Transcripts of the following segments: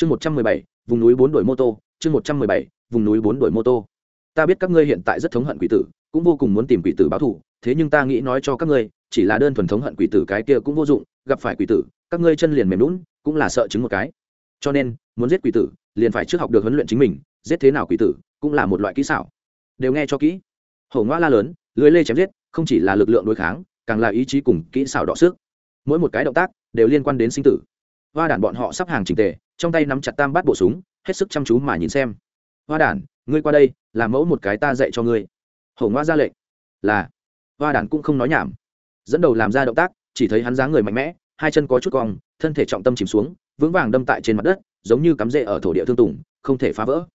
chương một trăm mười bảy, vùng núi bốn đổi mô tô. Chương một trăm mười bảy, vùng núi bốn đổi mô tô. Ta biết các ngươi hiện tại rất thống hận quỷ tử, cũng vô cùng muốn tìm quỷ tử báo thù, thế nhưng ta nghĩ nói cho các ngươi, chỉ là đơn thuần thống hận quỷ tử cái kia cũng vô dụng, gặp phải quỷ tử, các ngươi chân liền mềm lún cũng là sợ chứng một cái. Cho nên, muốn giết quỷ tử, liền phải trước học được huấn luyện chính mình, giết thế nào quỷ tử, cũng là một loại kỹ xảo. Đều nghe cho kỹ. Hổ ngoa la lớn, lưới lê chém giết, không chỉ là lực lượng đối kháng, càng là ý chí cùng kỹ xảo đọ sức. Mỗi một cái động tác, đều liên quan đến sinh tử hoa đản bọn họ sắp hàng trình tề, trong tay nắm chặt tam bát bộ súng, hết sức chăm chú mà nhìn xem. Hoa đản, ngươi qua đây, làm mẫu một cái ta dạy cho ngươi. Hổ ngoa ra lệnh. Là. Hoa đản cũng không nói nhảm. Dẫn đầu làm ra động tác, chỉ thấy hắn dáng người mạnh mẽ, hai chân có chút cong, thân thể trọng tâm chìm xuống, vững vàng đâm tại trên mặt đất, giống như cắm rễ ở thổ địa thương tùng, không thể phá vỡ.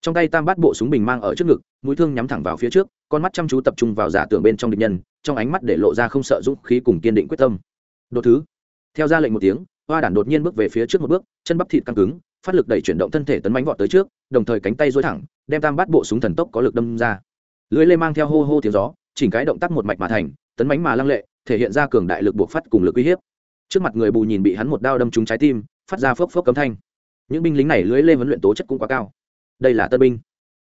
Trong tay tam bát bộ súng bình mang ở trước ngực, mũi thương nhắm thẳng vào phía trước, con mắt chăm chú tập trung vào giả tưởng bên trong địch nhân, trong ánh mắt để lộ ra không sợ dũng khí cùng kiên định quyết tâm. Đột thứ. Theo ra lệnh một tiếng hoa đản đột nhiên bước về phía trước một bước, chân bắp thịt căng cứng, phát lực đẩy chuyển động thân thể tấn bánh vọt tới trước, đồng thời cánh tay dối thẳng, đem tam bát bộ súng thần tốc có lực đâm ra. Lưới lê mang theo hô hô tiếng gió, chỉnh cái động tác một mạch mà thành, tấn bánh mà lăng lệ, thể hiện ra cường đại lực buộc phát cùng lực uy hiếp. Trước mặt người bù nhìn bị hắn một đao đâm trúng trái tim, phát ra phốc phốc cấm thanh. Những binh lính này lưới lê huấn luyện tố chất cũng quá cao. Đây là tân binh.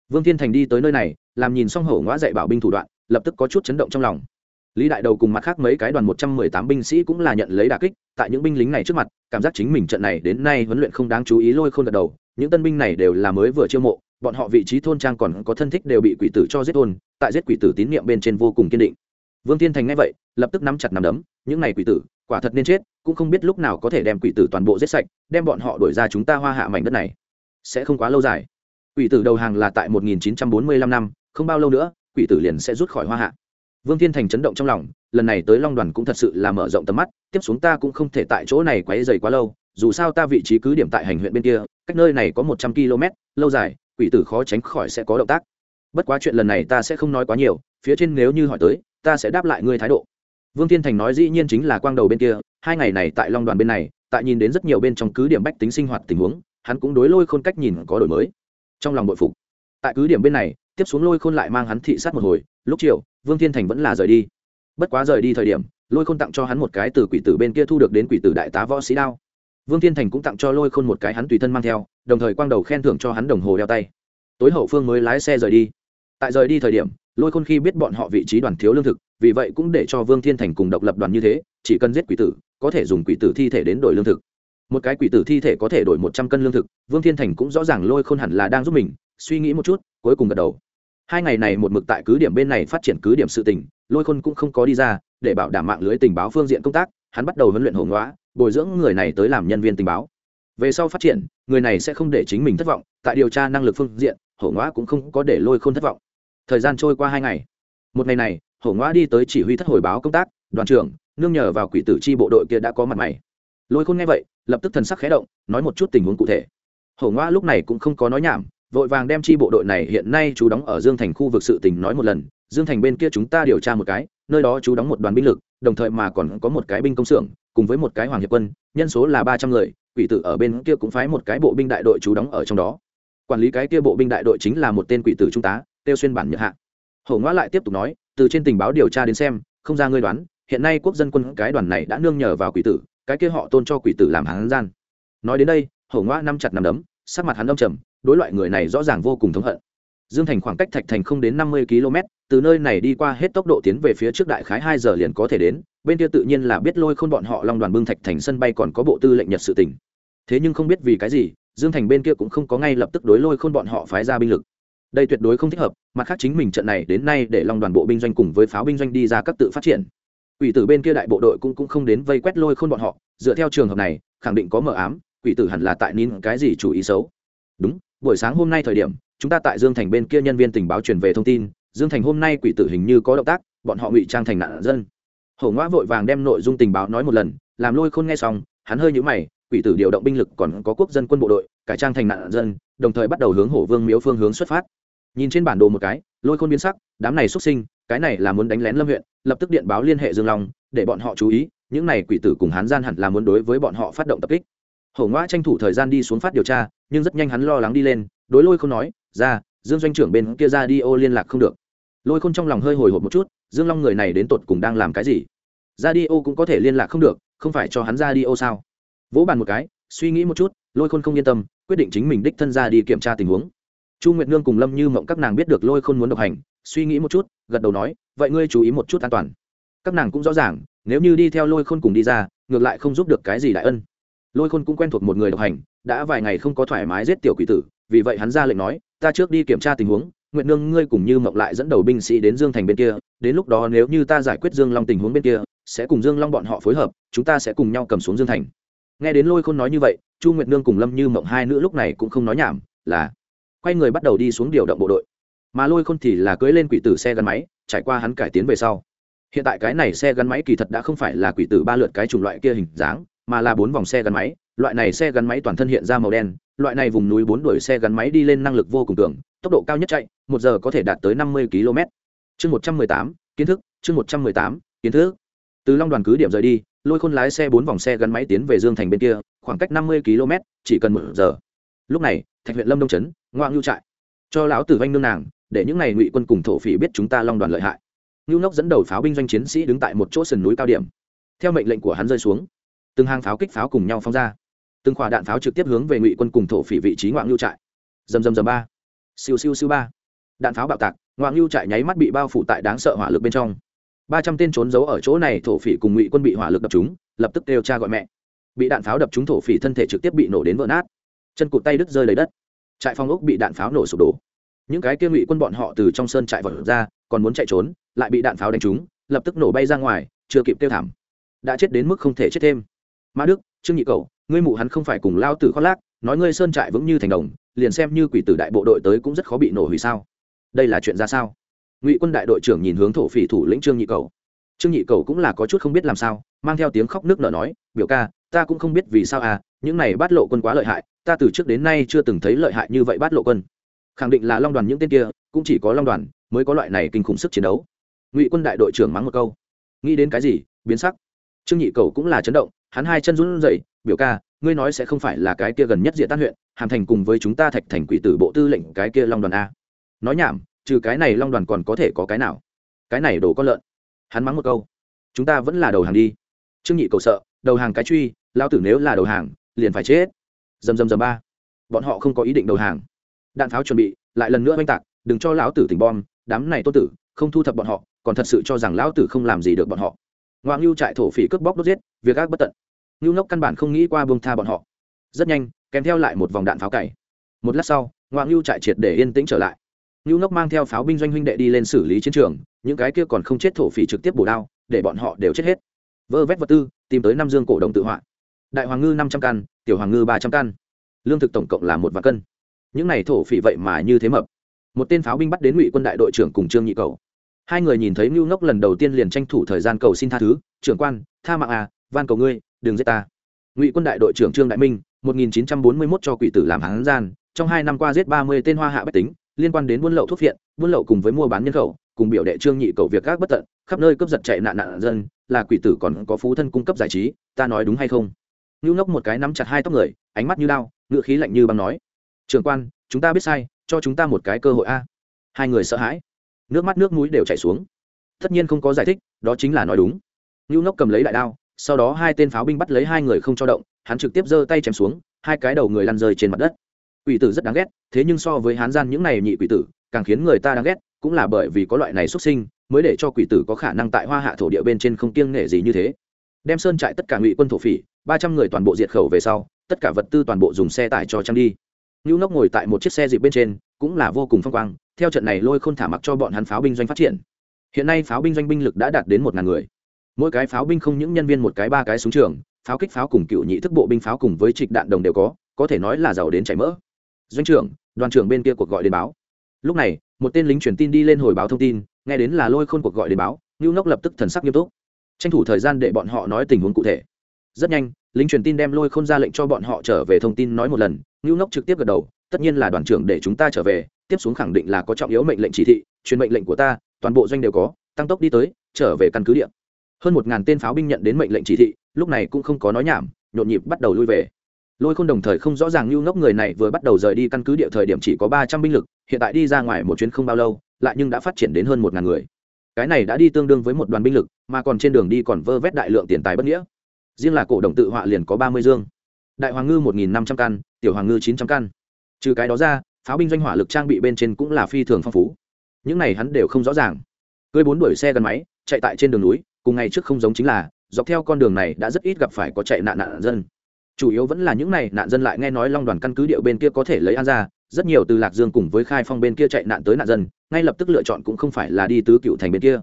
Vương thiên thành đi tới nơi này, làm nhìn xong hổ ngõ dạy bảo binh thủ đoạn, lập tức có chút chấn động trong lòng lý đại đầu cùng mặt khác mấy cái đoàn một trăm mười tám binh sĩ cũng là nhận lấy đà kích, tại những binh lính này trước mặt, cảm giác chính mình trận này đến nay huấn luyện không đáng chú ý lôi không gật đầu, những tân binh này đều là mới vừa chiêu mộ, bọn họ vị trí thôn trang còn có thân thích đều bị quỷ tử cho giết thôn, tại giết quỷ tử tín nhiệm bên trên vô cùng kiên định. Vương thiên thành nghe vậy, lập tức nắm chặt nắm đấm, những này quỷ tử, quả thật nên chết, cũng không biết lúc nào có thể đem quỷ tử toàn bộ giết sạch, đem bọn họ đuổi ra chúng ta hoa hạ mảnh đất này. Sẽ không quá lâu dài. Quỷ tử đầu hàng là tại 1945 năm, không bao lâu nữa, quỷ tử liền sẽ rút khỏi hoa hạ vương thiên thành chấn động trong lòng, lần này tới long đoàn cũng thật sự là mở rộng tầm mắt, tiếp xuống ta cũng không thể tại chỗ này quấy dày quá lâu, dù sao ta vị trí cứ điểm tại hành huyện bên kia, cách nơi này có một trăm km, lâu dài, quỷ tử khó tránh khỏi sẽ có động tác. Bất quá chuyện lần này ta sẽ không nói quá nhiều, phía trên nếu như hỏi tới, ta sẽ đáp lại ngươi thái độ. Vương thiên thành nói dĩ nhiên chính là quang đầu bên kia, hai ngày này tại long đoàn bên này, tại nhìn đến rất nhiều bên trong cứ điểm bách tính sinh hoạt tình huống, hắn cũng đối lôi khôn cách nhìn có đổi mới. Trong lòng bội phục. Tại cứ điểm bên này, tiếp xuống lôi khôn lại mang hắn thị sát một hồi lúc chiều, vương thiên thành vẫn là rời đi. Bất quá rời đi thời điểm, lôi khôn tặng cho hắn một cái từ quỷ tử bên kia thu được đến quỷ tử đại tá võ sĩ đao. Vương thiên thành cũng tặng cho lôi khôn một cái hắn tùy thân mang theo, đồng thời quang đầu khen thưởng cho hắn đồng hồ đeo tay. Tối hậu phương mới lái xe rời đi. Tại rời đi thời điểm, lôi khôn khi biết bọn họ vị trí đoàn thiếu lương thực, vì vậy cũng để cho vương thiên thành cùng độc lập đoàn như thế, chỉ cần giết quỷ tử, có thể dùng quỷ tử thi thể đến đổi lương thực. Một cái quỷ tử thi thể có thể đổi một trăm cân lương thực, vương thiên thành cũng rõ ràng lôi khôn hẳn là đang giúp mình, suy nghĩ một chút, cuối cùng gật đầu hai ngày này một mực tại cứ điểm bên này phát triển cứ điểm sự tình, lôi khôn cũng không có đi ra, để bảo đảm mạng lưới tình báo phương diện công tác, hắn bắt đầu huấn luyện hổ ngõa bồi dưỡng người này tới làm nhân viên tình báo. Về sau phát triển, người này sẽ không để chính mình thất vọng, tại điều tra năng lực phương diện hổ ngõa cũng không có để lôi khôn thất vọng. Thời gian trôi qua hai ngày. Một ngày này hổ ngõa đi tới chỉ huy thất hồi báo công tác, đoàn trưởng, nương nhờ vào quỷ tử chi bộ đội kia đã có mặt mày. Lôi khôn nghe vậy, lập tức thần sắc khé động, nói một chút tình huống cụ thể. Hổ ngõa lúc này cũng không có nói nhảm vội vàng đem chi bộ đội này hiện nay chú đóng ở dương thành khu vực sự tình nói một lần, dương thành bên kia chúng ta điều tra một cái, nơi đó chú đóng một đoàn binh lực, đồng thời mà còn có một cái binh công xưởng, cùng với một cái hoàng hiệp quân, nhân số là ba trăm người, quỷ tử ở bên kia cũng phái một cái bộ binh đại đội chú đóng ở trong đó. Quản lý cái kia bộ binh đại đội chính là một tên quỷ tử trung tá, tiêu xuyên bản nhật hạ. Hổ ngoã lại tiếp tục nói, từ trên tình báo điều tra đến xem, không ra ngươi đoán, hiện nay quốc dân quân cái đoàn này đã nương nhờ vào quỷ tử, cái kia họ tôn cho quỷ tử làm hắn gian. Nói đến đây, hổ ngoã năm chặt nằm đấm, sắc mặt hắn đông trầm đối loại người này rõ ràng vô cùng thống hận. Dương thành khoảng cách thạch thành không đến năm mươi km từ nơi này đi qua hết tốc độ tiến về phía trước đại khái hai giờ liền có thể đến bên kia tự nhiên là biết lôi khôn bọn họ long đoàn bưng thạch thành sân bay còn có bộ tư lệnh nhật sự tỉnh. Thế nhưng không biết vì cái gì dương thành bên kia cũng không có ngay lập tức đối lôi khôn bọn họ phái ra binh lực. Đây tuyệt đối không thích hợp mặt khác chính mình trận này đến nay để long đoàn bộ binh doanh cùng với pháo binh doanh đi ra các tự phát triển. Quỷ tử bên kia đại bộ đội cũng, cũng không đến vây quét lôi khôn bọn họ dựa theo trường hợp này khẳng định có mờ ám quỷ tử hẳn là tại nín cái gì chủ ý xấu. Đúng buổi sáng hôm nay thời điểm, chúng ta tại dương thành bên kia nhân viên tình báo truyền về thông tin, dương thành hôm nay quỷ tử hình như có động tác, bọn họ ngụy trang thành nạn dân. Hổ ngoã vội vàng đem nội dung tình báo nói một lần, làm lôi khôn nghe xong, hắn hơi nhũ mày, quỷ tử điều động binh lực còn có quốc dân quân bộ đội, cải trang thành nạn dân, đồng thời bắt đầu hướng hổ vương miếu phương hướng xuất phát. Nhìn trên bản đồ một cái, lôi khôn biến sắc, đám này xuất sinh, cái này là muốn đánh lén lâm huyện, lập tức điện báo liên hệ dương long, để bọn họ chú ý, những này quỷ tử cùng hán gian hẳn là muốn đối với bọn họ phát động tập kích hổ ngoa tranh thủ thời gian đi xuống phát điều tra, nhưng rất nhanh hắn lo lắng đi lên, đối lôi không nói, ra, dương doanh trưởng bên kia ra đi ô liên lạc không được. Lôi khôn trong lòng hơi hồi hộp một chút, dương long người này đến tột cùng đang làm cái gì? Ra đi ô cũng có thể liên lạc không được, không phải cho hắn ra đi ô sao? Vỗ bàn một cái, suy nghĩ một chút, lôi khôn không yên tâm, quyết định chính mình đích thân ra đi kiểm tra tình huống. Chu nguyệt nương cùng lâm như mộng các nàng biết được lôi khôn muốn độc hành, suy nghĩ một chút, gật đầu nói, vậy ngươi chú ý một chút an toàn. Các nàng cũng rõ ràng, nếu như đi theo lôi khôn cùng đi ra, ngược lại không giúp được cái gì đại ân lôi khôn cũng quen thuộc một người độc hành, đã vài ngày không có thoải mái giết tiểu quỷ tử, vì vậy hắn ra lệnh nói, ta trước đi kiểm tra tình huống nguyện nương ngươi cùng như mộng lại dẫn đầu binh sĩ đến dương thành bên kia, đến lúc đó nếu như ta giải quyết dương long tình huống bên kia, sẽ cùng dương long bọn họ phối hợp, chúng ta sẽ cùng nhau cầm xuống dương thành. Nghe đến lôi khôn nói như vậy, chu nguyệt nương cùng lâm như mộng hai nữ lúc này cũng không nói nhảm, là quay người bắt đầu đi xuống điều động bộ đội. Mà lôi khôn thì là cưới lên quỷ tử xe gắn máy, trải qua hắn cải tiến về sau. Hiện tại cái này xe gắn máy kỳ thật đã không phải là quỷ tử ba lượt cái chủng loại kia hình dáng mà là bốn vòng xe gắn máy loại này xe gắn máy toàn thân hiện ra màu đen loại này vùng núi bốn đuổi xe gắn máy đi lên năng lực vô cùng tưởng, tốc độ cao nhất chạy một giờ có thể đạt tới năm mươi km chương một trăm mười tám kiến thức chương một trăm mười tám kiến thức. Từ long đoàn cứ điểm rời đi lôi khôn lái xe bốn vòng xe gắn máy tiến về dương thành bên kia khoảng cách năm mươi km chỉ cần một giờ. Lúc này thạch huyện lâm đông trấn ngoan ngưu trại. Cho lão tử vanh nương nàng để những ngày ngụy quân cùng thổ phỉ biết chúng ta long đoàn lợi hại. Ngưu Nốc dẫn đầu pháo binh doanh chiến sĩ đứng tại một chỗ sườn núi cao điểm. Theo mệnh lệnh của hắn rơi xuống từng hàng pháo kích pháo cùng nhau phóng ra. Từng khỏa đạn pháo trực tiếp hướng về ngụy quân cùng thổ phỉ vị trí ngoạn lưu trại. Dầm dầm dầm ba. Siêu siêu siêu ba. Đạn pháo bạo tạc, ngoạn lưu trại nháy mắt bị bao phủ tại đáng sợ hỏa lực bên trong. Ba trăm tên trốn giấu ở chỗ này, thổ phỉ cùng ngụy quân bị hỏa lực đập chúng lập tức đều cha gọi mẹ. Bị đạn pháo đập chúng thổ phỉ thân thể trực tiếp bị nổ đến vỡ nát. Chân cụt tay đứt rơi lấy đất. Trại phong ốc bị đạn pháo nổ sụp đổ. Những cái kia ngụy quân bọn họ từ trong sơn trại vật ra, còn muốn chạy trốn, lại bị đạn pháo đánh trúng, lập tức nổ bay ra ngoài, chưa kịp tiêu thảm. Đã chết đến mức không thể chết thêm mã đức, trương nhị cầu ngươi mụ hắn không phải cùng lao tử khoác lác, nói ngươi sơn trại vững như thành đồng, liền xem như quỷ tử đại bộ đội tới cũng rất khó bị nổ hủy sao? Đây là chuyện ra sao? Ngụy quân đại đội trưởng nhìn hướng thổ phỉ thủ lĩnh trương nhị cầu trương nhị cầu cũng là có chút không biết làm sao, mang theo tiếng khóc nước nở nói, biểu ca, ta cũng không biết vì sao à những này bắt lộ quân quá lợi hại, ta từ trước đến nay chưa từng thấy lợi hại như vậy bắt lộ quân. Khẳng định là long đoàn những tên kia, cũng chỉ có long đoàn mới có loại này kinh khủng sức chiến đấu. Ngụy quân đại đội trưởng mắng một câu. Nghĩ đến cái gì? Biến sắc. Trương nhị cầu cũng là chấn động hắn hai chân run rẩy, biểu ca, ngươi nói sẽ không phải là cái kia gần nhất diện tan huyện, hàm thành cùng với chúng ta thạch thành quỷ tử bộ tư lệnh cái kia long đoàn a. Nói nhảm, trừ cái này long đoàn còn có thể có cái nào? Cái này đổ con lợn. Hắn mắng một câu, chúng ta vẫn là đầu hàng đi. Trương nhị cầu sợ, đầu hàng cái truy lao tử nếu là đầu hàng, liền phải chết. Dầm dầm dầm ba. Bọn họ không có ý định đầu hàng. Đạn pháo chuẩn bị, lại lần nữa oanh tạc, đừng cho lão tử tỉnh bom, đám này tô tử không thu thập bọn họ, còn thật sự cho rằng lão tử không làm gì được bọn họ ngoại ngưu trại thổ phỉ cướp bóc đốt giết, việc ác bất tận. Ngưu ngốc căn bản không nghĩ qua buông tha bọn họ. Rất nhanh, kèm theo lại một vòng đạn pháo cày. Một lát sau ngoại ngưu trại triệt để yên tĩnh trở lại. Ngưu ngốc mang theo pháo binh doanh huynh đệ đi lên xử lý chiến trường, những cái kia còn không chết thổ phỉ trực tiếp bổ đao, để bọn họ đều chết hết. Vơ vét vật tư, tìm tới năm dương cổ đồng tự họa. Đại hoàng ngư năm trăm căn, tiểu hoàng ngư ba trăm căn. Lương thực tổng cộng là một vạn cân. Những này thổ phỉ vậy mà như thế mập. Một tên pháo binh bắt đến ngụy quân đại đội trưởng cùng trương nhị cầu hai người nhìn thấy ngưu ngốc lần đầu tiên liền tranh thủ thời gian cầu xin tha thứ, trưởng quan, tha mạng à van cầu ngươi, đừng giết ta. Ngụy quân đại đội trưởng trương đại minh 1941 cho quỷ tử làm hán gian, trong hai năm qua giết 30 tên hoa hạ bách tính, liên quan đến buôn lậu thuốc viện buôn lậu cùng với mua bán nhân khẩu, cùng biểu đệ trương nhị cầu việc các bất tận, khắp nơi cướp giật chạy nạn nạn dân, là quỷ tử còn có phú thân cung cấp giải trí, ta nói đúng hay không? Ngưu ngốc một cái nắm chặt hai tóc người, ánh mắt như đao, ngựa khí lạnh như băng nói, trưởng quan, chúng ta biết sai, cho chúng ta một cái cơ hội a. Hai người sợ hãi nước mắt nước mũi đều chảy xuống. Tất nhiên không có giải thích, đó chính là nói đúng. Ngưu ngốc cầm lấy đại đao, sau đó hai tên pháo binh bắt lấy hai người không cho động, hắn trực tiếp giơ tay chém xuống, hai cái đầu người lăn rơi trên mặt đất. Quỷ tử rất đáng ghét, thế nhưng so với hán gian những này nhị quỷ tử, càng khiến người ta đáng ghét, cũng là bởi vì có loại này xuất sinh, mới để cho quỷ tử có khả năng tại hoa hạ thổ địa bên trên không kiêng nghệ gì như thế. Đem sơn trại tất cả ngụy quân thổ phỉ, ba trăm người toàn bộ diệt khẩu về sau, tất cả vật tư toàn bộ dùng xe tải cho trang đi. Ngưu ngốc ngồi tại một chiếc xe dịp bên trên, cũng là vô cùng phong quang theo trận này lôi khôn thả mặc cho bọn hắn pháo binh doanh phát triển. Hiện nay pháo binh doanh binh lực đã đạt đến một ngàn người. Mỗi cái pháo binh không những nhân viên một cái ba cái súng trường, pháo kích pháo cùng cựu nhị thức bộ binh pháo cùng với trịch đạn đồng đều có có thể nói là giàu đến chảy mỡ. Doanh trưởng, đoàn trưởng bên kia cuộc gọi đến báo. Lúc này, một tên lính truyền tin đi lên hồi báo thông tin, nghe đến là lôi khôn cuộc gọi đến báo, ngưu ngốc lập tức thần sắc nghiêm túc. Tranh thủ thời gian để bọn họ nói tình huống cụ thể. Rất nhanh, lính truyền tin đem lôi khôn ra lệnh cho bọn họ trở về thông tin nói một lần, ngưu ngốc trực tiếp gật đầu, tất nhiên là đoàn trưởng để chúng ta trở về tiếp xuống khẳng định là có trọng yếu mệnh lệnh chỉ thị, truyền mệnh lệnh của ta, toàn bộ doanh đều có, tăng tốc đi tới, trở về căn cứ địa. Hơn một ngàn tên pháo binh nhận đến mệnh lệnh chỉ thị, lúc này cũng không có nói nhảm, nhộn nhịp bắt đầu lui về. Lôi khôn đồng thời không rõ ràng lưu ngốc người này vừa bắt đầu rời đi căn cứ địa thời điểm chỉ có ba trăm binh lực, hiện tại đi ra ngoài một chuyến không bao lâu, lại nhưng đã phát triển đến hơn một ngàn người. Cái này đã đi tương đương với một đoàn binh lực, mà còn trên đường đi còn vơ vét đại lượng tiền tài bất nghĩa. Riêng là cổ đồng tự họa liền có ba mươi dương. Đại hoàng ngư một nghìn năm trăm căn, tiểu hoàng ngư chín trăm căn. Trừ cái đó ra pháo binh doanh hỏa lực trang bị bên trên cũng là phi thường phong phú. Những này hắn đều không rõ ràng. Cưới bốn đuổi xe gắn máy, chạy tại trên đường núi, cùng ngày trước không giống chính là, dọc theo con đường này đã rất ít gặp phải có chạy nạn nạn dân. Chủ yếu vẫn là những này nạn dân lại nghe nói long đoàn căn cứ điệu bên kia có thể lấy an ra, rất nhiều từ lạc dương cùng với khai phong bên kia chạy nạn tới nạn dân, ngay lập tức lựa chọn cũng không phải là đi tứ cựu thành bên kia,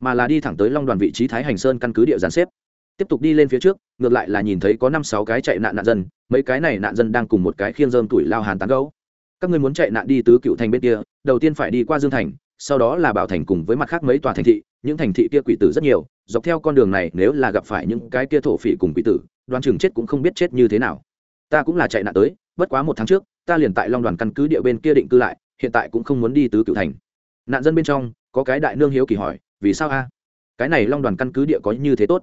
mà là đi thẳng tới long đoàn vị trí thái hành sơn căn cứ địa giàn xếp. Tiếp tục đi lên phía trước, ngược lại là nhìn thấy có năm sáu cái chạy nạn nạn dân, mấy cái này nạn dân đang cùng một cái khiêng dơm tuổi lao hàn tán gấu các ngươi muốn chạy nạn đi tứ cựu thành bên kia, đầu tiên phải đi qua dương thành, sau đó là bảo thành cùng với mặt khác mấy tòa thành thị, những thành thị kia quỷ tử rất nhiều, dọc theo con đường này nếu là gặp phải những cái kia thổ phỉ cùng quỷ tử đoàn chừng chết cũng không biết chết như thế nào. Ta cũng là chạy nạn tới, bất quá một tháng trước, ta liền tại long đoàn căn cứ địa bên kia định cư lại, hiện tại cũng không muốn đi tứ cựu thành. Nạn dân bên trong, có cái đại nương hiếu kỳ hỏi, vì sao a? Cái này long đoàn căn cứ địa có như thế tốt?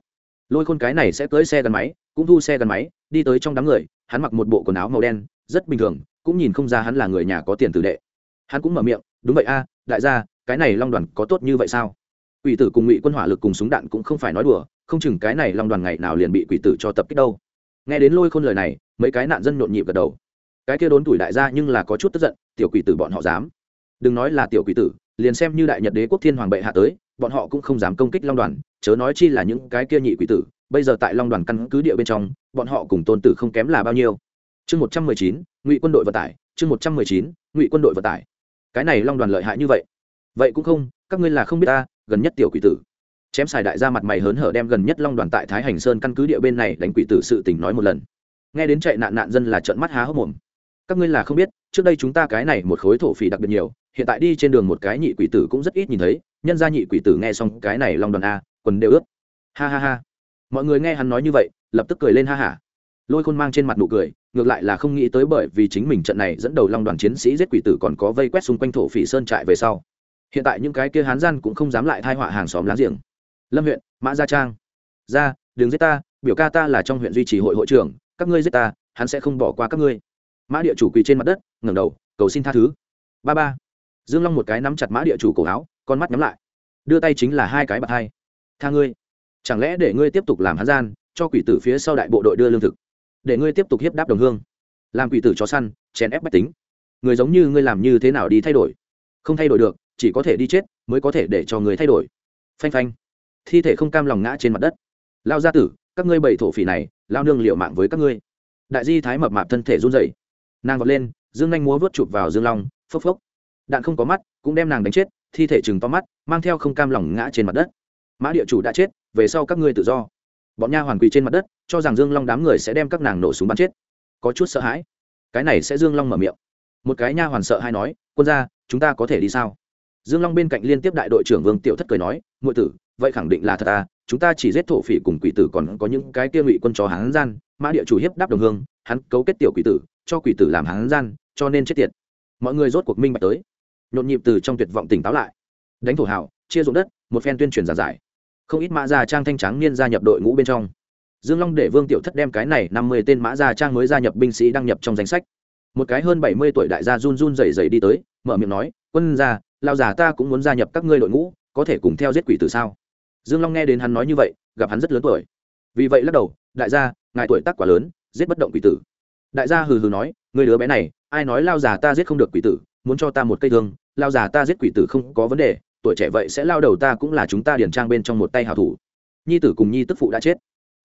Lôi khôn cái này sẽ cưới xe gắn máy, cũng thu xe gắn máy, đi tới trong đám người, hắn mặc một bộ quần áo màu đen, rất bình thường cũng nhìn không ra hắn là người nhà có tiền tử đệ. Hắn cũng mở miệng, đúng vậy a, đại gia, cái này long đoàn có tốt như vậy sao? Quỷ tử cùng ngụy quân hỏa lực cùng súng đạn cũng không phải nói đùa, không chừng cái này long đoàn ngày nào liền bị quỷ tử cho tập kích đâu. Nghe đến lôi khôn lời này, mấy cái nạn dân nhộn nhịp gật đầu. Cái kia đốn tuổi đại gia nhưng là có chút tức giận, tiểu quỷ tử bọn họ dám. Đừng nói là tiểu quỷ tử, liền xem như đại nhật đế quốc thiên hoàng bệ hạ tới, bọn họ cũng không dám công kích long đoàn, chớ nói chi là những cái kia nhị quỷ tử, bây giờ tại long đoàn căn cứ địa bên trong, bọn họ cùng tôn tử không kém là bao nhiêu chương một trăm mười chín, ngụy quân đội vận tải, chương một trăm mười chín, ngụy quân đội vận tải. Cái này long đoàn lợi hại như vậy. Vậy cũng không, các ngươi là không biết ta, gần nhất tiểu quỷ tử. Chém xài đại ra mặt mày hớn hở đem gần nhất long đoàn tại thái hành sơn căn cứ địa bên này đánh quỷ tử sự tình nói một lần. Nghe đến chạy nạn nạn dân là trận mắt há hốc mồm. Các ngươi là không biết, trước đây chúng ta cái này một khối thổ phỉ đặc biệt nhiều, hiện tại đi trên đường một cái nhị quỷ tử cũng rất ít nhìn thấy, nhân ra nhị quỷ tử nghe xong cái này long đoàn a, quần đều ướt. Ha ha ha. Mọi người nghe hắn nói như vậy, lập tức cười lên ha hả lôi khôn mang trên mặt nụ cười, ngược lại là không nghĩ tới bởi vì chính mình trận này dẫn đầu long đoàn chiến sĩ giết quỷ tử còn có vây quét xung quanh thổ phỉ sơn trại về sau. Hiện tại những cái kia hán gian cũng không dám lại thai họa hàng xóm láng giềng. Lâm huyện, mã gia trang. Ra, đừng giết ta, biểu ca ta là trong huyện duy trì hội hội trưởng, các ngươi giết ta, hắn sẽ không bỏ qua các ngươi. Mã địa chủ quỳ trên mặt đất, ngẩng đầu, cầu xin tha thứ. Ba ba. Dương long một cái nắm chặt mã địa chủ cổ áo, con mắt nhắm lại. Đưa tay chính là hai cái bạc hai. Tha ngươi. Chẳng lẽ để ngươi tiếp tục làm hắn gian, cho quỷ tử phía sau đại bộ đội đưa lương thực? Để ngươi tiếp tục hiếp đáp đồng hương. Làm quỷ tử chó săn, chèn ép bách tính. Người giống như ngươi làm như thế nào đi thay đổi? Không thay đổi được, chỉ có thể đi chết, mới có thể để cho người thay đổi. Phanh phanh. Thi thể không cam lòng ngã trên mặt đất. Lao gia tử, các ngươi bảy thổ phỉ này, lao nương liệu mạng với các ngươi. Đại di thái mập mạp thân thể run rẩy. Nàng vọt lên, dương nhanh múa vớt chụp vào dương long, phốc phốc. Đạn không có mắt, cũng đem nàng đánh chết, thi thể chừng to mắt, mang theo không cam lòng ngã trên mặt đất. Mã địa chủ đã chết, về sau các ngươi tự do bọn nha hoàn quỳ trên mặt đất, cho rằng dương long đám người sẽ đem các nàng nổ súng bắn chết. Có chút sợ hãi. Cái này sẽ dương long mở miệng. Một cái nha hoàn sợ hay nói, quân gia, chúng ta có thể đi sao? Dương long bên cạnh liên tiếp đại đội trưởng vương tiểu thất cười nói ngụy tử, vậy khẳng định là thật à chúng ta chỉ giết thổ phỉ cùng quỷ tử còn có những cái kia ngụy quân chó hán gian, mã địa chủ hiếp đáp đồng hương, hắn cấu kết tiểu quỷ tử, cho quỷ tử làm hán gian, cho nên chết tiệt. Mọi người rốt cuộc minh bạch tới. Nhộn nhịp từ trong tuyệt vọng tỉnh táo lại. Đánh thổ hào, chia ruộng đất, một phen tuyên truyền giả giải không ít mã gia trang thanh trắng niên gia nhập đội ngũ bên trong. Dương long để vương tiểu thất đem cái này năm mươi tên mã gia trang mới gia nhập binh sĩ đăng nhập trong danh sách. Một cái hơn bảy mươi tuổi đại gia run run rẩy rẩy đi tới, mở miệng nói, quân gia lao già ta cũng muốn gia nhập các ngươi đội ngũ, có thể cùng theo giết quỷ tử sao? Dương long nghe đến hắn nói như vậy, gặp hắn rất lớn tuổi. Vì vậy lắc đầu, đại gia, ngài tuổi tác quá lớn, giết bất động quỷ tử. Đại gia hừ hừ nói người đứa bé này, ai nói lao già ta giết không được quỷ tử, muốn cho ta một cây thương lao già ta giết quỷ tử không có vấn đề tuổi trẻ vậy sẽ lao đầu ta cũng là chúng ta điền trang bên trong một tay hảo thủ. Nhi tử cùng nhi tức phụ đã chết.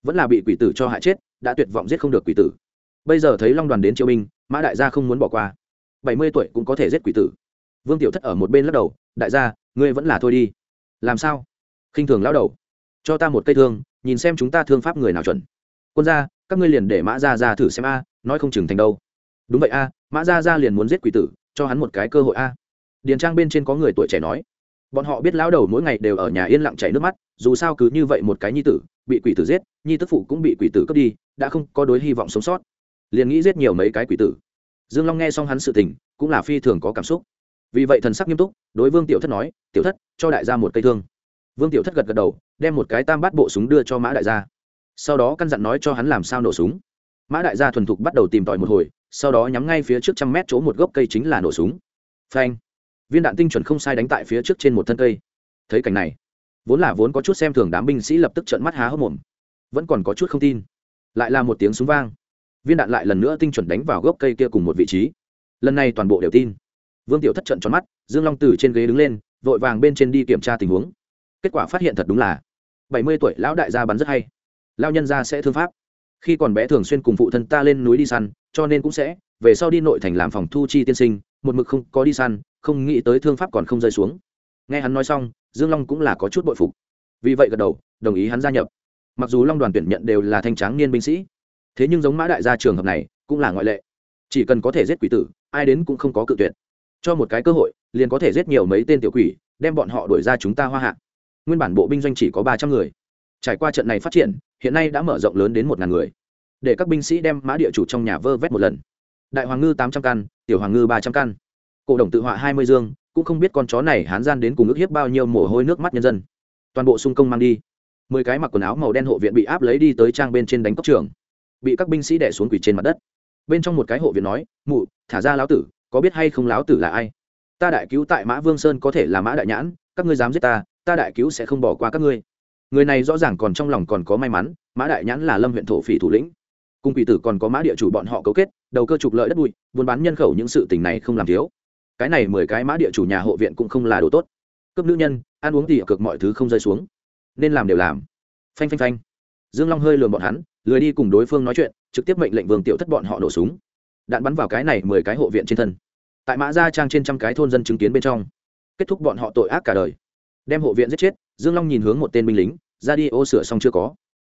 Vẫn là bị quỷ tử cho hại chết, đã tuyệt vọng giết không được quỷ tử. Bây giờ thấy long đoàn đến triều binh, mã đại gia không muốn bỏ qua. Bảy mươi tuổi cũng có thể giết quỷ tử. Vương tiểu thất ở một bên lắc đầu, đại gia, ngươi vẫn là thôi đi. Làm sao? Khinh thường lao đầu. Cho ta một cây thương, nhìn xem chúng ta thương pháp người nào chuẩn. Quân gia, các ngươi liền để mã gia ra thử xem a, nói không chừng thành đâu. Đúng vậy a, mã gia ra liền muốn giết quỷ tử, cho hắn một cái cơ hội a. Điền trang bên trên có người tuổi trẻ nói bọn họ biết lão đầu mỗi ngày đều ở nhà yên lặng chảy nước mắt, dù sao cứ như vậy một cái nhi tử, bị quỷ tử giết, nhi tức phụ cũng bị quỷ tử cướp đi, đã không có đối hy vọng sống sót. Liền nghĩ giết nhiều mấy cái quỷ tử. Dương long nghe xong hắn sự tình, cũng là phi thường có cảm xúc. Vì vậy thần sắc nghiêm túc, đối vương tiểu thất nói, tiểu thất, cho đại gia một cây thương. Vương tiểu thất gật gật đầu, đem một cái tam bát bộ súng đưa cho mã đại gia. Sau đó căn dặn nói cho hắn làm sao nổ súng. Mã đại gia thuần thục bắt đầu tìm tòi một hồi, sau đó nhắm ngay phía trước trăm mét chỗ một gốc cây chính là nổ súng. Phanh! Viên đạn tinh chuẩn không sai đánh tại phía trước trên một thân cây. Thấy cảnh này, vốn là vốn có chút xem thường đám binh sĩ lập tức trợn mắt há hốc mồm. Vẫn còn có chút không tin. Lại là một tiếng súng vang. Viên đạn lại lần nữa tinh chuẩn đánh vào gốc cây kia cùng một vị trí. Lần này toàn bộ đều tin. Vương tiểu thất trận tròn mắt, dương long từ trên ghế đứng lên, vội vàng bên trên đi kiểm tra tình huống. Kết quả phát hiện thật đúng là, bảy mươi tuổi lão đại gia bắn rất hay. Lao nhân gia sẽ thương pháp. Khi còn bé thường xuyên cùng phụ thân ta lên núi đi săn, cho nên cũng sẽ, về sau đi nội thành làm phòng thu chi tiên sinh, một mực không có đi săn không nghĩ tới thương pháp còn không rơi xuống. Nghe hắn nói xong, dương long cũng là có chút bội phục. Vì vậy gật đầu, đồng ý hắn gia nhập. Mặc dù long đoàn tuyển nhận đều là thanh tráng niên binh sĩ, thế nhưng giống mã đại gia trường hợp này cũng là ngoại lệ. Chỉ cần có thể giết quỷ tử, ai đến cũng không có cự tuyệt. Cho một cái cơ hội, liền có thể giết nhiều mấy tên tiểu quỷ, đem bọn họ đuổi ra chúng ta hoa hạ. Nguyên bản bộ binh doanh chỉ có ba trăm người. Trải qua trận này phát triển, hiện nay đã mở rộng lớn đến một ngàn người. Để các binh sĩ đem mã địa chủ trong nhà vơ vét một lần. Đại hoàng ngư tám trăm căn, tiểu hoàng ngư ba trăm căn cổ đồng tự họa hai mươi dương, cũng không biết con chó này hán gian đến cùng ước hiếp bao nhiêu mồ hôi nước mắt nhân dân. Toàn bộ xung công mang đi. Mười cái mặc quần áo màu đen hộ viện bị áp lấy đi tới trang bên trên đánh cốc trường. Bị các binh sĩ đẻ xuống quỷ trên mặt đất. Bên trong một cái hộ viện nói, mụ, thả ra lão tử, có biết hay không lão tử là ai? Ta đại cứu tại mã vương sơn có thể là mã đại nhãn, các ngươi dám giết ta ta đại cứu sẽ không bỏ qua các ngươi. Người này rõ ràng còn trong lòng còn có may mắn, mã đại nhãn là lâm huyện thổ phỉ thủ lĩnh. Cùng quỷ tử còn có mã địa chủ bọn họ cấu kết, đầu cơ trục lợi đất bụi, buôn bán nhân khẩu những sự tình này không làm thiếu cái này mười cái mã địa chủ nhà hộ viện cũng không là đồ tốt. Cướp nữ nhân, ăn uống thì cực mọi thứ không rơi xuống. Nên làm đều làm. Phanh phanh phanh. Dương long hơi lườm bọn hắn, lười đi cùng đối phương nói chuyện, trực tiếp mệnh lệnh vương tiểu thất bọn họ nổ súng. Đạn bắn vào cái này mười cái hộ viện trên thân. Tại mã gia trang trên trăm cái thôn dân chứng kiến bên trong, kết thúc bọn họ tội ác cả đời. Đem hộ viện giết chết, dương long nhìn hướng một tên binh lính, ra đi ô, sửa xong chưa có.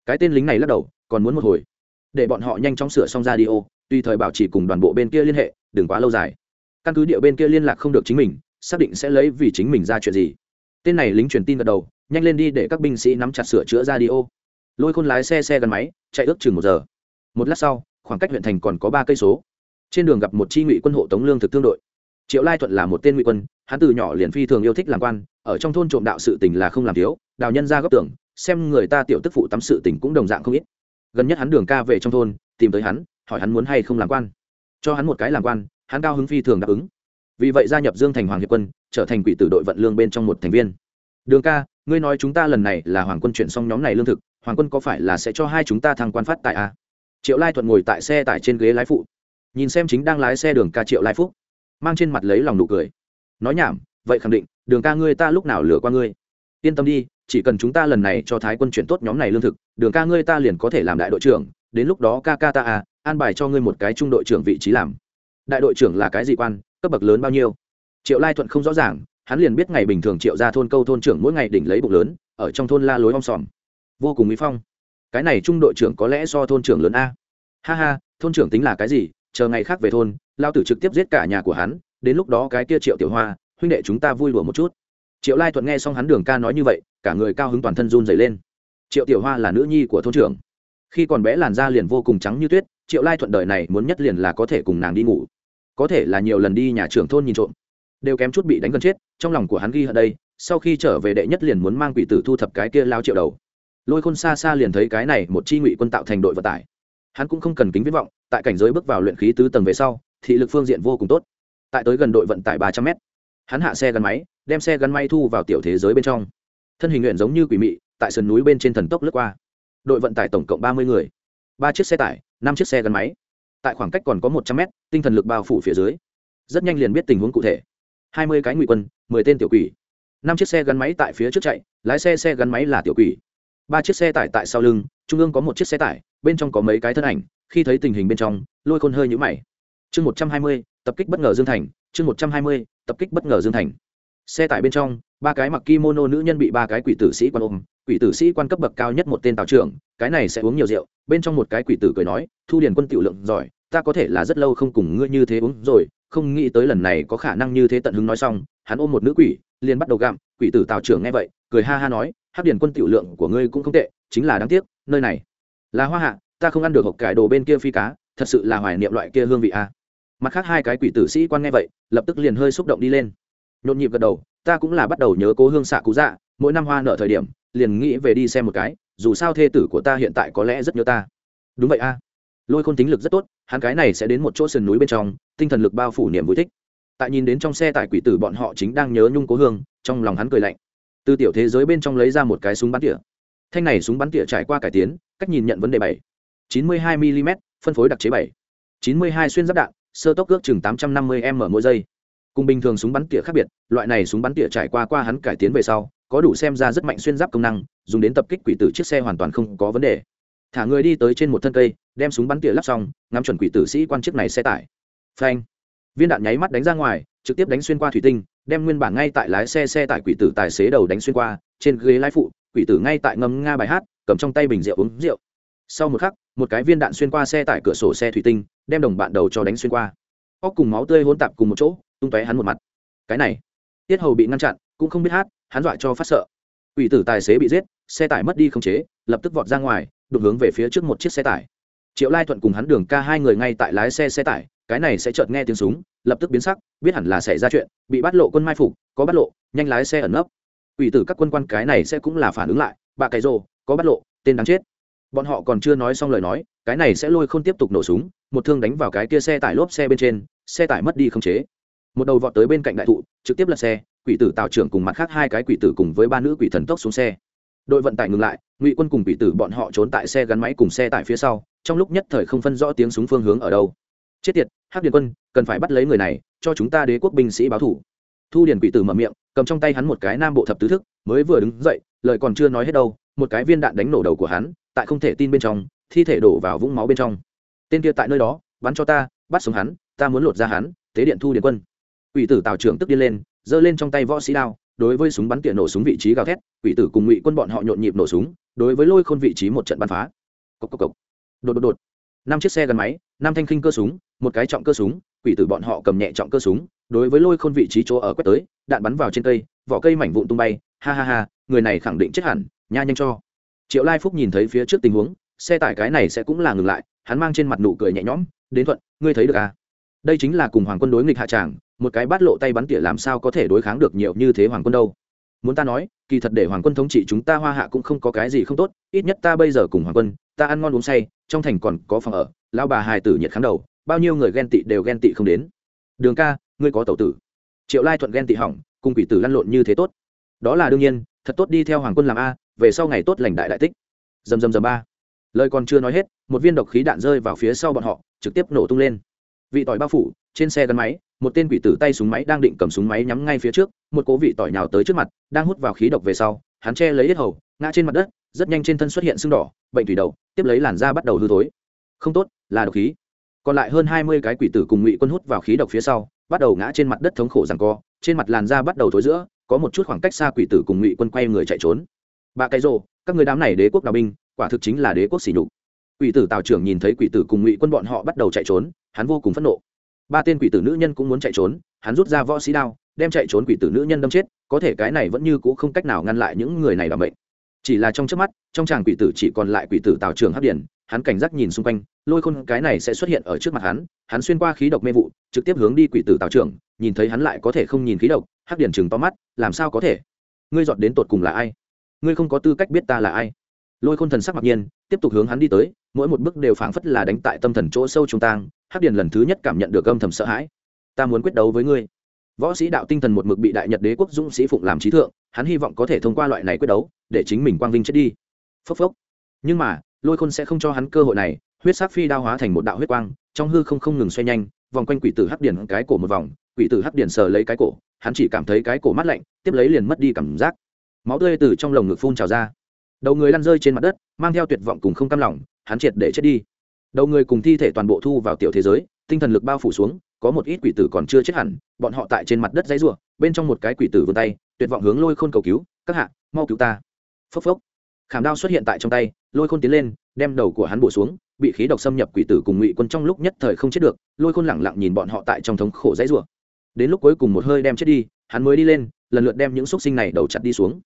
Cái tên lính này lắc đầu, còn muốn một hồi. Để bọn họ nhanh chóng sửa xong ra đi ô, tùy thời bảo trì cùng đoàn bộ bên kia liên hệ, đừng quá lâu dài căn cứ địa bên kia liên lạc không được chính mình, xác định sẽ lấy vì chính mình ra chuyện gì. Tên này lính truyền tin gật đầu, nhanh lên đi để các binh sĩ nắm chặt sửa chữa ra đi ô. Lôi khôn lái xe xe gắn máy, chạy ước chừng một giờ. Một lát sau, khoảng cách huyện thành còn có ba cây số. Trên đường gặp một chi ngụy quân hộ tống lương thực thương đội. Triệu lai thuận là một tên ngụy quân, hắn từ nhỏ liền phi thường yêu thích làm quan, ở trong thôn trộm đạo sự tình là không làm thiếu, đào nhân ra góc tưởng xem người ta tiểu tức phụ tắm sự tình cũng đồng dạng không ít. Gần nhất hắn đường ca về trong thôn, tìm tới hắn, hỏi hắn muốn hay không làm quan. Cho hắn một cái làm quan hắn cao hứng phi thường đáp ứng. Vì vậy gia nhập dương thành hoàng hiệp quân, trở thành quỷ tử đội vận lương bên trong một thành viên. Đường ca, ngươi nói chúng ta lần này là hoàng quân chuyển xong nhóm này lương thực, hoàng quân có phải là sẽ cho hai chúng ta thăng quan phát tại a à? triệu lai thuận ngồi tại xe tải trên ghế lái phụ, nhìn xem chính đang lái xe đường ca triệu lai phúc, mang trên mặt lấy lòng nụ cười. Nói nhảm, vậy khẳng định, đường ca ngươi ta lúc nào lừa qua ngươi? Yên tâm đi, chỉ cần chúng ta lần này cho thái quân chuyển tốt nhóm này lương thực, đường ca ngươi ta liền có thể làm đại đội trưởng, đến lúc đó ca ca ta à an bài cho ngươi một cái trung đội trưởng vị trí làm đại đội trưởng là cái gì quan, cấp bậc lớn bao nhiêu? Triệu lai thuận không rõ ràng, hắn liền biết ngày bình thường triệu ra thôn câu thôn trưởng mỗi ngày đỉnh lấy bụng lớn, ở trong thôn la lối om sòm. Vô cùng mỹ phong. Cái này trung đội trưởng có lẽ do thôn trưởng lớn a. Ha ha, thôn trưởng tính là cái gì? Chờ ngày khác về thôn, lao tử trực tiếp giết cả nhà của hắn, đến lúc đó cái kia triệu tiểu hoa, huynh đệ chúng ta vui đùa một chút. Triệu lai thuận nghe xong hắn đường ca nói như vậy, cả người cao hứng toàn thân run dày lên. Triệu tiểu hoa là nữ nhi của thôn trưởng. Khi còn bé làn da liền vô cùng trắng như tuyết triệu lai thuận đời này muốn nhất liền là có thể cùng nàng đi ngủ. Có thể là nhiều lần đi nhà trưởng thôn nhìn trộm. Đều kém chút bị đánh gần chết, trong lòng của hắn ghi ở đây, sau khi trở về đệ nhất liền muốn mang quỷ tử thu thập cái kia lao triệu đầu. Lôi khôn xa xa liền thấy cái này một chi ngụy quân tạo thành đội vận tải. Hắn cũng không cần kính viết vọng, tại cảnh giới bước vào luyện khí tứ tầng về sau, thị lực phương diện vô cùng tốt. Tại tới gần đội vận tải ba trăm mét, hắn hạ xe gắn máy, đem xe gắn máy thu vào tiểu thế giới bên trong. Thân hình nguyện giống như quỷ mị, tại sườn núi bên trên thần tốc lướt qua. Đội vận tải tổng cộng ba mươi người. Ba chiếc xe tải năm chiếc xe gắn máy. Tại khoảng cách còn có một trăm mét, tinh thần lực bao phủ phía dưới. Rất nhanh liền biết tình huống cụ thể. Hai mươi cái ngụy quân, mười tên tiểu quỷ. Năm chiếc xe gắn máy tại phía trước chạy, lái xe xe gắn máy là tiểu quỷ. Ba chiếc xe tải tại sau lưng, trung ương có một chiếc xe tải, bên trong có mấy cái thân ảnh, khi thấy tình hình bên trong, lôi khôn hơi nhũ mày. Chương một trăm hai mươi, tập kích bất ngờ dương thành, chương một trăm hai mươi, tập kích bất ngờ dương thành. Xe tải bên trong, ba cái mặc kimono nữ nhân bị ba cái quỷ tử sĩ quan ôm quỷ tử sĩ quan cấp bậc cao nhất một tên tào trưởng, cái này sẽ uống nhiều rượu, bên trong một cái quỷ tử cười nói, thu điền quân tiểu lượng giỏi, ta có thể là rất lâu không cùng ngươi như thế uống rồi, không nghĩ tới lần này có khả năng như thế tận hứng nói xong, hắn ôm một nữ quỷ, liền bắt đầu gặm, quỷ tử tào trưởng nghe vậy, cười ha ha nói, hắc điền quân tiểu lượng của ngươi cũng không tệ, chính là đáng tiếc, nơi này là hoa hạ, ta không ăn được hộp cải đồ bên kia phi cá, thật sự là hoài niệm loại kia hương vị a. Mặt khác hai cái quỷ tử sĩ quan nghe vậy, lập tức liền hơi xúc động đi lên. Nhộn nhịp gật đầu, ta cũng là bắt đầu nhớ cố hương xạ cú dạ mỗi năm hoa nợ thời điểm liền nghĩ về đi xem một cái, dù sao thê tử của ta hiện tại có lẽ rất nhớ ta. Đúng vậy a. Lôi khôn tính lực rất tốt, hắn cái này sẽ đến một chỗ sườn núi bên trong, tinh thần lực bao phủ niềm vui thích. Tại nhìn đến trong xe tải quỷ tử bọn họ chính đang nhớ nhung cố hương, trong lòng hắn cười lạnh. Từ tiểu thế giới bên trong lấy ra một cái súng bắn tỉa. Thanh này súng bắn tỉa trải qua cải tiến, cách nhìn nhận vấn đề bảy. Chín mươi hai mm phân phối đặc chế bảy. Chín mươi hai xuyên giáp đạn, sơ tốc ước chừng tám trăm năm mươi m mỗi giây. Cùng bình thường súng bắn tỉa khác biệt, loại này súng bắn tỉa trải qua qua hắn cải tiến về sau có đủ xem ra rất mạnh xuyên giáp công năng, dùng đến tập kích quỷ tử chiếc xe hoàn toàn không có vấn đề. Thả người đi tới trên một thân cây, đem súng bắn tỉa lắp xong, ngắm chuẩn quỷ tử sĩ quan chiếc này xe tải. Phanh. Viên đạn nháy mắt đánh ra ngoài, trực tiếp đánh xuyên qua thủy tinh, đem nguyên bản ngay tại lái xe xe tải quỷ tử tài xế đầu đánh xuyên qua, trên ghế lái phụ, quỷ tử ngay tại ngâm nga bài hát, cầm trong tay bình rượu uống rượu. Sau một khắc, một cái viên đạn xuyên qua xe tải cửa sổ xe thủy tinh, đem đồng bạn đầu cho đánh xuyên qua. Óc cùng máu tươi hỗn tạp cùng một chỗ, tung tóe hắn một mặt. Cái này, tiết hầu bị ngăn chặn cũng không biết hát, hắn dọa cho phát sợ. Ủy tử tài xế bị giết, xe tải mất đi không chế, lập tức vọt ra ngoài, đụng hướng về phía trước một chiếc xe tải. Triệu lai thuận cùng hắn đường ca hai người ngay tại lái xe xe tải, cái này sẽ chợt nghe tiếng súng, lập tức biến sắc, biết hẳn là xảy ra chuyện, bị bắt lộ quân mai phục, có bắt lộ, nhanh lái xe ẩn nấp. Ủy tử các quân quan cái này sẽ cũng là phản ứng lại, bà cái rồ, có bắt lộ, tên đáng chết. Bọn họ còn chưa nói xong lời nói, cái này sẽ lôi không tiếp tục nổ súng, một thương đánh vào cái kia xe tải lốp xe bên trên, xe tải mất đi không chế. Một đầu vọt tới bên cạnh đại thụ, trực tiếp lật xe quỷ tử tào trưởng cùng mặt khác hai cái quỷ tử cùng với ba nữ quỷ thần tốc xuống xe. Đội vận tải ngừng lại, ngụy quân cùng quỷ tử bọn họ trốn tại xe gắn máy cùng xe tải phía sau, trong lúc nhất thời không phân rõ tiếng súng phương hướng ở đâu. Chết tiệt, hắc điện quân, cần phải bắt lấy người này, cho chúng ta đế quốc binh sĩ báo thủ. Thu điền quỷ tử mở miệng, cầm trong tay hắn một cái nam bộ thập tứ thức, mới vừa đứng dậy, lời còn chưa nói hết đâu, một cái viên đạn đánh nổ đầu của hắn, tại không thể tin bên trong, thi thể đổ vào vũng máu bên trong. Tên kia tại nơi đó, bắn cho ta, bắt sống hắn, ta muốn lột ra hắn, tế điện thu điền quân. Quỷ tử tào trưởng tức điên lên giơ lên trong tay võ sĩ đao, đối với súng bắn tiện nổ súng vị trí gào thét, quỷ tử cùng ngụy quân bọn họ nhộn nhịp nổ súng, đối với lôi khôn vị trí một trận bắn phá. Cốc cốc cốc. đột đột đột. Năm chiếc xe gắn máy, năm thanh khinh cơ súng, một cái trọng cơ súng, quỷ tử bọn họ cầm nhẹ trọng cơ súng, đối với lôi khôn vị trí chỗ ở quét tới, đạn bắn vào trên cây, vỏ cây mảnh vụn tung bay, ha ha ha, người này khẳng định chết hẳn, nha nhanh cho. Triệu lai phúc nhìn thấy phía trước tình huống, xe tải cái này sẽ cũng là ngừng lại, hắn mang trên mặt nụ cười nhẹ nhõm, đến thuận, ngươi thấy được à? Đây chính là cùng hoàng quân đối nghịch hạ tràng, một cái bát lộ tay bắn tỉa làm sao có thể đối kháng được nhiều như thế hoàng quân đâu. Muốn ta nói, kỳ thật để hoàng quân thống trị chúng ta hoa hạ cũng không có cái gì không tốt, ít nhất ta bây giờ cùng hoàng quân, ta ăn ngon uống say, trong thành còn có phòng ở lao bà hài tử nhiệt kháng đầu, bao nhiêu người ghen tị đều ghen tị không đến. Đường ca, ngươi có tẩu tử. Triệu lai thuận ghen tị hỏng, cùng quỷ tử lăn lộn như thế tốt. Đó là đương nhiên, thật tốt đi theo hoàng quân làm a, về sau ngày tốt lành đại đại tích. Dầm dầm dầm ba. Lời còn chưa nói hết, một viên độc khí đạn rơi vào phía sau bọn họ, trực tiếp nổ tung lên vị tỏi bao phủ, trên xe gắn máy, một tên quỷ tử tay súng máy đang định cầm súng máy nhắm ngay phía trước, một cố vị tỏi nhào tới trước mặt, đang hút vào khí độc về sau, hắn che lấy hết hầu, ngã trên mặt đất, rất nhanh trên thân xuất hiện sưng đỏ, bệnh thủy đậu, tiếp lấy làn da bắt đầu hư thối. Không tốt, là độc khí. Còn lại hơn hai mươi cái quỷ tử cùng ngụy quân hút vào khí độc phía sau, bắt đầu ngã trên mặt đất thống khổ rằng co, trên mặt làn da bắt đầu thối giữa, có một chút khoảng cách xa quỷ tử cùng ngụy quân quay người chạy trốn. Bà cái rồ, các người đám này đế quốc đào binh, quả thực chính là đế quốc xỉ nhục quỷ tử tào trưởng nhìn thấy quỷ tử cùng ngụy quân bọn họ bắt đầu chạy trốn, hắn vô cùng phẫn nộ. Ba tên quỷ tử nữ nhân cũng muốn chạy trốn, hắn rút ra võ sĩ đao, đem chạy trốn quỷ tử nữ nhân đâm chết, có thể cái này vẫn như c ũ không cách nào ngăn lại những người này làm bệnh chỉ là trong trước mắt, trong tràng quỷ tử chỉ còn lại quỷ tử tào trường hấp điển, hắn cảnh giác nhìn xung quanh, lôi khôn cái này sẽ xuất hiện ở trước mặt hắn hắn xuyên qua khí độc mê vụ, trực tiếp hướng đi quỷ tử tào Trường. nhìn thấy hắn lại có thể không nhìn khí độc hắc điển chừng to mắt, làm sao có thể? Ngươi dọn đến tột cùng là ai? Ngươi không có tư cách biết ta là ai lôi khôn thần sắc mặc nhiên, tiếp tục hướng hắn đi tới, mỗi một bước đều phảng phất là đánh tại tâm thần chỗ sâu trung tang, hắc Điền lần thứ nhất cảm nhận được âm thầm sợ hãi. Ta muốn quyết đấu với ngươi. Võ sĩ đạo tinh thần một mực bị đại nhật đế quốc dũng sĩ phụng làm trí thượng, hắn hy vọng có thể thông qua loại này quyết đấu, để chính mình quang vinh chết đi. Phốc phốc. Nhưng mà, lôi khôn sẽ không cho hắn cơ hội này, huyết sắc phi đao hóa thành một đạo huyết quang, trong hư không không ngừng xoay nhanh, vòng quanh quỷ tử hắc điển cái cổ một vòng, quỷ tử hắc điển sờ lấy cái cổ, hắn chỉ cảm thấy cái cổ mát lạnh, tiếp lấy liền mất đi cảm giác. Máu tươi từ trong lồng ngực phun trào ra đầu người lăn rơi trên mặt đất, mang theo tuyệt vọng cùng không cam lòng, hắn triệt để chết đi. Đầu người cùng thi thể toàn bộ thu vào tiểu thế giới, tinh thần lực bao phủ xuống, có một ít quỷ tử còn chưa chết hẳn, bọn họ tại trên mặt đất dãy rủa, bên trong một cái quỷ tử vươn tay, tuyệt vọng hướng lôi khôn cầu cứu, các hạ, mau cứu ta. Phốc phốc. Khảm đao xuất hiện tại trong tay, lôi khôn tiến lên, đem đầu của hắn bổ xuống, bị khí độc xâm nhập quỷ tử cùng ngụy quân trong lúc nhất thời không chết được, lôi khôn lẳng lặng nhìn bọn họ tại trong thống khổ dãy rủa. Đến lúc cuối cùng một hơi đem chết đi, hắn mới đi lên, lần lượt đem những xúc sinh này đầu chặt đi xuống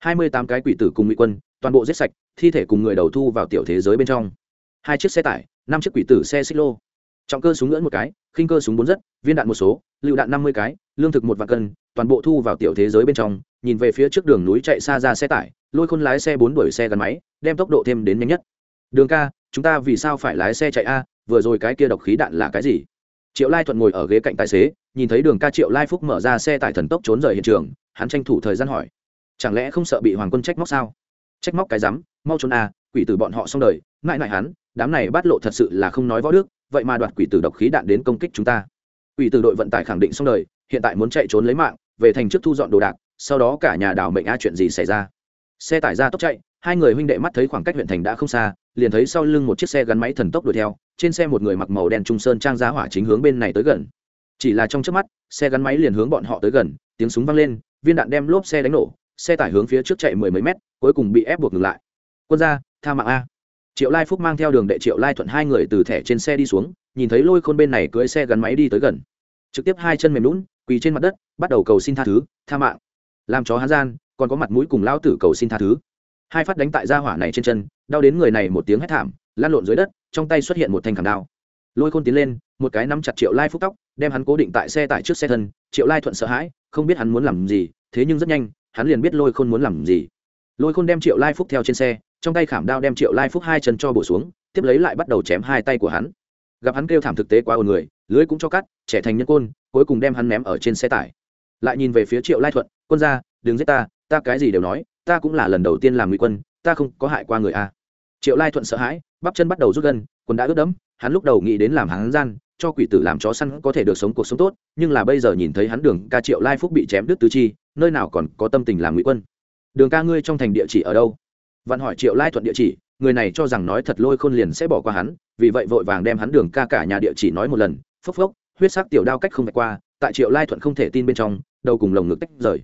hai mươi tám cái quỷ tử cùng ngụy quân, toàn bộ giết sạch, thi thể cùng người đầu thu vào tiểu thế giới bên trong. Hai chiếc xe tải, năm chiếc quỷ tử xe xích lô. Trọng cơ súng ngưỡng một cái, khinh cơ súng bốn rất, viên đạn một số, lựu đạn năm mươi cái, lương thực một vạn cân, toàn bộ thu vào tiểu thế giới bên trong, nhìn về phía trước đường núi chạy xa ra xe tải, lôi khôn lái xe bốn đuổi xe gắn máy, đem tốc độ thêm đến nhanh nhất. Đường ca, chúng ta vì sao phải lái xe chạy a, vừa rồi cái kia độc khí đạn là cái gì? Triệu lai thuận ngồi ở ghế cạnh tài xế, nhìn thấy đường ca triệu lai phúc mở ra xe tải thần tốc trốn rời hiện trường, hắn tranh thủ thời gian hỏi chẳng lẽ không sợ bị hoàng quân trách móc sao? Trách móc cái rắm, mau trốn a quỷ tử bọn họ xong đời ngại ngại hắn, đám này bắt lộ thật sự là không nói võ đức, vậy mà đoạt quỷ tử độc khí đạn đến công kích chúng ta. Quỷ tử đội vận tải khẳng định xong đời, hiện tại muốn chạy trốn lấy mạng, về thành trước thu dọn đồ đạc, sau đó cả nhà đảo mệnh a chuyện gì xảy ra. Xe tải ra tốc chạy, hai người huynh đệ mắt thấy khoảng cách huyện thành đã không xa, liền thấy sau lưng một chiếc xe gắn máy thần tốc đuổi theo, trên xe một người mặc màu đen trung sơn trang giá hỏa chính hướng bên này tới gần. Chỉ là trong trước mắt, xe gắn máy liền hướng bọn họ tới gần, tiếng súng vang lên, viên đạn đem lốp xe đánh nổ xe tải hướng phía trước chạy mười mấy mét, cuối cùng bị ép buộc ngừng lại. Quân ra tha mạng a. Triệu lai phúc mang theo đường đệ triệu lai thuận hai người từ thẻ trên xe đi xuống, nhìn thấy lôi khôn bên này cưới xe gắn máy đi tới gần. Trực tiếp hai chân mềm lún, quỳ trên mặt đất, bắt đầu cầu xin tha thứ, tha mạng. Làm chó hán gian, còn có mặt mũi cùng lão tử cầu xin tha thứ. Hai phát đánh tại gia hỏa này trên chân, đau đến người này một tiếng hét thảm lan lộn dưới đất, trong tay xuất hiện một thanh khảm đao. Lôi khôn tiến lên, một cái nắm chặt triệu lai phúc tóc, đem hắn cố định tại xe tải trước xe thân. Triệu lai thuận sợ hãi, không biết hắn muốn làm gì, thế nhưng rất nhanh hắn liền biết lôi khôn muốn làm gì. Lôi khôn đem triệu lai phúc theo trên xe, trong tay khảm đao đem triệu lai phúc hai chân cho bổ xuống, tiếp lấy lại bắt đầu chém hai tay của hắn. Gặp hắn kêu thảm thực tế quá ồn người, lưới cũng cho cắt, trẻ thành nhân côn, cuối cùng đem hắn ném ở trên xe tải. Lại nhìn về phía triệu lai thuận, quân ra đừng giết ta ta cái gì đều nói, ta cũng là lần đầu tiên làm nguy quân, ta không có hại qua người a. Triệu lai thuận sợ hãi, bắp chân bắt đầu rút gân, quần đã ướt đẫm, hắn lúc đầu nghĩ đến làm hắn gian, cho quỷ tử làm chó săn có thể được sống cuộc sống tốt, nhưng là bây giờ nhìn thấy hắn đường ca triệu lai phúc bị chém đứt tứ chi nơi nào còn có tâm tình làm ngụy quân? Đường ca ngươi trong thành địa chỉ ở đâu? Vạn hỏi triệu lai thuận địa chỉ, người này cho rằng nói thật lôi khôn liền sẽ bỏ qua hắn, vì vậy vội vàng đem hắn đường ca cả nhà địa chỉ nói một lần, phốc phốc, huyết sắc tiểu đao cách không vạch qua, tại triệu lai thuận không thể tin bên trong, đầu cùng lồng ngực tách rời.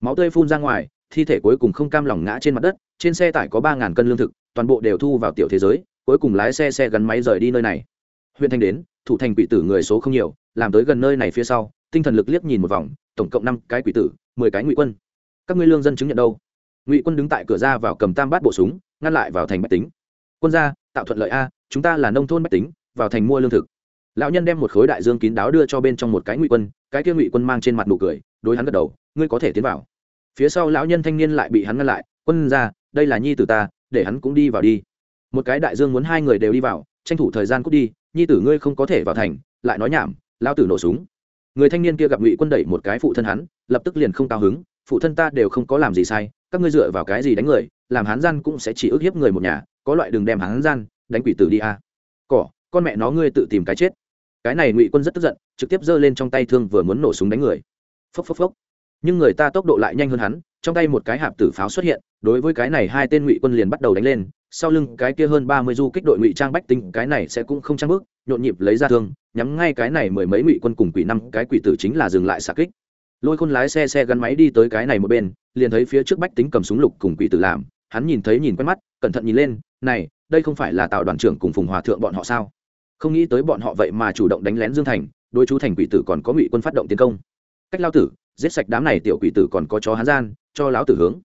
Máu tươi phun ra ngoài, thi thể cuối cùng không cam lòng ngã trên mặt đất, trên xe tải có ba ngàn cân lương thực, toàn bộ đều thu vào tiểu thế giới, cuối cùng lái xe xe gắn máy rời đi nơi này. Huyện thanh đến, thủ thành quỷ tử người số không nhiều, làm tới gần nơi này phía sau, tinh thần lực liếc nhìn một vòng tổng cộng năm cái quỷ tử, mười cái ngụy quân. Các ngươi lương dân chứng nhận đâu? Ngụy quân đứng tại cửa ra vào cầm tam bát bộ súng, ngăn lại vào thành bách tính. Quân gia, tạo thuận lợi a, chúng ta là nông thôn bách tính, vào thành mua lương thực. Lão nhân đem một khối đại dương kín đáo đưa cho bên trong một cái ngụy quân, cái kia ngụy quân mang trên mặt nụ cười, đối hắn gật đầu, ngươi có thể tiến vào. Phía sau lão nhân thanh niên lại bị hắn ngăn lại, quân ra đây là nhi tử ta, để hắn cũng đi vào đi. Một cái đại dương muốn hai người đều đi vào, tranh thủ thời gian cút đi, nhi tử ngươi không có thể vào thành, lại nói nhảm lao tử nổ súng người thanh niên kia gặp ngụy quân đẩy một cái phụ thân hắn, lập tức liền không cao hứng, phụ thân ta đều không có làm gì sai, các ngươi dựa vào cái gì đánh người, làm Hán gian cũng sẽ chỉ ức hiếp người một nhà, có loại đường đem Hán gian đánh quỷ tử đi a à. cỏ, con mẹ nó ngươi tự tìm cái chết. Cái này ngụy quân rất tức giận, trực tiếp giơ lên trong tay thương vừa muốn nổ súng đánh người. Phốc phốc phốc. Nhưng người ta tốc độ lại nhanh hơn hắn, trong tay một cái hạp tử pháo xuất hiện, đối với cái này hai tên ngụy quân liền bắt đầu đánh lên, sau lưng cái kia hơn ba mươi du kích đội ngụy trang bách tinh cái này sẽ cũng không trang bước nhộn nhịp lấy ra thương, nhắm ngay cái này mười mấy ngụy quân cùng quỷ năm, cái quỷ tử chính là dừng lại xạ kích. Lôi khôn lái xe xe gắn máy đi tới cái này một bên, liền thấy phía trước bách tính cầm súng lục cùng quỷ tử làm, hắn nhìn thấy nhìn quen mắt, cẩn thận nhìn lên, này, đây không phải là tạo đoàn trưởng cùng phùng hòa thượng bọn họ sao? Không nghĩ tới bọn họ vậy mà chủ động đánh lén dương thành đôi chú thành quỷ tử còn có ngụy quân phát động tiến công. Cách lao tử, giết sạch đám này tiểu quỷ tử còn có chó hán gian, cho lão tử hướng.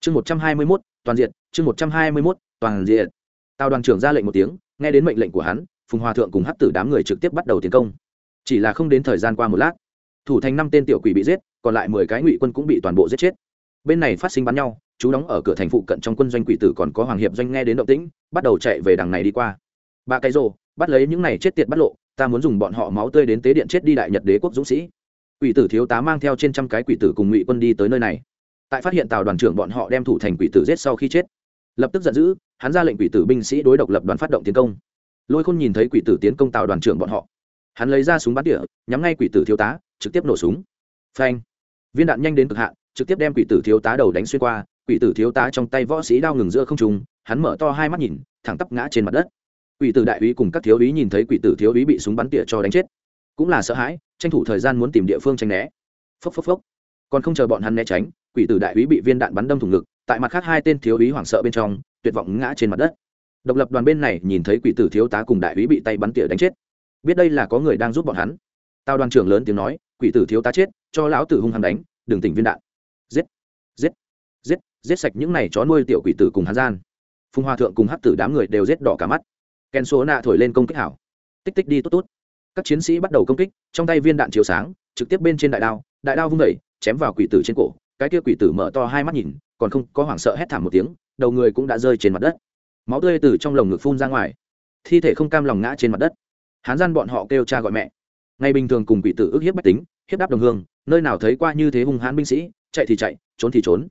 Chương một trăm hai mươi mốt, toàn diện, chương một trăm hai mươi mốt, toàn diện. Tào đoàn trưởng ra lệnh một tiếng, nghe đến mệnh lệnh của hắn phùng hòa thượng cùng hắc tử đám người trực tiếp bắt đầu tiến công. Chỉ là không đến thời gian qua một lát, thủ thành năm tên tiểu quỷ bị giết, còn lại mười cái ngụy quân cũng bị toàn bộ giết chết. Bên này phát sinh bắn nhau, chú đóng ở cửa thành phụ cận trong quân doanh quỷ tử còn có hoàng hiệp doanh nghe đến động tĩnh, bắt đầu chạy về đằng này đi qua. Ba cái rồ, bắt lấy những này chết tiệt bắt lộ, ta muốn dùng bọn họ máu tươi đến tế điện chết đi đại nhật đế quốc dũng sĩ. Quỷ tử thiếu tá mang theo trên trăm cái quỷ tử cùng ngụy quân đi tới nơi này. Tại phát hiện tàu đoàn trưởng bọn họ đem thủ thành quỷ tử giết sau khi chết, lập tức giận dữ, hắn ra lệnh quỷ tử binh sĩ đối độc lập đoàn phát động tiến công lôi khôn nhìn thấy quỷ tử tiến công tàu đoàn trưởng bọn họ hắn lấy ra súng bắn tỉa nhắm ngay quỷ tử thiếu tá trực tiếp nổ súng phanh viên đạn nhanh đến cực hạn trực tiếp đem quỷ tử thiếu tá đầu đánh xuyên qua quỷ tử thiếu tá trong tay võ sĩ đao ngừng giữa không trùng hắn mở to hai mắt nhìn thẳng tắp ngã trên mặt đất quỷ tử đại úy cùng các thiếu úy nhìn thấy quỷ tử thiếu úy bị súng bắn tỉa cho đánh chết cũng là sợ hãi tranh thủ thời gian muốn tìm địa phương tranh né phốc phốc phốc còn không chờ bọn hắn né tránh quỷ tử đại úy bị viên đạn bắn đâm thủng ngực tại mặt khác hai tên thiếu úy hoảng sợ bên trong tuyệt vọng ngã trên mặt đất độc lập đoàn bên này nhìn thấy quỷ tử thiếu tá cùng đại úy bị tay bắn tỉa đánh chết. Biết đây là có người đang giúp bọn hắn. Tao đoàn trưởng lớn tiếng nói quỷ tử thiếu tá chết cho lão tử hung hăng đánh đừng tỉnh viên đạn. Giết giết giết giết sạch những này chó nuôi tiểu quỷ tử cùng hắn gian. Phùng hoa thượng cùng hắc tử đám người đều giết đỏ cả mắt. Kèn số nạ thổi lên công kích hảo. Tích tích đi tốt tốt. Các chiến sĩ bắt đầu công kích trong tay viên đạn chiếu sáng trực tiếp bên trên đại đao đại đao vung đẩy, chém vào quỷ tử trên cổ. Cái kia quỷ tử mở to hai mắt nhìn còn không có hoảng sợ hét thảm một tiếng đầu người cũng đã rơi trên mặt đất máu tươi từ trong lồng ngực phun ra ngoài, thi thể không cam lòng ngã trên mặt đất. Hán gian bọn họ kêu cha gọi mẹ. Ngày bình thường cùng quỷ tử ức hiếp bách tính, hiếp đáp đồng hương, nơi nào thấy qua như thế hung hãn binh sĩ, chạy thì chạy, trốn thì trốn.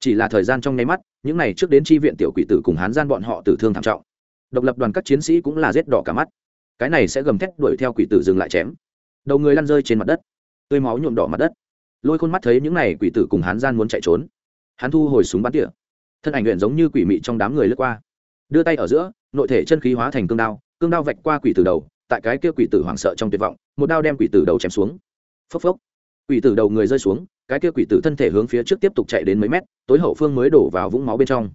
Chỉ là thời gian trong nháy mắt, những ngày trước đến tri viện tiểu quỷ tử cùng hán gian bọn họ tử thương thảm trọng. Độc lập đoàn các chiến sĩ cũng là rết đỏ cả mắt. Cái này sẽ gầm thét đuổi theo quỷ tử dừng lại chém. Đầu người lăn rơi trên mặt đất, tươi máu nhuộm đỏ mặt đất. Lôi khôn mắt thấy những n à y quỷ tử cùng Hán gian muốn chạy trốn. Hắn thu hồi súng bắn tỉa. Thân ảnh luyện giống như quỷ mị trong đám người lướt qua đưa tay ở giữa, nội thể chân khí hóa thành cương đao cương đao vạch qua quỷ tử đầu, tại cái kia quỷ tử hoảng sợ trong tuyệt vọng, một đao đem quỷ tử đầu chém xuống. Phốc phốc. Quỷ tử đầu người rơi xuống, cái kia quỷ tử thân thể hướng phía trước tiếp tục chạy đến mấy mét, tối hậu phương mới đổ vào vũng máu bên trong.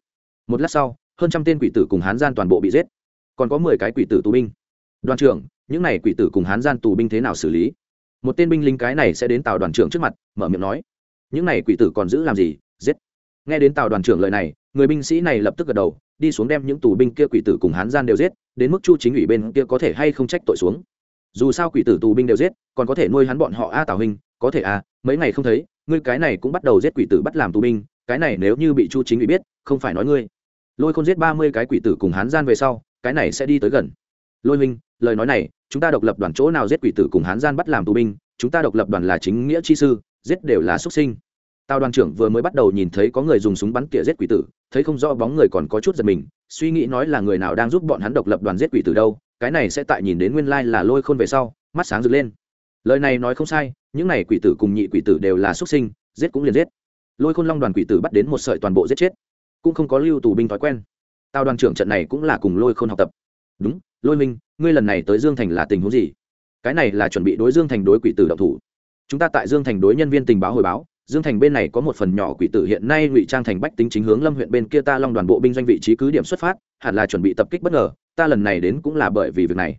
Một lát sau, hơn trăm tên quỷ tử cùng hán gian toàn bộ bị giết. Còn có mười cái quỷ tử tù binh. Đoàn trưởng, những này quỷ tử cùng hán gian tù binh thế nào xử lý? Một tên binh lính cái này sẽ đến tàu đoàn trưởng trước mặt, mở miệng nói. Những này quỷ tử còn giữ làm gì? Giết. Nghe đến tàu đoàn trưởng lời này, người binh sĩ này lập tức gật đầu đi xuống đem những tù binh kia quỷ tử cùng hán gian đều giết, đến mức chu chính ủy bên kia có thể hay không trách tội xuống. Dù sao quỷ tử tù binh đều giết, còn có thể nuôi hắn bọn họ a tào hình, có thể à mấy ngày không thấy, ngươi cái này cũng bắt đầu giết quỷ tử bắt làm tù binh, cái này nếu như bị chu chính ủy biết, không phải nói ngươi. Lôi không giết ba mươi cái quỷ tử cùng hán gian về sau, cái này sẽ đi tới gần. Lôi minh, lời nói này, chúng ta độc lập đoàn chỗ nào giết quỷ tử cùng hán gian bắt làm tù binh, chúng ta độc lập đoàn là chính nghĩa chi sư, giết đều là xuất sinh tào đoàn trưởng vừa mới bắt đầu nhìn thấy có người dùng súng bắn tỉa giết quỷ tử, thấy không rõ bóng người còn có chút giật mình, suy nghĩ nói là người nào đang giúp bọn hắn độc lập đoàn giết quỷ tử đâu, cái này sẽ tại nhìn đến nguyên lai là lôi khôn về sau, mắt sáng rực lên. Lời này nói không sai, những này quỷ tử cùng nhị quỷ tử đều là xuất sinh, giết cũng liền giết. Lôi khôn long đoàn quỷ tử bắt đến một sợi toàn bộ giết chết, cũng không có lưu tù binh thói quen. Tào đoàn trưởng trận này cũng là cùng lôi khôn học tập. Đúng, lôi minh, ngươi lần này tới dương thành là tình huống gì? Cái này là chuẩn bị đối dương thành đối quỷ tử động thủ. Chúng ta tại dương thành đối nhân viên tình báo hồi báo dương thành bên này có một phần nhỏ quỷ tử hiện nay ngụy trang thành bách tính chính hướng lâm huyện bên kia ta long đoàn bộ binh doanh vị trí cứ điểm xuất phát, hẳn là chuẩn bị tập kích bất ngờ, ta lần này đến cũng là bởi vì việc này.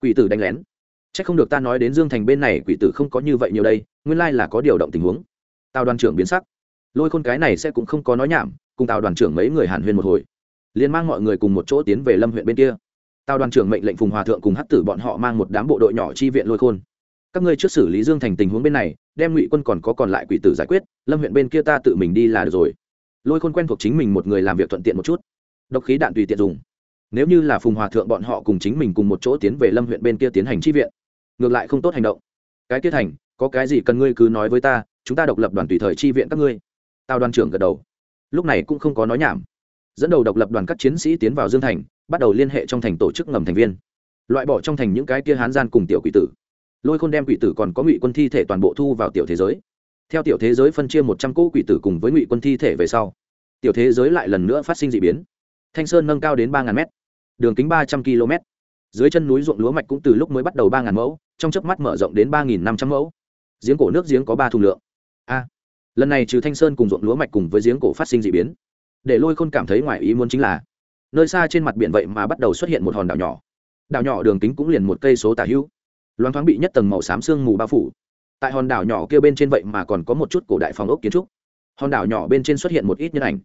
Quỷ tử đánh lén. C h ắ c không được ta nói đến dương thành bên này quỷ tử không có như vậy nhiều đây, nguyên lai là có điều động tình huống. Tào đoàn trưởng biến sắc. Lôi khôn cái này sẽ cũng không có nói nhảm, cùng tào đoàn trưởng mấy người hàn huyên một hồi. Liền mang mọi người cùng một chỗ tiến về lâm huyện bên kia. Tào đoàn trưởng mệnh lệnh phùng hòa thượng cùng Hát tử bọn họ mang một đám bộ đội nhỏ chi viện lôi khôn các ngươi trước xử lý dương thành tình huống bên này, đem ngụy quân còn có còn lại quỷ tử giải quyết, lâm huyện bên kia ta tự mình đi là được rồi. Lôi khôn quen thuộc chính mình một người làm việc thuận tiện một chút. Độc khí đạn tùy tiện dùng. Nếu như là phùng hòa thượng bọn họ cùng chính mình cùng một chỗ tiến về lâm huyện bên kia tiến hành chi viện, ngược lại không tốt hành động. Cái tiết thành, có cái gì cần ngươi cứ nói với ta, chúng ta độc lập đoàn tùy thời chi viện các ngươi. Tao đoàn trưởng gật đầu. Lúc này cũng không có nói nhảm. Dẫn đầu độc lập đoàn các chiến sĩ tiến vào dương thành, bắt đầu liên hệ trong thành tổ chức ngầm thành viên. Loại bỏ trong thành những cái kia hán gian cùng tiểu quỷ tử lôi khôn đem quỷ tử còn có ngụy quân thi thể toàn bộ thu vào tiểu thế giới. Theo tiểu thế giới phân chia một trăm cỗ quỷ tử cùng với ngụy quân thi thể về sau, tiểu thế giới lại lần nữa phát sinh d ị biến. Thanh sơn nâng cao đến ba m đường kính ba trăm km dưới chân núi ruộng lúa mạch cũng từ lúc mới bắt đầu ba mẫu, trong chớp mắt mở rộng đến ba năm trăm mẫu. Giếng cổ nước giếng có ba thùng lượng. A, lần này trừ thanh sơn cùng ruộng lúa mạch cùng với giếng cổ phát sinh d ị biến, để lôi khôn cảm thấy ngoài ý muốn chính là, nơi xa trên mặt biển vậy mà bắt đầu xuất hiện một hòn đảo nhỏ. Đảo nhỏ đường kính cũng liền một cây số tả hữu loáng thoáng bị nhất tầng màu xám sương mù bao phủ. Tại hòn đảo nhỏ kia bên trên vậy mà còn có một chút cổ đại phòng ốc kiến trúc. Hòn đảo nhỏ bên trên xuất hiện một ít nhân ảnh.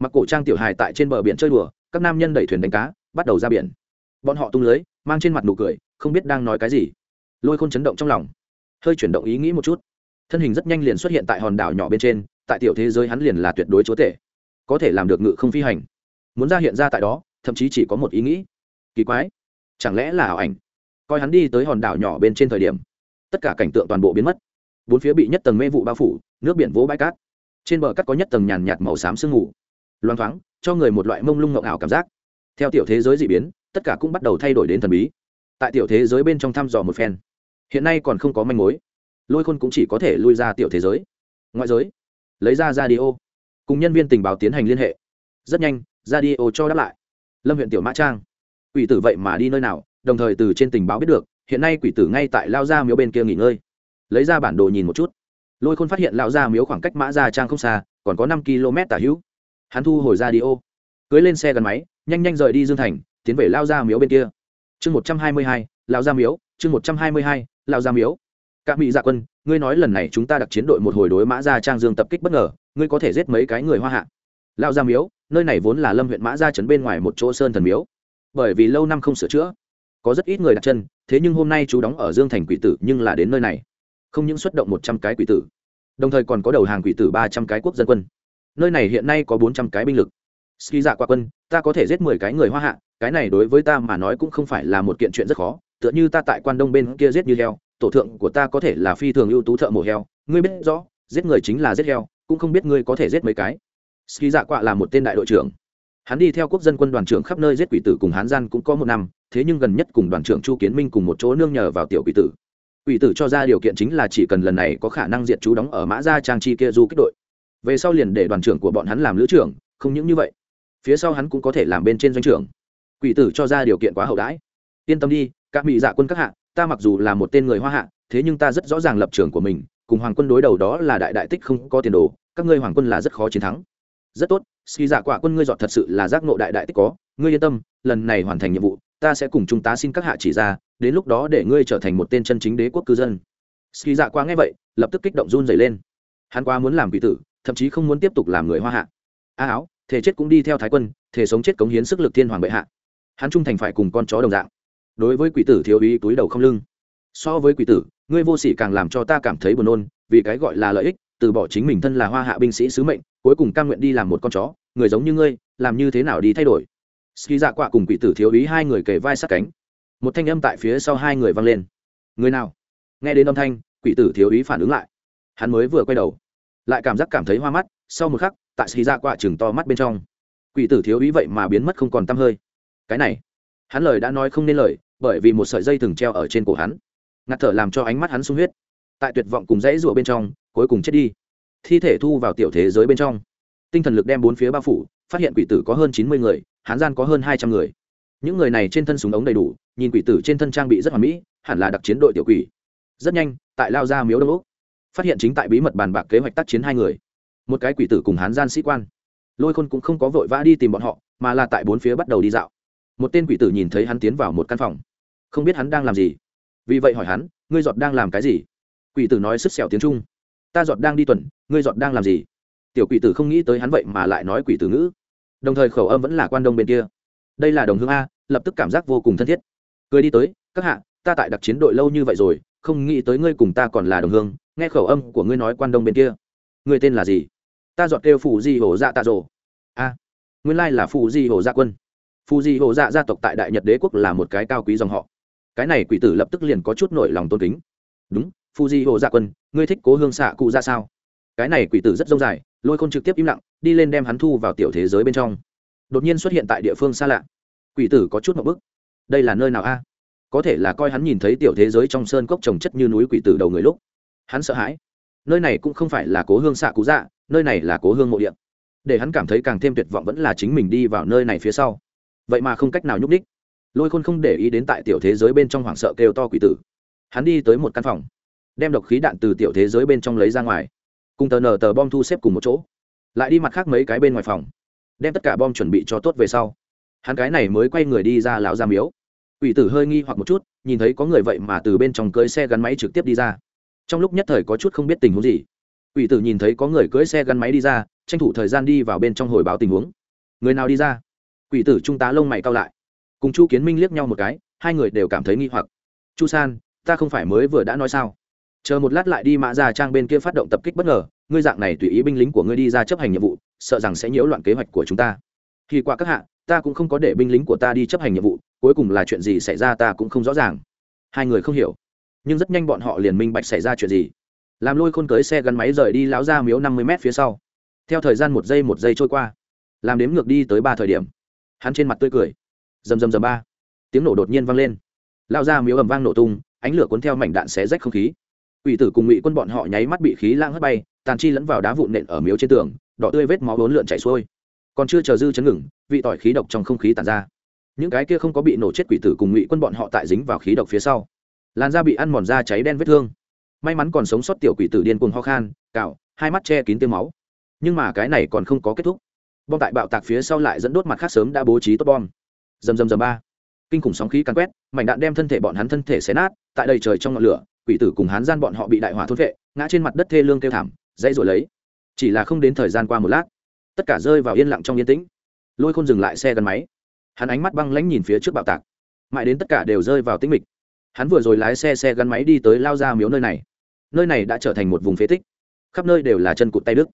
Mặc cổ trang tiểu hài tại trên bờ biển chơi đùa, các nam nhân đẩy thuyền đánh cá, bắt đầu ra biển. Bọn họ tung lưới, mang trên mặt nụ cười, không biết đang nói cái gì. Lôi khôn chấn động trong lòng, hơi chuyển động ý nghĩ một chút. Thân hình rất nhanh liền xuất hiện tại hòn đảo nhỏ bên trên, tại tiểu thế giới hắn liền là tuyệt đối chúa tể, có thể làm được ngự không phi hành. Muốn ra hiện ra tại đó, thậm chí chỉ có một ý nghĩ. Kỳ quái, chẳng lẽ là ảo ảnh? Coi hắn đi tới hòn đảo nhỏ bên trên thời điểm, tất cả cảnh tượng toàn bộ biến mất. Bốn phía bị nhất tầng mê vụ bao phủ, nước biển vỗ bãi cát. Trên bờ cát có nhất tầng nhàn nhạt màu xám sương mù. Loang thoáng, cho người một loại mông lung ngộng ảo cảm giác. Theo tiểu thế giới d ị biến, tất cả cũng bắt đầu thay đổi đến thần bí. Tại tiểu thế giới bên trong thăm dò một phen, hiện nay còn không có manh mối. Lôi khôn cũng chỉ có thể lui ra tiểu thế giới. Ngoại giới, lấy ra ra đi ô cùng nhân viên tình báo tiến hành liên hệ. Rất nhanh ra đi ô cho đáp lại. Lâm huyện tiểu mã trang. Ủy tử vậy mà đi nơi nào? Đồng thời từ trên tình báo biết được, hiện nay quỷ tử ngay tại lao gia miếu bên kia nghỉ ngơi. Lấy ra bản đồ nhìn một chút. Lôi khôn phát hiện lao gia miếu khoảng cách mã gia trang không xa, còn có năm km tả hữu. Hắn thu hồi ra đi ô. Cưới lên xe gắn máy, nhanh nhanh rời đi dương thành, tiến về lao gia miếu bên kia. Chương một trăm hai mươi hai, lao gia miếu, chương một trăm hai mươi hai, lao gia miếu. Các mỹ dạ quân, ngươi nói lần này chúng ta đặc chiến đội một hồi đối mã gia trang dương tập kích bất ngờ, ngươi có thể giết mấy cái người hoa hạ? Lao gia miếu, nơi này vốn là lâm huyện mã gia trấn bên ngoài một chỗ sơn thần miếu. Bởi vì lâu năm không sửa chữa có rất ít người đặt chân, thế nhưng hôm nay chú đóng ở dương thành quỷ tử nhưng là đến nơi này. Không những xuất động một trăm cái quỷ tử, đồng thời còn có đầu hàng quỷ tử ba trăm cái quốc dân quân. Nơi này hiện nay có bốn trăm cái binh lực. Ski dạ qua quân, ta có thể giết mười cái người hoa hạ, cái này đối với ta mà nói cũng không phải là một kiện chuyện rất khó, tựa như ta tại quan đông bên kia giết như heo, tổ thượng của ta có thể là phi thường ưu tú thợ mổ heo, ngươi biết rõ, giết người chính là giết heo, cũng không biết ngươi có thể giết mấy cái. Ski dạ quạ là một tên đại đội trưởng hắn đi theo quốc dân quân đoàn trưởng khắp nơi giết quỷ tử cùng hán gian cũng có một năm, thế nhưng gần nhất cùng đoàn trưởng chu kiến minh cùng một chỗ nương nhờ vào tiểu quỷ tử. Quỷ tử cho ra điều kiện chính là chỉ cần lần này có khả năng diệt chú đóng ở mã gia trang chi kia du kích đội. Về sau liền để đoàn trưởng của bọn hắn làm lữ trưởng, không những như vậy, phía sau hắn cũng có thể làm bên trên doanh trưởng. Quỷ tử cho ra điều kiện quá hậu đãi. Yên tâm đi, các mỹ dạ quân các hạ, ta mặc dù là một tên người hoa hạ, thế nhưng ta rất rõ ràng lập trường của mình, cùng hoàng quân đối đầu đó là đại đại tích không có tiền đồ, các ngươi hoàng quân là rất khó chiến thắng. Rất tốt ski dạ quả quân ngươi dọn thật sự là giác ngộ đại đại tích có. Ngươi yên tâm, lần này hoàn thành nhiệm vụ, ta sẽ cùng chúng ta xin các hạ chỉ ra, đến lúc đó để ngươi trở thành một tên chân chính đế quốc cư dân. Ski dạ quả nghe vậy, lập tức kích động run dày lên. Hắn quá muốn làm quỷ tử, thậm chí không muốn tiếp tục làm người hoa hạ. A áo thể chết cũng đi theo thái quân thể sống chết cống hiến sức lực thiên hoàng bệ hạ. Hắn trung thành phải cùng con chó đồng dạng. Đối với quỷ tử thiếu ý túi đầu không lưng. So với quỷ tử, ngươi vô sỉ càng làm cho ta cảm thấy buồn nôn, vì cái gọi là lợi ích, từ bỏ chính mình thân là hoa hạ binh sĩ sứ mệnh cuối cùng cam nguyện đi làm một con chó, người giống như ngươi, làm như thế nào đi thay đổi. Ski dạ quạ cùng quỷ tử thiếu ý hai người kề vai sát cánh. Một thanh âm tại phía sau hai người vang lên. Người nào? Nghe đến âm thanh, quỷ tử thiếu ý phản ứng lại. Hắn mới vừa quay đầu, lại cảm giác cảm thấy hoa mắt, sau một khắc, tại ski dạ quạ chừng to mắt bên trong. Quỷ tử thiếu ý vậy mà biến mất không còn t hơi. Cái này, hắn lời đã nói không nên lời, bởi vì một sợi dây thừng treo ở trên cổ hắn. Ngạt thở làm cho ánh mắt hắn sung huyết. Tại tuyệt vọng cùng dãy rụa bên trong, cuối cùng chết đi thi thể thu vào tiểu thế giới bên trong. Tinh thần lực đem bốn phía bao phủ, phát hiện quỷ tử có hơn chín mươi người, hán gian có hơn hai trăm người. Những người này trên thân súng ống đầy đủ, nhìn quỷ tử trên thân trang bị rất hoàn mỹ, hẳn là đặc chiến đội tiểu quỷ. Rất nhanh, tại lao ra miếu đông úc, phát hiện chính tại bí mật bàn bạc kế hoạch tác chiến hai người. Một cái quỷ tử cùng hán gian sĩ quan. Lôi khôn cũng không có vội vã đi tìm bọn họ, mà là tại bốn phía bắt đầu đi dạo. Một tên quỷ tử nhìn thấy hắn tiến vào một căn phòng. Không biết hắn đang làm gì. Vì vậy hỏi hắn, ngươi giọt đang làm cái gì? Quỷ tử nói sứt xẻo tiếng trung ta giọt đang đi tuần, ngươi giọt đang làm gì? Tiểu quỷ tử không nghĩ tới hắn vậy mà lại nói quỷ tử ngữ. Đồng thời khẩu âm vẫn là quan đông bên kia. Đây là đồng hương a, lập tức cảm giác vô cùng thân thiết. Cười đi tới, các hạ, ta tại đặc chiến đội lâu như vậy rồi, không nghĩ tới ngươi cùng ta còn là đồng hương, nghe khẩu âm của ngươi nói quan đông bên kia. Ngươi tên là gì? Ta dọn kêu phù di hổ dạ tạ rồ. A, nguyên lai là phù di hổ dạ quân. Phù di hổ dạ gia tộc tại đại nhật đế quốc là một cái cao quý dòng họ. Cái này quỷ tử lập tức liền có chút nổi lòng tôn kính. Đúng Fuji Hồ dạ quân ngươi thích cố hương xạ cụ ra sao? Cái này quỷ tử rất dông dài, lôi khôn trực tiếp im lặng, đi lên đem hắn thu vào tiểu thế giới bên trong. Đột nhiên xuất hiện tại địa phương xa lạ. Quỷ tử có chút một bức. Đây là nơi nào a? À? Có thể là coi hắn nhìn thấy tiểu thế giới trong sơn cốc trồng chất như núi quỷ tử đầu người lúc. Hắn sợ hãi. Nơi này cũng không phải là cố hương xạ cú dạ nơi này là cố hương mộ điện để hắn cảm thấy càng thêm tuyệt vọng vẫn là chính mình đi vào nơi này phía sau. Vậy mà không cách nào nhúc đích lôi khôn không để ý đến tại tiểu thế giới bên trong hoảng sợ kêu to quỷ tử. Hắn đi tới một căn phòng đem độc khí đạn từ tiểu thế giới bên trong lấy ra ngoài, cùng tờ nở tờ bom thu xếp cùng một chỗ, lại đi mặt khác mấy cái bên ngoài phòng, đem tất cả bom chuẩn bị cho tốt về sau. Hắn cái này mới quay người đi ra lão gia miếu. Ủy tử hơi nghi hoặc một chút, nhìn thấy có người vậy mà từ bên trong cưới xe gắn máy trực tiếp đi ra. Trong lúc nhất thời có chút không biết tình huống gì ủy tử nhìn thấy có người cưới xe gắn máy đi ra, tranh thủ thời gian đi vào bên trong hồi báo tình huống. Người nào đi ra? Quỷ tử trung tá lông mày cao lại. Cùng chu kiến minh liếc nhau một cái, hai người đều cảm thấy nghi hoặc. Chu san, ta không phải mới vừa đã nói sao? Chờ một lát lại đi mã ra trang bên kia phát động tập kích bất ngờ, ngươi dạng này tùy ý binh lính của ngươi đi ra chấp hành nhiệm vụ, sợ rằng sẽ nhiễu loạn kế hoạch của chúng ta. Khi qua các hạ, ta cũng không có để binh lính của ta đi chấp hành nhiệm vụ, cuối cùng là chuyện gì xảy ra ta cũng không rõ ràng. Hai người không hiểu, nhưng rất nhanh bọn họ liền minh bạch xảy ra chuyện gì. Làm lôi khôn cưới xe gắn máy rời đi lão ra miếu năm mươi m phía sau. Theo thời gian một giây một giây trôi qua, làm đếm ngược đi tới ba thời điểm, hắn trên mặt tươi cười. Rầm rầm rầm ba, tiếng nổ đột nhiên vang lên. Lao ra miếu ầm vang nổ tung, ánh lửa cuốn theo mảnh đạn xé rách không khí. Quỷ tử cùng ngụy quân bọn họ nháy mắt bị khí lang hất bay tàn chi lẫn vào đá vụn nện ở miếu trên tường đỏ tươi vết máu vốn lượn chảy xuôi. Còn chưa chờ dư chấn ngừng vị tỏi khí độc trong không khí tàn ra. Những cái kia không có bị nổ chết quỷ tử cùng ngụy quân bọn họ tại dính vào khí độc phía sau. Làn da bị ăn mòn da cháy đen vết thương. May mắn còn sống sót tiểu quỷ tử điên cuồng ho khan cào, hai mắt che kín tiêu máu. Nhưng mà cái này còn không có kết thúc. Bom tại bạo tạc phía sau lại dẫn đốt mặt khác sớm đã bố trí tốt bom. Dầm dầm dầm ba. Kinh khủng sóng khí càn quét mảnh đạn đem thân thể bọn hắn thân thể xé nát tại đầy trời trong ngọn lửa quỷ tử cùng hán gian bọn họ bị đại hỏa thốt vệ, ngã trên mặt đất thê lương kêu thảm, dãy rồi lấy. Chỉ là không đến thời gian qua một lát, tất cả rơi vào yên lặng trong yên tĩnh. Lôi khôn dừng lại xe gắn máy. Hắn ánh mắt băng lãnh nhìn phía trước bạo tạc. Mãi đến tất cả đều rơi vào tĩnh mịch. Hắn vừa rồi lái xe xe gắn máy đi tới lao ra miếu nơi này. Nơi này đã trở thành một vùng phế tích. Khắp nơi đều là chân cụt tay đức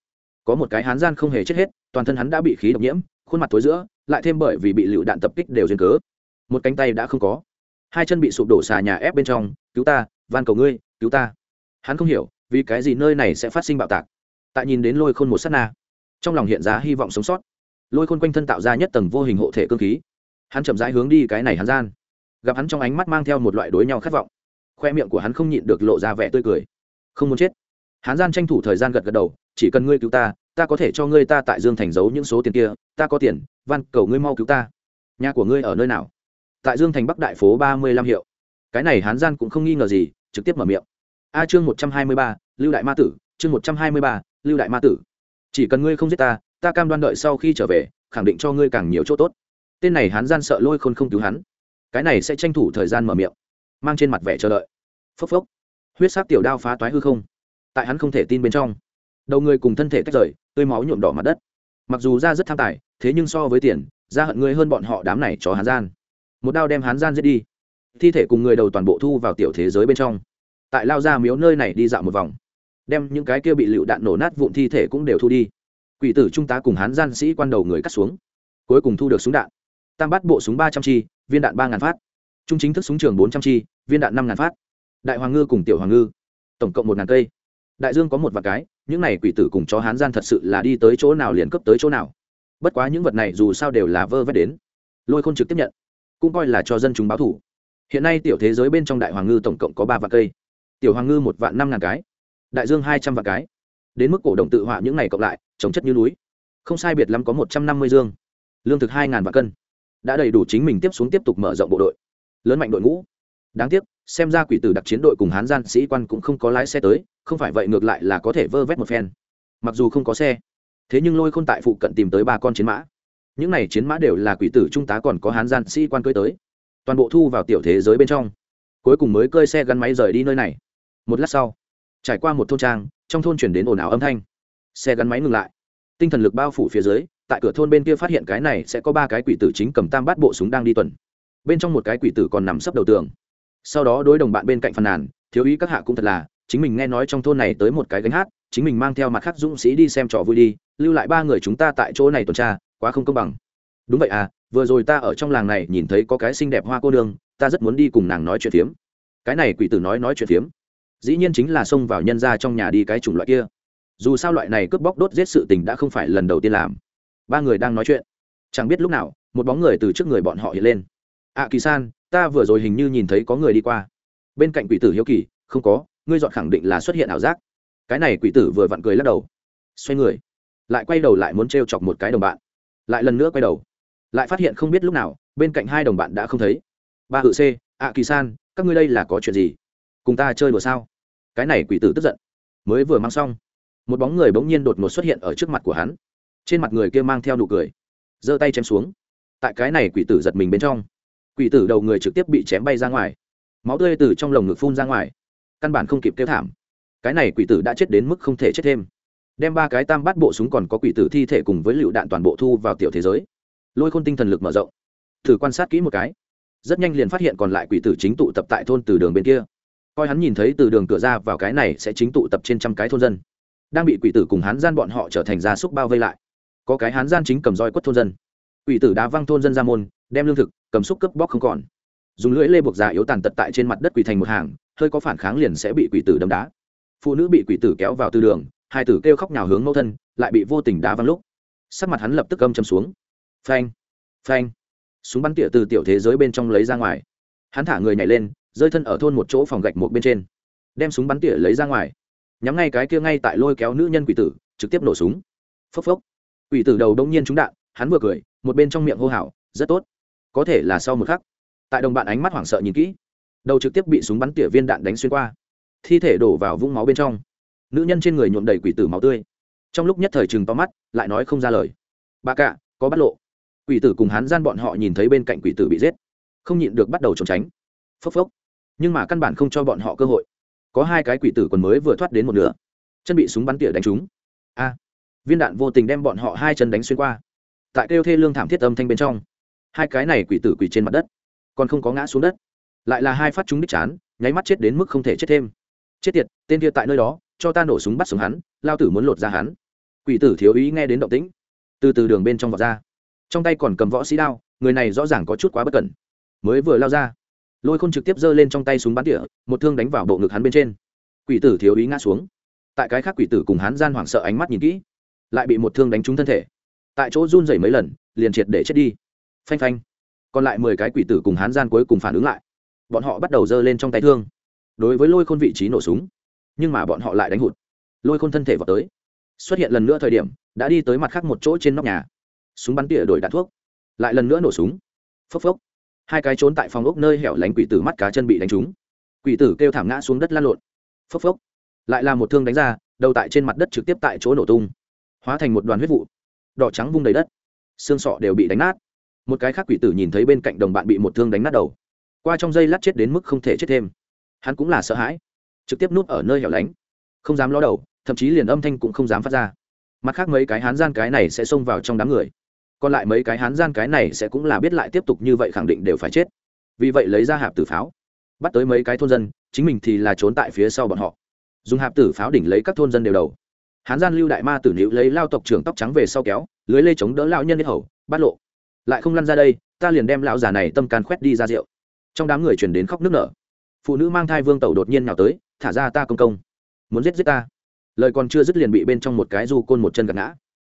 có một cái hán gian không hề chết hết, toàn thân hắn đã bị khí độc nhiễm, khuôn mặt tối giữa, lại thêm bởi vì bị lựu đạn tập kích đều duyên cớ. Một cánh tay đã không có. Hai chân bị sụp đổ xà nhà ép bên trong, cứu ta van cầu ngươi, cứu ta. Hắn không hiểu, vì cái gì nơi này sẽ phát sinh bạo tạc. Tại nhìn đến lôi khôn một s á t na, trong lòng hiện ra hy vọng sống sót. Lôi khôn quanh thân tạo ra nhất tầng vô hình hộ thể cơ khí. Hắn chậm rãi hướng đi cái này hắn gian. Gặp hắn trong ánh mắt mang theo một loại đối nhau khát vọng. Khoe miệng của hắn không nhịn được lộ ra vẻ tươi cười. Không muốn chết. Hắn gian tranh thủ thời gian gật gật đầu, chỉ cần ngươi cứu ta ta có thể cho ngươi ta tại dương thành giấu những số tiền kia, ta có tiền, van cầu ngươi mau cứu ta. Nhà của ngươi ở nơi nào? Tại dương thành bắc đại phố ba mươi lăm hiệu. Cái này hán gian cũng không nghi ngờ gì trực tiếp mở miệng. A chương một trăm hai mươi ba, lưu đại ma tử, chương một trăm hai mươi ba, lưu đại ma tử. Chỉ cần ngươi không giết ta ta cam đoan đợi sau khi trở về, khẳng định cho ngươi càng nhiều chỗ tốt. Tên này hắn gian sợ lôi khôn không cứu hắn. Cái này sẽ tranh thủ thời gian mở miệng. Mang trên mặt vẻ chờ đợi. Phốc phốc. Huyết sắc tiểu đao phá toái hư không. Tại hắn không thể tin bên trong. Đầu người cùng thân thể tách rời, tươi máu nhuộm đỏ mặt đất. Mặc dù ra rất tham tài, thế nhưng so với tiền, ra hận ngươi hơn bọn họ đám này cho hắn gian. Một đao đem hắn gian giết đi thi thể cùng người đầu toàn bộ thu vào tiểu thế giới bên trong. Tại lao ra miếu nơi này đi dạo một vòng, đem những cái kia bị lựu đạn nổ nát vụn thi thể cũng đều thu đi. Quỷ tử trung tá cùng hán gian sĩ quan đầu người cắt xuống, cuối cùng thu được súng đạn. Tam bắt bộ súng ba trăm chi, viên đạn ba ngàn phát. Trung chính thức súng trường bốn trăm chi, viên đạn năm ngàn phát. Đại hoàng ngư cùng tiểu hoàng ngư, tổng cộng một ngàn cây. Đại dương có một vài cái, những này quỷ tử cùng chó hán gian thật sự là đi tới chỗ nào liền cấp tới chỗ nào. Bất quá những vật này dù sao đều là vơ vét đến, lôi khôn trực tiếp nhận, cũng coi là cho dân chúng báo thủ hiện nay tiểu thế giới bên trong đại hoàng ngư tổng cộng có ba vạn cây. Tiểu hoàng ngư một vạn năm ngàn cái. Đại dương hai trăm vạn cái. Đến mức cổ động tự họa những này cộng lại, trồng chất như núi. Không sai biệt lắm có một trăm năm mươi dương. Lương thực hai ngàn vạn cân. Đã đầy đủ chính mình tiếp xuống tiếp tục mở rộng bộ đội. Lớn mạnh đội ngũ. Đáng tiếc, xem ra quỷ tử đặc chiến đội cùng hán gian sĩ quan cũng không có lái xe tới, không phải vậy ngược lại là có thể vơ vét một phen. Mặc dù không có xe, thế nhưng lôi khôn tại phụ cận tìm tới ba con chiến mã. Những này chiến mã đều là quỷ tử trung tá còn có hán gian sĩ quan cưới tới toàn bộ thu vào tiểu thế giới bên trong. Cuối cùng mới cơi xe gắn máy rời đi nơi này. Một lát sau, trải qua một thôn trang, trong thôn chuyển đến ồn ào âm thanh. Xe gắn máy ngừng lại. Tinh thần lực bao phủ phía dưới, tại cửa thôn bên kia phát hiện cái này sẽ có ba cái quỷ tử chính cầm tam bát bộ súng đang đi tuần. Bên trong một cái quỷ tử còn nằm sấp đầu tường. Sau đó đối đồng bạn bên cạnh phàn nàn, thiếu ý các hạ cũng thật là, chính mình nghe nói trong thôn này tới một cái gánh hát, chính mình mang theo mặt khác dũng sĩ đi xem trò vui đi, lưu lại ba người chúng ta tại chỗ này tuần tra, quá không công bằng. Đúng vậy à vừa rồi ta ở trong làng này nhìn thấy có cái xinh đẹp hoa cô nương, ta rất muốn đi cùng nàng nói chuyện phiếm. Cái này quỷ tử nói nói chuyện phiếm. Dĩ nhiên chính là xông vào nhân ra trong nhà đi cái chủng loại kia. Dù sao loại này cướp bóc đốt giết sự tình đã không phải lần đầu tiên làm. Ba người đang nói chuyện. Chẳng biết lúc nào, một bóng người từ trước người bọn họ hiện lên. Ạ kỳ san, ta vừa rồi hình như nhìn thấy có người đi qua. Bên cạnh quỷ tử hiếu kỳ, không có, ngươi dọn khẳng định là xuất hiện ảo giác. Cái này quỷ tử vừa vặn cười lắc đầu. Xoay người, lại quay đầu lại muốn t chọc một cái đồng bạn. Lại lần nữa quay đầu lại phát hiện không biết lúc nào, bên cạnh hai đồng bạn đã không thấy. Ba hự c ạ kỳ san, các ngươi đây là có chuyện gì? Cùng ta chơi đùa sao? Cái này quỷ tử tức giận. Mới vừa mang xong, một bóng người bỗng nhiên đột ngột xuất hiện ở trước mặt của hắn. Trên mặt người kia mang theo nụ cười, giơ tay chém xuống. Tại cái này quỷ tử giật mình bên trong, quỷ tử đầu người trực tiếp bị chém bay ra ngoài. Máu tươi từ trong lồng ngực phun ra ngoài. Căn bản không kịp kêu thảm. Cái này quỷ tử đã chết đến mức không thể chết thêm. Đem ba cái tam bát bộ súng còn có quỷ tử thi thể cùng với lựu đạn toàn bộ thu vào tiểu thế giới lôi khôn tinh thần lực mở rộng. Thử quan sát kỹ một cái. Rất nhanh liền phát hiện còn lại quỷ tử chính tụ tập tại thôn từ đường bên kia. Coi hắn nhìn thấy từ đường cửa ra vào cái này sẽ chính tụ tập trên trăm cái thôn dân. Đang bị quỷ tử cùng hán gian bọn họ trở thành gia súc bao vây lại. Có cái hán gian chính cầm roi quất thôn dân. Quỷ tử đá văng thôn dân ra môn, đem lương thực, cầm xúc cướp bóc không còn. Dùng lưỡi lê buộc già yếu tàn tật tại trên mặt đất quỷ thành một hàng, hơi có phản kháng liền sẽ bị quỷ tử đấm đá. Phụ nữ bị quỷ tử kéo vào tư đường, hai tử kêu khóc nhào hướng mẫu thân, lại bị vô tình đá văng lúc. Sắc mặt hắn lập tức âm châm xuống phanh phanh. Súng bắn tỉa từ tiểu thế giới bên trong lấy ra ngoài. Hắn thả người nhảy lên, rơi thân ở thôn một chỗ phòng gạch một bên trên. Đem súng bắn tỉa lấy ra ngoài. Nhắm ngay cái kia ngay tại lôi kéo nữ nhân quỷ tử, trực tiếp nổ súng. Phốc phốc. Quỷ tử đầu đông nhiên trúng đạn, hắn vừa cười, một bên trong miệng hô hào, rất tốt. Có thể là sau một khắc. Tại đồng bạn ánh mắt hoảng sợ nhìn kỹ, đầu trực tiếp bị súng bắn tỉa viên đạn đánh xuyên qua. Thi thể đổ vào vũng máu bên trong. Nữ nhân trên người nhuộm đầy quỷ tử máu tươi. Trong lúc nhất thời chừng to mắt, lại nói không ra lời. Bà cạ, có bắt lộ quỷ tử cùng hắn gian bọn họ nhìn thấy bên cạnh quỷ tử bị giết, không nhịn được bắt đầu trốn tránh. Phốc phốc. Nhưng mà căn bản không cho bọn họ cơ hội. Có hai cái quỷ tử còn mới vừa thoát đến một nửa. Chân bị súng bắn tỉa đánh trúng. A. Viên đạn vô tình đem bọn họ hai chân đánh xuyên qua. Tại kêu thê lương thảm thiết âm thanh bên trong, hai cái này quỷ tử quỷ trên mặt đất, còn không có ngã xuống đất. Lại là hai phát trúng đích chán, nháy mắt chết đến mức không thể chết thêm. Chết tiệt, tên kia tại nơi đó, cho ta nổ súng bắt sống hắn, lao tử muốn lột ra hắn. Quỷ tử thiếu ý nghe đến động tĩnh, từ từ đường bên trong vọt ra trong tay còn cầm võ sĩ đao, người này rõ ràng có chút quá bất cẩn. Mới vừa lao ra, lôi khôn trực tiếp giơ lên trong tay súng bắn tỉa, một thương đánh vào bộ ngực hắn bên trên. Quỷ tử thiếu ý ngã xuống. Tại cái khác quỷ tử cùng hắn gian hoảng sợ ánh mắt nhìn kỹ, lại bị một thương đánh trúng thân thể. Tại chỗ run rẩy mấy lần, liền triệt để chết đi. Phanh phanh. Còn lại mười cái quỷ tử cùng hắn gian cuối cùng phản ứng lại. Bọn họ bắt đầu giơ lên trong tay thương. Đối với lôi khôn vị trí nổ súng, nhưng mà bọn họ lại đánh hụt. Lôi khôn thân thể vào tới. Xuất hiện lần nữa thời điểm, đã đi tới mặt khác một chỗ trên nóc nhà súng bắn tỉa đổi đạn thuốc. Lại lần nữa nổ súng. Phốc phốc. Hai cái trốn tại phòng ốc nơi hẻo lánh quỷ tử mắt cá chân bị đánh trúng. Quỷ tử kêu thảm ngã xuống đất lan lộn. Phốc phốc. Lại là một thương đánh ra, đầu tại trên mặt đất trực tiếp tại chỗ nổ tung. Hóa thành một đoàn huyết vụ. Đỏ trắng vung đầy đất. Xương sọ đều bị đánh nát. Một cái khác quỷ tử nhìn thấy bên cạnh đồng bạn bị một thương đánh nát đầu. Qua trong dây lát chết đến mức không thể chết thêm. Hắn cũng là sợ hãi. Trực tiếp núp ở nơi hẻo lánh. Không dám ló đầu, thậm chí liền âm thanh cũng không dám phát ra. Mặt khác mấy cái hán gian cái này sẽ xông vào trong đám người còn lại mấy cái hán gian cái này sẽ cũng là biết lại tiếp tục như vậy khẳng định đều phải chết. Vì vậy lấy ra hạp tử pháo, bắt tới mấy cái thôn dân, chính mình thì là trốn tại phía sau bọn họ. Dùng hạp tử pháo đỉnh lấy các thôn dân đều đầu. Hán gian lưu đại ma tử nữ lấy lao tộc trưởng tóc trắng về sau kéo, lưới lê chống đỡ lao nhân hết hầu, bắt lộ. Lại không lăn ra đây, ta liền đem lão già này tâm can khoét đi ra rượu. Trong đám người chuyển đến khóc nước nở. Phụ nữ mang thai vương tẩu đột nhiên nào tới, thả ra ta công công. Muốn giết giết ta. Lời còn chưa dứt liền bị bên trong một cái du côn một chân gạt ngã.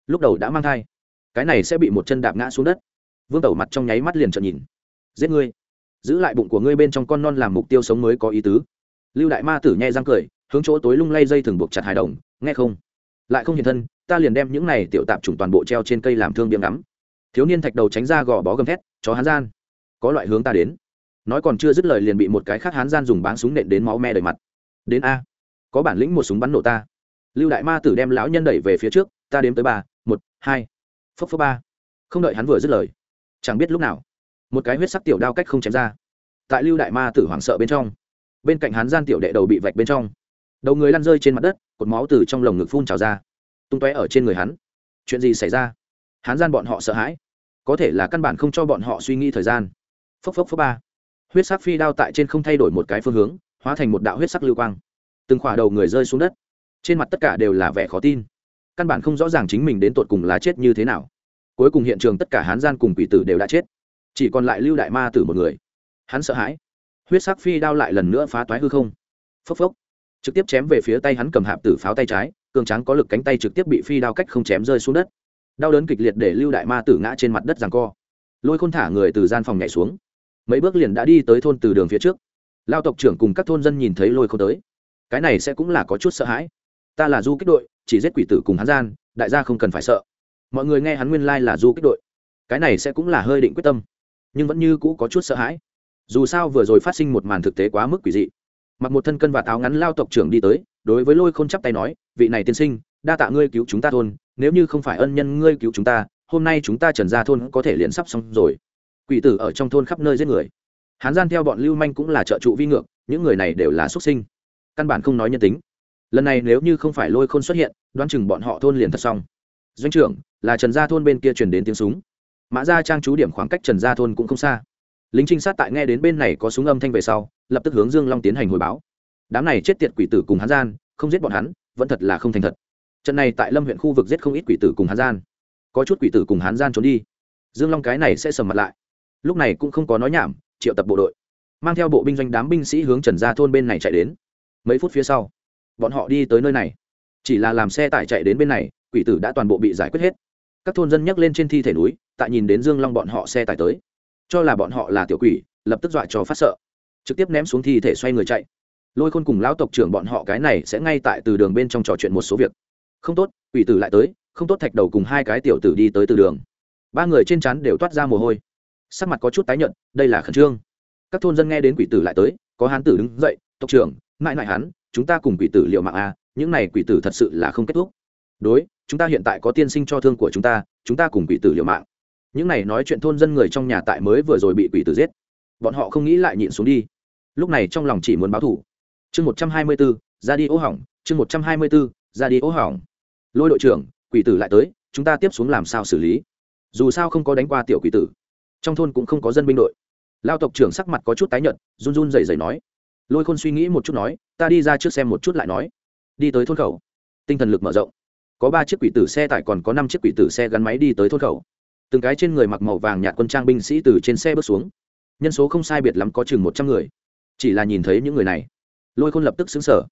Lúc đầu đã mang thai cái này sẽ bị một chân đạp ngã xuống đất. Vương tẩu mặt trong nháy mắt liền trợn nhìn. Giết ngươi. Giữ lại bụng của ngươi bên trong con non làm mục tiêu sống mới có ý tứ. Lưu đại ma tử nhai răng cười, hướng chỗ tối lung lay dây thường buộc chặt hài đồng, nghe không? Lại không hiện thân, ta liền đem những này tiểu tạp chủng toàn bộ treo trên cây làm thương biếng ngắm. Thiếu niên thạch đầu tránh ra gò bó gầm thét, chó hán gian, có loại hướng ta đến. Nói còn chưa dứt lời liền bị một cái khác hán gian dùng báng súng nện đến máu me đầy mặt. Đến a, có bản lĩnh một súng bắn nổ ta. Lưu đại ma tử đem lão nhân đẩy về phía trước, ta đếm tới ba, một, hai phốc phốc ba. Không đợi hắn vừa dứt lời, chẳng biết lúc nào, một cái huyết sắc tiểu đao cách không chém ra. Tại lưu đại ma tử hoảng sợ bên trong, bên cạnh hắn gian tiểu đệ đầu bị vạch bên trong, đầu người lăn rơi trên mặt đất, cột máu từ trong lồng ngực phun trào ra, tung tóe ở trên người hắn. Chuyện gì xảy ra? Hắn gian bọn họ sợ hãi, có thể là căn bản không cho bọn họ suy nghĩ thời gian. Phốc phốc phốc ba. Huyết sắc phi đao tại trên không thay đổi một cái phương hướng, hóa thành một đạo huyết sắc lưu quang. Từng khỏa đầu người rơi xuống đất, trên mặt tất cả đều là vẻ khó tin căn bản không rõ ràng chính mình đến tột cùng là chết như thế nào. Cuối cùng hiện trường tất cả hán gian cùng quỷ tử đều đã chết. Chỉ còn lại lưu đại ma tử một người. Hắn sợ hãi. Huyết sắc phi đao lại lần nữa phá toái hư không. Phốc phốc. Trực tiếp chém về phía tay hắn cầm hạp tử pháo tay trái, cường tráng có lực cánh tay trực tiếp bị phi đao cách không chém rơi xuống đất. Đau đớn kịch liệt để lưu đại ma tử ngã trên mặt đất rằng co. Lôi khôn thả người từ gian phòng nhảy xuống. Mấy bước liền đã đi tới thôn từ đường phía trước. Lao tộc trưởng cùng các thôn dân nhìn thấy lôi khôn tới. Cái này sẽ cũng là có chút sợ hãi ta là du kích đội, chỉ giết quỷ tử cùng hắn gian, đại gia không cần phải sợ. Mọi người nghe hắn nguyên lai là du kích đội. Cái này sẽ cũng là hơi định quyết tâm, nhưng vẫn như cũ có chút sợ hãi. Dù sao vừa rồi phát sinh một màn thực tế quá mức quỷ dị. Mặc một thân cân và táo ngắn lao tộc trưởng đi tới, đối với lôi khôn chắp tay nói, vị này tiên sinh, đa tạ ngươi cứu chúng ta thôn, nếu như không phải ân nhân ngươi cứu chúng ta, hôm nay chúng ta trần ra thôn có thể liền sắp xong rồi. Quỷ tử ở trong thôn khắp nơi giết người. Hán gian theo bọn lưu manh cũng là trợ trụ vi ngược, những người này đều là xuất sinh. Căn bản không nói nhân tính lần này nếu như không phải lôi khôn xuất hiện, đoán chừng bọn họ thôn liền thật xong. Doanh trưởng, là trần gia thôn bên kia truyền đến tiếng súng. Mã gia trang trú điểm khoảng cách trần gia thôn cũng không xa. Lính trinh sát tại nghe đến bên này có súng âm thanh về sau, lập tức hướng dương long tiến hành hồi báo. Đám này chết tiệt quỷ tử cùng hắn gian, không giết bọn hắn, vẫn thật là không thành thật. Trận này tại lâm huyện khu vực giết không ít quỷ tử cùng hắn gian. Có chút quỷ tử cùng hắn gian trốn đi. Dương long cái này sẽ sầm mặt lại. Lúc này cũng không có nói nhảm, triệu tập bộ đội. Mang theo bộ binh doanh đám binh sĩ hướng trần gia thôn bên này chạy đến. Mấy phút phía sau bọn họ đi tới nơi này. Chỉ là làm xe tải chạy đến bên này, quỷ tử đã toàn bộ bị giải quyết hết. Các thôn dân nhấc lên trên thi thể núi, tại nhìn đến dương long bọn họ xe tải tới. Cho là bọn họ là tiểu quỷ, lập tức dọa cho phát sợ. Trực tiếp ném xuống thi thể xoay người chạy. Lôi khôn cùng lão tộc trưởng bọn họ cái này sẽ ngay tại từ đường bên trong trò chuyện một số việc. Không tốt, quỷ tử lại tới, không tốt thạch đầu cùng hai cái tiểu tử đi tới từ đường. Ba người trên chắn đều toát ra mồ hôi. Sắc mặt có chút tái nhợt, đây là khẩn trương. Các thôn dân nghe đến quỷ tử lại tới, có hán tử đứng dậy, tộc trưởng, mãi mãi hắn chúng ta cùng quỷ tử liệu mạng a, những này quỷ tử thật sự là không kết thúc. Đối, chúng ta hiện tại có tiên sinh cho thương của chúng ta chúng ta cùng quỷ tử liệu mạng. Những này nói chuyện thôn dân người trong nhà tại mới vừa rồi bị quỷ tử giết. Bọn họ không nghĩ lại nhịn xuống đi. Lúc này trong lòng chỉ muốn báo thủ chương một trăm hai mươi bốn, ra đi ố hỏng. Chương một trăm hai mươi bốn, ra đi ố hỏng. Lôi đội trưởng, quỷ tử lại tới, chúng ta tiếp xuống làm sao xử lý? Dù sao không có đánh qua tiểu quỷ tử. Trong thôn cũng không có dân binh đội. Lao tộc trưởng sắc mặt có chút tái nhợt, run run rẩy rẩy nói lôi khôn suy nghĩ một chút nói, ta đi ra trước xem một chút lại nói. Đi tới thôn khẩu. Tinh thần lực mở rộng. Có ba chiếc quỷ tử xe tải còn có năm chiếc quỷ tử xe gắn máy đi tới thôn khẩu. Từng cái trên người mặc màu vàng nhạt quân trang binh sĩ từ trên xe bước xuống. Nhân số không sai biệt lắm có chừng một trăm người. Chỉ là nhìn thấy những người này, lôi khôn lập tức xứng sở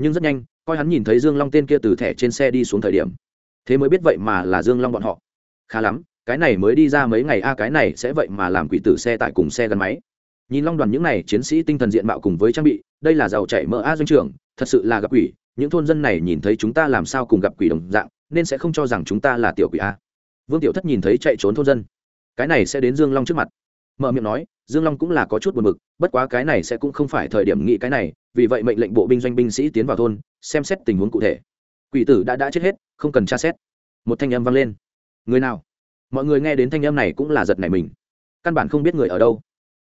nhưng rất nhanh, coi hắn nhìn thấy dương long tên kia từ thẻ trên xe đi xuống thời điểm, thế mới biết vậy mà là dương long bọn họ. Khá lắm, cái này mới đi ra mấy ngày, a, cái này sẽ vậy mà làm quỷ tử xe tại cùng xe gắn máy nhìn long đoàn những này chiến sĩ tinh thần diện mạo cùng với trang bị, đây là giàu chảy mỡ a doanh trưởng, thật sự là gặp quỷ, những thôn dân này nhìn thấy chúng ta làm sao cùng gặp quỷ đồng dạng, nên sẽ không cho rằng chúng ta là tiểu quỷ a. Vương tiểu thất nhìn thấy chạy trốn thôn dân. Cái này sẽ đến dương long trước mặt. Mở miệng nói, dương long cũng là có chút buồn bực, bất quá cái này sẽ cũng không phải thời điểm nghĩ cái này, vì vậy mệnh lệnh bộ binh doanh binh sĩ tiến vào thôn, xem xét tình huống cụ thể. Quỷ tử đã đã chết hết, không cần tra xét. Một thanh âm vang lên. Người nào? Mọi người nghe đến thanh âm này cũng là giật nảy mình. Căn bản không biết người ở đâu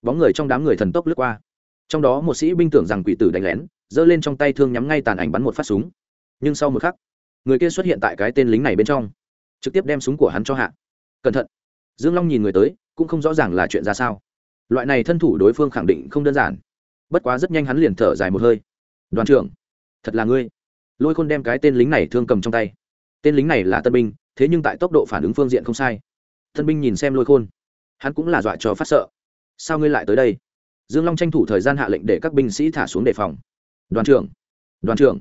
bóng người trong đám người thần tốc lướt qua. Trong đó một sĩ binh tưởng rằng quỷ tử đánh lén, giơ lên trong tay thương nhắm ngay tàn ảnh bắn một phát súng. Nhưng sau một khắc, người kia xuất hiện tại cái tên lính này bên trong, trực tiếp đem súng của hắn cho hạ. Cẩn thận. Dương long nhìn người tới, cũng không rõ ràng là chuyện ra sao. Loại này thân thủ đối phương khẳng định không đơn giản. Bất quá rất nhanh hắn liền thở dài một hơi. Đoàn trưởng, thật là ngươi. Lôi khôn đem cái tên lính này thương cầm trong tay. Tên lính này là tân binh, thế nhưng tại tốc độ phản ứng phương diện không sai. Tân binh nhìn xem lôi khôn, hắn cũng là dọa cho phát sợ sao ngươi lại tới đây? Dương long tranh thủ thời gian hạ lệnh để các binh sĩ thả xuống đề phòng. Đoàn trưởng đoàn trưởng.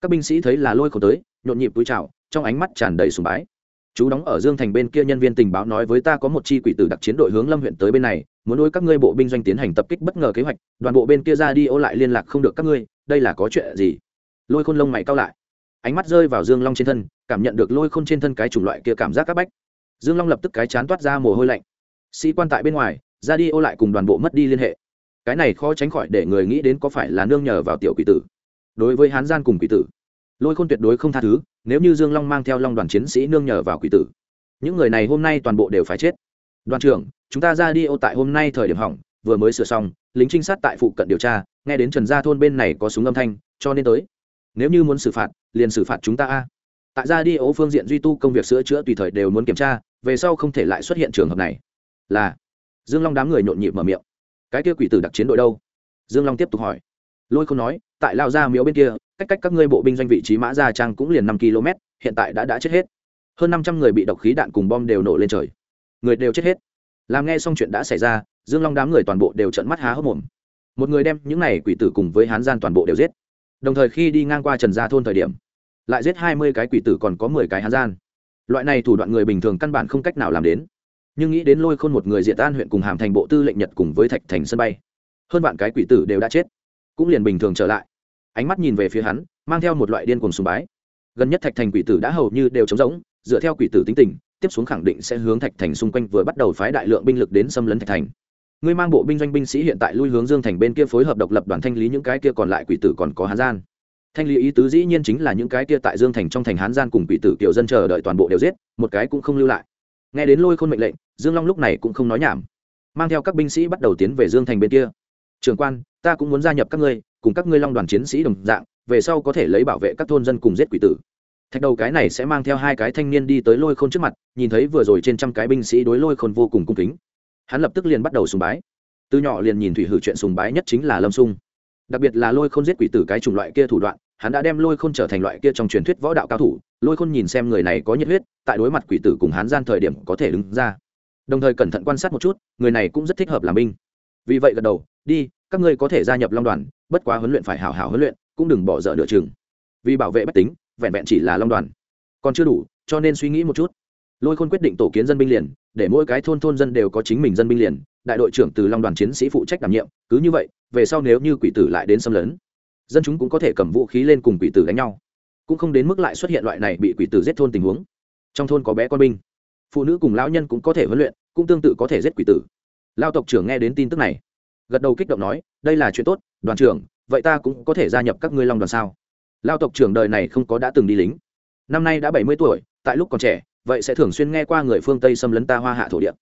Các binh sĩ thấy là lôi khổ tới, nhộn nhịp túi trào trong ánh mắt tràn đầy sùng bái. Chú đóng ở dương thành bên kia nhân viên tình báo nói với ta có một chi quỷ tử đặc chiến đội hướng lâm huyện tới bên này, muốn đối các ngươi bộ binh doanh tiến hành tập kích bất ngờ kế hoạch, đoàn bộ bên kia ra đi ô lại liên lạc không được các ngươi, đây là có chuyện gì? Lôi khôn lông mày cao lại. Ánh mắt rơi vào dương long trên thân, cảm nhận được lôi khôn trên thân cái chủng loại kia cảm giác các bách. Dương long lập tức cái chán toát ra mồ hôi lạnh. Sĩ quan tại bên ngoài ra đi ô lại cùng đoàn bộ mất đi liên hệ. Cái này khó tránh khỏi để người nghĩ đến có phải là nương nhờ vào tiểu quỷ tử. Đối với hán gian cùng quỷ tử, lôi khôn tuyệt đối không tha thứ, nếu như dương long mang theo long đoàn chiến sĩ nương nhờ vào quỷ tử, những người này hôm nay toàn bộ đều phải chết. Đoàn trưởng, chúng ta ra đi ô tại hôm nay thời điểm hỏng, vừa mới sửa xong, lính trinh sát tại phụ cận điều tra, nghe đến trần gia thôn bên này có súng âm thanh, cho nên tới. Nếu như muốn xử phạt, liền xử phạt chúng ta a. Tại ra đi ô phương diện duy tu công việc sửa chữa tùy thời đều muốn kiểm tra, về sau không thể lại xuất hiện trường hợp này. Là dương long đám người nhộn nhịp mở miệng. Cái kia quỷ tử đặc chiến đội đâu? Dương long tiếp tục hỏi. Lôi không nói, tại lao Gia miếu bên kia, cách cách các ngươi bộ binh doanh vị trí mã gia trang cũng liền năm km, hiện tại đã đã chết hết. Hơn năm trăm người bị độc khí đạn cùng bom đều nổ lên trời. Người đều chết hết. Làm nghe xong chuyện đã xảy ra, dương long đám người toàn bộ đều trận mắt há hốc mồm. Một người đem những này quỷ tử cùng với hán gian toàn bộ đều giết. Đồng thời khi đi ngang qua trần gia thôn thời điểm, lại giết hai mươi cái quỷ tử còn có mười cái hán gian. Loại này thủ đoạn người bình thường căn bản không cách nào làm đến nhưng nghĩ đến lôi khôn một người diện tan huyện cùng hàm thành bộ tư lệnh nhật cùng với thạch thành sân bay, hơn vạn cái quỷ tử đều đã chết, cũng liền bình thường trở lại. Ánh mắt nhìn về phía hắn, mang theo một loại điên cuồng sùng bái. Gần nhất thạch thành quỷ tử đã hầu như đều trống rỗng, dựa theo quỷ tử tính tình, tiếp xuống khẳng định sẽ hướng thạch thành xung quanh vừa bắt đầu phái đại lượng binh lực đến xâm lấn thạch thành. Ngươi mang bộ binh doanh binh sĩ hiện tại lui hướng dương thành bên kia phối hợp độc lập đoàn thanh lý những cái kia còn lại quỷ tử còn có hán gian. Thanh lý ý tứ dĩ nhiên chính là những cái kia tại dương thành trong thành hán gian cùng quỷ tử kiểu dân chờ đợi toàn bộ đều giết, một cái cũng không lưu lại. Nghe đến lôi khôn mệnh lệnh dương long lúc này cũng không nói nhảm. Mang theo các binh sĩ bắt đầu tiến về dương thành bên kia. Trường quan, ta cũng muốn gia nhập các ngươi, cùng các ngươi long đoàn chiến sĩ đồng dạng, về sau có thể lấy bảo vệ các thôn dân cùng giết quỷ tử. Thạch đầu cái này sẽ mang theo hai cái thanh niên đi tới lôi khôn trước mặt, nhìn thấy vừa rồi trên trăm cái binh sĩ đối lôi khôn vô cùng cung kính. Hắn lập tức liền bắt đầu sùng bái. Từ nhỏ liền nhìn thủy hử chuyện sùng bái nhất chính là lâm sung. Đặc biệt là lôi khôn giết quỷ tử cái chủng loại kia thủ đoạn, hắn đã đem lôi khôn trở thành loại kia trong truyền thuyết võ đạo cao thủ. Lôi khôn nhìn xem người này có nhiệt huyết, tại đối mặt quỷ tử cùng hắn gian thời điểm có thể đứng ra đồng thời cẩn thận quan sát một chút, người này cũng rất thích hợp làm binh. Vì vậy gật đầu, đi, các ngươi có thể gia nhập long đoàn, bất quá huấn luyện phải hảo hảo huấn luyện, cũng đừng bỏ dở nửa chừng. Vì bảo vệ bách tính, vẹn vẹn chỉ là long đoàn. Còn chưa đủ, cho nên suy nghĩ một chút. Lôi khôn quyết định tổ kiến dân binh liền, để mỗi cái thôn thôn dân đều có chính mình dân binh liền, đại đội trưởng từ long đoàn chiến sĩ phụ trách đảm nhiệm, cứ như vậy, về sau nếu như quỷ tử lại đến xâm lấn, dân chúng cũng có thể cầm vũ khí lên cùng quỷ tử đánh nhau. Cũng không đến mức lại xuất hiện loại này bị quỷ tử giết thôn tình huống. Trong thôn có bé con binh, phụ nữ cùng lão nhân cũng có thể huấn luyện cũng tương tự có thể giết quỷ tử. Lao tộc trưởng nghe đến tin tức này, gật đầu kích động nói, đây là chuyện tốt, đoàn trưởng, vậy ta cũng có thể gia nhập các ngươi long đoàn sao? Lao tộc trưởng đời này không có đã từng đi lính. Năm nay đã bảy mươi tuổi, tại lúc còn trẻ, vậy sẽ thường xuyên nghe qua người phương tây xâm lấn ta hoa hạ thổ địa.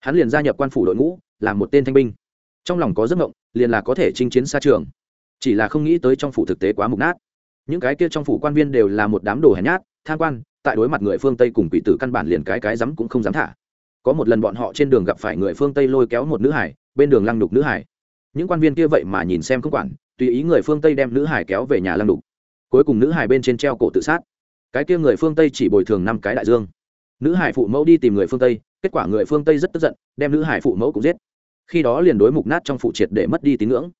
Hắn liền gia nhập quan phủ đội ngũ làm một tên thanh binh. Trong lòng có giấc mộng, liền là có thể chinh chiến xa trường. Chỉ là không nghĩ tới trong phủ thực tế quá mục nát. Những cái kia trong phủ quan viên đều là một đám đồ hèn nhát, tham quan, tại đối mặt người phương tây cùng quỷ tử căn bản liền cái cái dám cũng không dám thả có một lần bọn họ trên đường gặp phải người phương tây lôi kéo một nữ hải, bên đường lăng đục nữ hải. Những quan viên kia vậy mà nhìn xem không quản, tùy ý người phương tây đem nữ hải kéo về nhà lăng đục. Cuối cùng nữ hải bên trên treo cổ tự sát. Cái kia người phương tây chỉ bồi thường năm cái đại dương. Nữ hải phụ mẫu đi tìm người phương tây, kết quả người phương tây rất tức giận, đem nữ hải phụ mẫu cũng giết. Khi đó liền đối mục nát trong phụ triệt để mất đi tín ngưỡng.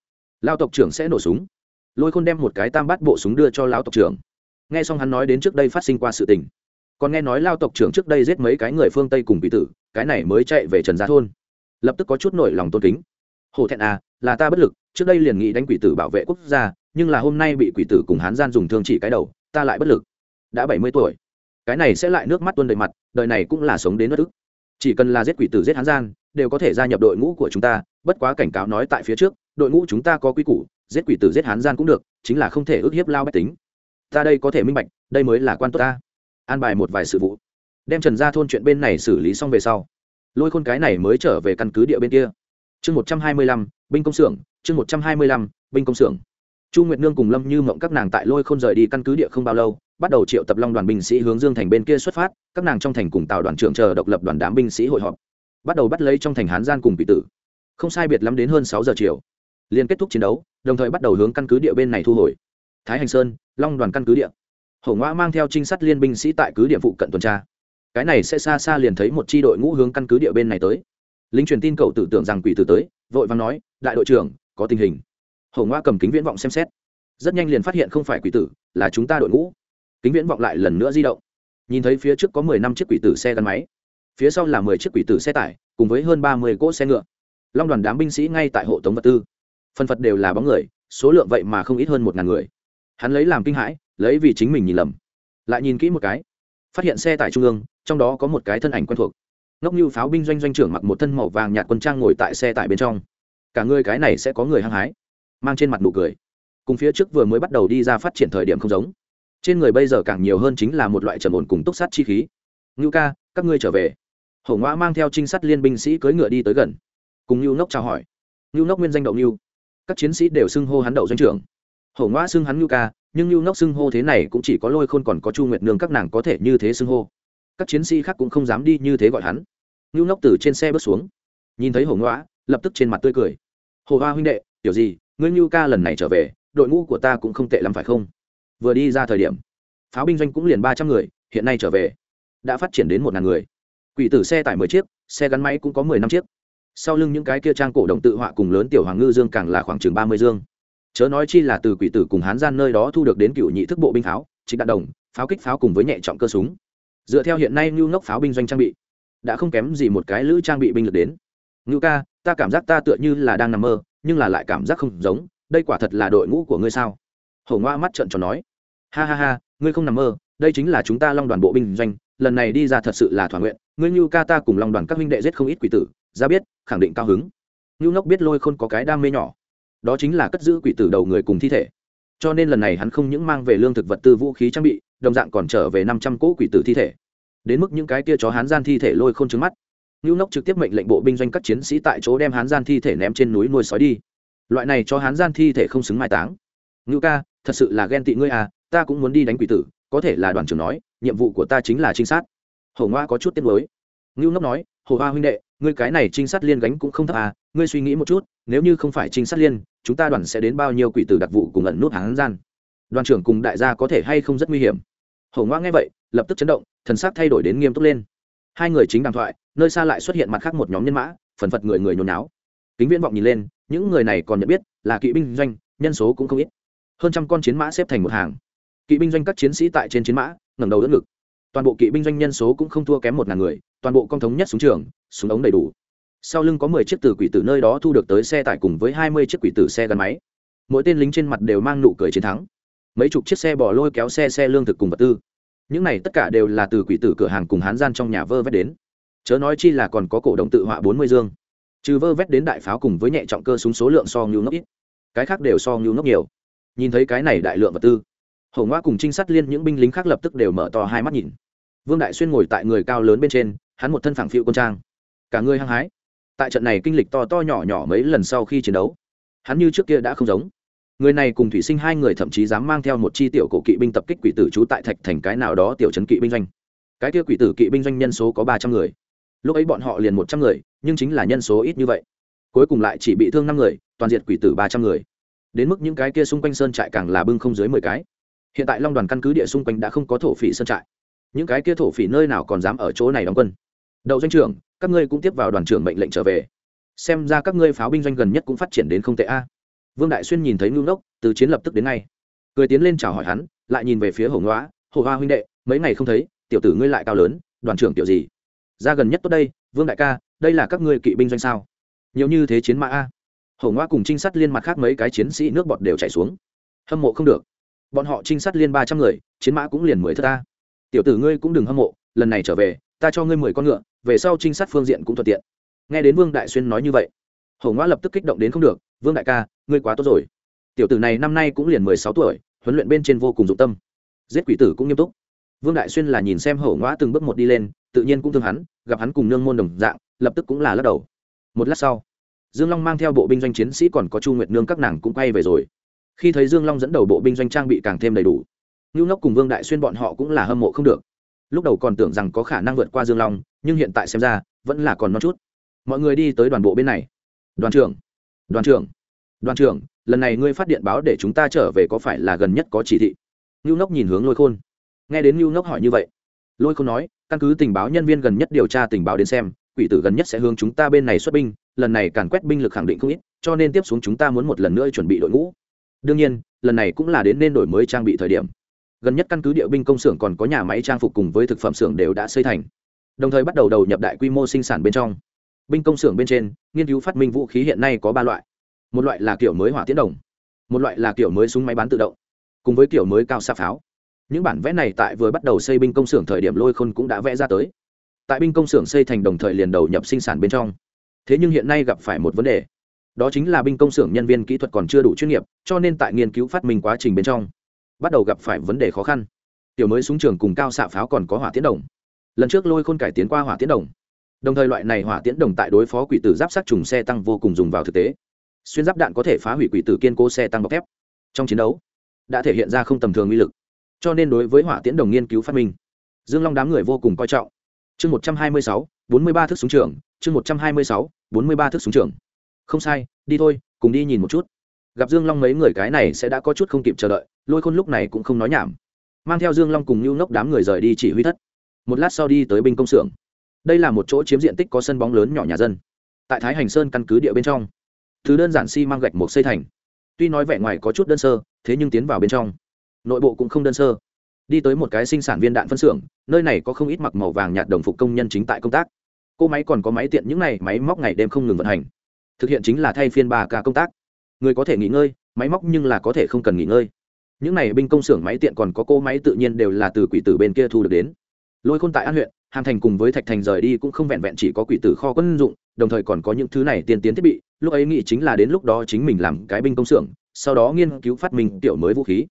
Lao tộc trưởng sẽ nổ súng. Lôi khôn đem một cái tam bát bộ súng đưa cho lão tộc trưởng. Nghe xong hắn nói đến trước đây phát sinh qua sự tình. Còn nghe nói lao tộc trưởng trước đây giết mấy cái người phương tây cùng bị tử cái này mới chạy về trần gia thôn. Lập tức có chút nổi lòng tôn kính. Hổ thẹn à là ta bất lực, trước đây liền nghĩ đánh quỷ tử bảo vệ quốc gia, nhưng là hôm nay bị quỷ tử cùng hán gian dùng thương chỉ cái đầu, ta lại bất lực. Đã bảy mươi tuổi. Cái này sẽ lại nước mắt tuôn đầy mặt, đời này cũng là sống đến bất ức. Chỉ cần là giết quỷ tử giết hán gian, đều có thể gia nhập đội ngũ của chúng ta, bất quá cảnh cáo nói tại phía trước, đội ngũ chúng ta có quy củ, giết quỷ tử giết hán gian cũng được, chính là không thể ức hiếp lao bách tính. Ta đây có thể minh bạch, đây mới là quan tốt ta. An bài một vài sự vụ đem trần ra thôn chuyện bên này xử lý xong về sau. Lôi khôn cái này mới trở về căn cứ địa bên kia. Chương một trăm hai mươi lăm, binh công xưởng, chương một trăm hai mươi lăm, binh công xưởng. Chu nguyệt nương cùng lâm như mộng các nàng tại lôi khôn rời đi căn cứ địa không bao lâu, bắt đầu triệu tập long đoàn binh sĩ hướng dương thành bên kia xuất phát, các nàng trong thành cùng tạo đoàn trưởng chờ độc lập đoàn đám binh sĩ hội họp. Bắt đầu bắt lấy trong thành hán gian cùng bị tử. Không sai biệt lắm đến hơn sáu giờ chiều, liền kết thúc chiến đấu, đồng thời bắt đầu hướng căn cứ địa bên này thu hồi. Thái hành sơn, long đoàn căn cứ địa. Hổ ngoã mang theo trinh sát liên binh sĩ tại cứ địa phụ cận tuần tra cái này sẽ xa xa liền thấy một c h i đội ngũ hướng căn cứ địa bên này tới. Lính truyền tin cậu tự tưởng rằng quỷ tử tới, vội vàng nói, đại đội trưởng, có tình hình. Hổ ngoa cầm kính viễn vọng xem xét. Rất nhanh liền phát hiện không phải quỷ tử, là chúng ta đội ngũ. Kính viễn vọng lại lần nữa di động. Nhìn thấy phía trước có mười năm chiếc quỷ tử xe gắn máy, phía sau là mười chiếc quỷ tử xe tải, cùng với hơn ba mươi cỗ xe ngựa. Long đoàn đám binh sĩ ngay tại hộ tống vật tư. Phân phật đều là bóng người, số lượng vậy mà không ít hơn một ngàn người. Hắn lấy làm kinh hãi, lấy vì chính mình nhìn lầm. Lại nhìn kỹ một cái phát hiện xe tải trung ương, trong đó có một cái thân ảnh quen thuộc. Ngốc như pháo binh doanh doanh trưởng mặc một thân màu vàng nhạt quân trang ngồi tại xe tải bên trong. Cả người cái này sẽ có người hăng hái, mang trên mặt nụ cười. Cùng phía trước vừa mới bắt đầu đi ra phát triển thời điểm không giống. Trên người bây giờ càng nhiều hơn chính là một loại trầm ổn cùng túc sát chi khí. Ngưu ca, các ngươi trở về. Hổ ngoã mang theo trinh sát liên binh sĩ cưỡi ngựa đi tới gần. Cùng ngưu nốc chào hỏi. Ngưu nốc nguyên danh đậu ngưu. Các chiến sĩ đều xưng hô hắn đậu doanh trưởng hổ ngoa xưng hắn nhu ca, nhưng nhu ngốc xưng hô thế này cũng chỉ có lôi khôn còn có chu nguyệt nương các nàng có thể như thế xưng hô. Các chiến sĩ khác cũng không dám đi như thế gọi hắn. Nhu ngốc từ trên xe bước xuống, nhìn thấy hổ ngoa lập tức trên mặt tươi cười. Hồ hoa huynh đệ, tiểu gì, ngươi nhu ca lần này trở về, đội ngũ của ta cũng không tệ lắm phải không? Vừa đi ra thời điểm, pháo binh doanh cũng liền ba trăm người, hiện nay trở về, đã phát triển đến một ngàn người. Quỷ tử xe tải mười chiếc, xe gắn máy cũng có mười năm chiếc. Sau lưng những cái kia trang cổ động tự họa cùng lớn tiểu hoàng ngư dương càng là khoảng chừng ba mươi dương chớ nói chi là từ quỷ tử cùng hán gian nơi đó thu được đến cựu nhị thức bộ binh pháo, trịnh đạn đồng, pháo kích pháo cùng với nhẹ trọng cơ súng. Dựa theo hiện nay ngưu ngốc pháo binh doanh trang bị, đã không kém gì một cái lữ trang bị binh lực đến. Ngưu ca, ta cảm giác ta tựa như là đang nằm mơ, nhưng là lại cảm giác không giống, đây quả thật là đội ngũ của ngươi sao? Hổ ngoa mắt trợn tròn nói. Ha ha ha, ngươi không nằm mơ, đây chính là chúng ta long đoàn bộ binh doanh, lần này đi ra thật sự là thỏa nguyện. Ngươi ngưu ca ta cùng long đoàn các huynh đệ giết không ít quỷ tử, ra biết, khẳng định cao hứng. Ngưu ngốc biết lôi khôn có cái đam mê nhỏ đó chính là cất giữ quỷ tử đầu người cùng thi thể. Cho nên lần này hắn không những mang về lương thực vật tư vũ khí trang bị, đồng dạng còn trở về năm trăm cỗ quỷ tử thi thể. Đến mức những cái kia chó hán gian thi thể lôi khôn trứng mắt. Ngưu Nốc trực tiếp mệnh lệnh bộ binh doanh các chiến sĩ tại chỗ đem hán gian thi thể ném trên núi nuôi sói đi. Loại này cho hán gian thi thể không xứng mai táng. Ngưu ca, thật sự là ghen tị ngươi à ta cũng muốn đi đánh quỷ tử, có thể là đoàn trưởng nói, nhiệm vụ của ta chính là trinh sát. Hổ ngoa có chút tiếc nuối ngưu ngốc nói, hồ hoa huynh đệ, ngươi cái này trinh sát liên gánh cũng không thấp à ngươi suy nghĩ một chút, nếu như không phải trinh sát liên, chúng ta đoàn sẽ đến bao nhiêu quỷ tử đặc vụ cùng ẩn nút hán gian? Đoàn trưởng cùng đại gia có thể hay không rất nguy hiểm? Hổ ngoa nghe vậy, lập tức chấn động, thần sắc thay đổi đến nghiêm túc lên. Hai người chính đàm thoại, nơi xa lại xuất hiện mặt khác một nhóm nhân mã, phần phật người người nhốn náo kính viễn vọng nhìn lên, những người này còn nhận biết là kỵ binh doanh, nhân số cũng không ít. Hơn trăm con chiến mã xếp thành một hàng. Kỵ binh doanh các chiến sĩ tại trên chiến mã, ngẩng đầu đỡ ngực toàn bộ kỵ binh doanh nhân số cũng không thua kém một ngàn người, toàn bộ công thống nhất súng trường, súng ống đầy đủ. Sau lưng có mười chiếc tử quỷ tử nơi đó thu được tới xe tải cùng với hai mươi chiếc quỷ tử xe gắn máy. Mỗi tên lính trên mặt đều mang nụ cười chiến thắng. Mấy chục chiếc xe bỏ lôi kéo xe xe lương thực cùng vật tư. Những này tất cả đều là từ quỷ tử cửa hàng cùng hán gian trong nhà vơ vét đến. Chớ nói chi là còn có cổ động tự họa bốn mươi dương. Trừ vơ vét đến đại pháo cùng với nhẹ trọng cơ súng số lượng so ngưu ngốc ít. Cái khác đều so ngưu ngốc nhiều. Nhìn thấy cái này đại lượng vật tư, hổ ngoa cùng trinh sát liên những binh lính khác lập tức đều mở to hai mắt nhìn vương đại xuyên ngồi tại người cao lớn bên trên, hắn một thân phẳng phiu quân trang. Cả người hăng hái. Tại trận này kinh lịch to to nhỏ nhỏ mấy lần sau khi chiến đấu, hắn như trước kia đã không giống. Người này cùng thủy sinh hai người thậm chí dám mang theo một chi tiểu cổ kỵ binh tập kích quỷ tử trú tại thạch thành cái nào đó tiểu trấn kỵ binh doanh. Cái kia quỷ tử kỵ binh doanh nhân số có ba trăm người. Lúc ấy bọn họ liền một trăm người, nhưng chính là nhân số ít như vậy. Cuối cùng lại chỉ bị thương năm người, toàn diệt quỷ tử ba trăm người. Đến mức những cái kia xung quanh sơn trại càng là bưng không dưới mười cái. Hiện tại long đoàn căn cứ địa xung quanh đã không có thổ phỉ sơn trại những cái kia thổ phỉ nơi nào còn dám ở chỗ này đóng quân. Đậu doanh trưởng, các ngươi cũng tiếp vào đoàn trưởng mệnh lệnh trở về. Xem ra các ngươi pháo binh doanh gần nhất cũng phát triển đến không tệ a. Vương đại xuyên nhìn thấy ngưu ngốc, từ chiến lập tức đến ngay. Cười tiến lên chào hỏi hắn, lại nhìn về phía Hổ ngõa hồ hoa huynh đệ, mấy ngày không thấy, tiểu tử ngươi lại cao lớn, đoàn trưởng tiểu gì? Ra gần nhất tốt đây, vương đại ca, đây là các ngươi kỵ binh doanh sao? Nhiều như thế chiến mã a. Hổ ngoa cùng trinh sát liên mặt khác mấy cái chiến sĩ nước bọt đều chảy xuống. Hâm mộ không được. Bọn họ trinh sát liên ba trăm người, chiến mã cũng liền mười thất ta tiểu tử ngươi cũng đừng hâm mộ, lần này trở về, ta cho ngươi mười con ngựa, về sau trinh sát phương diện cũng thuận tiện. Nghe đến vương đại xuyên nói như vậy, hổ ngoa lập tức kích động đến không được, vương đại ca, ngươi quá tốt rồi. Tiểu tử này năm nay cũng liền mười sáu tuổi, huấn luyện bên trên vô cùng dụng tâm. Giết quỷ tử cũng nghiêm túc. Vương đại xuyên là nhìn xem hổ ngoa từng bước một đi lên, tự nhiên cũng thương hắn, gặp hắn cùng nương môn đồng dạng, lập tức cũng là lắc đầu. Một lát sau, dương long mang theo bộ binh doanh chiến sĩ còn có chu nguyệt nương các nàng cũng quay về rồi. Khi thấy dương long dẫn đầu bộ binh doanh trang bị càng thêm đầy đủ ngưu ngốc cùng vương đại xuyên bọn họ cũng là hâm mộ không được. Lúc đầu còn tưởng rằng có khả năng vượt qua dương long, nhưng hiện tại xem ra, vẫn là còn non chút. Mọi người đi tới đoàn bộ bên này. Đoàn trưởng đoàn trưởng đoàn trưởng, lần này ngươi phát điện báo để chúng ta trở về có phải là gần nhất có chỉ thị? Ngưu ngốc nhìn hướng lôi khôn. Nghe đến ngưu ngốc hỏi như vậy, lôi khôn nói, căn cứ tình báo nhân viên gần nhất điều tra tình báo đến xem, quỷ tử gần nhất sẽ hướng chúng ta bên này xuất binh, lần này càn quét binh lực khẳng định không ít, cho nên tiếp xuống chúng ta muốn một lần nữa chuẩn bị đội ngũ. Đương nhiên, lần này cũng là đến nên đổi mới trang bị thời điểm gần nhất căn cứ địa binh công xưởng còn có nhà máy trang phục cùng với thực phẩm xưởng đều đã xây thành. Đồng thời bắt đầu đầu nhập đại quy mô sinh sản bên trong. Binh công xưởng bên trên, nghiên cứu phát minh vũ khí hiện nay có ba loại. Một loại là kiểu mới hỏa tiến đồng, một loại là kiểu mới súng máy bán tự động, cùng với kiểu mới cao xa pháo. Những bản vẽ này tại vừa bắt đầu xây binh công xưởng thời điểm lôi khôn cũng đã vẽ ra tới. Tại binh công xưởng xây thành đồng thời liền đầu nhập sinh sản bên trong. Thế nhưng hiện nay gặp phải một vấn đề. Đó chính là binh công xưởng nhân viên kỹ thuật còn chưa đủ chuyên nghiệp, cho nên tại nghiên cứu phát minh quá trình bên trong bắt đầu gặp phải vấn đề khó khăn. Tiểu mới súng trường cùng cao xạ pháo còn có hỏa tiến đồng. Lần trước lôi khôn cải tiến qua hỏa tiến đồng. Đồng thời loại này hỏa tiến đồng tại đối phó quỷ tử giáp sát trùng xe tăng vô cùng dùng vào thực tế. Xuyên giáp đạn có thể phá hủy quỷ tử kiên cố xe tăng bọc thép. Trong chiến đấu, đã thể hiện ra không tầm thường uy lực. Cho nên đối với hỏa tiễn đồng nghiên cứu phát minh, dương long đám người vô cùng coi trọng. Chương một trăm hai mươi sáu, bốn mươi ba thước súng trường, chương một trăm hai mươi sáu, bốn mươi ba thước súng trường. Không sai, đi thôi, cùng đi nhìn một chút gặp dương long mấy người cái này sẽ đã có chút không kịp chờ đợi, lôi khôn lúc này cũng không nói nhảm. Mang theo dương long cùng nhu ngốc đám người rời đi chỉ huy thất. Một lát sau đi tới binh công xưởng. Đây là một chỗ chiếm diện tích có sân bóng lớn nhỏ nhà dân. Tại thái hành sơn căn cứ địa bên trong. Thứ đơn giản xi、si、mang gạch một xây thành. Tuy nói vẻ ngoài có chút đơn sơ, thế nhưng tiến vào bên trong. Nội bộ cũng không đơn sơ. Đi tới một cái sinh sản viên đạn phân xưởng, nơi này có không ít mặc màu vàng nhạt đồng phục công nhân chính tại công tác. Cô máy còn có máy tiện những này máy móc ngày đêm không ngừng vận hành. Thực hiện chính là thay phiên ba ca công tác người có thể nghỉ ngơi, máy móc nhưng là có thể không cần nghỉ ngơi. Những này binh công xưởng máy tiện còn có cô máy tự nhiên đều là từ quỷ tử bên kia thu được đến. Lôi khôn tại an huyện, hàm thành cùng với thạch thành rời đi cũng không vẹn vẹn chỉ có quỷ tử kho quân dụng, đồng thời còn có những thứ này tiên tiến thiết bị, lúc ấy nghĩ chính là đến lúc đó chính mình làm cái binh công xưởng, sau đó nghiên cứu phát minh tiểu mới vũ khí.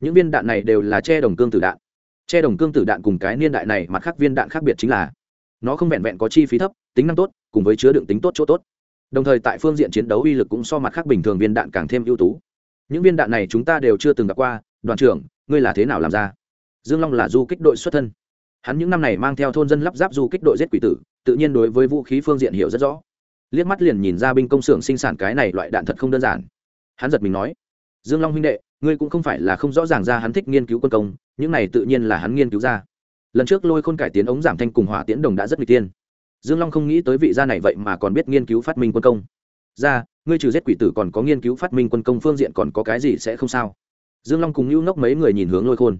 Những viên đạn này đều là che đồng cương tử đạn. Che đồng cương tử đạn cùng cái niên đại này mặt khác viên đạn khác biệt chính là, nó không vẹn vẹn có chi phí thấp, tính năng tốt, cùng với chứa đựng tính tốt chỗ tốt đồng thời tại phương diện chiến đấu uy lực cũng so mặt khác bình thường viên đạn càng thêm ưu tú. Những viên đạn này chúng ta đều chưa từng gặp qua, đoàn trưởng, ngươi là thế nào làm ra? Dương long là du kích đội xuất thân. Hắn những năm này mang theo thôn dân lắp ráp du kích đội giết quỷ tử, tự nhiên đối với vũ khí phương diện hiểu rất rõ. Liếc mắt liền nhìn ra binh công xưởng sinh sản cái này loại đạn thật không đơn giản. Hắn giật mình nói, dương long huynh đệ, ngươi cũng không phải là không rõ ràng ra hắn thích nghiên cứu quân công, những này tự nhiên là hắn nghiên cứu ra. Lần trước lôi khôn cải tiến ống giảm thanh cùng hỏa tiễn đồng đã rất n g tiên dương long không nghĩ tới vị gia này vậy mà còn biết nghiên cứu phát minh quân công. Ra, ngươi trừ giết quỷ tử còn có nghiên cứu phát minh quân công phương diện còn có cái gì sẽ không sao? Dương long cùng lưu ngốc mấy người nhìn hướng lôi khôn.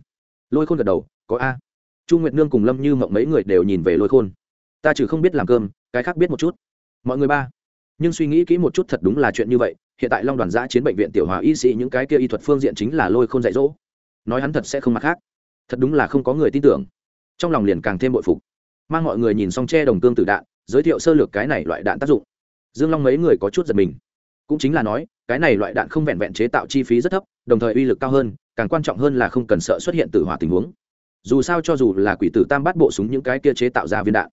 Lôi khôn gật đầu, có a. Chu nguyệt nương cùng lâm như mộng mấy người đều nhìn về lôi khôn. Ta trừ không biết làm cơm, cái khác biết một chút. Mọi người ba, nhưng suy nghĩ kỹ một chút thật đúng là chuyện như vậy, hiện tại long đoàn giã chiến bệnh viện tiểu hòa y sĩ những cái kia y thuật phương diện chính là lôi khôn dạy dỗ. Nói hắn thật sẽ không mặc khác. Thật đúng là không có người tin tưởng. Trong lòng liền càng thêm bội phục mang mọi người nhìn xong che đồng tương tử đạn, giới thiệu sơ lược cái này loại đạn tác dụng. Dương long mấy người có chút giật mình. Cũng chính là nói, cái này loại đạn không vẹn vẹn chế tạo chi phí rất thấp, đồng thời uy lực cao hơn, càng quan trọng hơn là không cần sợ xuất hiện tử hỏa tình huống. Dù sao cho dù là quỷ tử tam bát bộ súng những cái kia chế tạo ra viên đạn,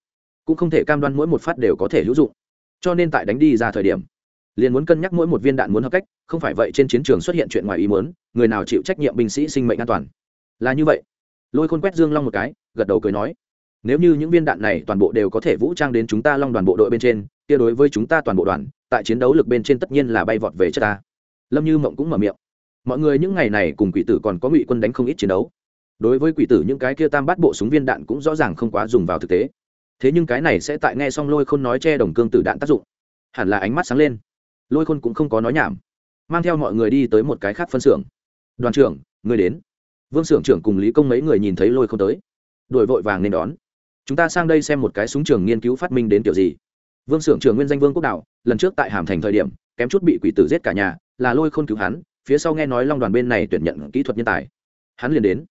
cũng không thể cam đoan mỗi một phát đều có thể hữu dụng. Cho nên tại đánh đi ra thời điểm, liền muốn cân nhắc mỗi một viên đạn muốn hợp cách, không phải vậy trên chiến trường xuất hiện chuyện ngoài ý muốn, người nào chịu trách nhiệm binh sĩ sinh mệnh an toàn. Là như vậy. Lôi khôn quét dương long một cái, gật đầu cười nói nếu như những viên đạn này toàn bộ đều có thể vũ trang đến chúng ta long đoàn bộ đội bên trên, kia đối với chúng ta toàn bộ đoàn, tại chiến đấu lực bên trên tất nhiên là bay vọt về chất ta. Lâm như mộng cũng mở miệng. Mọi người những ngày này cùng quỷ tử còn có ngụy quân đánh không ít chiến đấu. Đối với quỷ tử những cái kia tam bát bộ súng viên đạn cũng rõ ràng không quá dùng vào thực tế. Thế nhưng cái này sẽ tại nghe xong lôi khôn nói che đồng cương tử đạn tác dụng. Hẳn là ánh mắt sáng lên. Lôi khôn cũng không có nói nhảm, mang theo mọi người đi tới một cái khác phân xưởng. Đoàn trưởng, người đến. Vương xưởng trưởng cùng lý công mấy người nhìn thấy lôi khôn tới, đổi vội vàng nên đón chúng ta sang đây xem một cái súng trường nghiên cứu phát minh đến kiểu gì. Vương s ư ở n trường nguyên danh vương quốc đảo, lần trước tại hàm thành thời điểm kém chút bị quỷ tử giết cả nhà là lôi khôn cứu hắn phía sau nghe nói long đoàn bên này tuyển nhận kỹ thuật nhân tài. Hắn liền đến.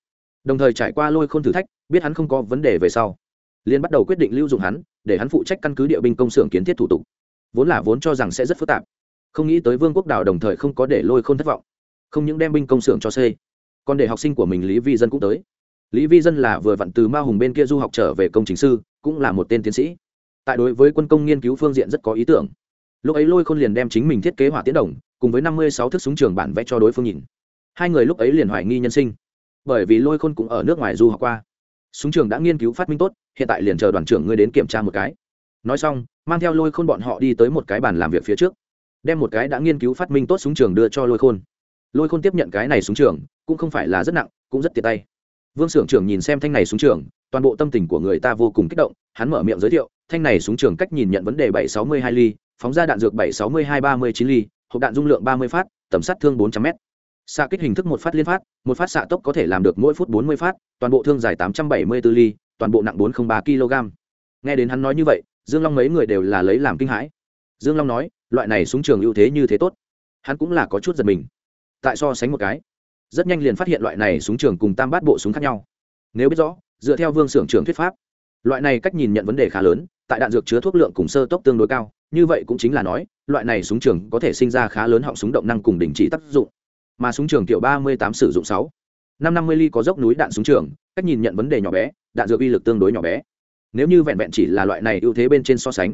Đồng thời trải qua lôi khôn thử thách biết hắn không có vấn đề về sau. Liền bắt đầu quyết định lưu dụng hắn để hắn phụ trách căn cứ địa binh công xưởng kiến thiết thủ tục. Vốn là vốn cho rằng sẽ rất phức tạp. Không nghĩ tới vương quốc đảo đồng thời không có để lôi khôn thất vọng. Không những đem binh công xưởng cho xây còn để học sinh của mình lý vi dân cũng tới lý vi dân là vừa vặn từ ma hùng bên kia du học trở về công chính sư, cũng là một tên tiến sĩ. Tại đối với quân công nghiên cứu phương diện rất có ý tưởng. Lúc ấy lôi khôn liền đem chính mình thiết kế hỏa tiến đồng, cùng với năm mươi sáu thước súng trường bản vẽ cho đối phương nhìn. Hai người lúc ấy liền hoài nghi nhân sinh. Bởi vì lôi khôn cũng ở nước ngoài du học qua. Súng trường đã nghiên cứu phát minh tốt, hiện tại liền chờ đoàn trưởng ngươi đến kiểm tra một cái. Nói xong, mang theo lôi khôn bọn họ đi tới một cái bàn làm việc phía trước. Đem một cái đã nghiên cứu phát minh tốt súng trường đưa cho lôi khôn. Lôi khôn tiếp nhận cái này súng trường, cũng không phải là rất nặng, cũng rất tiện tay vương s ư ở n trưởng nhìn xem thanh này súng trường, toàn bộ tâm tình của người ta vô cùng kích động, hắn mở miệng giới thiệu, thanh này súng trường cách nhìn nhận vấn đề bảy sáu mươi hai ly, phóng ra đạn dược bảy sáu mươi hai ba mươi chín ly, hộp đạn dung lượng ba mươi phát, tầm sát thương bốn trăm m xạ kích hình thức một phát liên phát, một phát xạ tốc có thể làm được mỗi phút bốn mươi phát, toàn bộ thương dài tám trăm bảy mươi 874 ly, toàn bộ nặng bốn trăm ba kg nghe đến hắn nói như vậy, dương long mấy người đều là lấy làm kinh hãi. Dương long nói, loại này súng trường ưu thế như thế tốt. Hắn cũng là có chút giật mình. Tại so sánh một cái rất nhanh liền phát hiện loại này súng trường cùng tam bát bộ súng khác nhau. Nếu biết rõ, dựa theo vương xưởng trường thuyết pháp, loại này cách nhìn nhận vấn đề khá lớn, tại đạn dược chứa thuốc lượng cùng sơ tốc tương đối cao, như vậy cũng chính là nói, loại này súng trường có thể sinh ra khá lớn họng súng động năng cùng đình chỉ tác dụng. Mà súng trường kiểu ba mươi tám sử dụng sáu, năm năm mươi ly có dốc núi đạn súng trường, cách nhìn nhận vấn đề nhỏ bé, đạn dược uy lực tương đối nhỏ bé. Nếu như vẹn vẹn chỉ là loại này ưu thế bên trên so sánh,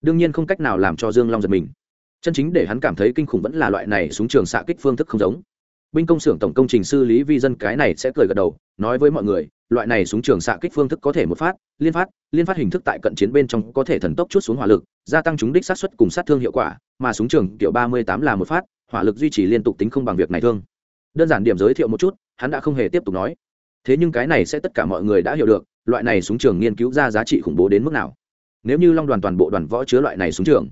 đương nhiên không cách nào làm cho dương long giật mình. Chân chính để hắn cảm thấy kinh khủng vẫn là loại này súng trường xạ kích phương thức không giống binh công xưởng tổng công trình sư lý vi dân cái này sẽ cười gật đầu, nói với mọi người, loại này súng trường xạ kích phương thức có thể một phát, liên phát liên phát hình thức tại cận chiến bên trong có thể thần tốc chút xuống hỏa lực, gia tăng chúng đích sát xuất cùng sát thương hiệu quả, mà súng trường kiểu ba mươi tám là một phát, hỏa lực duy trì liên tục tính không bằng việc này thương. Đơn giản điểm giới thiệu một chút, hắn đã không hề tiếp tục nói. Thế nhưng cái này sẽ tất cả mọi người đã hiểu được, loại này súng trường nghiên cứu ra giá trị khủng bố đến mức nào. Nếu như long đoàn toàn bộ đoàn võ chứa loại này súng trường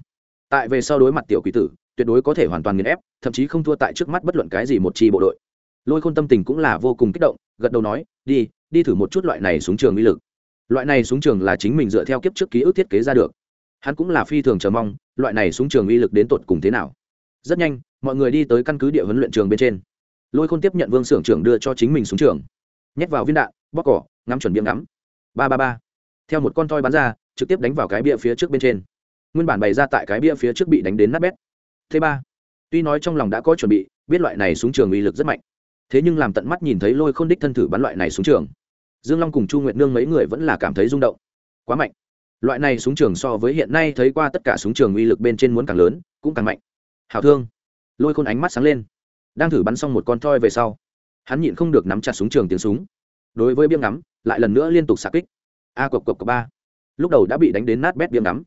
tại về sau đối mặt tiểu quỷ tử, tuyệt đối có thể hoàn toàn nghiền ép, thậm chí không thua tại trước mắt bất luận cái gì một chi bộ đội. Lôi khôn tâm tình cũng là vô cùng kích động, gật đầu nói, đi đi thử một chút loại này xuống trường uy lực. Loại này xuống trường là chính mình dựa theo kiếp trước ký ức thiết kế ra được. Hắn cũng là phi thường chờ mong, loại này xuống trường uy lực đến tột cùng thế nào. Rất nhanh, mọi người đi tới căn cứ địa huấn luyện trường bên trên. Lôi khôn tiếp nhận vương xưởng trưởng đưa cho chính mình xuống trường. Nhét vào viên đạn, bóc cỏ, ngắm chuẩn biếm ngắm. Ba ba ba. Theo một con toi bắn ra, trực tiếp đánh vào cái bia phía trước bên trên nguyên bản bày ra tại cái bia phía trước bị đánh đến nát bét. Thứ ba, tuy nói trong lòng đã có chuẩn bị, biết loại này súng trường uy lực rất mạnh. Thế nhưng làm tận mắt nhìn thấy lôi khôn đích thân thử bắn loại này súng trường, dương long cùng chu nguyệt nương mấy người vẫn là cảm thấy rung động. Quá mạnh. Loại này súng trường so với hiện nay thấy qua tất cả súng trường uy lực bên trên muốn càng lớn, cũng càng mạnh. Hảo thương. Lôi khôn ánh mắt sáng lên. Đang thử bắn xong một con toi về sau, hắn nhịn không được nắm chặt súng trường tiếng súng. Đối với biếng ngắm, lại lần nữa liên tục xạ kích. A cộc cộc cộc ba. Lúc đầu đã bị đánh đến nát bét biếng ngắm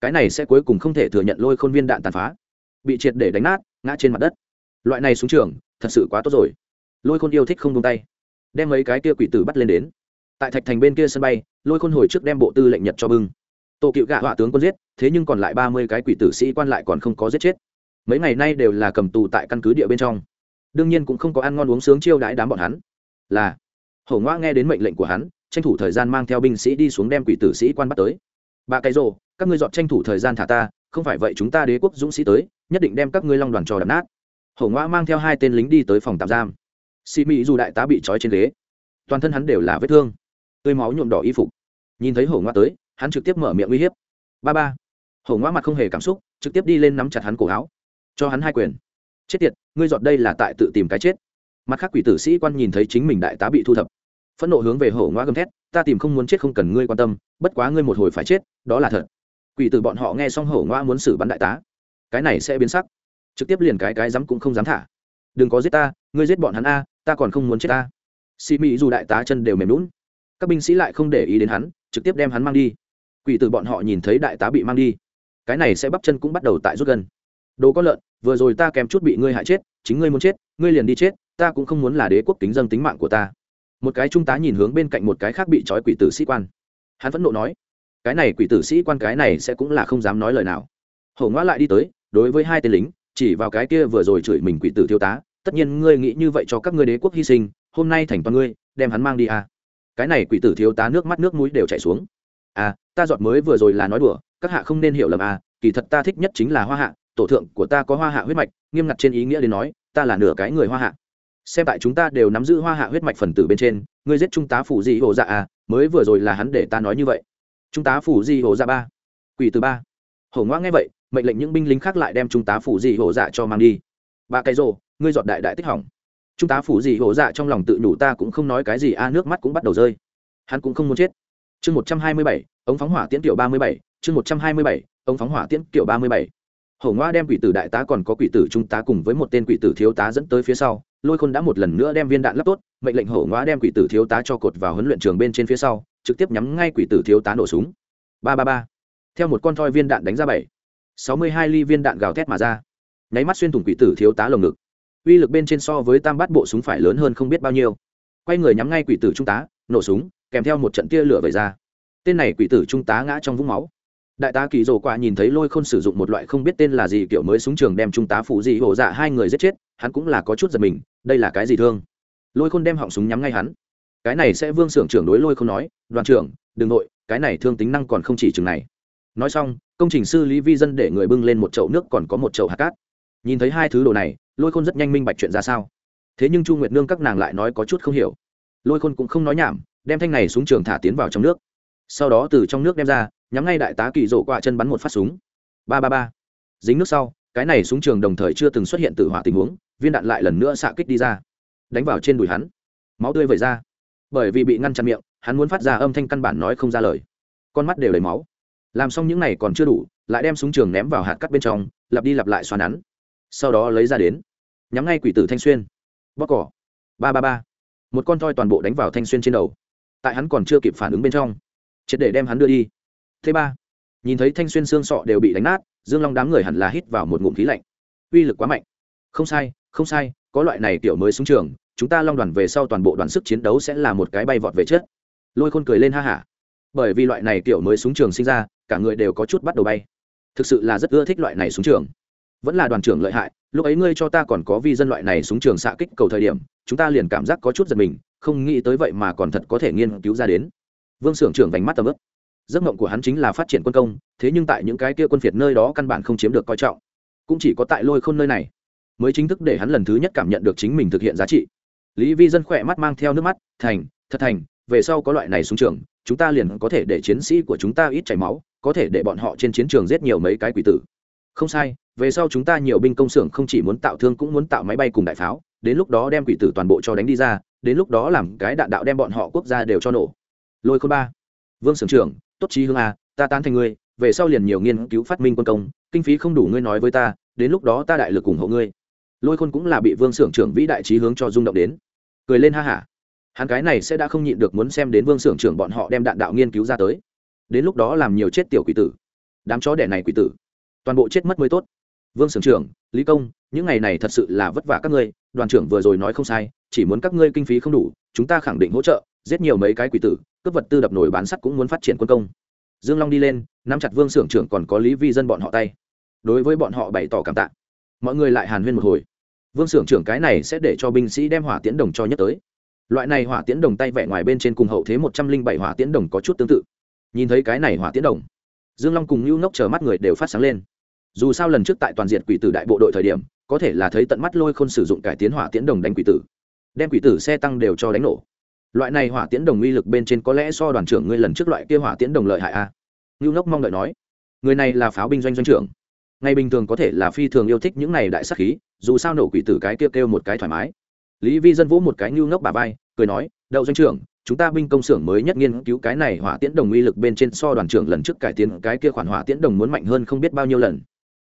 cái này sẽ cuối cùng không thể thừa nhận lôi khôn viên đạn tàn phá. Bị triệt để đánh nát, ngã trên mặt đất. Loại này xuống trường, thật sự quá tốt rồi. Lôi khôn yêu thích không tung tay. Đem mấy cái kia quỷ tử bắt lên đến. Tại thạch thành bên kia sân bay, lôi khôn hồi trước đem bộ tư lệnh nhật cho bưng. Tổ cựu gạ họa tướng quân giết, thế nhưng còn lại ba mươi cái quỷ tử sĩ quan lại còn không có giết chết. Mấy ngày nay đều là cầm tù tại căn cứ địa bên trong. Đương nhiên cũng không có ăn ngon uống sướng chiêu đãi đám bọn hắn. Là, hổ ngoa nghe đến mệnh lệnh của hắn, tranh thủ thời gian mang theo binh sĩ đi xuống đem quỷ tử sĩ quan bắt tới. Ba cái rồ các ngươi dọn tranh thủ thời gian thả ta, không phải vậy chúng ta đế quốc dũng sĩ tới, nhất định đem các ngươi long đoàn trò đập nát. Hổ ngoa mang theo hai tên lính đi tới phòng tạm giam. Sĩ mỹ dù đại tá bị trói trên ghế. Toàn thân hắn đều là vết thương. Tươi máu nhuộm đỏ y phục. Nhìn thấy hổ ngoa tới, hắn trực tiếp mở miệng uy hiếp. Ba ba. Hổ ngoa mặt không hề cảm xúc, trực tiếp đi lên nắm chặt hắn cổ áo. Cho hắn hai quyền. Chết tiệt, ngươi dọn đây là tại tự tìm cái chết. Mặt khác quỷ tử sĩ quan nhìn thấy chính mình đại tá bị thu thập. Phẫn nộ hướng về hổ ngoa gầm thét, ta tìm không muốn chết không cần ngươi quan tâm, bất quá ngươi một hồi phải chết, đó là thật quỷ tử bọn họ nghe xong hổ ngoa muốn xử bắn đại tá. Cái này sẽ biến sắc. Trực tiếp liền cái cái dám cũng không dám thả. Đừng có giết ta, ngươi giết bọn hắn a, ta còn không muốn chết ta. Xì mị dù đại tá chân đều mềm lún các binh sĩ lại không để ý đến hắn, trực tiếp đem hắn mang đi. Quỷ tử bọn họ nhìn thấy đại tá bị mang đi. Cái này sẽ bắp chân cũng bắt đầu tại rút gần. Đồ có lợn, vừa rồi ta kèm chút bị ngươi hại chết, chính ngươi muốn chết, ngươi liền đi chết, ta cũng không muốn là đế quốc kính dân tính mạng của ta. Một cái trung tá nhìn hướng bên cạnh một cái khác bị trói quỷ tử sĩ quan. Hắn phẫn nộ nói cái này quỷ tử sĩ quan cái này sẽ cũng là không dám nói lời nào. Hổ ngoã lại đi tới, đối với hai tên lính, chỉ vào cái kia vừa rồi chửi mình quỷ tử thiếu tá, tất nhiên ngươi nghĩ như vậy cho các ngươi đế quốc hy sinh, hôm nay thành toàn ngươi, đem hắn mang đi à. cái này quỷ tử thiếu tá nước mắt nước mũi đều chảy xuống. À ta giọt mới vừa rồi là nói đùa, các hạ không nên hiểu lầm à kỳ thật ta thích nhất chính là hoa hạ, tổ thượng của ta có hoa hạ huyết mạch, nghiêm ngặt trên ý nghĩa đến nói, ta là nửa cái người hoa hạ. Xem tại chúng ta đều nắm giữ hoa hạ huyết mạch phần tử bên trên, ngươi giết trung tá phủ dị hồ dạ à mới vừa rồi là hắn để ta nói như vậy trung tá phủ di hồ dạ ba. Quỷ từ ba. Hổ ngoa nghe vậy, mệnh lệnh những binh lính khác lại đem trung tá phủ di hồ dạ cho mang đi. Ba cái rồ, ngươi giọt đại đại tích hỏng. Trung tá phủ di hồ dạ trong lòng tự nhủ ta cũng không nói cái gì, a, nước mắt cũng bắt đầu rơi. Hắn cũng không muốn chết. Chương một trăm hai mươi bảy, ống phóng hỏa tiễn tiểu ba mươi bảy, chương một trăm hai mươi bảy, ống phóng hỏa tiễn tiểu ba mươi bảy. Hổ ngoa đem quỷ tử đại tá còn có quỷ tử trung tá cùng với một tên quỷ tử thiếu tá dẫn tới phía sau. Lôi khôn đã một lần nữa đem viên đạn lắp tốt, mệnh lệnh hổ ngoa đem quỷ tử thiếu tá cho cột vào huấn luyện trường bên trên phía sau trực tiếp nhắm ngay quỷ tử thiếu tá nổ súng. Ba ba ba. Theo một con thoi viên đạn đánh ra bảy. Sáu mươi hai ly viên đạn gào thét mà ra. Nháy mắt xuyên thủng quỷ tử thiếu tá lồng ngực. Uy lực bên trên so với tam bát bộ súng phải lớn hơn không biết bao nhiêu. Quay người nhắm ngay quỷ tử trung tá, nổ súng, kèm theo một trận tia lửa vẩy ra. Tên này quỷ tử trung tá ngã trong vũng máu. Đại tá kỳ rồ qua nhìn thấy lôi khôn sử dụng một loại không biết tên là gì kiểu mới súng trường đem trung tá phụ dị hổ dạ hai người giết chết, hắn cũng là có chút giật mình, đây là cái gì thương? Lôi khôn đem họng súng nhắm ngay hắn cái này sẽ vương xưởng trưởng đối lôi khôn nói, đoàn trưởng, đừng nội, cái này thương tính năng còn không chỉ chừng này. Nói xong, công trình sư lý vi dân để người bưng lên một chậu nước còn có một chậu hạt cát. Nhìn thấy hai thứ đồ này, lôi khôn rất nhanh minh bạch chuyện ra sao. Thế nhưng chu nguyệt nương các nàng lại nói có chút không hiểu. Lôi khôn cũng không nói nhảm, đem thanh này xuống trường thả tiến vào trong nước. Sau đó từ trong nước đem ra, nhắm ngay đại tá kỳ rổ qua chân bắn một phát súng. Ba ba ba. Dính nước sau, cái này súng trường đồng thời chưa từng xuất hiện từ hỏa tình huống, viên đạn lại lần nữa xạ kích đi ra. Đánh vào trên đùi hắn. Máu tươi vẩy ra bởi vì bị ngăn chặn miệng, hắn muốn phát ra âm thanh căn bản nói không ra lời. Con mắt đều đầy máu. Làm xong những này còn chưa đủ, lại đem súng trường ném vào hạt cắt bên trong, lặp đi lặp lại xoắn nắn. Sau đó lấy ra đến. Nhắm ngay quỷ tử thanh xuyên. Bóc cỏ. Ba ba ba. Một con toi toàn bộ đánh vào thanh xuyên trên đầu. Tại hắn còn chưa kịp phản ứng bên trong. Triệt để đem hắn đưa đi. Thứ ba. Nhìn thấy thanh xuyên xương sọ đều bị đánh nát, dương long đám người hẳn là hít vào một ngụm khí lạnh. Uy lực quá mạnh. Không sai không sai, có loại này kiểu mới xuống trường chúng ta long đoàn về sau toàn bộ đoàn sức chiến đấu sẽ là một cái bay vọt về chết lôi khôn cười lên ha hả. Bởi vì loại này kiểu mới xuống trường sinh ra, cả người đều có chút bắt đầu bay. Thực sự là rất ưa thích loại này xuống trường. Vẫn là đoàn trưởng lợi hại, lúc ấy ngươi cho ta còn có vi dân loại này xuống trường xạ kích cầu thời điểm, chúng ta liền cảm giác có chút giật mình, không nghĩ tới vậy mà còn thật có thể nghiên cứu ra đến. Vương s ư ở n g trưởng vành mắt tầm ướp giấc mộng của hắn chính là phát triển quân công, thế nhưng tại những cái kia quân phiệt nơi đó căn bản không chiếm được coi trọng. Cũng chỉ có tại lôi khôn nơi này, mới chính thức để hắn lần thứ nhất cảm nhận được chính mình thực hiện giá trị lý vi dân khỏe mắt mang theo nước mắt, thành, thật thành, về sau có loại này xuống trường, chúng ta liền có thể để chiến sĩ của chúng ta ít chảy máu, có thể để bọn họ trên chiến trường giết nhiều mấy cái quỷ tử. Không sai, về sau chúng ta nhiều binh công xưởng không chỉ muốn tạo thương cũng muốn tạo máy bay cùng đại pháo, đến lúc đó đem quỷ tử toàn bộ cho đánh đi ra, đến lúc đó làm cái đạn đạo đem bọn họ quốc gia đều cho nổ. Lôi khôn ba, vương sưởng trưởng, tốt trí hương a ta tán thành ngươi, về sau liền nhiều nghiên cứu phát minh quân công, kinh phí không đủ ngươi nói với ta, đến lúc đó ta đại lực ủng hộ ngươi lôi khôn cũng là bị vương xưởng trưởng vĩ đại trí hướng cho rung động đến. Cười lên ha hả. Hắn cái này sẽ đã không nhịn được muốn xem đến vương xưởng trưởng bọn họ đem đạn đạo nghiên cứu ra tới. Đến lúc đó làm nhiều chết tiểu quỷ tử. Đám chó đẻ này quỷ tử. Toàn bộ chết mất mới tốt. Vương xưởng trưởng, lý công, những ngày này thật sự là vất vả các ngươi, đoàn trưởng vừa rồi nói không sai, chỉ muốn các ngươi kinh phí không đủ, chúng ta khẳng định hỗ trợ, giết nhiều mấy cái quỷ tử, cướp vật tư đập nổi bán sắt cũng muốn phát triển quân công. Dương long đi lên, nắm chặt vương xưởng trưởng còn có lý vi dân bọn họ tay. Đối với bọn họ bày tỏ cảm tạ. Mọi người lại hàn huyên một hồi vương xưởng trưởng cái này sẽ để cho binh sĩ đem hỏa tiễn đồng cho nhất tới. Loại này hỏa tiễn đồng tay vẽ ngoài bên trên cùng hậu thế một trăm linh bảy hỏa tiễn đồng có chút tương tự. Nhìn thấy cái này hỏa tiễn đồng, dương long cùng lưu nốc chờ mắt người đều phát sáng lên. Dù sao lần trước tại toàn diện quỷ tử đại bộ đội thời điểm, có thể là thấy tận mắt lôi khôn sử dụng cải tiến hỏa tiễn đồng đánh quỷ tử. Đem quỷ tử xe tăng đều cho đánh nổ. Loại này hỏa tiễn đồng uy lực bên trên có lẽ so đoàn trưởng ngươi lần trước loại kia hỏa tiễn đồng lợi hại à? a nhu ngốc mong đợi nói. Người này là pháo binh doanh doanh trưởng ngày bình thường có thể là phi thường yêu thích những này đại sắc khí, dù sao nổ quỷ tử cái kia kêu một cái thoải mái. Lý vi dân vỗ một cái ngưu ngốc bà vai, cười nói, đậu doanh trưởng, chúng ta binh công xưởng mới nhất nghiên cứu cái này hỏa tiễn đồng uy lực bên trên so đoàn trưởng lần trước cải tiến cái kia khoản hỏa tiễn đồng muốn mạnh hơn không biết bao nhiêu lần.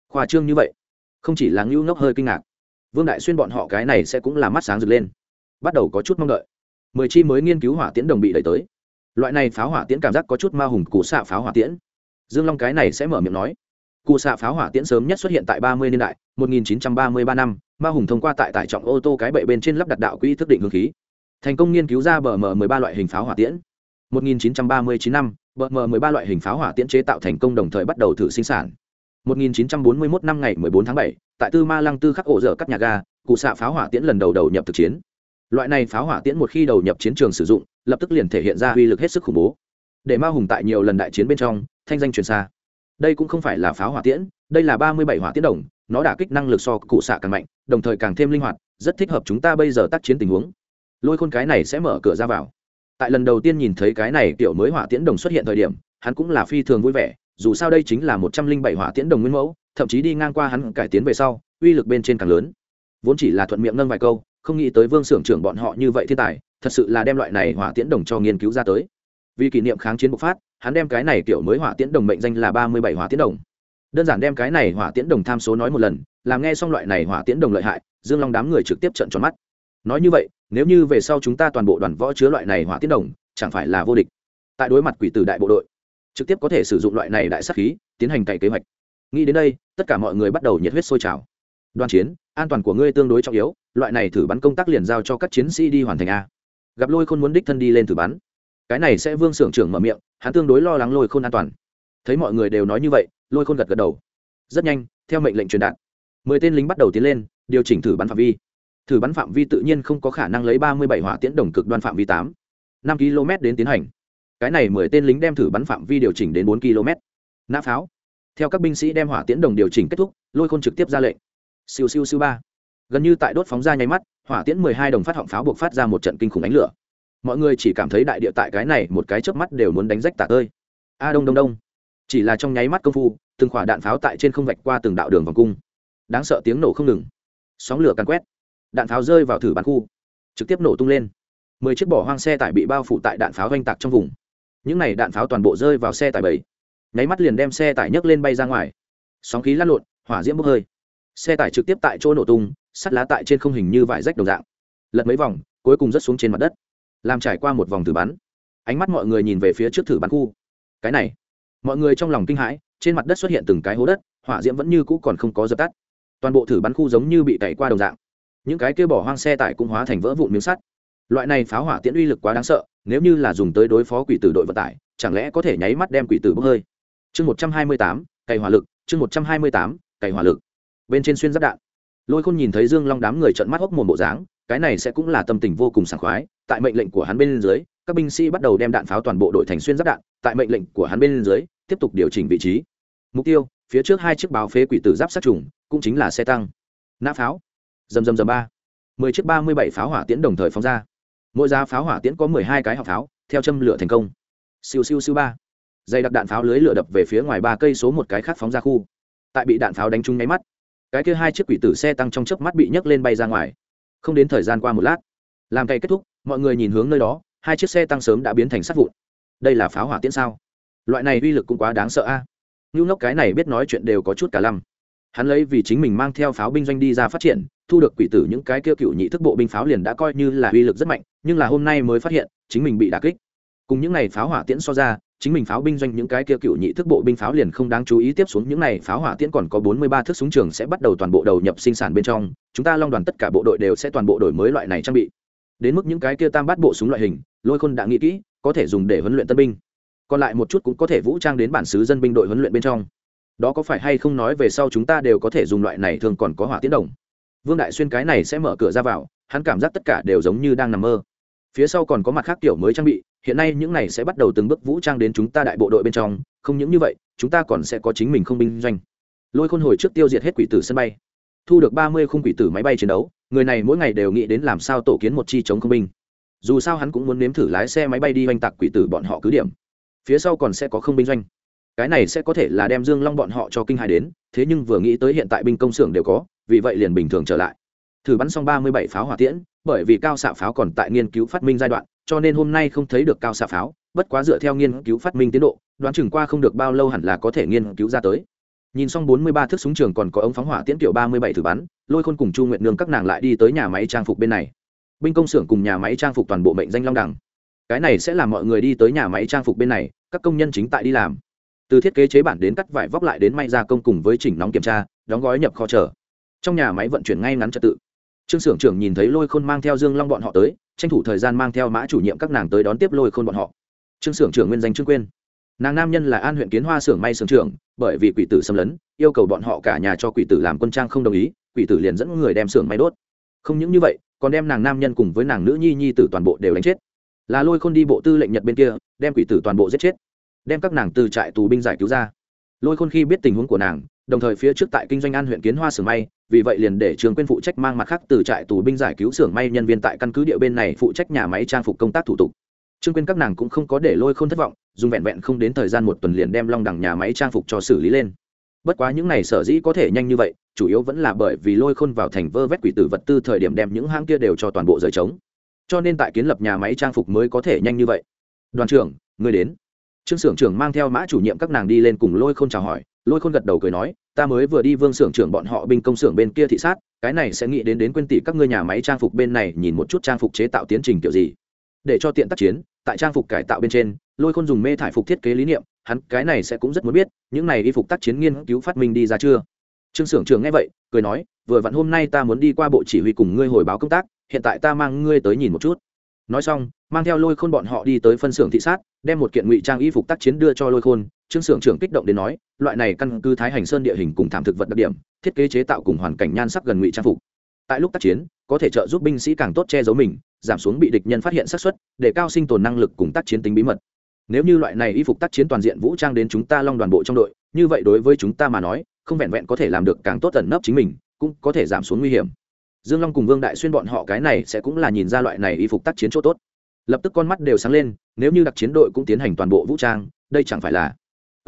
Khoa trương như vậy, không chỉ là ngưu ngốc hơi kinh ngạc, vương đại xuyên bọn họ cái này sẽ cũng là mắt sáng rực lên, bắt đầu có chút mong đợi. Mười chi mới nghiên cứu hỏa tiễn đồng bị đẩy tới. Loại này pháo hỏa tiễn cảm giác có chút ma hùng cụ xạ pháo hỏa tiễn. Dương long cái này sẽ mở miệng nói cụ xạ pháo hỏa tiễn sớm nhất xuất hiện tại ba mươi niên đại một nghìn chín trăm ba mươi ba năm ma hùng thông qua tại tải trọng ô tô cái bệ bên trên lắp đặt đạo quỹ thức định hướng khí. Thành công nghiên cứu ra bờ m mười ba loại hình pháo hỏa tiễn. một nghìn chín trăm ba mươi chín năm bờ m mười ba loại hình pháo hỏa tiễn chế tạo thành công đồng thời bắt đầu thử sinh sản. 1941 năm ngày 14 tháng 7, tại Tư Ma Lăng Tư khắc ổ dở cắt nhà ga, cụ xạ pháo hỏa tiễn lần đầu đầu nhập thực chiến. Loại này pháo hỏa tiễn một khi đầu nhập chiến trường sử dụng lập tức liền thể hiện ra uy lực hết sức khủng bố. Để ma hùng tại nhiều lần đại chiến bên trong thanh danh truyền xa đây cũng không phải là pháo hỏa tiễn, đây là ba mươi bảy hỏa tiễn đồng, nó đả kích năng lực so cụ xạ càng mạnh, đồng thời càng thêm linh hoạt, rất thích hợp chúng ta bây giờ tác chiến tình huống. Lôi khôn cái này sẽ mở cửa ra vào. Tại lần đầu tiên nhìn thấy cái này kiểu mới hỏa tiễn đồng xuất hiện thời điểm, hắn cũng là phi thường vui vẻ, dù sao đây chính là một trăm linh bảy hỏa tiễn đồng nguyên mẫu, thậm chí đi ngang qua hắn cải tiến về sau, uy lực bên trên càng lớn. Vốn chỉ là thuận miệng nâng vài câu, không nghĩ tới vương xưởng trưởng bọn họ như vậy thiên tài, thật sự là đem loại này hỏa tiễn đồng cho nghiên cứu ra tới. Vì kỷ niệm kháng chiến bộc phát hắn đem cái này kiểu mới hỏa tiễn đồng mệnh danh là ba mươi bảy hỏa tiễn đồng. Đơn giản đem cái này hỏa tiễn đồng tham số nói một lần, làm nghe xong loại này hỏa tiễn đồng lợi hại, dương long đám người trực tiếp trận tròn mắt. Nói như vậy, nếu như về sau chúng ta toàn bộ đoàn võ chứa loại này hỏa tiễn đồng, chẳng phải là vô địch. Tại đối mặt quỷ tử đại bộ đội, trực tiếp có thể sử dụng loại này đại sắc khí, tiến hành cày kế hoạch. Nghĩ đến đây, tất cả mọi người bắt đầu nhiệt huyết sôi trào. Đoàn chiến, an toàn của ngươi tương đối trọng yếu, loại này thử bắn công tác liền giao cho các chiến sĩ đi hoàn thành a. Gặp lôi khôn muốn đích thân đi lên thử bắn cái này sẽ vương xưởng trưởng mở miệng, hắn tương đối lo lắng lôi khôn an toàn. Thấy mọi người đều nói như vậy, lôi khôn gật gật đầu. Rất nhanh, theo mệnh lệnh truyền đạt, mười tên lính bắt đầu tiến lên, điều chỉnh thử bắn phạm vi. Thử bắn phạm vi tự nhiên không có khả năng lấy ba mươi bảy hỏa tiễn đồng cực đoan phạm vi tám, năm km đến tiến hành. Cái này mười tên lính đem thử bắn phạm vi điều chỉnh đến bốn km. Nã pháo. Theo các binh sĩ đem hỏa tiễn đồng điều chỉnh kết thúc, lôi khôn trực tiếp ra lệnh. Siêu siêu siêu ba. Gần như tại đốt phóng ra nháy mắt, hỏa tiễn mười hai đồng phát họng pháo buộc phát ra một trận kinh khủng ánh lửa mọi người chỉ cảm thấy đại địa tại cái này một cái chớp mắt đều muốn đánh rách tả tơi. A đông đông đông. Chỉ là trong nháy mắt công phu, từng khỏa đạn pháo tại trên không vạch qua từng đạo đường vòng cung. Đáng sợ tiếng nổ không ngừng. Sóng lửa càn quét. Đạn pháo rơi vào thử bán khu. Trực tiếp nổ tung lên. Mười chiếc bỏ hoang xe tải bị bao phủ tại đạn pháo oanh tạc trong vùng. Những này đạn pháo toàn bộ rơi vào xe tải bảy nháy mắt liền đem xe tải nhấc lên bay ra ngoài. Sóng khí lăn lộn, hỏa diễm bốc hơi. Xe tải trực tiếp tại chỗ nổ tung, sắt lá tại trên không hình như vải rách đồng dạng. Lật mấy vòng, cuối cùng rớt xuống trên mặt đất làm trải qua một vòng thử bắn. Ánh mắt mọi người nhìn về phía trước thử bắn khu. Cái này, mọi người trong lòng kinh hãi, trên mặt đất xuất hiện từng cái hố đất, hỏa diễm vẫn như cũ còn không có dập tắt. Toàn bộ thử bắn khu giống như bị cày qua đồng dạng. Những cái kêu bỏ hoang xe tải cũng hóa thành vỡ vụn miếng sắt. Loại này pháo hỏa tiễn uy lực quá đáng sợ, nếu như là dùng tới đối phó quỷ tử đội vận tải, chẳng lẽ có thể nháy mắt đem quỷ tử bốc hơi? Chương một trăm hai mươi tám, cày hỏa lực, chương một trăm hai mươi tám, cày hỏa lực. Bên trên xuyên giáp đạn. Lôi khôn nhìn thấy dương long đám người trận mắt hốc mồm bộ dáng cái này sẽ cũng là tâm tình vô cùng sảng khoái, tại mệnh lệnh của hắn bên dưới, các binh sĩ bắt đầu đem đạn pháo toàn bộ đội thành xuyên giáp đạn, tại mệnh lệnh của hắn bên dưới, tiếp tục điều chỉnh vị trí. Mục tiêu, phía trước hai chiếc báo phế quỷ tử giáp sát trùng, cũng chính là xe tăng. Nã pháo. Dầm dầm dầm ba. Mười chiếc ba mươi bảy pháo hỏa tiễn đồng thời phóng ra. Mỗi giá pháo hỏa tiễn có mười hai cái họng pháo, theo châm lửa thành công. Siêu siêu siêu ba. Dây đặc đạn pháo lưới lửa đập về phía ngoài ba cây số một cái khác phóng ra khu. Tại bị đạn pháo đánh trúng nháy mắt, cái kia hai chiếc quỷ tử xe tăng trong chớp mắt bị nhấc lên bay ra ngoài không đến thời gian qua một lát, làm cày kết thúc, mọi người nhìn hướng nơi đó, hai chiếc xe tăng sớm đã biến thành sắt vụn. Đây là pháo hỏa tiễn sao? Loại này uy lực cũng quá đáng sợ a. À? ngưu ngốc cái này biết nói chuyện đều có chút cả lăm. Hắn lấy vì chính mình mang theo pháo binh doanh đi ra phát triển, thu được quỷ tử những cái kia cựu nhị thức bộ binh pháo liền đã coi như là uy lực rất mạnh, nhưng là hôm nay mới phát hiện, chính mình bị đà kích. Cùng những này pháo hỏa tiễn so ra chính mình pháo binh doanh những cái kia cựu nhị thức bộ binh pháo liền không đáng chú ý tiếp xuống những này pháo hỏa tiễn còn có bốn mươi ba thước súng trường sẽ bắt đầu toàn bộ đầu nhập sinh sản bên trong, chúng ta long đoàn tất cả bộ đội đều sẽ toàn bộ đổi mới loại này trang bị. Đến mức những cái kia tam bát bộ súng loại hình, lôi khôn đã nghĩ kỹ, có thể dùng để huấn luyện tân binh. Còn lại một chút cũng có thể vũ trang đến bản xứ dân binh đội huấn luyện bên trong. Đó có phải hay không nói về sau chúng ta đều có thể dùng loại này thường còn có hỏa tiễn đồng? Vương đại xuyên cái này sẽ mở cửa ra vào, hắn cảm giác tất cả đều giống như đang nằm mơ phía sau còn có mặt khác kiểu mới trang bị, hiện nay những này sẽ bắt đầu từng bước vũ trang đến chúng ta đại bộ đội bên trong, không những như vậy, chúng ta còn sẽ có chính mình không binh doanh. Lôi khôn hồi trước tiêu diệt hết quỷ tử sân bay. Thu được ba mươi khung quỷ tử máy bay chiến đấu, người này mỗi ngày đều nghĩ đến làm sao tổ kiến một chi chống không binh. Dù sao hắn cũng muốn nếm thử lái xe máy bay đi oanh tạc quỷ tử bọn họ cứ điểm. Phía sau còn sẽ có không binh doanh. Cái này sẽ có thể là đem dương long bọn họ cho kinh hài đến, thế nhưng vừa nghĩ tới hiện tại binh công xưởng đều có, vì vậy liền bình thường trở lại. Thử bắn xong ba mươi bảy pháo hỏa tiễn bởi vì cao xạ pháo còn tại nghiên cứu phát minh giai đoạn, cho nên hôm nay không thấy được cao xạ pháo, bất quá dựa theo nghiên cứu phát minh tiến độ, đoán chừng qua không được bao lâu hẳn là có thể nghiên cứu ra tới. Nhìn xong bốn mươi ba thước súng trường còn có ống phóng hỏa tiễn kiểu ba mươi bảy thử bắn, lôi khôn cùng chu nguyện nương các nàng lại đi tới nhà máy trang phục bên này. Binh công xưởng cùng nhà máy trang phục toàn bộ mệnh danh long đẳng. Cái này sẽ làm mọi người đi tới nhà máy trang phục bên này, các công nhân chính tại đi làm. Từ thiết kế chế bản đến cắt vải vóc lại đến may gia công cùng với chỉnh nóng kiểm tra, đóng gói nhập kho chờ. Trong nhà máy vận chuyển ngay ngắn trật tự trương xưởng trưởng nhìn thấy lôi khôn mang theo dương long bọn họ tới, tranh thủ thời gian mang theo mã chủ nhiệm các nàng tới đón tiếp lôi khôn bọn họ. Trương xưởng trưởng nguyên danh trương quyên. Nàng nam nhân là an huyện kiến hoa xưởng may xưởng trưởng, bởi vì quỷ tử xâm lấn, yêu cầu bọn họ cả nhà cho quỷ tử làm quân trang không đồng ý, quỷ tử liền dẫn người đem xưởng may đốt. Không những như vậy, còn đem nàng nam nhân cùng với nàng nữ nhi nhi tử toàn bộ đều đánh chết. Là lôi khôn đi bộ tư lệnh nhật bên kia, đem quỷ tử toàn bộ giết chết, đem các nàng từ trại tù binh giải cứu ra. Lôi khôn khi biết tình huống của nàng đồng thời phía trước tại kinh doanh an huyện kiến hoa xưởng may, vì vậy liền để trường quên phụ trách mang mặt khác từ trại tù binh giải cứu xưởng may nhân viên tại căn cứ địa bên này phụ trách nhà máy trang phục công tác thủ tục. Trương quyên các nàng cũng không có để lôi khôn thất vọng, dùng vẹn vẹn không đến thời gian một tuần liền đem long đẳng nhà máy trang phục cho xử lý lên. Bất quá những này sở dĩ có thể nhanh như vậy, chủ yếu vẫn là bởi vì lôi khôn vào thành vơ vét quỷ tử vật tư thời điểm đem những hãng kia đều cho toàn bộ rời trống. Cho nên tại kiến lập nhà máy trang phục mới có thể nhanh như vậy. Đoàn trưởng người đến. Trương s trưởng mang theo mã chủ nhiệm các nàng đi lên cùng lôi khôn chào hỏi, lôi khôn gật đầu cười nói ta mới vừa đi vương xưởng trưởng bọn họ binh công xưởng bên kia thị sát, cái này sẽ nghĩ đến đến quên tỷ các ngươi nhà máy trang phục bên này, nhìn một chút trang phục chế tạo tiến trình kiểu gì. Để cho tiện tác chiến, tại trang phục cải tạo bên trên, lôi khôn dùng mê thải phục thiết kế lý niệm, hắn cái này sẽ cũng rất muốn biết, những này y phục tác chiến nghiên cứu phát minh đi ra chưa? Trương xưởng trưởng nghe vậy, cười nói, vừa vặn hôm nay ta muốn đi qua bộ chỉ huy cùng ngươi hồi báo công tác, hiện tại ta mang ngươi tới nhìn một chút. Nói xong, mang theo lôi khôn bọn họ đi tới phân xưởng thị sát, đem một kiện ngụy trang y phục tác chiến đưa cho lôi khôn trương sưởng trưởng kích động đến nói, loại này căn cứ thái hành sơn địa hình cùng thảm thực vật đặc điểm, thiết kế chế tạo cùng hoàn cảnh nhan sắc gần ngụy trang phục. Tại lúc tác chiến, có thể trợ giúp binh sĩ càng tốt che giấu mình, giảm xuống bị địch nhân phát hiện xác suất, để cao sinh tồn năng lực cùng tác chiến tính bí mật. Nếu như loại này y phục tác chiến toàn diện vũ trang đến chúng ta long đoàn bộ trong đội, như vậy đối với chúng ta mà nói, không vẹn vẹn có thể làm được càng tốt tận nấp chính mình, cũng có thể giảm xuống nguy hiểm. Dương long cùng vương đại xuyên bọn họ cái này sẽ cũng là nhìn ra loại này y phục tác chiến chỗ tốt. Lập tức con mắt đều sáng lên, nếu như đặc chiến đội cũng tiến hành toàn bộ vũ trang, đây chẳng phải là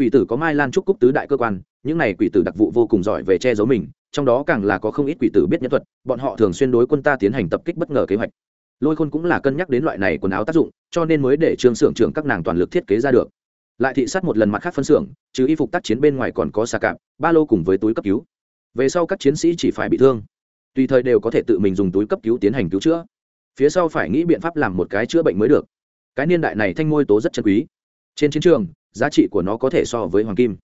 quỷ tử có mai lan trúc cúc tứ đại cơ quan, những này quỷ tử đặc vụ vô cùng giỏi về che giấu mình, trong đó càng là có không ít quỷ tử biết nhân thuật, bọn họ thường xuyên đối quân ta tiến hành tập kích bất ngờ kế hoạch. Lôi khôn cũng là cân nhắc đến loại này quần áo tác dụng, cho nên mới để trương xưởng trưởng các nàng toàn lực thiết kế ra được. Lại thị sát một lần mặt khác phân xưởng chứ y phục tác chiến bên ngoài còn có xà cạp, ba lô cùng với túi cấp cứu. Về sau các chiến sĩ chỉ phải bị thương. Tùy thời đều có thể tự mình dùng túi cấp cứu tiến hành cứu chữa. Phía sau phải nghĩ biện pháp làm một cái chữa bệnh mới được. Cái niên đại này thanh ngôi tố rất chân quý. Trên chiến trường giá trị của nó có thể so với hoàng kim.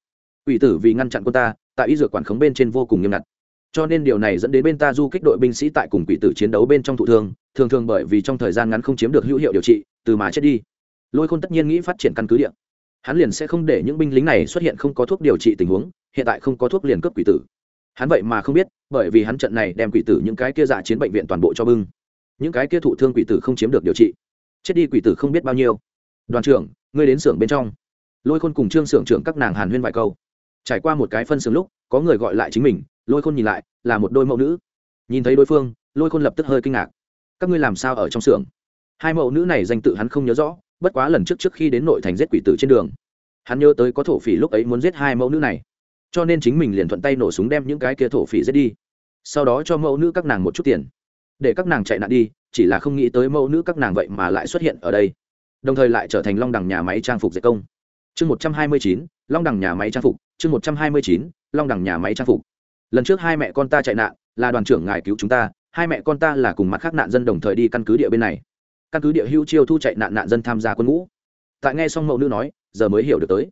Ủy tử vì ngăn chặn quân ta, tại y dược quản khống bên trên vô cùng nghiêm ngặt. Cho nên điều này dẫn đến bên ta du kích đội binh sĩ tại cùng quỷ tử chiến đấu bên trong thụ thương, thường thường bởi vì trong thời gian ngắn không chiếm được hữu hiệu điều trị, từ mà chết đi. Lôi khôn tất nhiên nghĩ phát triển căn cứ điện hắn liền sẽ không để những binh lính này xuất hiện không có thuốc điều trị tình huống, hiện tại không có thuốc liền cấp quỷ tử. Hắn vậy mà không biết, bởi vì hắn trận này đem quỷ tử những cái kia dạ chiến bệnh viện toàn bộ cho bưng. Những cái kia thụ thương quỷ tử không chiếm được điều trị. Chết đi quỷ tử không biết bao nhiêu. Đoàn trưởng, ngươi đến xưởng bên trong lôi khôn cùng trương xưởng trưởng các nàng hàn huyên vài câu. Trải qua một cái phân xưởng lúc, có người gọi lại chính mình, lôi khôn nhìn lại, là một đôi mẫu nữ. Nhìn thấy đối phương, lôi khôn lập tức hơi kinh ngạc. Các ngươi làm sao ở trong xưởng? Hai mẫu nữ này danh tự hắn không nhớ rõ, bất quá lần trước trước khi đến nội thành giết quỷ tử trên đường. Hắn nhớ tới có thổ phỉ lúc ấy muốn giết hai mẫu nữ này. Cho nên chính mình liền thuận tay nổ súng đem những cái kia thổ phỉ giết đi. Sau đó cho mẫu nữ các nàng một chút tiền. Để các nàng chạy nạn đi, chỉ là không nghĩ tới mẫu nữ các nàng vậy mà lại xuất hiện ở đây. Đồng thời lại trở thành long đằng nhà máy trang phục dạy công chương một trăm hai mươi chín, long đằng nhà máy trang phục, chương một trăm hai mươi chín, long đằng nhà máy trang phục. Lần trước hai mẹ con ta chạy nạn, là đoàn trưởng ngài cứu chúng ta, hai mẹ con ta là cùng mặt khác nạn dân đồng thời đi căn cứ địa bên này. Căn cứ địa hưu chiêu thu chạy nạn nạn dân tham gia quân ngũ. Tại nghe xong mẫu nữ nói, giờ mới hiểu được tới.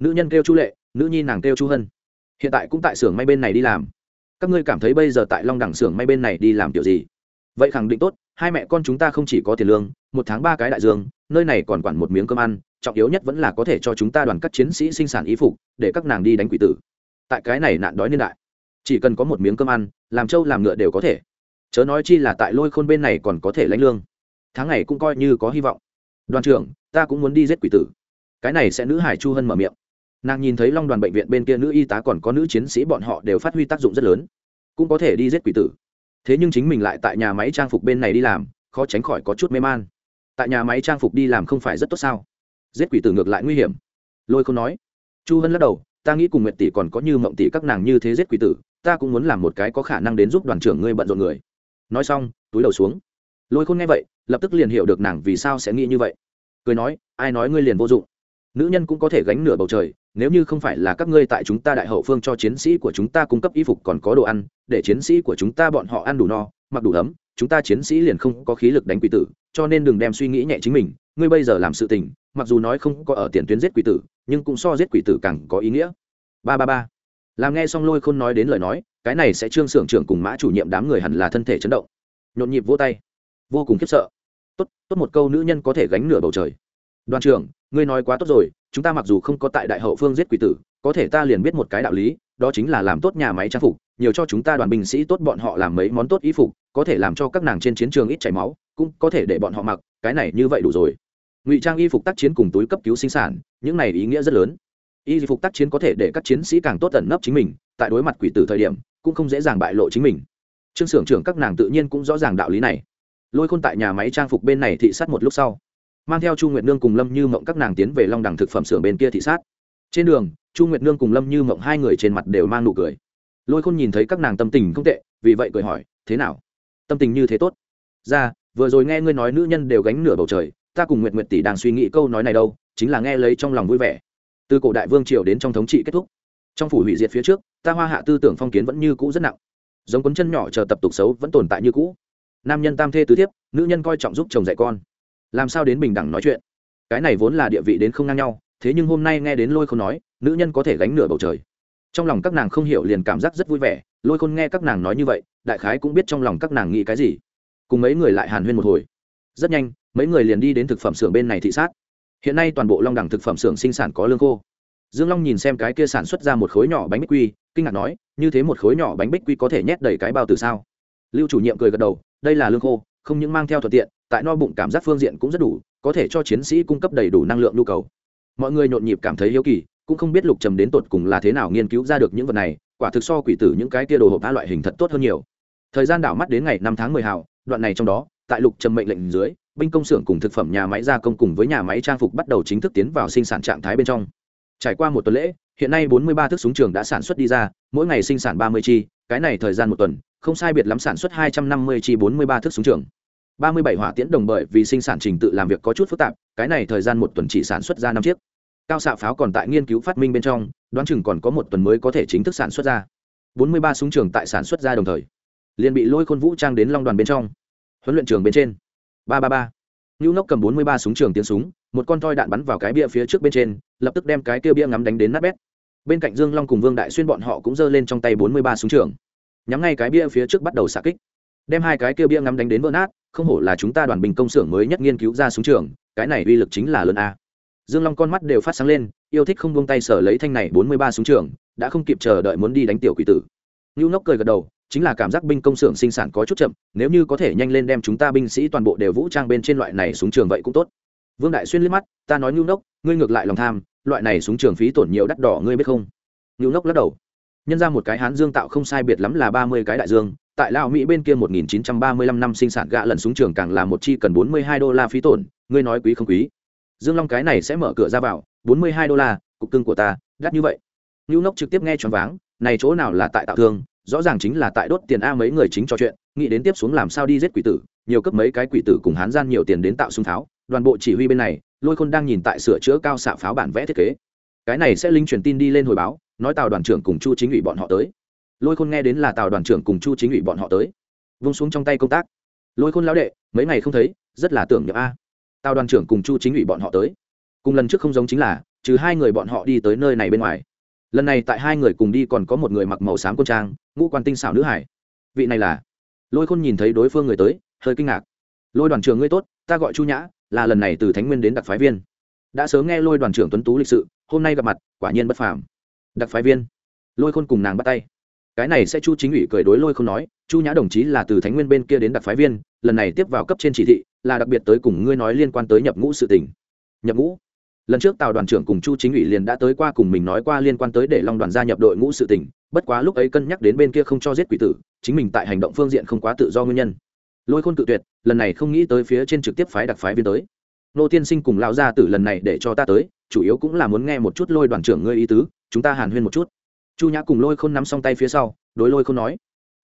Nữ nhân kêu chu lệ, nữ nhi nàng kêu chu hân. Hiện tại cũng tại xưởng may bên này đi làm. Các ngươi cảm thấy bây giờ tại long đẳng xưởng may bên này đi làm kiểu gì? Vậy khẳng định tốt, hai mẹ con chúng ta không chỉ có tiền lương, một tháng ba cái đại dương, nơi này còn quản một miếng cơm ăn trọng yếu nhất vẫn là có thể cho chúng ta đoàn các chiến sĩ sinh sản ý phục, để các nàng đi đánh quỷ tử. Tại cái này nạn đói niên đại, chỉ cần có một miếng cơm ăn, làm trâu làm ngựa đều có thể. Chớ nói chi là tại lôi khôn bên này còn có thể lãnh lương. Tháng này cũng coi như có hy vọng. Đoàn trưởng, ta cũng muốn đi giết quỷ tử. Cái này sẽ nữ hải chu hân mở miệng. Nàng nhìn thấy long đoàn bệnh viện bên kia nữ y tá còn có nữ chiến sĩ bọn họ đều phát huy tác dụng rất lớn. Cũng có thể đi giết quỷ tử. Thế nhưng chính mình lại tại nhà máy trang phục bên này đi làm, khó tránh khỏi có chút mê man. Tại nhà máy trang phục đi làm không phải rất tốt sao? Giết quỷ tử ngược lại nguy hiểm. Lôi không nói. Chu hân lắc đầu, ta nghĩ cùng nguyệt tỷ còn có như mộng tỷ các nàng như thế giết quỷ tử, ta cũng muốn làm một cái có khả năng đến giúp đoàn trưởng ngươi bận rộn người. Nói xong, túi đầu xuống. Lôi khôn nghe vậy, lập tức liền hiểu được nàng vì sao sẽ nghĩ như vậy. Cười nói, ai nói ngươi liền vô dụng. Nữ nhân cũng có thể gánh nửa bầu trời, nếu như không phải là các ngươi tại chúng ta đại hậu phương cho chiến sĩ của chúng ta cung cấp y phục còn có đồ ăn, để chiến sĩ của chúng ta bọn họ ăn đủ no, mặc đủ ấm, chúng ta chiến sĩ liền không có khí lực đánh quỷ tử, cho nên đừng đem suy nghĩ nhẹ chính mình, ngươi bây giờ làm sự tình mặc dù nói không có ở tiền tuyến giết quỷ tử, nhưng cũng so giết quỷ tử càng có ý nghĩa. Ba ba ba. Làm nghe xong lôi khôn nói đến lời nói, cái này sẽ trương xưởng trưởng cùng mã chủ nhiệm đám người hẳn là thân thể chấn động. Nhộn nhịp vỗ tay. Vô cùng khiếp sợ. Tốt tốt một câu nữ nhân có thể gánh nửa bầu trời. Đoàn trưởng, ngươi nói quá tốt rồi, chúng ta mặc dù không có tại đại hậu phương giết quỷ tử, có thể ta liền biết một cái đạo lý, đó chính là làm tốt nhà máy trang phục, nhiều cho chúng ta đoàn binh sĩ tốt bọn họ làm mấy món tốt y phục, có thể làm cho các nàng trên chiến trường ít chảy máu, cũng có thể để bọn họ mặc, cái này như vậy đủ rồi ngụy trang y phục tác chiến cùng túi cấp cứu sinh sản, những này ý nghĩa rất lớn. Y phục tác chiến có thể để các chiến sĩ càng tốt tận nấp chính mình, tại đối mặt quỷ tử thời điểm, cũng không dễ dàng bại lộ chính mình. Trương xưởng trưởng các nàng tự nhiên cũng rõ ràng đạo lý này. Lôi khôn tại nhà máy trang phục bên này thị sát một lúc sau, mang theo chu nguyệt nương cùng lâm như mộng các nàng tiến về long đẳng thực phẩm xưởng bên kia thị sát. Trên đường, chu nguyệt nương cùng lâm như mộng hai người trên mặt đều mang nụ cười. Lôi khôn nhìn thấy các nàng tâm tình không tệ, vì vậy cười hỏi, thế nào? Tâm tình như thế tốt? Ra vừa rồi nghe ngươi nói nữ nhân đều gánh nửa bầu trời ta cùng nguyệt nguyệt tỷ đang suy nghĩ câu nói này đâu, chính là nghe lấy trong lòng vui vẻ. Từ cổ đại vương triều đến trong thống trị kết thúc. Trong phủ hủy diệt phía trước, ta hoa hạ tư tưởng phong kiến vẫn như cũ rất nặng. Giống cuốn chân nhỏ chờ tập tục xấu vẫn tồn tại như cũ. Nam nhân tam thê tứ thiếp, nữ nhân coi trọng giúp chồng dạy con. Làm sao đến bình đẳng nói chuyện? Cái này vốn là địa vị đến không ngang nhau, thế nhưng hôm nay nghe đến lôi khôn nói, nữ nhân có thể gánh nửa bầu trời. Trong lòng các nàng không hiểu liền cảm giác rất vui vẻ, lôi khôn nghe các nàng nói như vậy, đại khái cũng biết trong lòng các nàng nghĩ cái gì. Cùng mấy người lại hàn huyên một hồi. Rất nhanh mấy người liền đi đến thực phẩm xưởng bên này thị sát. Hiện nay toàn bộ long đẳng thực phẩm xưởng sinh sản có lương khô. Dương long nhìn xem cái kia sản xuất ra một khối nhỏ bánh bích quy, kinh ngạc nói, như thế một khối nhỏ bánh bích quy có thể nhét đầy cái bao từ sao? Lưu chủ nhiệm cười gật đầu, đây là lương khô, không những mang theo thuận tiện, tại no bụng cảm giác phương diện cũng rất đủ, có thể cho chiến sĩ cung cấp đầy đủ năng lượng nhu cầu. Mọi người nhộn nhịp cảm thấy hiếu kỳ, cũng không biết lục trầm đến tột cùng là thế nào nghiên cứu ra được những vật này, quả thực so quỷ tử những cái kia đồ hộp đa loại hình thật tốt hơn nhiều. Thời gian đảo mắt đến ngày năm tháng mười hào, đoạn này trong đó, tại lục trầm mệnh lệnh dưới binh công xưởng cùng thực phẩm nhà máy gia công cùng với nhà máy trang phục bắt đầu chính thức tiến vào sinh sản trạng thái bên trong. Trải qua một tuần lễ, hiện nay bốn mươi ba thước súng trường đã sản xuất đi ra, mỗi ngày sinh sản ba mươi chi, cái này thời gian một tuần, không sai biệt lắm sản xuất hai trăm năm mươi chi bốn mươi ba thước súng trường. ba mươi bảy hỏa tiễn đồng bởi vì sinh sản trình tự làm việc có chút phức tạp, cái này thời gian một tuần chỉ sản xuất ra năm chiếc. Cao xạ pháo còn tại nghiên cứu phát minh bên trong, đoán chừng còn có một tuần mới có thể chính thức sản xuất ra. bốn mươi ba súng trường tại sản xuất ra đồng thời, liền bị lôi khôn vũ trang đến long đoàn bên trong, huấn luyện trường bên trên ba ba ba. Ngưu Nốc cầm bốn mươi ba súng trường tiến súng, một con toi đạn bắn vào cái bia phía trước bên trên, lập tức đem cái kia bia ngắm đánh đến nát bét. Bên cạnh dương long cùng vương đại xuyên bọn họ cũng giơ lên trong tay bốn mươi ba súng trường. Nhắm ngay cái bia phía trước bắt đầu xạ kích. Đem hai cái kia bia ngắm đánh đến vỡ nát, không hổ là chúng ta đoàn bình công xưởng mới nhất nghiên cứu ra súng trường, cái này uy lực chính là lớn a. Dương long con mắt đều phát sáng lên, yêu thích không buông tay sở lấy thanh này bốn mươi ba súng trường, đã không kịp chờ đợi muốn đi đánh tiểu quỷ tử. Ngưu Nốc cười gật đầu chính là cảm giác binh công xưởng sinh sản có chút chậm, nếu như có thể nhanh lên đem chúng ta binh sĩ toàn bộ đều vũ trang bên trên loại này súng trường vậy cũng tốt. Vương đại xuyên liếc mắt, ta nói nhu nốc, ngươi ngược lại lòng tham, loại này súng trường phí tổn nhiều đắt đỏ ngươi biết không? Nhu nốc lắc đầu. Nhân ra một cái hán dương tạo không sai biệt lắm là ba mươi cái đại dương, tại lào mỹ bên kia một nghìn chín trăm ba mươi lăm năm sinh sản gạ lần súng trường càng là một chi cần bốn mươi hai đô la phí tổn, ngươi nói quý không quý? Dương long cái này sẽ mở cửa ra vào, bốn mươi hai đô la, cục cưng của ta, đắt như vậy. Nhu nốc trực tiếp nghe choáng váng, này chỗ nào là tại tạo thương rõ ràng chính là tại đốt tiền a mấy người chính trò chuyện, nghĩ đến tiếp xuống làm sao đi giết quỷ tử, nhiều cấp mấy cái quỷ tử cùng hán gian nhiều tiền đến tạo súng pháo đoàn bộ chỉ huy bên này, lôi khôn đang nhìn tại sửa chữa cao xạ pháo bản vẽ thiết kế. Cái này sẽ linh truyền tin đi lên hồi báo, nói tàu đoàn trưởng cùng chu chính ủy bọn họ tới. Lôi khôn nghe đến là tàu đoàn trưởng cùng chu chính ủy bọn họ tới. Vung xuống trong tay công tác. Lôi khôn lão đệ, mấy ngày không thấy, rất là tưởng nhớ a. Tàu đoàn trưởng cùng chu chính ủy bọn họ tới. Cùng lần trước không giống chính là, trừ hai người bọn họ đi tới nơi này bên ngoài lần này tại hai người cùng đi còn có một người mặc màu xám quân trang, ngũ quan tinh xảo nữ hải. Vị này là? Lôi khôn nhìn thấy đối phương người tới, hơi kinh ngạc. Lôi đoàn trưởng ngươi tốt, ta gọi chu nhã, là lần này từ thánh nguyên đến đặc phái viên. Đã sớm nghe lôi đoàn trưởng tuấn tú lịch sự, hôm nay gặp mặt, quả nhiên bất phàm. Đặc phái viên? Lôi khôn cùng nàng bắt tay. Cái này sẽ chu chính ủy cười đối lôi khôn nói, chu nhã đồng chí là từ thánh nguyên bên kia đến đặc phái viên, lần này tiếp vào cấp trên chỉ thị, là đặc biệt tới cùng ngươi nói liên quan tới nhập ngũ sự tỉnh nhập ngũ? Lần trước tàu đoàn trưởng cùng chu chính ủy liền đã tới qua cùng mình nói qua liên quan tới để long đoàn gia nhập đội ngũ sự tỉnh bất quá lúc ấy cân nhắc đến bên kia không cho giết quỷ tử, chính mình tại hành động phương diện không quá tự do nguyên nhân. Lôi khôn tự tuyệt, lần này không nghĩ tới phía trên trực tiếp phái đặc phái viên tới. Nô tiên sinh cùng lão gia tử lần này để cho ta tới, chủ yếu cũng là muốn nghe một chút lôi đoàn trưởng ngươi ý tứ, chúng ta hàn huyên một chút. Chu nhã cùng lôi khôn nắm song tay phía sau, đối lôi khôn nói,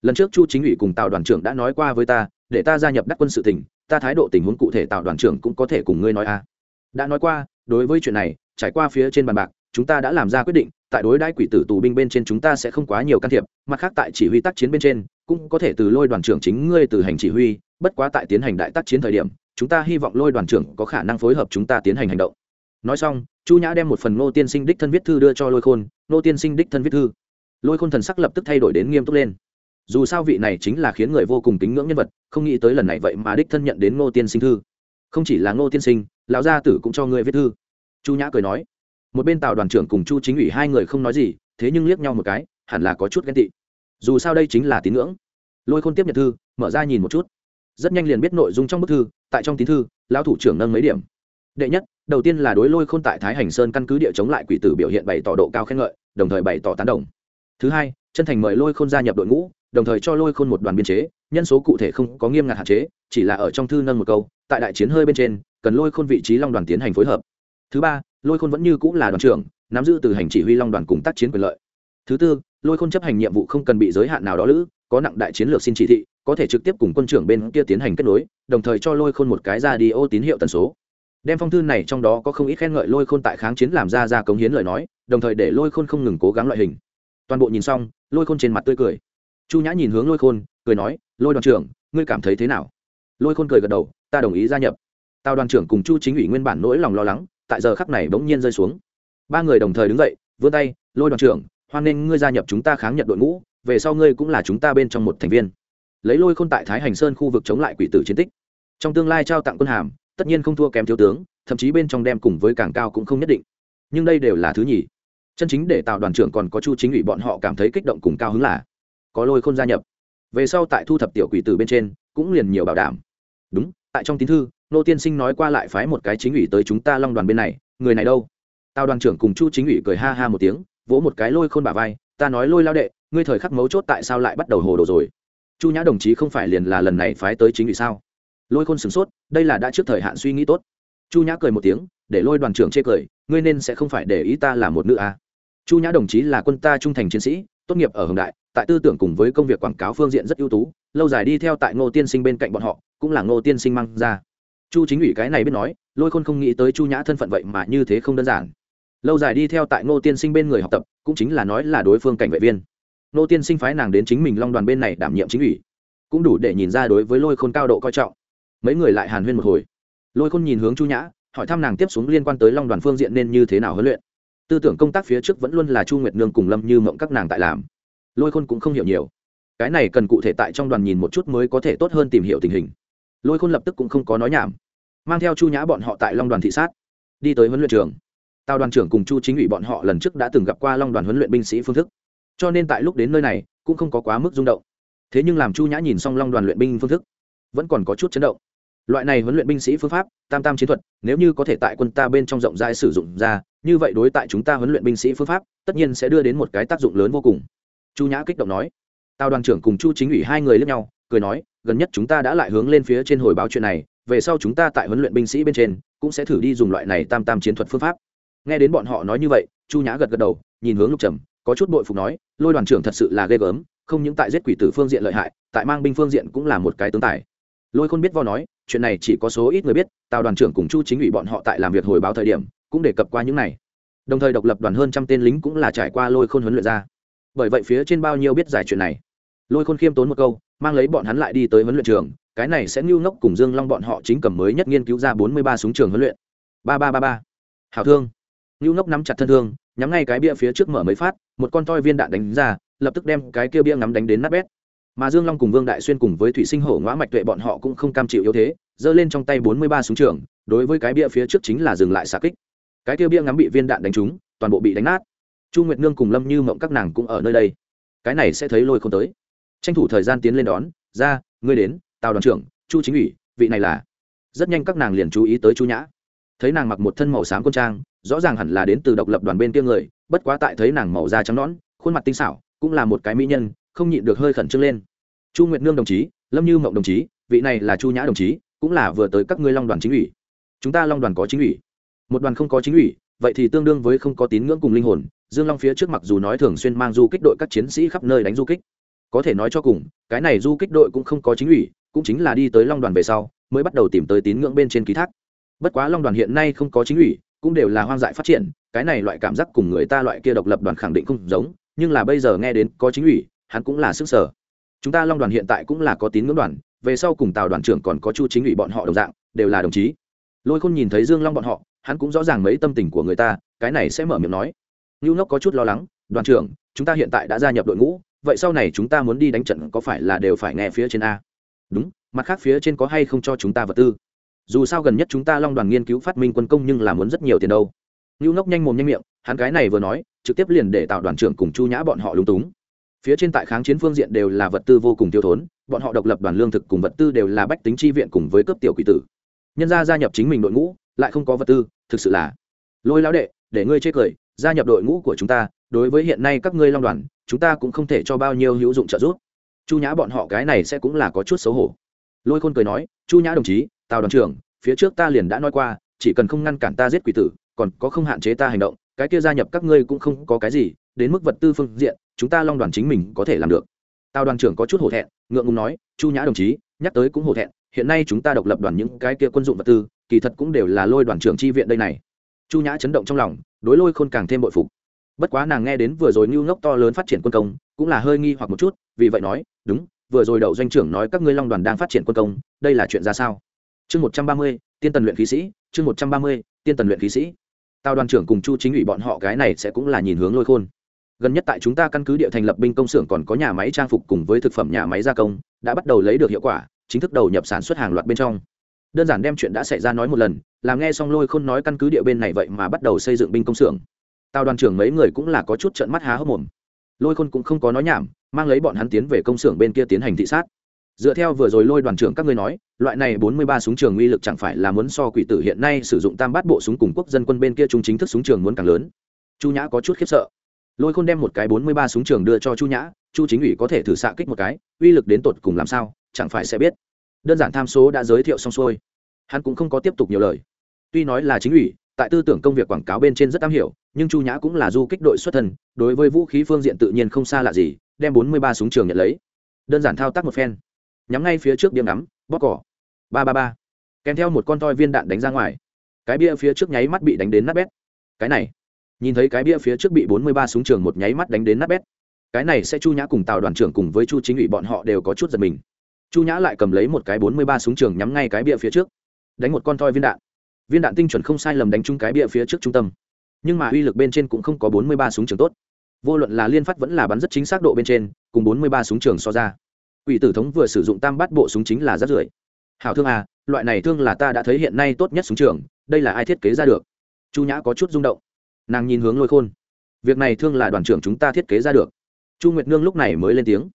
lần trước chu chính ủy cùng tào đoàn trưởng đã nói qua với ta, để ta gia nhập đắc quân sự tỉnh ta thái độ tình huống cụ thể tào đoàn trưởng cũng có thể cùng ngươi nói a à. đã nói qua đối với chuyện này, trải qua phía trên bàn bạc, chúng ta đã làm ra quyết định, tại đối đãi quỷ tử tù binh bên trên chúng ta sẽ không quá nhiều can thiệp, mặt khác tại chỉ huy tác chiến bên trên, cũng có thể từ lôi đoàn trưởng chính ngươi từ hành chỉ huy, bất quá tại tiến hành đại tác chiến thời điểm, chúng ta hy vọng lôi đoàn trưởng có khả năng phối hợp chúng ta tiến hành hành động. Nói xong, chu nhã đem một phần ngô tiên sinh đích thân viết thư đưa cho lôi khôn, ngô tiên sinh đích thân viết thư. Lôi khôn thần sắc lập tức thay đổi đến nghiêm túc lên. Dù sao vị này chính là khiến người vô cùng kính ngưỡng nhân vật, không nghĩ tới lần này vậy mà đích thân nhận đến ngô tiên sinh thư không chỉ là ngô tiên sinh, lão gia tử cũng cho ngươi viết thư. Chu nhã cười nói. Một bên tào đoàn trưởng cùng chu chính ủy hai người không nói gì, thế nhưng liếc nhau một cái, hẳn là có chút ghen tị. Dù sao đây chính là tín ngưỡng. Lôi khôn tiếp nhận thư, mở ra nhìn một chút. Rất nhanh liền biết nội dung trong bức thư, tại trong tín thư, lão thủ trưởng nâng mấy điểm. Đệ nhất, đầu tiên là đối lôi khôn tại thái hành sơn căn cứ địa chống lại quỷ tử biểu hiện bày tỏ độ cao khen ngợi, đồng thời bày tỏ tán đồng. Thứ hai, chân thành mời lôi khôn gia nhập đội ngũ, đồng thời cho lôi khôn một đoàn biên chế, nhân số cụ thể không có nghiêm ngặt hạn chế, chỉ là ở trong thư nâng một câu tại đại chiến hơi bên trên, cần lôi khôn vị trí long đoàn tiến hành phối hợp. Thứ ba, lôi khôn vẫn như cũng là đoàn trưởng, nắm giữ từ hành chỉ huy long đoàn cùng tác chiến quyền lợi. Thứ tư, lôi khôn chấp hành nhiệm vụ không cần bị giới hạn nào đó lữ, có nặng đại chiến lược xin chỉ thị, có thể trực tiếp cùng quân trưởng bên kia tiến hành kết nối, đồng thời cho lôi khôn một cái ra đi ô tín hiệu tần số. Đem phong thư này trong đó có không ít khen ngợi lôi khôn tại kháng chiến làm ra ra cống hiến lời nói, đồng thời để lôi khôn không ngừng cố gắng loại hình. Toàn bộ nhìn xong, lôi khôn trên mặt tươi cười. Chu nhã nhìn hướng lôi khôn, cười nói, lôi đoàn trưởng, ngươi cảm thấy thế nào? Lôi khôn cười gật đầu ta đồng ý gia nhập. Tào đoàn trưởng cùng chu chính ủy nguyên bản nỗi lòng lo lắng, tại giờ khắc này bỗng nhiên rơi xuống. Ba người đồng thời đứng dậy, vươn tay, lôi đoàn trưởng, hoan nghênh ngươi gia nhập chúng ta kháng nhận đội ngũ, về sau ngươi cũng là chúng ta bên trong một thành viên. Lấy lôi khôn tại thái hành sơn khu vực chống lại quỷ tử chiến tích. Trong tương lai trao tặng quân hàm, tất nhiên không thua kém thiếu tướng, thậm chí bên trong đem cùng với càng cao cũng không nhất định. Nhưng đây đều là thứ nhì. Chân chính để tạo đoàn trưởng còn có chu chính ủy bọn họ cảm thấy kích động cùng cao hứng là, có lôi khôn gia nhập. Về sau tại thu thập tiểu quỷ tử bên trên, cũng liền nhiều bảo đảm. Đúng tại trong tín thư, nô tiên sinh nói qua lại phái một cái chính ủy tới chúng ta long đoàn bên này, người này đâu? Tao đoàn trưởng cùng chu chính ủy cười ha ha một tiếng, vỗ một cái lôi khôn bả vai, ta nói lôi lao đệ, ngươi thời khắc mấu chốt tại sao lại bắt đầu hồ đồ rồi? Chu nhã đồng chí không phải liền là lần này phái tới chính ủy sao? Lôi khôn sửng sốt, đây là đã trước thời hạn suy nghĩ tốt. Chu nhã cười một tiếng, để lôi đoàn trưởng chê cười, ngươi nên sẽ không phải để ý ta là một nữ a. À. chu nhã đồng chí là quân ta trung thành chiến sĩ, tốt nghiệp ở hồng đại, tại tư tưởng cùng với công việc quảng cáo phương diện rất ưu tú, lâu dài đi theo tại ngô tiên sinh bên cạnh bọn họ cũng là ngô tiên sinh mang ra. Chu chính ủy cái này biết nói, lôi khôn không nghĩ tới chu nhã thân phận vậy mà như thế không đơn giản. Lâu dài đi theo tại ngô tiên sinh bên người học tập, cũng chính là nói là đối phương cảnh vệ viên. Ngô tiên sinh phái nàng đến chính mình long đoàn bên này đảm nhiệm chính ủy, cũng đủ để nhìn ra đối với lôi khôn cao độ coi trọng. Mấy người lại hàn huyên một hồi. Lôi khôn nhìn hướng chu nhã, hỏi thăm nàng tiếp xuống liên quan tới long đoàn phương diện nên như thế nào huấn luyện. Tư tưởng công tác phía trước vẫn luôn là chu nguyệt nương cùng lâm như mộng các nàng tại làm. Lôi khôn cũng không hiểu nhiều. Cái này cần cụ thể tại trong đoàn nhìn một chút mới có thể tốt hơn tìm hiểu tình hình lôi khôn lập tức cũng không có nói nhảm mang theo chu nhã bọn họ tại long đoàn thị sát đi tới huấn luyện trường tào đoàn trưởng cùng chu chính ủy bọn họ lần trước đã từng gặp qua long đoàn huấn luyện binh sĩ phương thức cho nên tại lúc đến nơi này cũng không có quá mức rung động thế nhưng làm chu nhã nhìn xong long đoàn luyện binh phương thức vẫn còn có chút chấn động loại này huấn luyện binh sĩ phương pháp tam tam chiến thuật nếu như có thể tại quân ta bên trong rộng rãi sử dụng ra như vậy đối tại chúng ta huấn luyện binh sĩ phương pháp tất nhiên sẽ đưa đến một cái tác dụng lớn vô cùng chu nhã kích động nói tào đoàn trưởng cùng chu chính ủy hai người lẫn nhau cười nói, gần nhất chúng ta đã lại hướng lên phía trên hồi báo chuyện này, về sau chúng ta tại huấn luyện binh sĩ bên trên, cũng sẽ thử đi dùng loại này tam tam chiến thuật phương pháp. Nghe đến bọn họ nói như vậy, chu nhã gật gật đầu, nhìn hướng lục trầm, có chút bội phục nói, lôi đoàn trưởng thật sự là ghê gớm, không những tại giết quỷ tử phương diện lợi hại, tại mang binh phương diện cũng là một cái tướng tài. Lôi khôn biết vo nói, chuyện này chỉ có số ít người biết, tào đoàn trưởng cùng chu chính ủy bọn họ tại làm việc hồi báo thời điểm, cũng đề cập qua những này. Đồng thời độc lập đoàn hơn trăm tên lính cũng là trải qua lôi khôn huấn luyện ra. Bởi vậy phía trên bao nhiêu biết giải chuyện này. Lôi khôn khiêm tốn một câu mang lấy bọn hắn lại đi tới huấn luyện trường, cái này sẽ ngưu ngốc cùng dương long bọn họ chính cầm mới nhất nghiên cứu ra bốn mươi ba súng trường huấn luyện. Ba ba ba ba. Hảo thương. Ngưu ngốc nắm chặt thân thương, nhắm ngay cái bia phía trước mở mấy phát, một con toi viên đạn đánh ra, lập tức đem cái kia bia ngắm đánh đến nát bét. Mà dương long cùng vương đại xuyên cùng với thủy sinh hổ ngõ mạch tuệ bọn họ cũng không cam chịu yếu thế, giơ lên trong tay bốn mươi ba súng trường, đối với cái bia phía trước chính là dừng lại xạ kích. Cái kia bia ngắm bị viên đạn đánh trúng, toàn bộ bị đánh nát. Chu nguyệt nương cùng lâm như mộng các nàng cũng ở nơi đây. Cái này sẽ thấy lôi không tới tranh thủ thời gian tiến lên đón, ra, ngươi đến, tào đoàn trưởng, chu chính ủy, vị này là. Rất nhanh các nàng liền chú ý tới chu nhã. Thấy nàng mặc một thân màu xám quân trang, rõ ràng hẳn là đến từ độc lập đoàn bên kia người, bất quá tại thấy nàng màu da trắng nõn, khuôn mặt tinh xảo, cũng là một cái mỹ nhân, không nhịn được hơi khẩn trương lên. Chu nguyệt nương đồng chí, lâm như mộng đồng chí, vị này là chu nhã đồng chí, cũng là vừa tới các ngươi long đoàn chính ủy. Chúng ta long đoàn có chính ủy. Một đoàn không có chính ủy, vậy thì tương đương với không có tín ngưỡng cùng linh hồn, dương long phía trước mặc dù nói thường xuyên mang du kích đội các chiến sĩ khắp nơi đánh du kích có thể nói cho cùng, cái này du kích đội cũng không có chính ủy, cũng chính là đi tới long đoàn về sau, mới bắt đầu tìm tới tín ngưỡng bên trên ký thác. Bất quá long đoàn hiện nay không có chính ủy, cũng đều là hoang dại phát triển, cái này loại cảm giác cùng người ta loại kia độc lập đoàn khẳng định không giống, nhưng là bây giờ nghe đến có chính ủy, hắn cũng là sức sở. Chúng ta long đoàn hiện tại cũng là có tín ngưỡng đoàn, về sau cùng tào đoàn trưởng còn có chu chính ủy bọn họ đồng dạng, đều là đồng chí. Lôi khôn nhìn thấy dương long bọn họ, hắn cũng rõ ràng mấy tâm tình của người ta, cái này sẽ mở miệng nói. Ngưu ngốc có chút lo lắng, đoàn trưởng, chúng ta hiện tại đã gia nhập đội ngũ vậy sau này chúng ta muốn đi đánh trận có phải là đều phải nghe phía trên a? Đúng, mặt khác phía trên có hay không cho chúng ta vật tư? Dù sao gần nhất chúng ta long đoàn nghiên cứu phát minh quân công nhưng là muốn rất nhiều tiền đâu. Ngưu ngốc nhanh mồm nhanh miệng, hắn cái này vừa nói, trực tiếp liền để tạo đoàn trưởng cùng chu nhã bọn họ lúng túng. Phía trên tại kháng chiến phương diện đều là vật tư vô cùng tiêu thốn, bọn họ độc lập đoàn lương thực cùng vật tư đều là bách tính chi viện cùng với cấp tiểu quỷ tử. Nhân gia gia nhập chính mình đội ngũ, lại không có vật tư, thực sự là. Lôi lão đệ, để ngươi chê cười gia nhập đội ngũ của chúng ta, đối với hiện nay các ngươi long đoàn, chúng ta cũng không thể cho bao nhiêu hữu dụng trợ giúp. Chu nhã bọn họ cái này sẽ cũng là có chút xấu hổ. Lôi khôn cười nói, chu nhã đồng chí, tào đoàn trưởng, phía trước ta liền đã nói qua, chỉ cần không ngăn cản ta giết quỷ tử, còn có không hạn chế ta hành động, cái kia gia nhập các ngươi cũng không có cái gì, đến mức vật tư phương diện, chúng ta long đoàn chính mình có thể làm được. Tào đoàn trưởng có chút hổ thẹn, ngượng ngùng nói, chu nhã đồng chí, nhắc tới cũng hổ thẹn, hiện nay chúng ta độc lập đoàn những cái kia quân dụng vật tư, kỳ thật cũng đều là lôi đoàn trưởng chi viện đây này. Chu nhã chấn động trong lòng đối lôi khôn càng thêm bội phục. Bất quá nàng nghe đến vừa rồi ngưu ngốc to lớn phát triển quân công, cũng là hơi nghi hoặc một chút, vì vậy nói, đúng, vừa rồi đậu doanh trưởng nói các ngươi long đoàn đang phát triển quân công, đây là chuyện ra sao? Chương một trăm ba mươi, tiên tần luyện khí sĩ, chương một trăm ba mươi, tiên tần luyện khí sĩ. Tào đoàn trưởng cùng chu chính ủy bọn họ cái này sẽ cũng là nhìn hướng lôi khôn. Gần nhất tại chúng ta căn cứ địa thành lập binh công xưởng còn có nhà máy trang phục cùng với thực phẩm nhà máy gia công, đã bắt đầu lấy được hiệu quả, chính thức đầu nhập sản xuất hàng loạt bên trong đơn giản đem chuyện đã xảy ra nói một lần, làm nghe xong lôi khôn nói căn cứ địa bên này vậy mà bắt đầu xây dựng binh công xưởng. Tào đoàn trưởng mấy người cũng là có chút trận mắt há hốc mồm. Lôi khôn cũng không có nói nhảm, mang lấy bọn hắn tiến về công xưởng bên kia tiến hành thị sát. Dựa theo vừa rồi lôi đoàn trưởng các ngươi nói, loại này bốn mươi ba súng trường uy lực chẳng phải là muốn so quỷ tử hiện nay sử dụng tam bát bộ súng cùng quốc dân quân bên kia chúng chính thức súng trường muốn càng lớn. Chu nhã có chút khiếp sợ. Lôi khôn đem một cái bốn mươi ba súng trường đưa cho chu nhã, chu chính ủy có thể thử xạ kích một cái, uy lực đến tột cùng làm sao, chẳng phải sẽ biết đơn giản tham số đã giới thiệu xong xuôi. Hắn cũng không có tiếp tục nhiều lời. Tuy nói là chính ủy, tại tư tưởng công việc quảng cáo bên trên rất am hiểu, nhưng chu nhã cũng là du kích đội xuất thân, đối với vũ khí phương diện tự nhiên không xa lạ gì, đem bốn mươi ba súng trường nhận lấy. Đơn giản thao tác một phen. Nhắm ngay phía trước điểm ngắm bóc cỏ. Ba ba ba. Kèm theo một con toi viên đạn đánh ra ngoài. Cái bia phía trước nháy mắt bị đánh đến nát bét. Cái này. Nhìn thấy cái bia phía trước bị bốn mươi ba súng trường một nháy mắt đánh đến nát bét. Cái này sẽ chu nhã cùng tào đoàn trưởng cùng với chu chính ủy bọn họ đều có chút giật mình chu nhã lại cầm lấy một cái bốn mươi ba súng trường nhắm ngay cái bia phía trước, đánh một con toi viên đạn. Viên đạn tinh chuẩn không sai lầm đánh trúng cái bia phía trước trung tâm. Nhưng mà uy lực bên trên cũng không có bốn mươi ba súng trường tốt. Vô luận là liên phát vẫn là bắn rất chính xác độ bên trên, cùng bốn mươi ba súng trường so ra, quỷ tử thống vừa sử dụng tam bát bộ súng chính là rất rưởi hảo thương à loại này thương là ta đã thấy hiện nay tốt nhất súng trường, đây là ai thiết kế ra được? Chu nhã có chút rung động. Nàng nhìn hướng lôi khôn. Việc này thương là đoàn trưởng chúng ta thiết kế ra được. Chu nguyệt nương lúc này mới lên tiếng.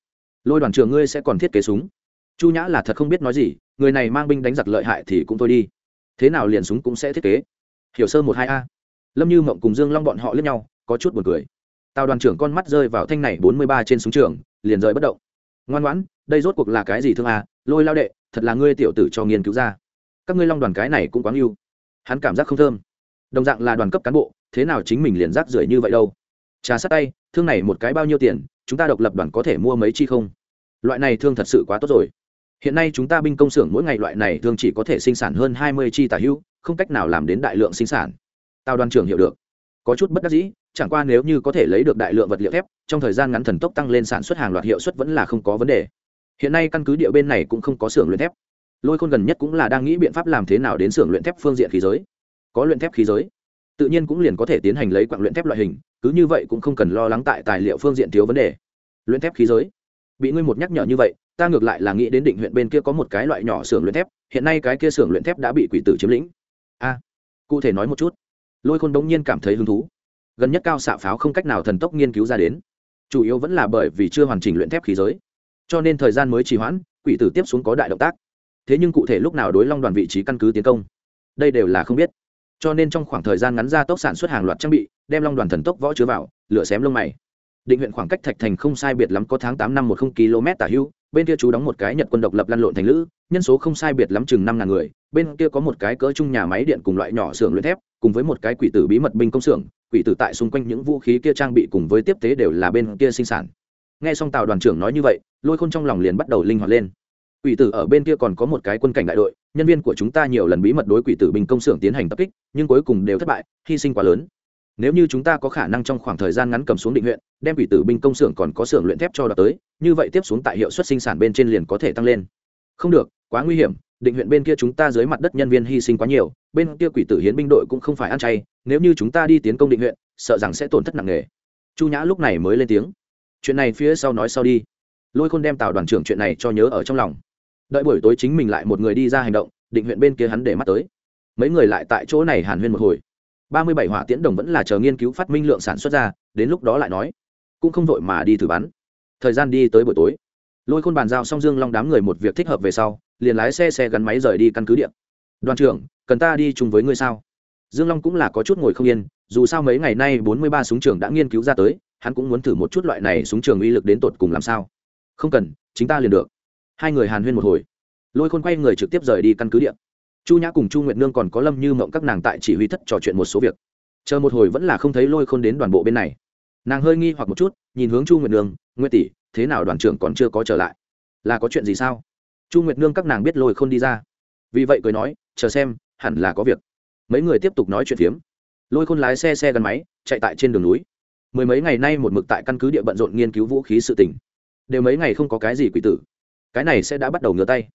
Lôi đoàn trưởng ngươi sẽ còn thiết kế súng chu nhã là thật không biết nói gì, người này mang binh đánh giặc lợi hại thì cũng thôi đi. Thế nào liền súng cũng sẽ thiết kế. Hiểu sơ một hai a. Lâm như mộng cùng dương long bọn họ lướt nhau, có chút buồn cười. Tào đoàn trưởng con mắt rơi vào thanh này bốn mươi ba trên súng trường, liền rời bất động. Ngoan ngoãn, đây rốt cuộc là cái gì thương a? Lôi lao đệ, thật là ngươi tiểu tử cho nghiên cứu ra. Các ngươi long đoàn cái này cũng quá yêu hắn cảm giác không thơm. Đồng dạng là đoàn cấp cán bộ, thế nào chính mình liền rác rưởi như vậy đâu? Trà sát tay, thương này một cái bao nhiêu tiền, chúng ta độc lập đoàn có thể mua mấy chi không? Loại này thương thật sự quá tốt rồi hiện nay chúng ta binh công xưởng mỗi ngày loại này thường chỉ có thể sinh sản hơn hai mươi chi tả hữu không cách nào làm đến đại lượng sinh sản. Tào đoàn trưởng hiểu được. Có chút bất đắc dĩ, chẳng qua nếu như có thể lấy được đại lượng vật liệu thép, trong thời gian ngắn thần tốc tăng lên sản xuất hàng loạt hiệu suất vẫn là không có vấn đề. Hiện nay căn cứ địa bên này cũng không có xưởng luyện thép. Lôi khôn gần nhất cũng là đang nghĩ biện pháp làm thế nào đến xưởng luyện thép phương diện khí giới. Có luyện thép khí giới, tự nhiên cũng liền có thể tiến hành lấy quặng luyện thép loại hình, cứ như vậy cũng không cần lo lắng tại tài liệu phương diện thiếu vấn đề. Luyện thép khí giới, bị ngươi một nhắc nhở như vậy ta ngược lại là nghĩ đến định huyện bên kia có một cái loại nhỏ xưởng luyện thép, hiện nay cái kia xưởng luyện thép đã bị quỷ tử chiếm lĩnh. A, cụ thể nói một chút. Lôi khôn đống nhiên cảm thấy hứng thú. Gần nhất cao xạ pháo không cách nào thần tốc nghiên cứu ra đến. Chủ yếu vẫn là bởi vì chưa hoàn chỉnh luyện thép khí giới. Cho nên thời gian mới trì hoãn, quỷ tử tiếp xuống có đại động tác. Thế nhưng cụ thể lúc nào đối long đoàn vị trí căn cứ tiến công, đây đều là không biết. Cho nên trong khoảng thời gian ngắn ra tốc sản xuất hàng loạt trang bị, đem long đoàn thần tốc võ chứa vào, lửa xém lông mày. Định huyện khoảng cách thạch thành không sai biệt lắm có tháng tám năm một không km tả hưu bên kia chú đóng một cái nhật quân độc lập lăn lộn thành lữ, nhân số không sai biệt lắm chừng năm ngàn người, bên kia có một cái cỡ chung nhà máy điện cùng loại nhỏ xưởng luyện thép, cùng với một cái quỷ tử bí mật binh công xưởng, quỷ tử tại xung quanh những vũ khí kia trang bị cùng với tiếp tế đều là bên kia sinh sản. Nghe xong tào đoàn trưởng nói như vậy, lôi khôn trong lòng liền bắt đầu linh hoạt lên. Quỷ tử ở bên kia còn có một cái quân cảnh đại đội, nhân viên của chúng ta nhiều lần bí mật đối quỷ tử binh công xưởng tiến hành tập kích, nhưng cuối cùng đều thất bại, hy sinh quá lớn nếu như chúng ta có khả năng trong khoảng thời gian ngắn cầm xuống định huyện, đem quỷ tử binh công xưởng còn có xưởng luyện thép cho đợt tới, như vậy tiếp xuống tại hiệu suất sinh sản bên trên liền có thể tăng lên. Không được, quá nguy hiểm, định huyện bên kia chúng ta dưới mặt đất nhân viên hy sinh quá nhiều, bên kia quỷ tử hiến binh đội cũng không phải ăn chay, nếu như chúng ta đi tiến công định huyện, sợ rằng sẽ tổn thất nặng nề. Chu nhã lúc này mới lên tiếng. Chuyện này phía sau nói sau đi. Lôi khôn đem tào đoàn trưởng chuyện này cho nhớ ở trong lòng. Đợi buổi tối chính mình lại một người đi ra hành động, định huyện bên kia hắn để mắt tới. Mấy người lại tại chỗ này hàn huyên một hồi ba mươi bảy hỏa tiễn đồng vẫn là chờ nghiên cứu phát minh lượng sản xuất ra, đến lúc đó lại nói. Cũng không vội mà đi thử bắn. Thời gian đi tới buổi tối. Lôi khôn bàn giao xong dương long đám người một việc thích hợp về sau, liền lái xe xe gắn máy rời đi căn cứ điện đoàn trưởng, cần ta đi chung với ngươi sao? Dương long cũng là có chút ngồi không yên, dù sao mấy ngày nay bốn mươi ba súng trường đã nghiên cứu ra tới, hắn cũng muốn thử một chút loại này súng trường uy lực đến tột cùng làm sao. Không cần, chính ta liền được. Hai người hàn huyên một hồi. Lôi khôn quay người trực tiếp rời đi căn cứ điện chu nhã cùng chu nguyệt nương còn có lâm như mộng các nàng tại chỉ huy thất trò chuyện một số việc. Chờ một hồi vẫn là không thấy lôi khôn đến đoàn bộ bên này. Nàng hơi nghi hoặc một chút, nhìn hướng chu nguyệt nương, nguyệt tỷ, thế nào đoàn trưởng còn chưa có trở lại? Là có chuyện gì sao? Chu nguyệt nương các nàng biết lôi khôn đi ra. Vì vậy cười nói, chờ xem, hẳn là có việc. Mấy người tiếp tục nói chuyện phiếm. Lôi khôn lái xe xe gắn máy, chạy tại trên đường núi. Mười mấy ngày nay một mực tại căn cứ địa bận rộn nghiên cứu vũ khí sự tỉnh đều mấy ngày không có cái gì quỷ tử. Cái này sẽ đã bắt đầu ngửa tay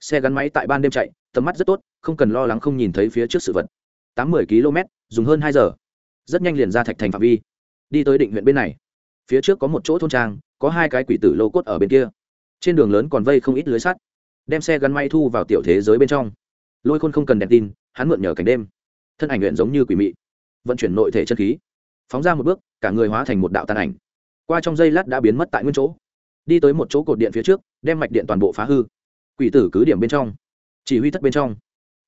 xe gắn máy tại ban đêm chạy, tầm mắt rất tốt, không cần lo lắng không nhìn thấy phía trước sự vật. Tám mươi km, dùng hơn hai giờ. Rất nhanh liền ra thạch thành phạm vi. Đi tới định huyện bên này. Phía trước có một chỗ thôn trang, có hai cái quỷ tử lô cốt ở bên kia. Trên đường lớn còn vây không ít lưới sắt. Đem xe gắn máy thu vào tiểu thế giới bên trong. Lôi khôn không cần đèn tin, hắn mượn nhờ cảnh đêm. Thân ảnh luyện giống như quỷ mị. Vận chuyển nội thể chân khí. Phóng ra một bước, cả người hóa thành một đạo tàn ảnh. Qua trong giây lát đã biến mất tại nguyên chỗ. Đi tới một chỗ cột điện phía trước, đem mạch điện toàn bộ phá hư quỷ tử cứ điểm bên trong, chỉ huy thất bên trong.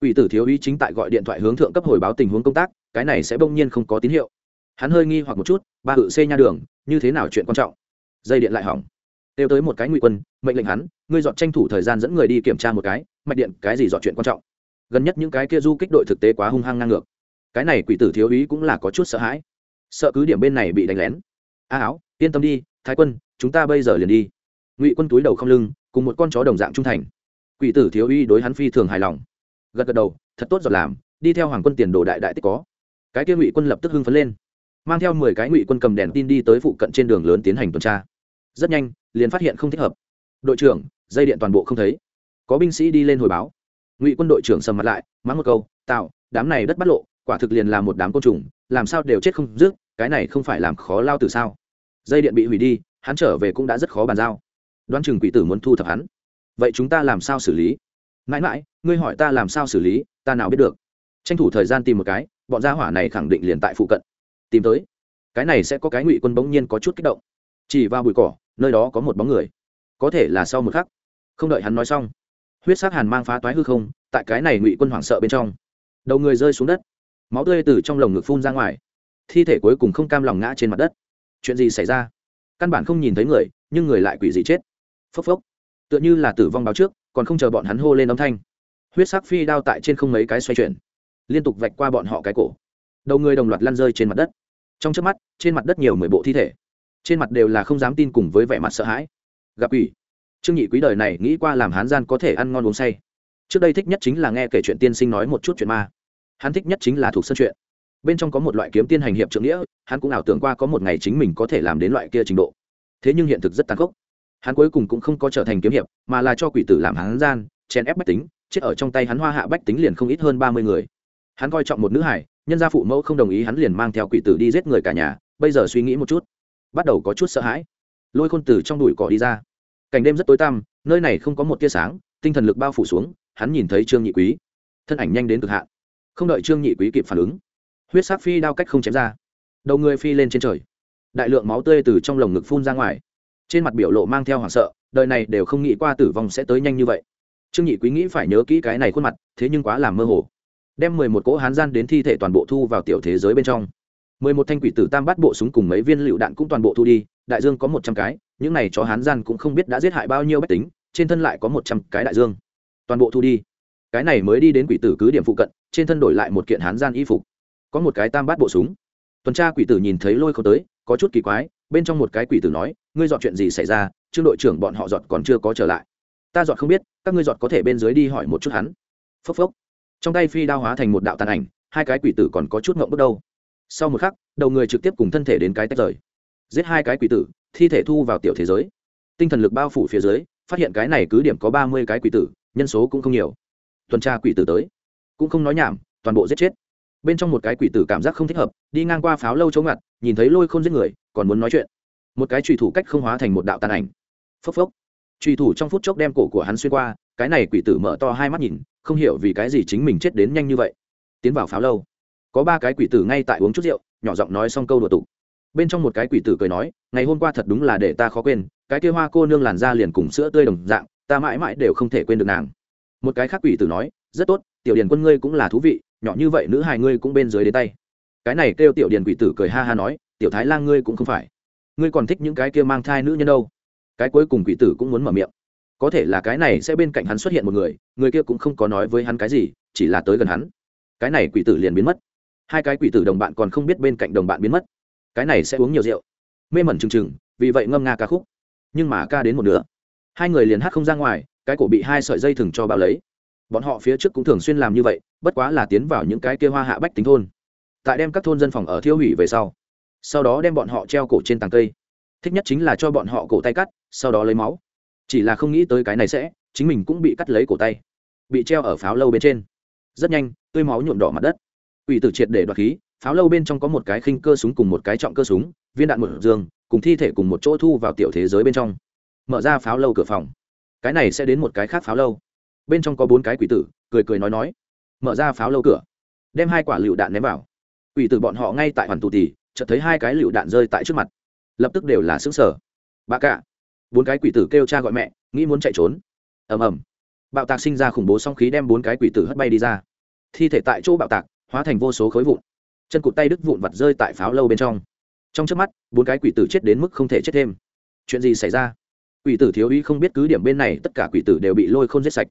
Quỷ tử thiếu úy chính tại gọi điện thoại hướng thượng cấp hồi báo tình huống công tác, cái này sẽ bỗng nhiên không có tín hiệu. Hắn hơi nghi hoặc một chút, ba hự xê nha đường, như thế nào chuyện quan trọng? Dây điện lại hỏng. Đều tới một cái ngụy quân, mệnh lệnh hắn, ngươi dọn tranh thủ thời gian dẫn người đi kiểm tra một cái, mạch điện, cái gì dọn chuyện quan trọng? Gần nhất những cái kia du kích đội thực tế quá hung hăng ngang ngược. Cái này quỷ tử thiếu ý cũng là có chút sợ hãi. Sợ cứ điểm bên này bị đánh lén. A áo, yên tâm đi, thái quân, chúng ta bây giờ liền đi. Ngụy quân túi đầu không lưng, cùng một con chó đồng dạng trung thành quỷ tử thiếu uy đối hắn phi thường hài lòng. Gật gật đầu, thật tốt rồi làm, đi theo hoàng quân tiền đồ đại đại tích có. Cái kia ngụy quân lập tức hưng phấn lên. Mang theo mười cái ngụy quân cầm đèn tin đi tới phụ cận trên đường lớn tiến hành tuần tra. Rất nhanh, liền phát hiện không thích hợp. Đội trưởng, dây điện toàn bộ không thấy. Có binh sĩ đi lên hồi báo. Ngụy quân đội trưởng sầm mặt lại, mắng một câu tạo đám này đất bắt lộ, quả thực liền là một đám côn trùng, làm sao đều chết không dứt, cái này không phải làm khó lao từ sao? Dây điện bị hủy đi, hắn trở về cũng đã rất khó bàn giao. Đoán chừng quỷ tử muốn thu thập hắn vậy chúng ta làm sao xử lý? Mãi mãi, ngươi hỏi ta làm sao xử lý, ta nào biết được. Tranh thủ thời gian tìm một cái, bọn gia hỏa này khẳng định liền tại phụ cận. Tìm tới. Cái này sẽ có cái ngụy quân bỗng nhiên có chút kích động. Chỉ vào bụi cỏ, nơi đó có một bóng người. Có thể là sau một khắc. Không đợi hắn nói xong, huyết sát hàn mang phá toái hư không, tại cái này ngụy quân hoảng sợ bên trong, đầu người rơi xuống đất, máu tươi từ trong lồng ngực phun ra ngoài. Thi thể cuối cùng không cam lòng ngã trên mặt đất. Chuyện gì xảy ra? Căn bản không nhìn thấy người, nhưng người lại quỷ dị chết. Phốc phốc tựa như là tử vong báo trước, còn không chờ bọn hắn hô lên âm thanh. Huyết sắc phi đao tại trên không mấy cái xoay chuyển, liên tục vạch qua bọn họ cái cổ. Đầu người đồng loạt lăn rơi trên mặt đất. Trong trước mắt, trên mặt đất nhiều mười bộ thi thể. Trên mặt đều là không dám tin cùng với vẻ mặt sợ hãi. Gặp quỷ. Trương nhị quý đời này nghĩ qua làm hán gian có thể ăn ngon uống say. Trước đây thích nhất chính là nghe kể chuyện tiên sinh nói một chút chuyện ma. Hắn thích nhất chính là thuộc sân chuyện. Bên trong có một loại kiếm tiên hành hiệp trưởng nghĩa, hắn cũng ảo tưởng qua có một ngày chính mình có thể làm đến loại kia trình độ. Thế nhưng hiện thực rất tàn khốc hắn cuối cùng cũng không có trở thành kiếm hiệp, mà là cho quỷ tử làm hắn gian, chèn ép bách tính, chết ở trong tay hắn hoa hạ bách tính liền không ít hơn ba mươi người. Hắn coi trọng một nữ hải, nhân gia phụ mẫu không đồng ý hắn liền mang theo quỷ tử đi giết người cả nhà, bây giờ suy nghĩ một chút, bắt đầu có chút sợ hãi. Lôi khôn tử trong đùi cỏ đi ra. Cảnh đêm rất tối tăm, nơi này không có một tia sáng, tinh thần lực bao phủ xuống, hắn nhìn thấy trương nhị quý. Thân ảnh nhanh đến cực hạn. Không đợi trương nhị quý kịp phản ứng, huyết sắc phi đao cách không chém ra. Đầu người phi lên trên trời. Đại lượng máu tươi từ trong lồng ngực phun ra ngoài trên mặt biểu lộ mang theo hoảng sợ, đời này đều không nghĩ qua tử vong sẽ tới nhanh như vậy. Trương nhị quý nghĩ phải nhớ kỹ cái này khuôn mặt, thế nhưng quá làm mơ hồ. Đem mười một cỗ hán gian đến thi thể toàn bộ thu vào tiểu thế giới bên trong. mười một thanh quỷ tử tam bắt bộ súng cùng mấy viên lựu đạn cũng toàn bộ thu đi, đại dương có một trăm cái, những này cho hán gian cũng không biết đã giết hại bao nhiêu bách tính, trên thân lại có một trăm cái đại dương. Toàn bộ thu đi. Cái này mới đi đến quỷ tử cứ điểm phụ cận, trên thân đổi lại một kiện hán gian y phục. Có một cái tam bát bộ súng. Tuần tra quỷ tử nhìn thấy lôi khâu tới, có chút kỳ quái, bên trong một cái quỷ tử nói ngươi dọn chuyện gì xảy ra, trương đội trưởng bọn họ dọn còn chưa có trở lại. Ta dọn không biết, các ngươi dọn có thể bên dưới đi hỏi một chút hắn. Phốc phốc. Trong tay phi đao hóa thành một đạo tàn ảnh, hai cái quỷ tử còn có chút ngộng bước đâu. Sau một khắc, đầu người trực tiếp cùng thân thể đến cái tách rời. Giết hai cái quỷ tử, thi thể thu vào tiểu thế giới. Tinh thần lực bao phủ phía dưới, phát hiện cái này cứ điểm có ba mươi cái quỷ tử, nhân số cũng không nhiều. Tuần tra quỷ tử tới. Cũng không nói nhảm, toàn bộ giết chết. Bên trong một cái quỷ tử cảm giác không thích hợp, đi ngang qua pháo lâu chống ngặt, nhìn thấy lôi không giết người, còn muốn nói chuyện một cái trùy thủ cách không hóa thành một đạo tàn ảnh. Phốc phốc. Trùy thủ trong phút chốc đem cổ của hắn xuyên qua, cái này quỷ tử mở to hai mắt nhìn, không hiểu vì cái gì chính mình chết đến nhanh như vậy. Tiến vào pháo lâu. Có ba cái quỷ tử ngay tại uống chút rượu, nhỏ giọng nói xong câu đùa tục. Bên trong một cái quỷ tử cười nói, ngày hôm qua thật đúng là để ta khó quên, cái kia hoa cô nương làn da liền cùng sữa tươi đồng dạng, ta mãi mãi đều không thể quên được nàng. Một cái khác quỷ tử nói, rất tốt, tiểu điền quân ngươi cũng là thú vị, nhỏ như vậy nữ hài ngươi cũng bên dưới đến tay. Cái này kêu tiểu điền quỷ tử cười ha ha nói, tiểu thái lang ngươi cũng không phải ngươi còn thích những cái kia mang thai nữ nhân đâu? Cái cuối cùng quỷ tử cũng muốn mở miệng. Có thể là cái này sẽ bên cạnh hắn xuất hiện một người người kia cũng không có nói với hắn cái gì, chỉ là tới gần hắn. Cái này quỷ tử liền biến mất. Hai cái quỷ tử đồng bạn còn không biết bên cạnh đồng bạn biến mất. Cái này sẽ uống nhiều rượu. Mê mẩn trừng trừng, vì vậy ngâm nga ca khúc. Nhưng mà ca đến một nửa. Hai người liền hát không ra ngoài, cái cổ bị hai sợi dây thừng cho bao lấy. Bọn họ phía trước cũng thường xuyên làm như vậy, bất quá là tiến vào những cái kia hoa hạ bách tính thôn. Tại đem các thôn dân phòng ở thiêu hủy về sau sau đó đem bọn họ treo cổ trên tàng cây. Thích nhất chính là cho bọn họ cổ tay cắt, sau đó lấy máu. Chỉ là không nghĩ tới cái này sẽ, chính mình cũng bị cắt lấy cổ tay. Bị treo ở pháo lâu bên trên. Rất nhanh, tươi máu nhuộm đỏ mặt đất. Ủy tử triệt để đoạt khí, pháo lâu bên trong có một cái khinh cơ súng cùng một cái trọng cơ súng, viên đạn một giường cùng thi thể cùng một chỗ thu vào tiểu thế giới bên trong. Mở ra pháo lâu cửa phòng. Cái này sẽ đến một cái khác pháo lâu. Bên trong có bốn cái quỷ tử, cười cười nói nói. Mở ra pháo lâu cửa. Đem hai quả lựu đạn ném vào. Quỷ tử bọn họ ngay tại hoàn tù tì chợt thấy hai cái lựu đạn rơi tại trước mặt. Lập tức đều là xứng sở bà cả. Bốn cái quỷ tử kêu cha gọi mẹ, nghĩ muốn chạy trốn. Ầm ầm. Bạo tạc sinh ra khủng bố song khí đem bốn cái quỷ tử hất bay đi ra. Thi thể tại chỗ bạo tạc, hóa thành vô số khối vụn. Chân cụt tay đứt vụn vặt rơi tại pháo lâu bên trong. Trong trước mắt, bốn cái quỷ tử chết đến mức không thể chết thêm. Chuyện gì xảy ra? Quỷ tử thiếu uy không biết cứ điểm bên này, tất cả quỷ tử đều bị lôi khôn giết sạch.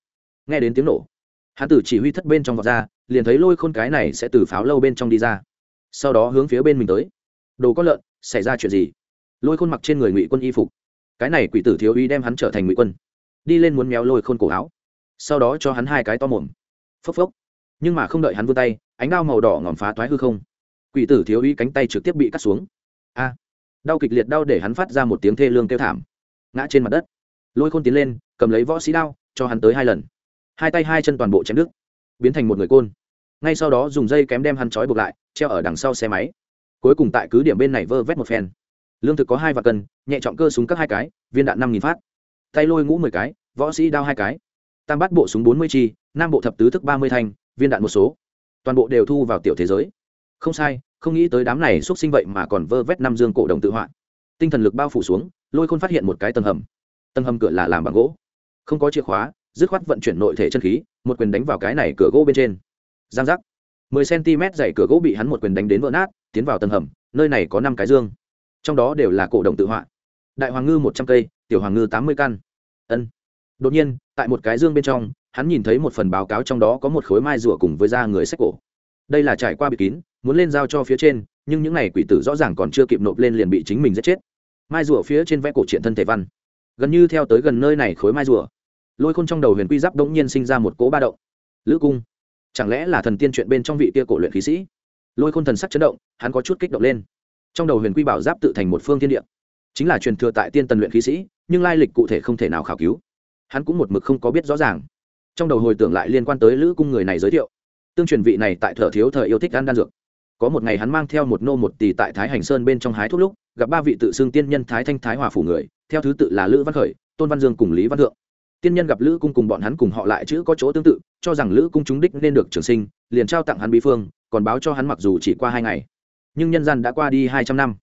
Nghe đến tiếng nổ hạ tử chỉ huy thất bên trong vọt ra, liền thấy lôi khôn cái này sẽ từ pháo lâu bên trong đi ra sau đó hướng phía bên mình tới. Đồ có lợn, xảy ra chuyện gì? Lôi khôn mặc trên người ngụy quân y phục. Cái này quỷ tử thiếu uy đem hắn trở thành ngụy quân. Đi lên muốn méo lôi khôn cổ áo. Sau đó cho hắn hai cái to mồm. Phốc phốc. Nhưng mà không đợi hắn vươn tay, ánh đao màu đỏ ngòm phá toái hư không. Quỷ tử thiếu uy cánh tay trực tiếp bị cắt xuống. A! Đau kịch liệt đau để hắn phát ra một tiếng thê lương kêu thảm. Ngã trên mặt đất. Lôi khôn tiến lên, cầm lấy võ sĩ đao, cho hắn tới hai lần. Hai tay hai chân toàn bộ chém đứt, biến thành một người côn. Ngay sau đó dùng dây kém đem hắn trói buộc lại treo ở đằng sau xe máy. Cuối cùng tại cứ điểm bên này vơ vét một phen. Lương thực có hai vạn cân, nhẹ trọng cơ súng các hai cái, viên đạn năm nghìn phát. Tay lôi ngũ mười cái, võ sĩ đao hai cái. Tam bát bộ súng bốn mươi chi, nam bộ thập tứ thức ba mươi thanh, viên đạn một số. Toàn bộ đều thu vào tiểu thế giới. Không sai, không nghĩ tới đám này x sinh vậy mà còn vơ vét năm dương cổ đồng tự hoạn tinh thần lực bao phủ xuống, lôi khôn phát hiện một cái tầng hầm. Tầng hầm cửa là làm bằng gỗ. Không có chìa khóa, dứt khoát vận chuyển nội thể chân khí, một quyền đánh vào cái này cửa gỗ bên trên. Giang giác mười cm dày cửa gỗ bị hắn một quyền đánh đến vỡ nát, tiến vào tầng hầm, nơi này có năm cái dương. Trong đó đều là cổ động tự họa. Đại hoàng ngư một trăm cây, tiểu hoàng ngư tám mươi căn. Ân. Đột nhiên, tại một cái dương bên trong, hắn nhìn thấy một phần báo cáo trong đó có một khối mai rùa cùng với da người sách cổ. Đây là trải qua bị kín, muốn lên giao cho phía trên, nhưng những n à y quỷ tử rõ ràng còn chưa kịp nộp lên liền bị chính mình giết chết. Mai rùa phía trên vẽ cổ truyện thân thể văn. Gần như theo tới gần nơi này khối mai rùa. Lôi khôn trong đầu huyền quy giáp đống nhiên sinh ra một cỗ ba động. Lữ cung chẳng lẽ là thần tiên chuyện bên trong vị kia cổ luyện khí sĩ? Lôi khôn thần sắc chấn động, hắn có chút kích động lên. Trong đầu huyền quy bảo giáp tự thành một phương thiên địa. Chính là truyền thừa tại tiên tần luyện khí sĩ, nhưng lai lịch cụ thể không thể nào khảo cứu. Hắn cũng một mực không có biết rõ ràng. Trong đầu hồi tưởng lại liên quan tới lữ cung người này giới thiệu. Tương truyền vị này tại thợ thiếu thời yêu thích ăn đan dược. Có một ngày hắn mang theo một nô một tỷ tại thái hành sơn bên trong hái thuốc lúc, gặp ba vị tự xưng tiên nhân thái thanh thái hòa phủ người, theo thứ tự là lữ văn khởi, tôn văn dương cùng lý văn thượng tiên nhân gặp lữ cung cùng bọn hắn cùng họ lại chữ có chỗ tương tự, cho rằng lữ cung chúng đích nên được trường sinh, liền trao tặng hắn bí phương, còn báo cho hắn mặc dù chỉ qua hai ngày. Nhưng nhân gian đã qua đi hai trăm năm.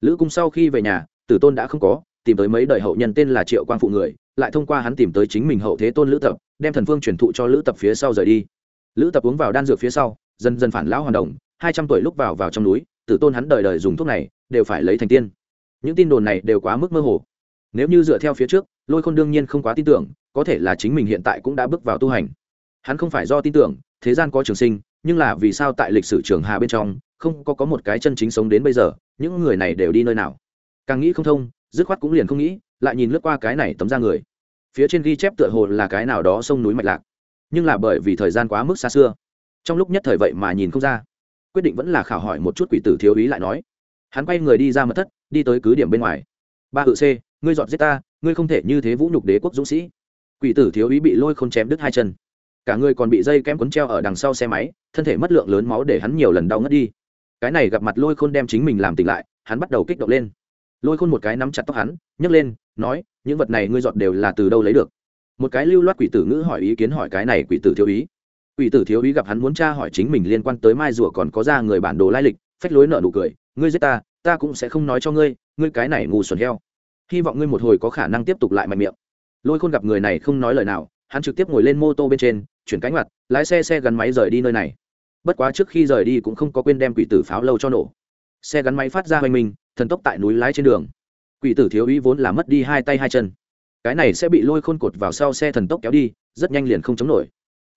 Lữ cung sau khi về nhà, tử tôn đã không có, tìm tới mấy đời hậu nhân tên là triệu quang phụ người, lại thông qua hắn tìm tới chính mình hậu thế tôn lữ tập, đem thần phương truyền thụ cho lữ tập phía sau rời đi. Lữ tập uống vào đan dược phía sau, dần dần phản lão hoàn đồng, hai trăm tuổi lúc vào vào trong núi, tử tôn hắn đời đời dùng thuốc này, đều phải lấy thành tiên. Những tin đồn này đều quá mức mơ hồ. Nếu như dựa theo phía trước lôi khôn đương nhiên không quá tin tưởng, có thể là chính mình hiện tại cũng đã bước vào tu hành. Hắn không phải do tin tưởng, thế gian có trường sinh, nhưng là vì sao tại lịch sử trường hà bên trong, không có có một cái chân chính sống đến bây giờ, những người này đều đi nơi nào? Càng nghĩ không thông, dứt khoát cũng liền không nghĩ, lại nhìn lướt qua cái này tấm ra người. Phía trên ghi chép tựa hồ là cái nào đó sông núi mạch lạc. Nhưng là bởi vì thời gian quá mức xa xưa, trong lúc nhất thời vậy mà nhìn không ra. Quyết định vẫn là khảo hỏi một chút quỷ tử thiếu ý lại nói. Hắn quay người đi ra mật thất, đi tới cứ điểm bên ngoài. Ba tự c, ngươi dọn giết ta ngươi không thể như thế vũ nhục đế quốc dũng sĩ. Quỷ tử thiếu ý bị lôi k h ô n chém đứt hai chân. Cả người còn bị dây kém quấn treo ở đằng sau xe máy, thân thể mất lượng lớn máu để hắn nhiều lần đau ngất đi. Cái này gặp mặt lôi khôn đem chính mình làm tỉnh lại, hắn bắt đầu kích động lên. Lôi khôn một cái nắm chặt tóc hắn, nhấc lên, nói, những vật này ngươi dọn đều là từ đâu lấy được? Một cái lưu loát quỷ tử ngữ hỏi ý kiến hỏi cái này quỷ tử thiếu ý. Quỷ tử thiếu úy gặp hắn muốn tra hỏi chính mình liên quan tới mai rùa còn có ra người bản đồ lai lịch, phách lối nợ nụ cười, ngươi giết ta ta cũng sẽ không nói cho ngươi ngươi cái này ngu xuẩn heo hy vọng ngươi một hồi có khả năng tiếp tục lại mạnh miệng. Lôi khôn gặp người này không nói lời nào, hắn trực tiếp ngồi lên mô tô bên trên, chuyển cánh mặt lái xe xe gắn máy rời đi nơi này. Bất quá trước khi rời đi cũng không có quên đem quỷ tử pháo lâu cho nổ. Xe gắn máy phát ra hoành mình, thần tốc tại núi lái trên đường. Quỷ tử thiếu úy vốn là mất đi hai tay hai chân. Cái này sẽ bị lôi khôn cột vào sau xe thần tốc kéo đi, rất nhanh liền không chống nổi.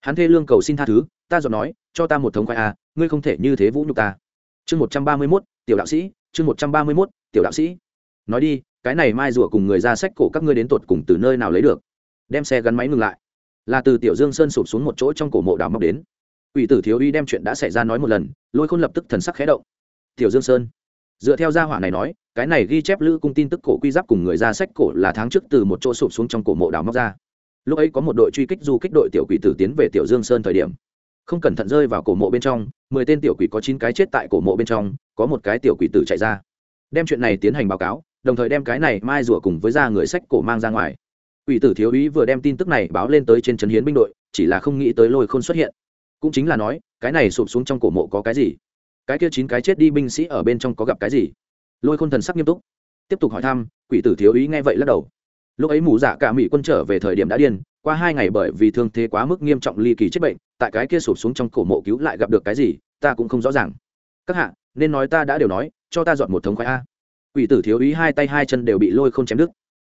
Hắn thê lương cầu xin tha thứ, ta dọn nói, cho ta một thống khoai a, ngươi không thể như thế vũ nhục ta. Chương một trăm ba mươi mốt, tiểu đạo sĩ, chương một trăm ba mươi mốt, tiểu đạo sĩ. Nói đi cái này mai rùa cùng người ra sách cổ các ngươi đến tột cùng từ nơi nào lấy được? Đem xe gắn máy ngừng lại. Là từ tiểu dương sơn sụp xuống một chỗ trong cổ mộ đào móc đến. Ủy tử thiếu uy đem chuyện đã xảy ra nói một lần, lôi khôn lập tức thần sắc khé động. Tiểu dương sơn. Dựa theo gia hỏa này nói, cái này ghi chép lữ cung tin tức cổ quy giáp cùng người ra sách cổ là tháng trước từ một chỗ sụp xuống trong cổ mộ đào móc ra. Lúc ấy có một đội truy kích du kích đội tiểu quỷ tử tiến về tiểu dương sơn thời điểm. Không cẩn thận rơi vào cổ mộ bên trong, mười tên tiểu quỷ có chín cái chết tại cổ mộ bên trong, có một cái tiểu quỷ tử chạy ra. Đem chuyện này tiến hành báo cáo đồng thời đem cái này mai rủa cùng với ra người sách cổ mang ra ngoài. Quỷ tử thiếu úy vừa đem tin tức này báo lên tới trên trấn hiến binh đội, chỉ là không nghĩ tới lôi Khôn xuất hiện. Cũng chính là nói, cái này sụp xuống trong cổ mộ có cái gì? Cái kia chín cái chết đi binh sĩ ở bên trong có gặp cái gì? Lôi khôn thần sắc nghiêm túc, tiếp tục hỏi thăm, quỷ tử thiếu úy nghe vậy lắc đầu. Lúc ấy mù dạ cả mỹ quân trở về thời điểm đã điên, qua hai ngày bởi vì thương thế quá mức nghiêm trọng ly kỳ chết bệnh, tại cái kia sụp xuống trong cổ mộ cứu lại gặp được cái gì, ta cũng không rõ ràng. Các hạ, nên nói ta đã đều nói, cho ta dọn một thống khoái a quỷ tử thiếu úy hai tay hai chân đều bị lôi không chém đứt.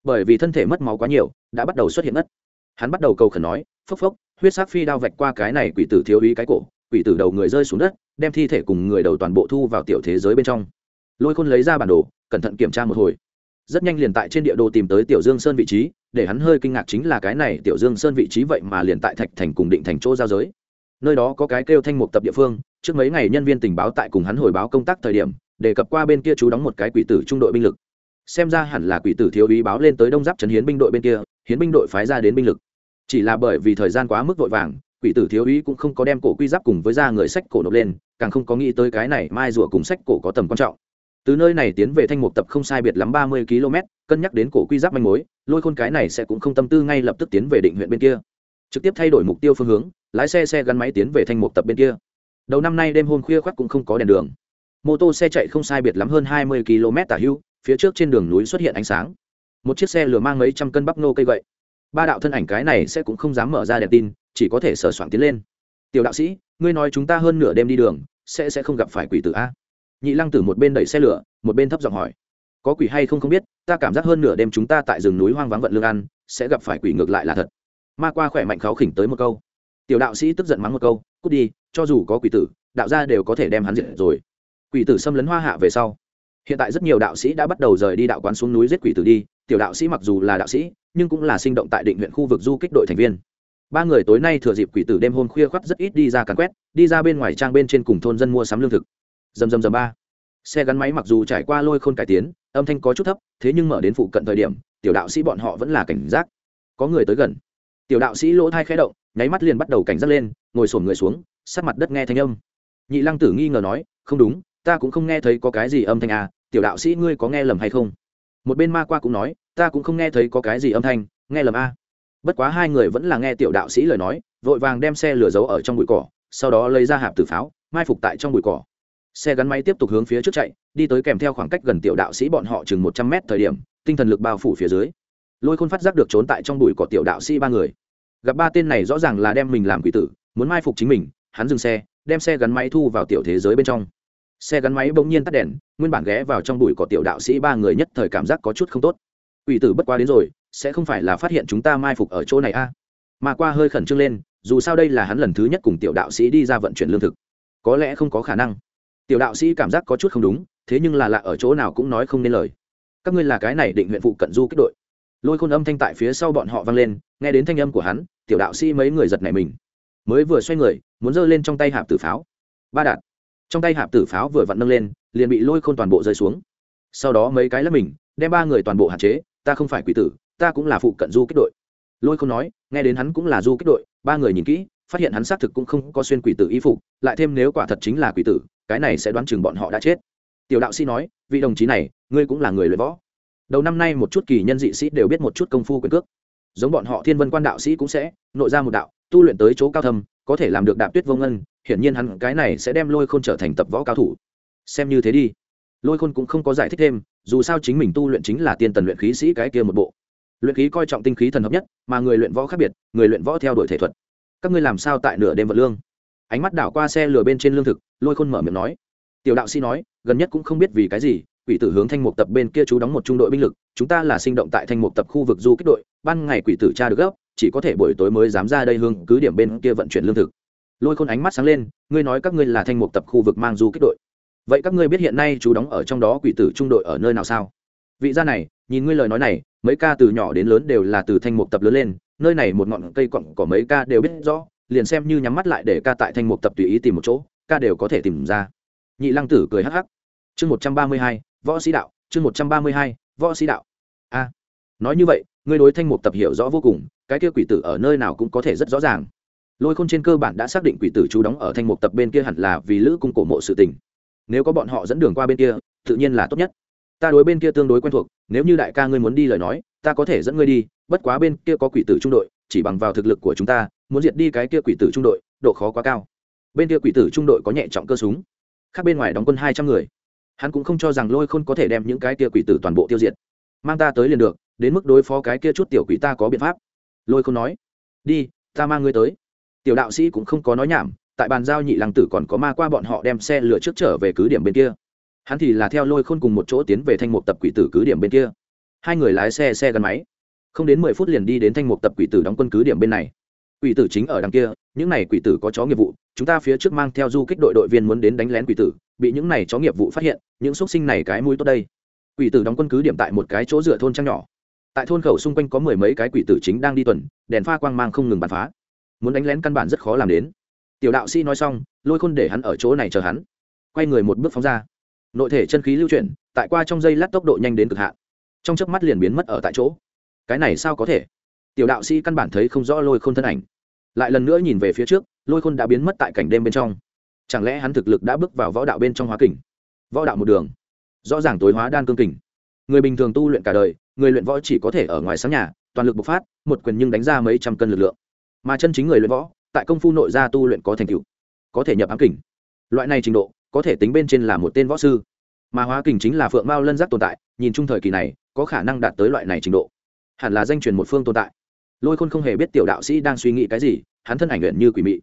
Bởi vì thân thể mất máu quá nhiều, đã bắt đầu xuất hiện mất hắn bắt đầu cầu khẩn nói, phốc phốc, huyết sắc phi đao vạch qua cái này quỷ tử thiếu úy cái cổ, quỷ tử đầu người rơi xuống đất, đem thi thể cùng người đầu toàn bộ thu vào tiểu thế giới bên trong. Lôi khôn lấy ra bản đồ, cẩn thận kiểm tra một hồi. Rất nhanh liền tại trên địa đồ tìm tới tiểu dương sơn vị trí, để hắn hơi kinh ngạc chính là cái này tiểu dương sơn vị trí vậy mà liền tại thạch thành cùng định thành chỗ giao giới. Nơi đó có cái kêu thanh mục tập địa phương, trước mấy ngày nhân viên tình báo tại cùng hắn hồi báo công tác thời điểm đề cập qua bên kia chú đóng một cái quỷ tử trung đội binh lực. Xem ra hẳn là quỷ tử thiếu ý báo lên tới đông giáp trấn hiến binh đội bên kia, hiến binh đội phái ra đến binh lực. Chỉ là bởi vì thời gian quá mức vội vàng, quỷ tử thiếu ý cũng không có đem cổ quy giáp cùng với ra người sách cổ nộp lên, càng không có nghĩ tới cái này mai rùa cùng sách cổ có tầm quan trọng. Từ nơi này tiến về thanh mục tập không sai biệt lắm ba mươi km, cân nhắc đến cổ quy giáp manh mối, lôi khôn cái này sẽ cũng không tâm tư ngay lập tức tiến về định huyện bên kia. Trực tiếp thay đổi mục tiêu phương hướng, lái xe xe gắn máy tiến về thanh mục tập bên kia. Đầu năm nay đêm hôm khuya khoác cũng không có đèn đường mô tô xe chạy không sai biệt lắm hơn hai mươi km tả hưu, phía trước trên đường núi xuất hiện ánh sáng. Một chiếc xe lừa mang mấy trăm cân bắp nô cây gậy. Ba đạo thân ảnh cái này sẽ cũng không dám mở ra đèn tin, chỉ có thể sờ soạn tiến lên. Tiểu đạo sĩ, ngươi nói chúng ta hơn nửa đêm đi đường, sẽ sẽ không gặp phải quỷ tử a? Nhị lăng tử một bên đẩy xe lửa, một bên thấp giọng hỏi. Có quỷ hay không không biết, ta cảm giác hơn nửa đêm chúng ta tại rừng núi hoang vắng vận lương ăn, sẽ gặp phải quỷ ngược lại là thật. Ma qua khỏe mạnh kháo khỉnh tới một câu. Tiểu đạo sĩ tức giận mắng một câu, cút đi, cho dù có quỷ tử, đạo gia đều có thể đem hắn diệt rồi quỷ tử xâm lấn hoa hạ về sau. Hiện tại rất nhiều đạo sĩ đã bắt đầu rời đi đạo quán xuống núi giết quỷ tử đi. Tiểu đạo sĩ mặc dù là đạo sĩ, nhưng cũng là sinh động tại định huyện khu vực du kích đội thành viên. Ba người tối nay thừa dịp quỷ tử đêm hôm khuya khoắt rất ít đi ra càn quét, đi ra bên ngoài trang bên trên cùng thôn dân mua sắm lương thực. Dầm dầm dầm ba. Xe gắn máy mặc dù trải qua lôi khôn cải tiến, âm thanh có chút thấp, thế nhưng mở đến phụ cận thời điểm, tiểu đạo sĩ bọn họ vẫn là cảnh giác. Có người tới gần. Tiểu đạo sĩ lỗ thai khẽ động, nháy mắt liền bắt đầu cảnh giác lên, ngồi sổm người xuống sát mặt đất nghe thanh âm. Nhị lăng tử nghi ngờ nói, không đúng ta cũng không nghe thấy có cái gì âm thanh à tiểu đạo sĩ ngươi có nghe lầm hay không? Một bên ma qua cũng nói, ta cũng không nghe thấy có cái gì âm thanh, nghe lầm a à. bất quá hai người vẫn là nghe tiểu đạo sĩ lời nói, vội vàng đem xe lửa giấu ở trong bụi cỏ, sau đó lấy ra hạp tử pháo, mai phục tại trong bụi cỏ. Xe gắn máy tiếp tục hướng phía trước chạy, đi tới kèm theo khoảng cách gần tiểu đạo sĩ bọn họ chừng một trăm mét thời điểm, tinh thần lực bao phủ phía dưới. Lôi khôn phát giác được trốn tại trong bụi cỏ tiểu đạo sĩ ba người. Gặp ba tên này rõ ràng là đem mình làm quỷ tử, muốn mai phục chính mình, hắn dừng xe, đem xe gắn máy thu vào tiểu thế giới bên trong xe gắn máy bỗng nhiên tắt đèn, nguyên bản ghé vào trong bụi cỏ tiểu đạo sĩ ba người nhất thời cảm giác có chút không tốt. Ủy tử bất quá đến rồi, sẽ không phải là phát hiện chúng ta mai phục ở chỗ này a? Mà qua hơi khẩn trương lên, dù sao đây là hắn lần thứ nhất cùng tiểu đạo sĩ đi ra vận chuyển lương thực. Có lẽ không có khả năng. Tiểu đạo sĩ cảm giác có chút không đúng, thế nhưng là lạ ở chỗ nào cũng nói không nên lời. Các ngươi là cái này định huyện phụ cận du kích đội. Lôi khôn âm thanh tại phía sau bọn họ vang lên, nghe đến thanh âm của hắn, tiểu đạo sĩ mấy người giật nảy mình. Mới vừa xoay người, muốn giơ lên trong tay hạp tử pháo. Ba đạn trong tay hạp tử pháo vừa vặn nâng lên, liền bị lôi khôn toàn bộ rơi xuống. Sau đó mấy cái lắp mình, đem ba người toàn bộ hạn chế, ta không phải quỷ tử, ta cũng là phụ cận du kích đội. Lôi khôn nói, nghe đến hắn cũng là du kích đội, ba người nhìn kỹ, phát hiện hắn xác thực cũng không có xuyên quỷ tử y phục, lại thêm nếu quả thật chính là quỷ tử, cái này sẽ đoán chừng bọn họ đã chết. Tiểu đạo sĩ nói, vị đồng chí này, ngươi cũng là người luyện võ. Đầu năm nay một chút kỳ nhân dị sĩ đều biết một chút công phu quyền cước. Giống bọn họ thiên vân quan đạo sĩ cũng sẽ, nội ra một đạo, tu luyện tới chỗ cao thâm, có thể làm được đạp tuyết vô ngân hiển nhiên hắn cái này sẽ đem lôi khôn trở thành tập võ cao thủ. Xem như thế đi. Lôi khôn cũng không có giải thích thêm, dù sao chính mình tu luyện chính là tiên tần luyện khí sĩ cái kia một bộ. Luyện khí coi trọng tinh khí thần hợp nhất, mà người luyện võ khác biệt, người luyện võ theo đuổi thể thuật. Các ngươi làm sao tại nửa đêm vật lương? Ánh mắt đảo qua xe lửa bên trên lương thực, lôi khôn mở miệng nói. Tiểu đạo sĩ nói, gần nhất cũng không biết vì cái gì, quỷ tử hướng thanh mục tập bên kia chú đóng một trung đội binh lực, chúng ta là sinh động tại thanh mục tập khu vực du kích đội, ban ngày quỷ tử tra được gấp chỉ có thể buổi tối mới dám ra đây hương, cứ điểm bên kia vận chuyển lương thực lôi khôn ánh mắt sáng lên, ngươi nói các ngươi là thanh mục tập khu vực mang du kích đội. Vậy các ngươi biết hiện nay chú đóng ở trong đó quỷ tử trung đội ở nơi nào sao? Vị gia này, nhìn ngươi lời nói này, mấy ca từ nhỏ đến lớn đều là từ thanh mục tập lớn lên, nơi này một ngọn cây cọng có mấy ca đều biết rõ, liền xem như nhắm mắt lại để ca tại thanh mục tập tùy ý tìm một chỗ, ca đều có thể tìm ra. Nhị lăng tử cười hắc hắc. Chương một trăm ba mươi hai, võ sĩ đạo, chương một trăm ba mươi hai, võ sĩ đạo. A, nói như vậy, ngươi đối thanh mục tập hiểu rõ vô cùng, cái kia quỷ tử ở nơi nào cũng có thể rất rõ ràng lôi khôn trên cơ bản đã xác định quỷ tử chú đóng ở thanh mục tập bên kia hẳn là vì lữ cung cổ mộ sự tình. Nếu có bọn họ dẫn đường qua bên kia, tự nhiên là tốt nhất. Ta đối bên kia tương đối quen thuộc, nếu như đại ca ngươi muốn đi lời nói, ta có thể dẫn ngươi đi, bất quá bên kia có quỷ tử trung đội, chỉ bằng vào thực lực của chúng ta, muốn diệt đi cái kia quỷ tử trung đội, độ khó quá cao. Bên kia quỷ tử trung đội có nhẹ trọng cơ súng, khác bên ngoài đóng quân hai trăm người. Hắn cũng không cho rằng lôi khôn có thể đem những cái kia quỷ tử toàn bộ tiêu diệt. Mang ta tới liền được, đến mức đối phó cái kia chút tiểu quỷ ta có biện pháp. Lôi khôn nói, đi, ta mang ngươi tới tiểu đạo sĩ cũng không có nói nhảm, tại bàn giao nhị lăng tử còn có ma qua bọn họ đem xe lửa trước trở về cứ điểm bên kia. Hắn thì là theo lôi khôn cùng một chỗ tiến về thanh mục tập quỷ tử cứ điểm bên kia. Hai người lái xe xe gắn máy. Không đến mười phút liền đi đến thanh mục tập quỷ tử đóng quân cứ điểm bên này. Quỷ tử chính ở đằng kia, những này quỷ tử có chó nghiệp vụ, chúng ta phía trước mang theo du kích đội đội viên muốn đến đánh lén quỷ tử, bị những này chó nghiệp vụ phát hiện, những x sinh này cái mũi tốt đây. Quỷ tử đóng quân cứ điểm tại một cái chỗ dựa thôn trang nhỏ. Tại thôn khẩu xung quanh có mười mấy cái quỷ tử chính đang đi tuần, đèn pha quang mang không ngừng bắn phá muốn đánh lén căn bản rất khó làm đến. Tiểu đạo sĩ nói xong, lôi khôn để hắn ở chỗ này chờ hắn. Quay người một bước phóng ra. Nội thể chân khí lưu chuyển, tại qua trong dây lát tốc độ nhanh đến cực hạn. Trong chớp mắt liền biến mất ở tại chỗ. Cái này sao có thể? Tiểu đạo sĩ căn bản thấy không rõ lôi khôn thân ảnh. Lại lần nữa nhìn về phía trước, lôi khôn đã biến mất tại cảnh đêm bên trong. Chẳng lẽ hắn thực lực đã bước vào võ đạo bên trong hóa kình? Võ đạo một đường. Rõ ràng tối hóa đan cương kình. Người bình thường tu luyện cả đời, người luyện võ chỉ có thể ở ngoài sáng nhà, toàn lực bộc phát, một quyền nhưng đánh ra mấy trăm cân lực lượng mà chân chính người luyện võ, tại công phu nội gia tu luyện có thành tựu, có thể nhập ám kình. Loại này trình độ, có thể tính bên trên là một tên võ sư. Mà hóa kình chính là phượng mao lân giác tồn tại, nhìn chung thời kỳ này, có khả năng đạt tới loại này trình độ. Hẳn là danh truyền một phương tồn tại. Lôi khôn không hề biết tiểu đạo sĩ đang suy nghĩ cái gì, hắn thân ảnh luyện như quỷ mị.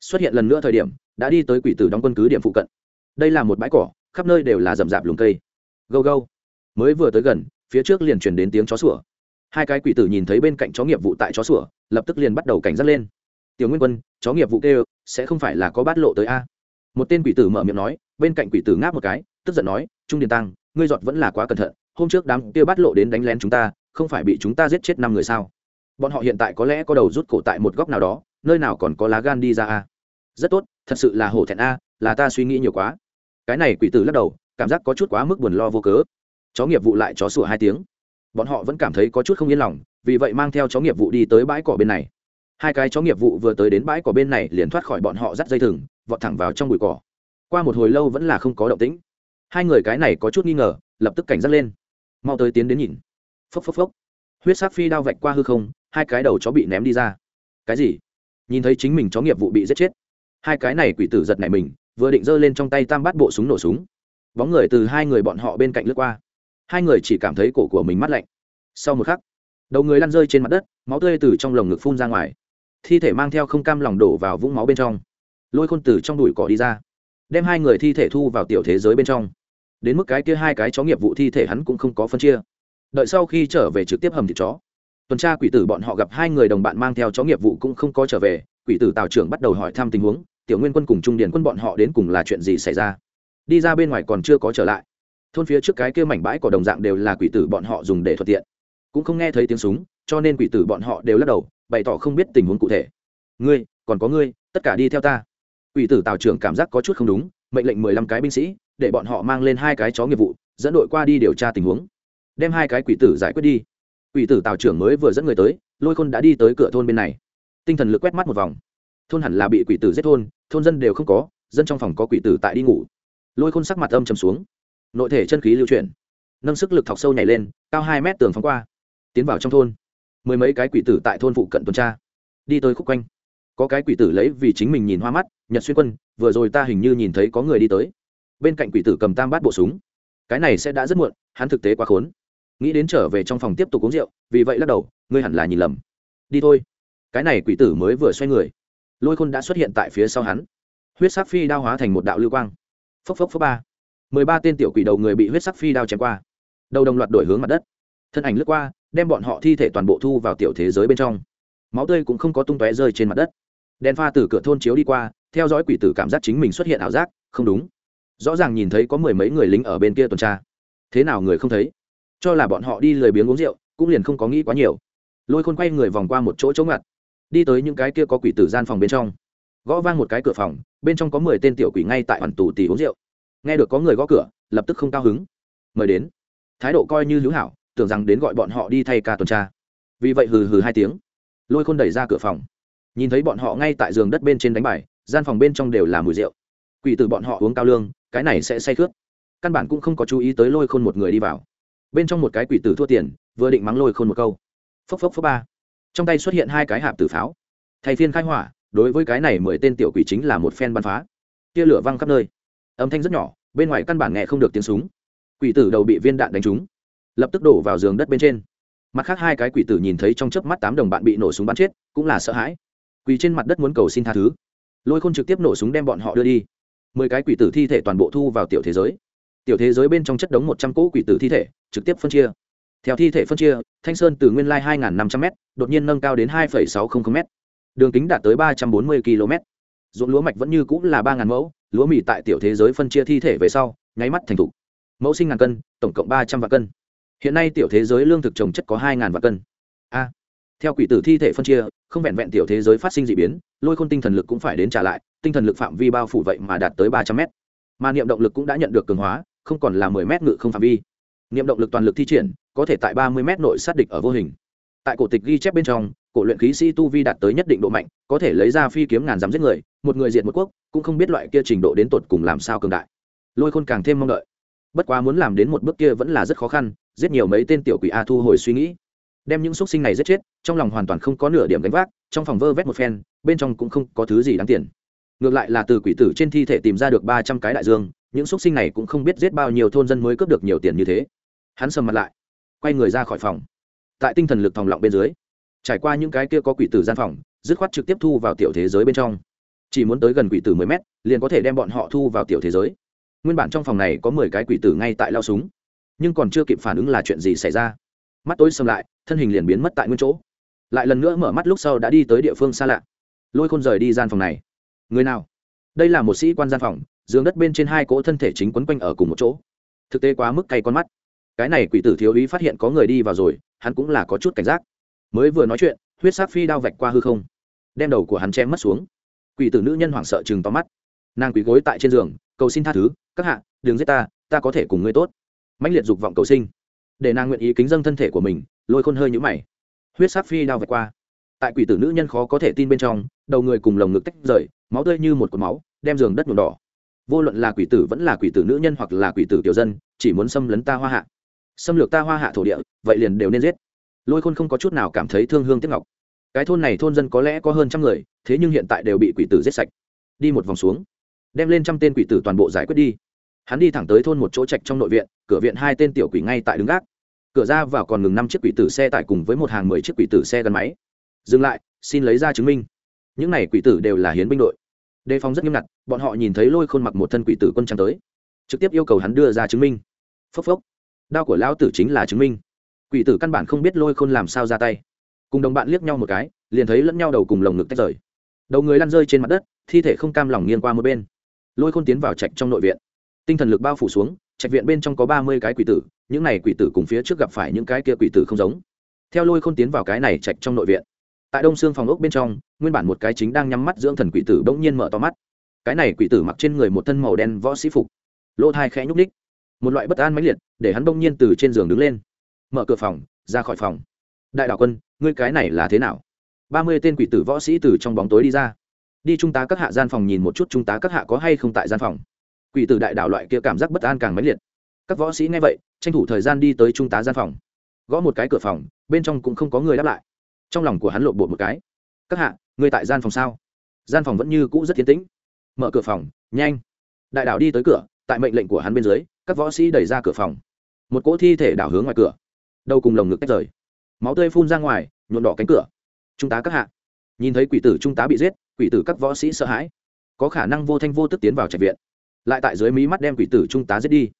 Xuất hiện lần nữa thời điểm, đã đi tới quỷ tử đóng quân cứ điểm phụ cận. Đây là một bãi cỏ, khắp nơi đều là rậm rạp lùng cây. Gâu gâu. Mới vừa tới gần, phía trước liền truyền đến tiếng chó sủa hai cái quỷ tử nhìn thấy bên cạnh chó nghiệp vụ tại chó sủa, lập tức liền bắt đầu cảnh giác lên. Tiểu nguyên quân, chó nghiệp vụ kêu, sẽ không phải là có bát lộ tới a? Một tên quỷ tử mở miệng nói, bên cạnh quỷ tử ngáp một cái, tức giận nói, trung điền tăng, ngươi giọt vẫn là quá cẩn thận, hôm trước đám kia bát lộ đến đánh lén chúng ta, không phải bị chúng ta giết chết năm người sao? Bọn họ hiện tại có lẽ có đầu rút cổ tại một góc nào đó, nơi nào còn có lá gan đi ra a? Rất tốt, thật sự là hổ thẹn a, là ta suy nghĩ nhiều quá. Cái này quỷ tử lắc đầu, cảm giác có chút quá mức buồn lo vô cớ. Chó nghiệp vụ lại chó sủa hai tiếng bọn họ vẫn cảm thấy có chút không yên lòng, vì vậy mang theo chó nghiệp vụ đi tới bãi cỏ bên này. Hai cái chó nghiệp vụ vừa tới đến bãi cỏ bên này liền thoát khỏi bọn họ dắt dây thừng, vọt thẳng vào trong bụi cỏ. Qua một hồi lâu vẫn là không có động tĩnh. Hai người cái này có chút nghi ngờ, lập tức cảnh giác lên. Mau tới tiến đến nhìn. Phốc phốc phốc. Huyết sắc phi đao vạch qua hư không, hai cái đầu chó bị ném đi ra. Cái gì? Nhìn thấy chính mình chó nghiệp vụ bị giết chết. Hai cái này quỷ tử giật này mình, vừa định giơ lên trong tay tam bát bộ súng nổ súng. Bóng người từ hai người bọn họ bên cạnh lướt qua hai người chỉ cảm thấy cổ của mình mát lạnh. Sau một khắc, đầu người lăn rơi trên mặt đất, máu tươi từ trong lồng ngực phun ra ngoài. Thi thể mang theo không cam lòng đổ vào vũng máu bên trong. Lôi khôn từ trong đùi cỏ đi ra, đem hai người thi thể thu vào tiểu thế giới bên trong. Đến mức cái kia hai cái chó nghiệp vụ thi thể hắn cũng không có phân chia. Đợi sau khi trở về trực tiếp hầm thịt chó. Tuần tra quỷ tử bọn họ gặp hai người đồng bạn mang theo chó nghiệp vụ cũng không có trở về, quỷ tử tào trưởng bắt đầu hỏi thăm tình huống, tiểu nguyên quân cùng trung điền quân bọn họ đến cùng là chuyện gì xảy ra. Đi ra bên ngoài còn chưa có trở lại thôn phía trước cái kia mảnh bãi cỏ đồng dạng đều là quỷ tử bọn họ dùng để thuận tiện. Cũng không nghe thấy tiếng súng, cho nên quỷ tử bọn họ đều lắc đầu, bày tỏ không biết tình huống cụ thể. Ngươi, còn có ngươi, tất cả đi theo ta. Quỷ tử tào trưởng cảm giác có chút không đúng, mệnh lệnh mười lăm cái binh sĩ, để bọn họ mang lên hai cái chó nghiệp vụ, dẫn đội qua đi điều tra tình huống. Đem hai cái quỷ tử giải quyết đi. Quỷ tử tào trưởng mới vừa dẫn người tới, lôi khôn đã đi tới cửa thôn bên này. Tinh thần lực quét mắt một vòng. Thôn hẳn là bị quỷ tử giết thôn thôn dân đều không có, dân trong phòng có quỷ tử tại đi ngủ. Lôi khôn sắc mặt âm trầm xuống nội thể chân khí lưu chuyển, nâng sức lực thọc sâu nhảy lên, cao hai mét tường phóng qua, tiến vào trong thôn. Mười mấy cái quỷ tử tại thôn phụ cận tuần tra, đi tới khúc quanh. Có cái quỷ tử lấy vì chính mình nhìn hoa mắt, nhật xuyên quân, vừa rồi ta hình như nhìn thấy có người đi tới. Bên cạnh quỷ tử cầm tam bát bộ súng. Cái này sẽ đã rất muộn, hắn thực tế quá khốn. Nghĩ đến trở về trong phòng tiếp tục uống rượu, vì vậy lắc đầu, ngươi hẳn là nhìn lầm. Đi thôi. Cái này quỷ tử mới vừa xoay người, lôi khôn đã xuất hiện tại phía sau hắn. Huyết sắc phi đao hóa thành một đạo lưu quang. Phốc phốc phốc ba mười ba tên tiểu quỷ đầu người bị huyết sắc phi đao chém qua. Đầu đồng loạt đổi hướng mặt đất. Thân ảnh lướt qua, đem bọn họ thi thể toàn bộ thu vào tiểu thế giới bên trong. Máu tươi cũng không có tung tóe rơi trên mặt đất. Đèn pha từ cửa thôn chiếu đi qua, theo dõi quỷ tử cảm giác chính mình xuất hiện ảo giác, không đúng. Rõ ràng nhìn thấy có mười mấy người lính ở bên kia tuần tra. Thế nào người không thấy? Cho là bọn họ đi lười biếng uống rượu, cũng liền không có nghĩ quá nhiều. Lôi khôn quay người vòng qua một chỗ chỗ ngặt. Đi tới những cái kia có quỷ tử gian phòng bên trong. Gõ vang một cái cửa phòng, bên trong có mười tên tiểu quỷ ngay tại hoàn tù tì uống rượu nghe được có người gõ cửa, lập tức không cao hứng. Mời đến. Thái độ coi như hữu hảo, tưởng rằng đến gọi bọn họ đi thay ca tuần tra. Vì vậy hừ hừ hai tiếng. Lôi khôn đẩy ra cửa phòng. Nhìn thấy bọn họ ngay tại giường đất bên trên đánh bài, gian phòng bên trong đều là mùi rượu. Quỷ từ bọn họ uống cao lương, cái này sẽ say khướt. Căn bản cũng không có chú ý tới lôi khôn một người đi vào. Bên trong một cái quỷ tử thua tiền, vừa định mắng lôi khôn một câu. Phốc phốc phốc ba. Trong tay xuất hiện hai cái hạp tử pháo. Thay phiên khai hỏa, đối với cái này mười tên tiểu quỷ chính là một phen bắn phá. Tia lửa văng khắp nơi âm thanh rất nhỏ, bên ngoài căn bản nghe không được tiếng súng. Quỷ tử đầu bị viên đạn đánh trúng, lập tức đổ vào giường đất bên trên. Mặt khác hai cái quỷ tử nhìn thấy trong chớp mắt tám đồng bạn bị nổ súng bắn chết, cũng là sợ hãi. Quỳ trên mặt đất muốn cầu xin tha thứ, lôi khôn trực tiếp nổ súng đem bọn họ đưa đi. Mười cái quỷ tử thi thể toàn bộ thu vào tiểu thế giới. Tiểu thế giới bên trong chất đống một trăm cỗ quỷ tử thi thể, trực tiếp phân chia. Theo thi thể phân chia, thanh sơn từ nguyên lai hai năm trăm m đột nhiên nâng cao đến hai sáu trăm linh m đường kính đạt tới ba trăm bốn mươi km ruộng lúa mạch vẫn như cũng là ba mẫu lúa mì tại tiểu thế giới phân chia thi thể về sau, nháy mắt thành thục. Mẫu sinh ngàn cân, tổng cộng ba trăm vạn cân. Hiện nay tiểu thế giới lương thực trồng chất có hai ngàn vạn cân. A, theo quỷ tử thi thể phân chia, không vẹn vẹn tiểu thế giới phát sinh d ị biến, lôi khôn tinh thần lực cũng phải đến trả lại, tinh thần lực phạm vi bao phủ vậy mà đạt tới ba trăm m mà niệm động lực cũng đã nhận được cường hóa, không còn là mười m ngự không phạm vi. Niệm động lực toàn lực thi triển, có thể tại ba mươi m nội sát địch ở vô hình. Tại cổ tịch ghi chép bên trong cổ luyện khí sĩ tu vi đạt tới nhất định độ mạnh, có thể lấy ra phi kiếm ngàn dám giết người, một người diệt một quốc, cũng không biết loại kia trình độ đến tột cùng làm sao cường đại. Lôi khôn càng thêm mong đợi. Bất quá muốn làm đến một bước kia vẫn là rất khó khăn, giết nhiều mấy tên tiểu quỷ a thu hồi suy nghĩ. Đem những x u ấ t sinh này giết chết, trong lòng hoàn toàn không có nửa điểm gánh vác, trong phòng vơ vét một phen, bên trong cũng không có thứ gì đáng tiền. Ngược lại là từ quỷ tử trên thi thể tìm ra được ba trăm cái đại dương, những x u ấ t sinh này cũng không biết giết bao nhiêu thôn dân mới cướp được nhiều tiền như thế. Hắn sầm mặt lại, quay người ra khỏi phòng. Tại tinh thần lực thòng lọng bên dưới trải qua những cái kia có quỷ tử gian phòng, dứt khoát trực tiếp thu vào tiểu thế giới bên trong. Chỉ muốn tới gần quỷ tử mười mét, liền có thể đem bọn họ thu vào tiểu thế giới. Nguyên bản trong phòng này có mười cái quỷ tử ngay tại lao súng. Nhưng còn chưa kịp phản ứng là chuyện gì xảy ra. Mắt tối xâm lại, thân hình liền biến mất tại nguyên chỗ. Lại lần nữa mở mắt lúc sau đã đi tới địa phương xa lạ. Lôi khôn rời đi gian phòng này. Người nào? Đây là một sĩ quan gian phòng, giường đất bên trên hai cỗ thân thể chính quấn quanh ở cùng một chỗ. Thực tế quá mức cay con mắt. Cái này quỷ tử thiếu ý phát hiện có người đi vào rồi, hắn cũng là có chút cảnh giác mới vừa nói chuyện, huyết sắc phi đao vạch qua hư không, đem đầu của hắn chém mất xuống. Quỷ tử nữ nhân hoảng sợ chừng to mắt. Nàng quỳ gối tại trên giường, cầu xin tha thứ, các hạ, đừng giết ta ta có thể cùng ngươi tốt. Mãnh liệt dục vọng cầu sinh, để nàng nguyện ý kính dâng thân thể của mình, lôi khôn hơi nhũ mày. Huyết sắc phi đao vạch qua. Tại quỷ tử nữ nhân khó có thể tin bên trong, đầu người cùng lồng ngực tách rời, máu tươi như một cột máu, đem giường đất nhuộm đỏ. Vô luận là quỷ tử vẫn là quỷ tử nữ nhân hoặc là quỷ tử tiểu dân, chỉ muốn xâm lấn ta hoa hạ. Xâm lược ta hoa hạ thổ địa, vậy liền đều nên giết lôi khôn không có chút nào cảm thấy thương hương tiếc ngọc. Cái thôn này thôn dân có lẽ có hơn trăm người, thế nhưng hiện tại đều bị quỷ tử giết sạch. Đi một vòng xuống, đem lên trăm tên quỷ tử toàn bộ giải quyết đi. Hắn đi thẳng tới thôn một chỗ trạch trong nội viện, cửa viện hai tên tiểu quỷ ngay tại đứng gác. Cửa ra vào còn ngừng năm chiếc quỷ tử xe tải cùng với một hàng mười chiếc quỷ tử xe gắn máy. Dừng lại, xin lấy ra chứng minh. Những này quỷ tử đều là hiến binh đội. Đề phòng rất nghiêm ngặt, bọn họ nhìn thấy lôi khôn mặc một thân quỷ tử quân trắng tới, trực tiếp yêu cầu hắn đưa ra chứng minh. Phốc phốc. Đao của lão tử chính là chứng minh quỷ tử căn bản không biết lôi khôn làm sao ra tay. Cùng đồng bạn liếc nhau một cái, liền thấy lẫn nhau đầu cùng lồng ngực tách rời. Đầu người lăn rơi trên mặt đất, thi thể không cam lòng nghiêng qua một bên. Lôi khôn tiến vào trạch trong nội viện. Tinh thần lực bao phủ xuống, trạch viện bên trong có ba mươi cái quỷ tử, những này quỷ tử cùng phía trước gặp phải những cái kia quỷ tử không giống. Theo lôi khôn tiến vào cái này trạch trong nội viện, tại đông xương phòng ốc bên trong, nguyên bản một cái chính đang nhắm mắt dưỡng thần quỷ tử bỗng nhiên mở to mắt. Cái này quỷ tử mặc trên người một thân màu đen võ sĩ phục, lỗ thai khẽ nhúc ních một loại bất an mãnh liệt, để hắn bỗng nhiên từ trên giường đứng lên mở cửa phòng, ra khỏi phòng. Đại đạo quân, ngươi cái này là thế nào? Ba mươi tên quỷ tử võ sĩ từ trong bóng tối đi ra. Đi trung tá các hạ gian phòng nhìn một chút trung tá các hạ có hay không tại gian phòng. Quỷ tử đại đạo loại kia cảm giác bất an càng mãnh liệt. Các võ sĩ nghe vậy, tranh thủ thời gian đi tới trung tá gian phòng. Gõ một cái cửa phòng, bên trong cũng không có người đáp lại. Trong lòng của hắn lộn bột một cái. Các hạ người tại gian phòng sao? Gian phòng vẫn như cũ rất tiến tĩnh. Mở cửa phòng, nhanh. Đại đạo đi tới cửa, tại mệnh lệnh của hắn bên dưới, các võ sĩ đẩy ra cửa phòng. Một cỗ thi thể đảo hướng ngoài cửa đầu cùng lồng ngực tách rời. Máu tươi phun ra ngoài, nhuộm đỏ cánh cửa. Trung tá các hạ. Nhìn thấy quỷ tử trung tá bị giết, quỷ tử các võ sĩ sợ hãi. Có khả năng vô thanh vô tức tiến vào trạch viện. Lại tại dưới mí mắt đem quỷ tử trung tá giết đi.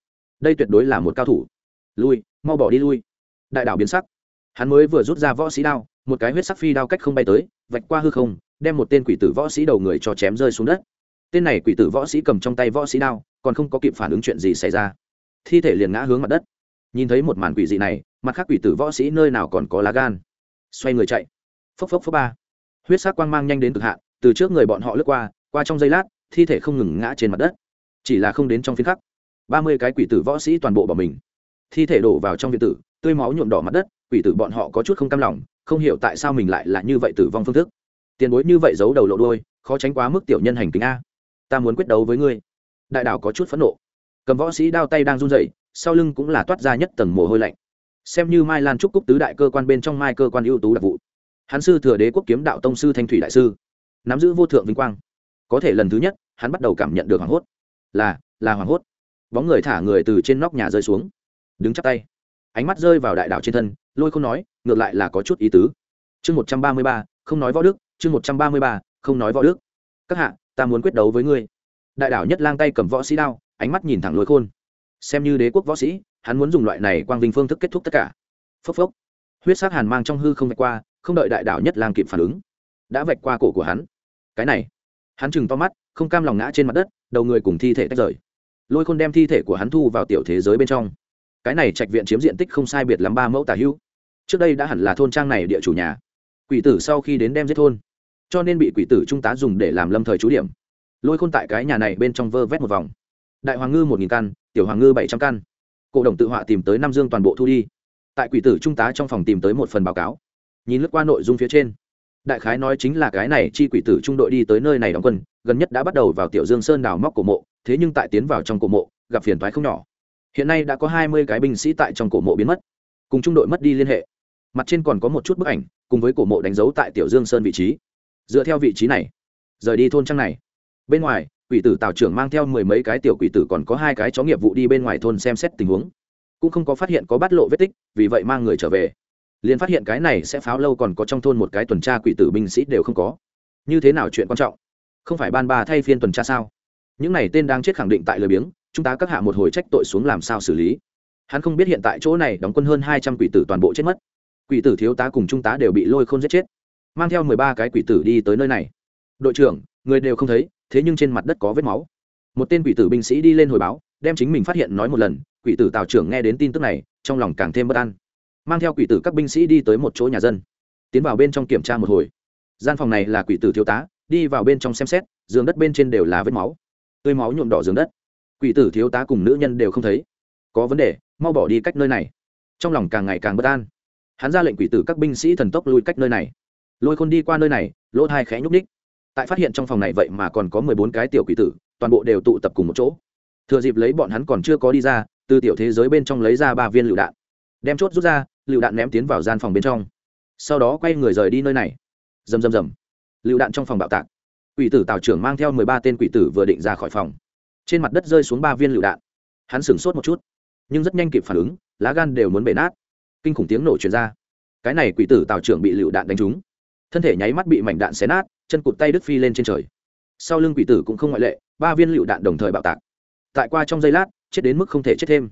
Đây tuyệt đối là một cao thủ. Lui, mau bỏ đi lui. Đại đảo biến sắc. Hắn mới vừa rút ra võ sĩ đao, một cái huyết sắc phi đao cách không bay tới, vạch qua hư không, đem một tên quỷ tử võ sĩ đầu người cho chém rơi xuống đất. Tên này quỷ tử võ sĩ cầm trong tay võ sĩ đao, còn không có kịp phản ứng chuyện gì xảy ra. Thi thể liền ngã hướng mặt đất nhìn thấy một màn quỷ dị này, mặt khác quỷ tử võ sĩ nơi nào còn có lá gan. Xoay người chạy. Phốc phốc phốc ba. Huyết sắc quang mang nhanh đến cực hạn, từ trước người bọn họ lướt qua qua trong giây lát, thi thể không ngừng ngã trên mặt đất. Chỉ là không đến trong phiên khắc, ba mươi cái quỷ tử võ sĩ toàn bộ bỏ mình. Thi thể đổ vào trong viện tử, tươi máu nhuộm đỏ mặt đất, quỷ tử bọn họ có chút không cam lòng, không hiểu tại sao mình lại là như vậy tử vong phương thức. Tiền bối như vậy giấu đầu lộ đôi khó tránh quá mức tiểu nhân hành kính a. Ta muốn quyết đấu với ngươi. Đại đạo có chút phẫn nộ cầm võ sĩ đao tay đang run rẩy, sau lưng cũng là toát ra nhất tầng mồ hôi lạnh. Xem như mai lan trúc cúc tứ đại cơ quan bên trong mai cơ quan ưu tú đặc vụ. Hắn sư thừa đế quốc kiếm đạo tông sư thanh thủy đại sư, nắm giữ vô thượng vinh quang. Có thể lần thứ nhất, hắn bắt đầu cảm nhận được hoảng hốt. Là là hoảng hốt. Bóng người thả người từ trên nóc nhà rơi xuống. Đứng chắp tay. Ánh mắt rơi vào đại đạo trên thân, lôi không nói, ngược lại là có chút ý tứ. Chương một trăm ba mươi ba, không nói võ đức, chương một trăm ba mươi ba, không nói võ đức. Các hạ, ta muốn quyết đấu với ngươi. Đại đảo nhất lang tay cầm võ sĩ đao ánh mắt nhìn thẳng lôi khôn. Xem như đế quốc võ sĩ, hắn muốn dùng loại này quang vinh phương thức kết thúc tất cả. Phốc phốc. Huyết sát hàn mang trong hư không vạch qua, không đợi đại đảo nhất lang kịp phản ứng, đã vạch qua cổ của hắn. Cái này, hắn chừng to mắt, không cam lòng ngã trên mặt đất, đầu người cùng thi thể tách rời. Lôi khôn đem thi thể của hắn thu vào tiểu thế giới bên trong. Cái này trạch viện chiếm diện tích không sai biệt lắm ba mẫu tả hữu. Trước đây đã hẳn là thôn trang này địa chủ nhà. Quỷ tử sau khi đến đem giết thôn. Cho nên bị quỷ tử trung tá dùng để làm lâm thời trú điểm. Lôi khôn tại cái nhà này bên trong vơ vét một vòng đại hoàng ngư một nghìn căn, tiểu hoàng ngư bảy trăm căn. Cổ đồng tự họa tìm tới nam dương toàn bộ thu đi. Tại quỷ tử trung tá trong phòng tìm tới một phần báo cáo. Nhìn lướt qua nội dung phía trên, đại khái nói chính là cái này chi quỷ tử trung đội đi tới nơi này đóng quân, gần nhất đã bắt đầu vào tiểu dương sơn đào móc cổ mộ, thế nhưng tại tiến vào trong cổ mộ, gặp phiền thoái không nhỏ. Hiện nay đã có hai mươi cái binh sĩ tại trong cổ mộ biến mất, cùng trung đội mất đi liên hệ. Mặt trên còn có một chút bức ảnh, cùng với cổ mộ đánh dấu tại tiểu dương sơn vị trí. Dựa theo vị trí này, rời đi thôn trang này. Bên ngoài quỷ tử tào trưởng mang theo mười mấy cái tiểu quỷ tử còn có hai cái chó nghiệp vụ đi bên ngoài thôn xem xét tình huống. Cũng không có phát hiện có bắt lộ vết tích, vì vậy mang người trở về. Liền phát hiện cái này sẽ pháo lâu còn có trong thôn một cái tuần tra quỷ tử binh sĩ đều không có. Như thế nào chuyện quan trọng? Không phải ban ba thay phiên tuần tra sao? Những này tên đang chết khẳng định tại lời biếng, chúng ta các hạ một hồi trách tội xuống làm sao xử lý? Hắn không biết hiện tại chỗ này đóng quân hơn hai trăm quỷ tử toàn bộ chết mất. Quỷ tử thiếu tá cùng trung tá đều bị lôi khôn giết chết. Mang theo mười ba cái quỷ tử đi tới nơi này. Đội trưởng, người đều không thấy thế nhưng trên mặt đất có vết máu. Một tên quỷ tử binh sĩ đi lên hồi báo, đem chính mình phát hiện nói một lần, quỷ tử tào trưởng nghe đến tin tức này, trong lòng càng thêm bất an. Mang theo quỷ tử các binh sĩ đi tới một chỗ nhà dân, tiến vào bên trong kiểm tra một hồi. Gian phòng này là quỷ tử thiếu tá, đi vào bên trong xem xét, giường đất bên trên đều là vết máu. Tươi máu nhuộm đỏ giường đất. Quỷ tử thiếu tá cùng nữ nhân đều không thấy. Có vấn đề, mau bỏ đi cách nơi này. Trong lòng càng ngày càng bất an. Hắn ra lệnh quỷ tử các binh sĩ thần tốc lui cách nơi này. Lôi khôn đi qua nơi này, lỗ thai khẽ nhúc ních tại phát hiện trong phòng này vậy mà còn có mười bốn cái tiểu quỷ tử, toàn bộ đều tụ tập cùng một chỗ. Thừa dịp lấy bọn hắn còn chưa có đi ra, từ tiểu thế giới bên trong lấy ra ba viên lựu đạn. Đem chốt rút ra, lựu đạn ném tiến vào gian phòng bên trong. Sau đó quay người rời đi nơi này. Rầm rầm rầm. Lựu đạn trong phòng bạo tạc. Quỷ tử tào trưởng mang theo mười ba tên quỷ tử vừa định ra khỏi phòng. Trên mặt đất rơi xuống ba viên lựu đạn. Hắn sửng sốt một chút, nhưng rất nhanh kịp phản ứng, lá gan đều muốn bể nát. Kinh khủng tiếng nổ truyền ra. Cái này quỷ tử tào trưởng bị lựu đạn đánh trúng thân thể nháy mắt bị mảnh đạn xé nát, chân cụt tay đứt phi lên trên trời. Sau lưng quỷ tử cũng không ngoại lệ, ba viên lựu đạn đồng thời bạo tạc. Tại qua trong giây lát, chết đến mức không thể chết thêm.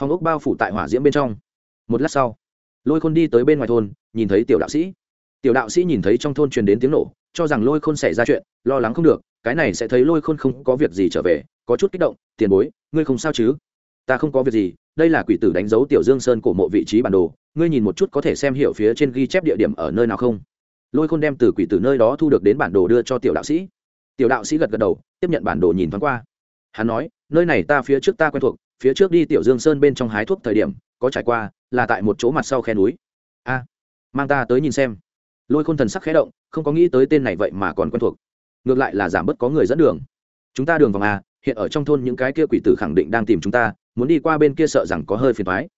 Phòng ốc bao phủ tại hỏa diễm bên trong. Một lát sau, lôi khôn đi tới bên ngoài thôn, nhìn thấy tiểu đạo sĩ. Tiểu đạo sĩ nhìn thấy trong thôn truyền đến tiếng nổ, cho rằng lôi khôn xảy ra chuyện, lo lắng không được, cái này sẽ thấy lôi khôn không có việc gì trở về, có chút kích động, tiền bối, ngươi không sao chứ? Ta không có việc gì, đây là quỷ tử đánh dấu tiểu dương sơn cổ mộ vị trí bản đồ, ngươi nhìn một chút có thể xem hiểu phía trên ghi chép địa điểm ở nơi nào không? Lôi khôn đem từ quỷ tử nơi đó thu được đến bản đồ đưa cho tiểu đạo sĩ. Tiểu đạo sĩ gật gật đầu, tiếp nhận bản đồ nhìn thoáng qua. Hắn nói, nơi này ta phía trước ta quen thuộc, phía trước đi tiểu dương sơn bên trong hái thuốc thời điểm, có trải qua, là tại một chỗ mặt sau khe núi. A, mang ta tới nhìn xem. Lôi khôn thần sắc khẽ động, không có nghĩ tới tên này vậy mà còn quen thuộc. Ngược lại là giảm bớt có người dẫn đường. Chúng ta đường vòng a, hiện ở trong thôn những cái kia quỷ tử khẳng định đang tìm chúng ta, muốn đi qua bên kia sợ rằng có hơi phiền thoái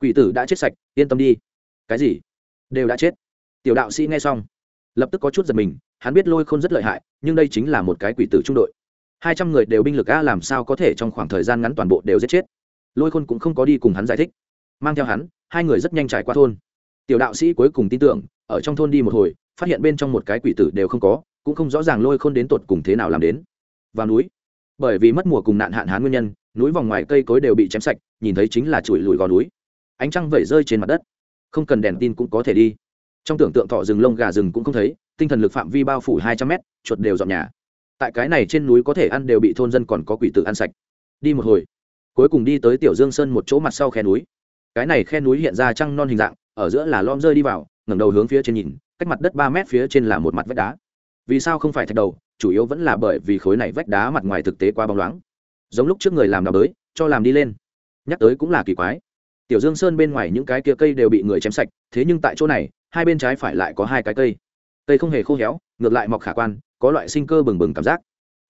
quỷ tử đã chết sạch, yên tâm đi. Cái gì? Đều đã chết. Tiểu đạo sĩ nghe xong lập tức có chút giật mình, hắn biết lôi khôn rất lợi hại, nhưng đây chính là một cái quỷ tử trung đội. Hai trăm người đều binh lực a làm sao có thể trong khoảng thời gian ngắn toàn bộ đều giết chết? Lôi khôn cũng không có đi cùng hắn giải thích. Mang theo hắn, hai người rất nhanh trải qua thôn. Tiểu đạo sĩ cuối cùng tin tưởng, ở trong thôn đi một hồi, phát hiện bên trong một cái quỷ tử đều không có, cũng không rõ ràng lôi khôn đến tột cùng thế nào làm đến. Vào núi, bởi vì mất mùa cùng nạn hạn hán nguyên nhân, núi vòng ngoài cây cối đều bị chém sạch, nhìn thấy chính là chùi lùi gò núi. Ánh trăng vẩy rơi trên mặt đất. Không cần đèn tin cũng có thể đi trong tưởng tượng thọ rừng lông gà rừng cũng không thấy, tinh thần lực phạm vi bao phủ hai trăm mét, chuột đều dọn nhà. Tại cái này trên núi có thể ăn đều bị thôn dân còn có quỷ tự ăn sạch. Đi một hồi. Cuối cùng đi tới tiểu dương sơn một chỗ mặt sau khe núi. Cái này khe núi hiện ra trăng non hình dạng, ở giữa là lom rơi đi vào, ngẩng đầu hướng phía trên nhìn, cách mặt đất ba mét phía trên là một mặt vách đá. Vì sao không phải thạch đầu, chủ yếu vẫn là bởi vì khối này vách đá mặt ngoài thực tế quá bóng loáng. Giống lúc trước người làm đào đới, cho làm đi lên. Nhắc tới cũng là kỳ quái tiểu dương sơn bên ngoài những cái kia cây đều bị người chém sạch, thế nhưng tại chỗ này, hai bên trái phải lại có hai cái cây. Cây không hề khô héo, ngược lại mọc khả quan, có loại sinh cơ bừng bừng cảm giác.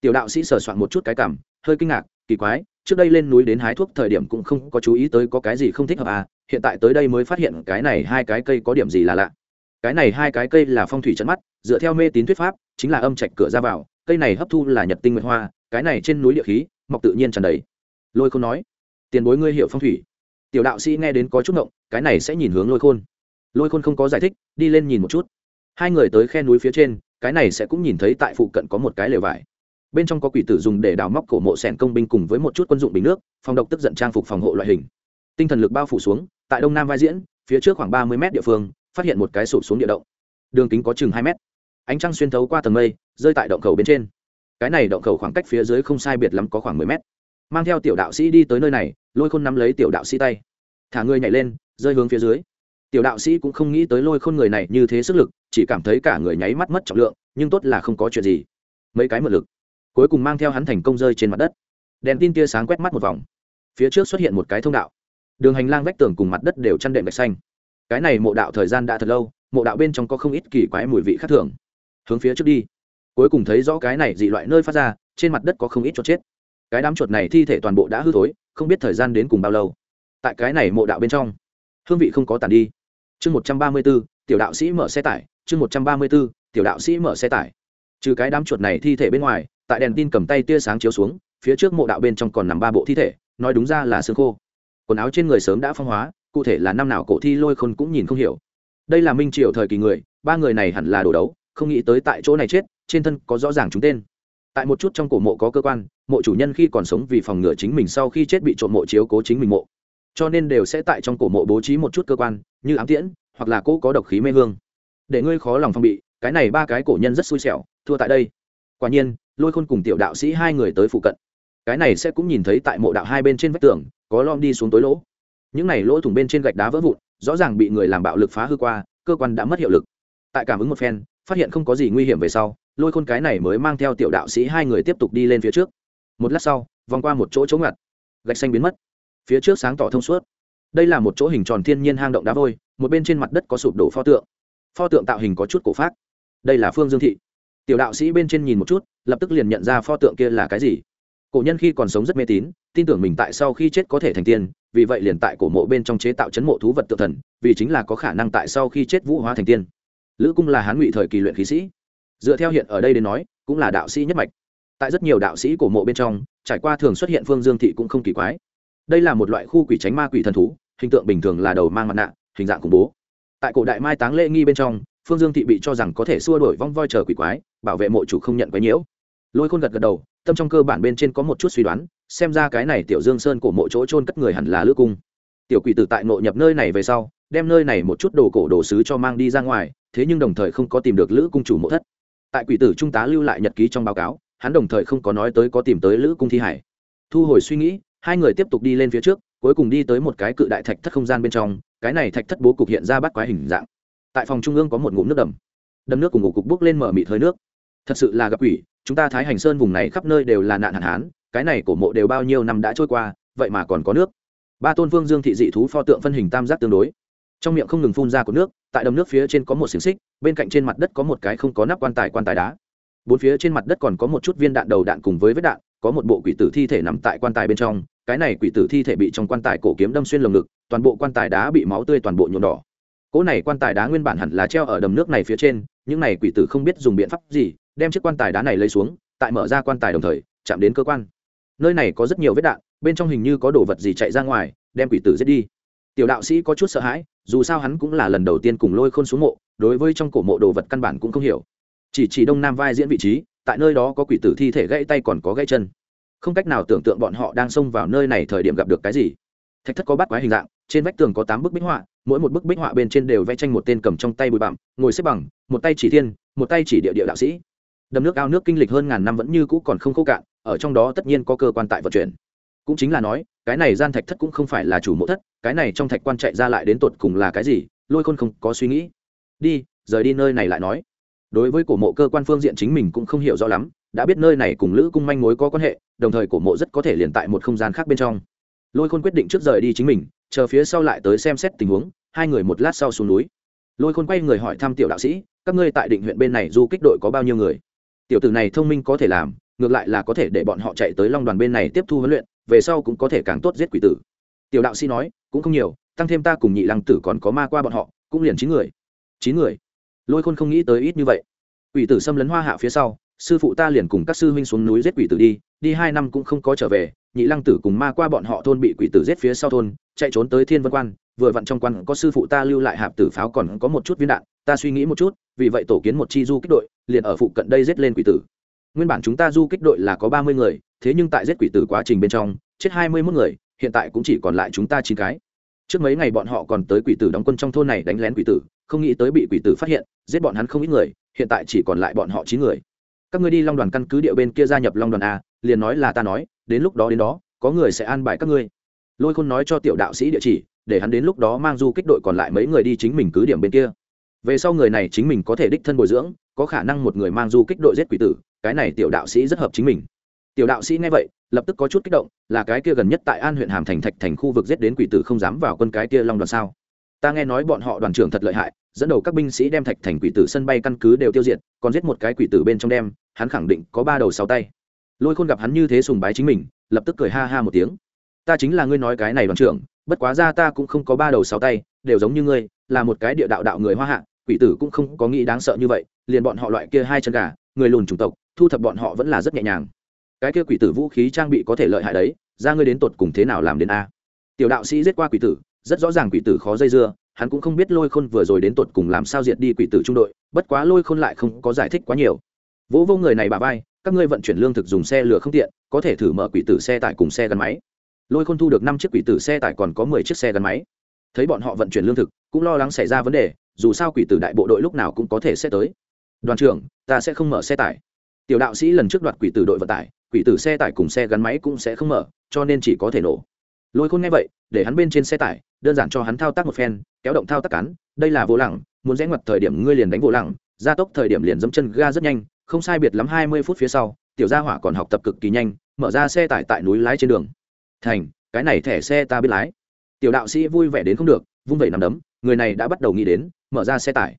Tiểu đạo sĩ sờ soạn một chút cái cảm, hơi kinh ngạc, kỳ quái, trước đây lên núi đến hái thuốc thời điểm cũng không có chú ý tới có cái gì không thích hợp à hiện tại tới đây mới phát hiện cái này hai cái cây có điểm gì là lạ. Cái này hai cái cây là phong thủy trận mắt, dựa theo mê tín thuyết pháp, chính là âm trạch cửa ra vào, cây này hấp thu là nhật tinh nguyệt hoa, cái này trên núi địa khí, mọc tự nhiên tràn đầy. Lôi không nói, tiền bối ngươi hiểu phong thủy tiểu đạo sĩ nghe đến có chút ngộng, cái này sẽ nhìn hướng lôi khôn. Lôi khôn không có giải thích, đi lên nhìn một chút. Hai người tới khe núi phía trên, cái này sẽ cũng nhìn thấy tại phụ cận có một cái lều vải. Bên trong có quỷ tử dùng để đào móc cổ mộ sẻn công binh cùng với một chút quân dụng bình nước, phòng độc tức giận trang phục phòng hộ loại hình. Tinh thần lực bao phủ xuống, tại đông nam vai diễn, phía trước khoảng ba mươi mét địa phương, phát hiện một cái sụp xuống địa động. Đường kính có chừng hai mét. Ánh trăng xuyên thấu qua tầng mây, rơi tại động khẩu bên trên. Cái này động khẩu khoảng cách phía dưới không sai biệt lắm có khoảng mười mét mang theo tiểu đạo sĩ đi tới nơi này, lôi khôn nắm lấy tiểu đạo sĩ tay. Thả người nhảy lên, rơi hướng phía dưới. Tiểu đạo sĩ cũng không nghĩ tới lôi khôn người này như thế sức lực, chỉ cảm thấy cả người nháy mắt mất trọng lượng, nhưng tốt là không có chuyện gì. Mấy cái mượn lực, cuối cùng mang theo hắn thành công rơi trên mặt đất. Đèn tin tia sáng quét mắt một vòng. Phía trước xuất hiện một cái thông đạo. Đường hành lang vách tường cùng mặt đất đều chăn đệm gạch xanh. Cái này mộ đạo thời gian đã thật lâu, mộ đạo bên trong có không ít kỳ quái mùi vị khác thường. Hướng phía trước đi. Cuối cùng thấy rõ cái này dị loại nơi phát ra, trên mặt đất có không ít cho chết cái đám chuột này thi thể toàn bộ đã hư thối, không biết thời gian đến cùng bao lâu. Tại cái này mộ đạo bên trong, hương vị không có tàn đi. Chương một trăm ba mươi b ố tiểu đạo sĩ mở xe tải, chương một trăm ba mươi b ố tiểu đạo sĩ mở xe tải. Trừ cái đám chuột này thi thể bên ngoài, tại đèn tin cầm tay tia sáng chiếu xuống, phía trước mộ đạo bên trong còn nằm ba bộ thi thể, nói đúng ra là xương khô. Quần áo trên người sớm đã phong hóa, cụ thể là năm nào cổ thi lôi khôn cũng nhìn không hiểu. Đây là minh triều thời kỳ người, ba người này hẳn là đồ đấu, không nghĩ tới tại chỗ này chết, trên thân có rõ ràng chúng tên tại một chút trong cổ mộ có cơ quan, mộ chủ nhân khi còn sống vì phòng ngừa chính mình sau khi chết bị trộm mộ chiếu cố chính mình mộ. Cho nên đều sẽ tại trong cổ mộ bố trí một chút cơ quan, như ám tiễn, hoặc là cỗ có độc khí mê hương. Để ngươi khó lòng phong bị, cái này ba cái cổ nhân rất xui xẻo, thua tại đây. Quả nhiên, lôi khôn cùng tiểu đạo sĩ hai người tới phụ cận. Cái này sẽ cũng nhìn thấy tại mộ đạo hai bên trên vách tường, có lom đi xuống tối lỗ. Những này lỗ thủng bên trên gạch đá vỡ vụn, rõ ràng bị người làm bạo lực phá hư qua, cơ quan đã mất hiệu lực. Tại cảm ứng một phen phát hiện không có gì nguy hiểm về sau, lôi khôn cái này mới mang theo tiểu đạo sĩ hai người tiếp tục đi lên phía trước. Một lát sau, vòng qua một chỗ chống ngặt, gạch xanh biến mất. Phía trước sáng tỏ thông suốt. Đây là một chỗ hình tròn thiên nhiên hang động đá vôi, một bên trên mặt đất có sụp đổ pho tượng. Pho tượng tạo hình có chút cổ phát đây là phương dương thị. Tiểu đạo sĩ bên trên nhìn một chút, lập tức liền nhận ra pho tượng kia là cái gì. Cổ nhân khi còn sống rất mê tín, tin tưởng mình tại sau khi chết có thể thành tiên, vì vậy liền tại cổ mộ bên trong chế tạo chấn mộ thú vật tự thần, vì chính là có khả năng tại sau khi chết vũ hóa thành tiên lữ cung là hán ngụy thời kỳ luyện khí sĩ. Dựa theo hiện ở đây đến nói, cũng là đạo sĩ nhất mạch. Tại rất nhiều đạo sĩ cổ mộ bên trong, trải qua thường xuất hiện phương dương thị cũng không kỳ quái. Đây là một loại khu quỷ tránh ma quỷ thần thú, hình tượng bình thường là đầu mang mặt nạ, hình dạng khủng bố. Tại cổ đại mai táng lễ nghi bên trong, phương dương thị bị cho rằng có thể xua đổi vong voi chờ quỷ quái, bảo vệ mộ chủ không nhận quái nhiễu. Lôi khôn gật gật đầu, tâm trong cơ bản bên trên có một chút suy đoán, xem ra cái này tiểu dương sơn cổ mộ chỗ trôn cất người hẳn là lữ cung. Tiểu quỷ tử tại nội nhập nơi này về sau, đem nơi này một chút đồ cổ đồ sứ cho mang đi ra ngoài thế nhưng đồng thời không có tìm được lữ cung chủ mộ thất. Tại quỷ tử trung tá lưu lại nhật ký trong báo cáo, hắn đồng thời không có nói tới có tìm tới lữ cung thi hải. Thu hồi suy nghĩ, hai người tiếp tục đi lên phía trước, cuối cùng đi tới một cái cự đại thạch thất không gian bên trong, cái này thạch thất bố cục hiện ra bắt quái hình dạng. Tại phòng trung ương có một ngụm nước đầm. Đầm nước cùng ngủ cục bốc lên mở mịt hơi nước. Thật sự là gặp quỷ, chúng ta thái hành sơn vùng này khắp nơi đều là nạn hạn hán, cái này cổ mộ đều bao nhiêu năm đã trôi qua, vậy mà còn có nước. Ba tôn vương dương thị dị thú pho tượng phân hình tam giác tương đối trong miệng không ngừng phun ra của nước, tại đầm nước phía trên có một xiềng xích, bên cạnh trên mặt đất có một cái không có nắp quan tài quan tài đá. Bốn phía trên mặt đất còn có một chút viên đạn đầu đạn cùng với vết đạn, có một bộ quỷ tử thi thể nằm tại quan tài bên trong, cái này quỷ tử thi thể bị trong quan tài cổ kiếm đâm xuyên lồng ngực, toàn bộ quan tài đá bị máu tươi toàn bộ nhuộm đỏ. Cỗ này quan tài đá nguyên bản hẳn là treo ở đầm nước này phía trên, những này quỷ tử không biết dùng biện pháp gì, đem chiếc quan tài đá này lấy xuống, tại mở ra quan tài đồng thời, chạm đến cơ quan. Nơi này có rất nhiều vết đạn, bên trong hình như có đồ vật gì chạy ra ngoài, đem quỷ tử giết đi tiểu đạo sĩ có chút sợ hãi, dù sao hắn cũng là lần đầu tiên cùng lôi khôn xuống mộ, đối với trong cổ mộ đồ vật căn bản cũng không hiểu. Chỉ chỉ đông nam vai diễn vị trí, tại nơi đó có quỷ tử thi thể gãy tay còn có gãy chân. Không cách nào tưởng tượng bọn họ đang xông vào nơi này thời điểm gặp được cái gì. Thạch thất có bắt quái hình dạng, trên vách tường có tám bức bích họa, mỗi một bức bích họa bên trên đều vẽ tranh một tên cầm trong tay bụi bặm, ngồi xếp bằng, một tay chỉ thiên, một tay chỉ địa địa đạo sĩ. Đầm nước ao nước kinh lịch hơn ngàn năm vẫn như cũ còn không khô cạn, ở trong đó tất nhiên có cơ quan tại vận chuyển cũng chính là nói, cái này gian thạch thất cũng không phải là chủ mộ thất, cái này trong thạch quan chạy ra lại đến tột cùng là cái gì, lôi khôn không có suy nghĩ. Đi, rời đi nơi này lại nói. Đối với cổ mộ cơ quan phương diện chính mình cũng không hiểu rõ lắm, đã biết nơi này cùng lữ cung manh mối có quan hệ, đồng thời cổ mộ rất có thể liền tại một không gian khác bên trong. Lôi khôn quyết định trước rời đi chính mình, chờ phía sau lại tới xem xét tình huống, hai người một lát sau xuống núi. Lôi khôn quay người hỏi thăm tiểu đạo sĩ, các ngươi tại định huyện bên này du kích đội có bao nhiêu người? Tiểu tử này thông minh có thể làm, ngược lại là có thể để bọn họ chạy tới long đoàn bên này tiếp thu huấn luyện về sau cũng có thể càng tốt giết quỷ tử. Tiểu đạo sĩ nói, cũng không nhiều, tăng thêm ta cùng nhị lăng tử còn có ma qua bọn họ, cũng liền chín người. Chín người? Lôi khôn không nghĩ tới ít như vậy. Quỷ tử xâm lấn hoa hạ phía sau, sư phụ ta liền cùng các sư huynh xuống núi giết quỷ tử đi đi hai năm cũng không có trở về, nhị lăng tử cùng ma qua bọn họ thôn bị quỷ tử giết phía sau thôn, chạy trốn tới thiên vân quan, vừa vặn trong quan có sư phụ ta lưu lại hạp tử pháo còn có một chút viên đạn, ta suy nghĩ một chút, vì vậy tổ kiến một chi du kích đội, liền ở phụ cận đây giết lên quỷ tử nguyên bản chúng ta du kích đội là có ba mươi người, thế nhưng tại giết quỷ tử quá trình bên trong, chết hai mươi mốt người, hiện tại cũng chỉ còn lại chúng ta chín cái. Trước mấy ngày bọn họ còn tới quỷ tử đóng quân trong thôn này đánh lén quỷ tử, không nghĩ tới bị quỷ tử phát hiện, giết bọn hắn không ít người, hiện tại chỉ còn lại bọn họ chín người. Các ngươi đi long đoàn căn cứ địa bên kia gia nhập long đoàn a, liền nói là ta nói, đến lúc đó đến đó, có người sẽ an bài các ngươi. Lôi khôn nói cho tiểu đạo sĩ địa chỉ, để hắn đến lúc đó mang du kích đội còn lại mấy người đi chính mình cứ điểm bên kia. Về sau người này chính mình có thể đích thân bồi dưỡng có khả năng một người mang du kích đội giết quỷ tử, cái này tiểu đạo sĩ rất hợp chính mình. Tiểu đạo sĩ nghe vậy, lập tức có chút kích động, là cái kia gần nhất tại an huyện hàm thành thạch thành khu vực giết đến quỷ tử không dám vào quân cái kia long đoàn sao? Ta nghe nói bọn họ đoàn trưởng thật lợi hại, dẫn đầu các binh sĩ đem thạch thành quỷ tử sân bay căn cứ đều tiêu diệt, còn giết một cái quỷ tử bên trong đem, hắn khẳng định có ba đầu sáu tay. Lôi khôn gặp hắn như thế sùng bái chính mình, lập tức cười ha ha một tiếng. Ta chính là ngươi nói cái này đoàn trưởng, bất quá ra ta cũng không có ba đầu sáu tay, đều giống như ngươi, là một cái địa đạo đạo người hoa hạ quỷ tử cũng không có nghĩ đáng sợ như vậy, liền bọn họ loại kia hai chân gà, người lùn chủng tộc, thu thập bọn họ vẫn là rất nhẹ nhàng. Cái kia quỷ tử vũ khí trang bị có thể lợi hại đấy, ra ngươi đến tột cùng thế nào làm đến a? Tiểu đạo sĩ giết qua quỷ tử, rất rõ ràng quỷ tử khó dây dưa, hắn cũng không biết lôi khôn vừa rồi đến tột cùng làm sao diệt đi quỷ tử trung đội, bất quá lôi khôn lại không có giải thích quá nhiều. Vỗ vô người này bà vai, các ngươi vận chuyển lương thực dùng xe lửa không tiện, có thể thử mở quỷ tử xe tải cùng xe gắn máy. Lôi khôn thu được năm chiếc quỷ tử xe tải còn có mười chiếc xe gắn máy. Thấy bọn họ vận chuyển lương thực, cũng lo lắng xảy ra vấn đề dù sao quỷ tử đại bộ đội lúc nào cũng có thể sẽ tới. Đoàn trưởng, ta sẽ không mở xe tải. Tiểu đạo sĩ lần trước đoạt quỷ tử đội vận tải, quỷ tử xe tải cùng xe gắn máy cũng sẽ không mở, cho nên chỉ có thể nổ. Lôi khôn nghe vậy, để hắn bên trên xe tải, đơn giản cho hắn thao tác một phen, kéo động thao tác cắn đây là vô lẳng muốn rẽ ngoặt thời điểm ngươi liền đánh vô lẳng gia tốc thời điểm liền dẫm chân ga rất nhanh, không sai biệt lắm hai mươi phút phía sau, tiểu gia hỏa còn học tập cực kỳ nhanh, mở ra xe tải tại núi lái trên đường. Thành, cái này thẻ xe ta biết lái. Tiểu đạo sĩ vui vẻ đến không được, vung vẩy nằm đấm, người này đã bắt đầu nghĩ đến mở ra xe tải.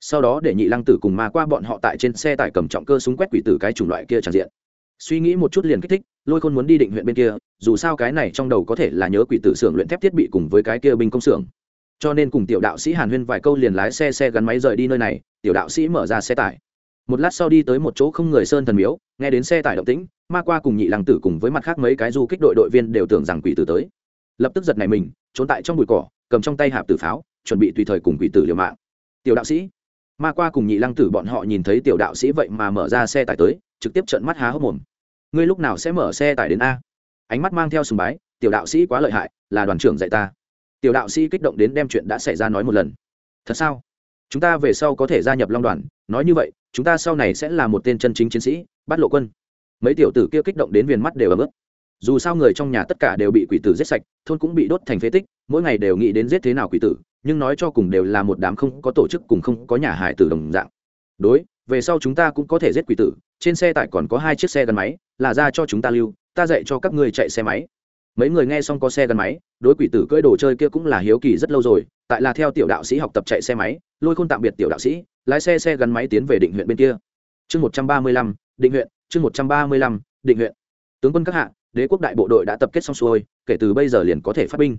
Sau đó để nhị lăng tử cùng ma qua bọn họ tại trên xe tải cầm trọng cơ súng quét quỷ tử cái chủng loại kia tràn diện. Suy nghĩ một chút liền kích thích, lôi khôn muốn đi định huyện bên kia, dù sao cái này trong đầu có thể là nhớ quỷ tử xưởng luyện thép thiết bị cùng với cái kia binh công xưởng. Cho nên cùng tiểu đạo sĩ hàn huyên vài câu liền lái xe xe gắn máy rời đi nơi này, tiểu đạo sĩ mở ra xe tải. Một lát sau đi tới một chỗ không người sơn thần miếu, nghe đến xe tải động tĩnh, ma qua cùng nhị lăng tử cùng với mặt khác mấy cái du kích đội đội viên đều tưởng rằng quỷ tử tới. Lập tức giật này mình, trốn tại trong bụi cỏ, cầm trong tay hạp tử pháo chuẩn bị tùy thời cùng quỷ tử liều mạng. Tiểu đạo sĩ. Ma qua cùng nhị lăng tử bọn họ nhìn thấy tiểu đạo sĩ vậy mà mở ra xe tải tới, trực tiếp trợn mắt há hốc mồm. Ngươi lúc nào sẽ mở xe tải đến a? Ánh mắt mang theo sùng bái, tiểu đạo sĩ quá lợi hại, là đoàn trưởng dạy ta. Tiểu đạo sĩ kích động đến đem chuyện đã xảy ra nói một lần. Thật sao? Chúng ta về sau có thể gia nhập long đoàn, nói như vậy, chúng ta sau này sẽ là một tên chân chính chiến sĩ, bắt lộ quân. Mấy tiểu tử kia kích động đến viền mắt đều ấm ức. Dù sao người trong nhà tất cả đều bị quỷ tử giết sạch, thôn cũng bị đốt thành phế tích, mỗi ngày đều nghĩ đến giết thế nào quỷ tử nhưng nói cho cùng đều là một đám không có tổ chức cùng không có nhà hải tử đồng dạng. Đối, về sau chúng ta cũng có thể giết quỷ tử, trên xe tải còn có hai chiếc xe gắn máy, là ra cho chúng ta lưu, ta dạy cho các ngươi chạy xe máy. Mấy người nghe xong có xe gắn máy, đối quỷ tử cưỡi đồ chơi kia cũng là hiếu kỳ rất lâu rồi, tại là theo tiểu đạo sĩ học tập chạy xe máy, lôi khôn tạm biệt tiểu đạo sĩ, lái xe xe gắn máy tiến về định huyện bên kia. Chương một trăm ba mươi lăm, định huyện, chương một trăm ba mươi lăm, định huyện. Tướng quân các hạ, đế quốc đại bộ đội đã tập kết xong xuôi, kể từ bây giờ liền có thể phát binh.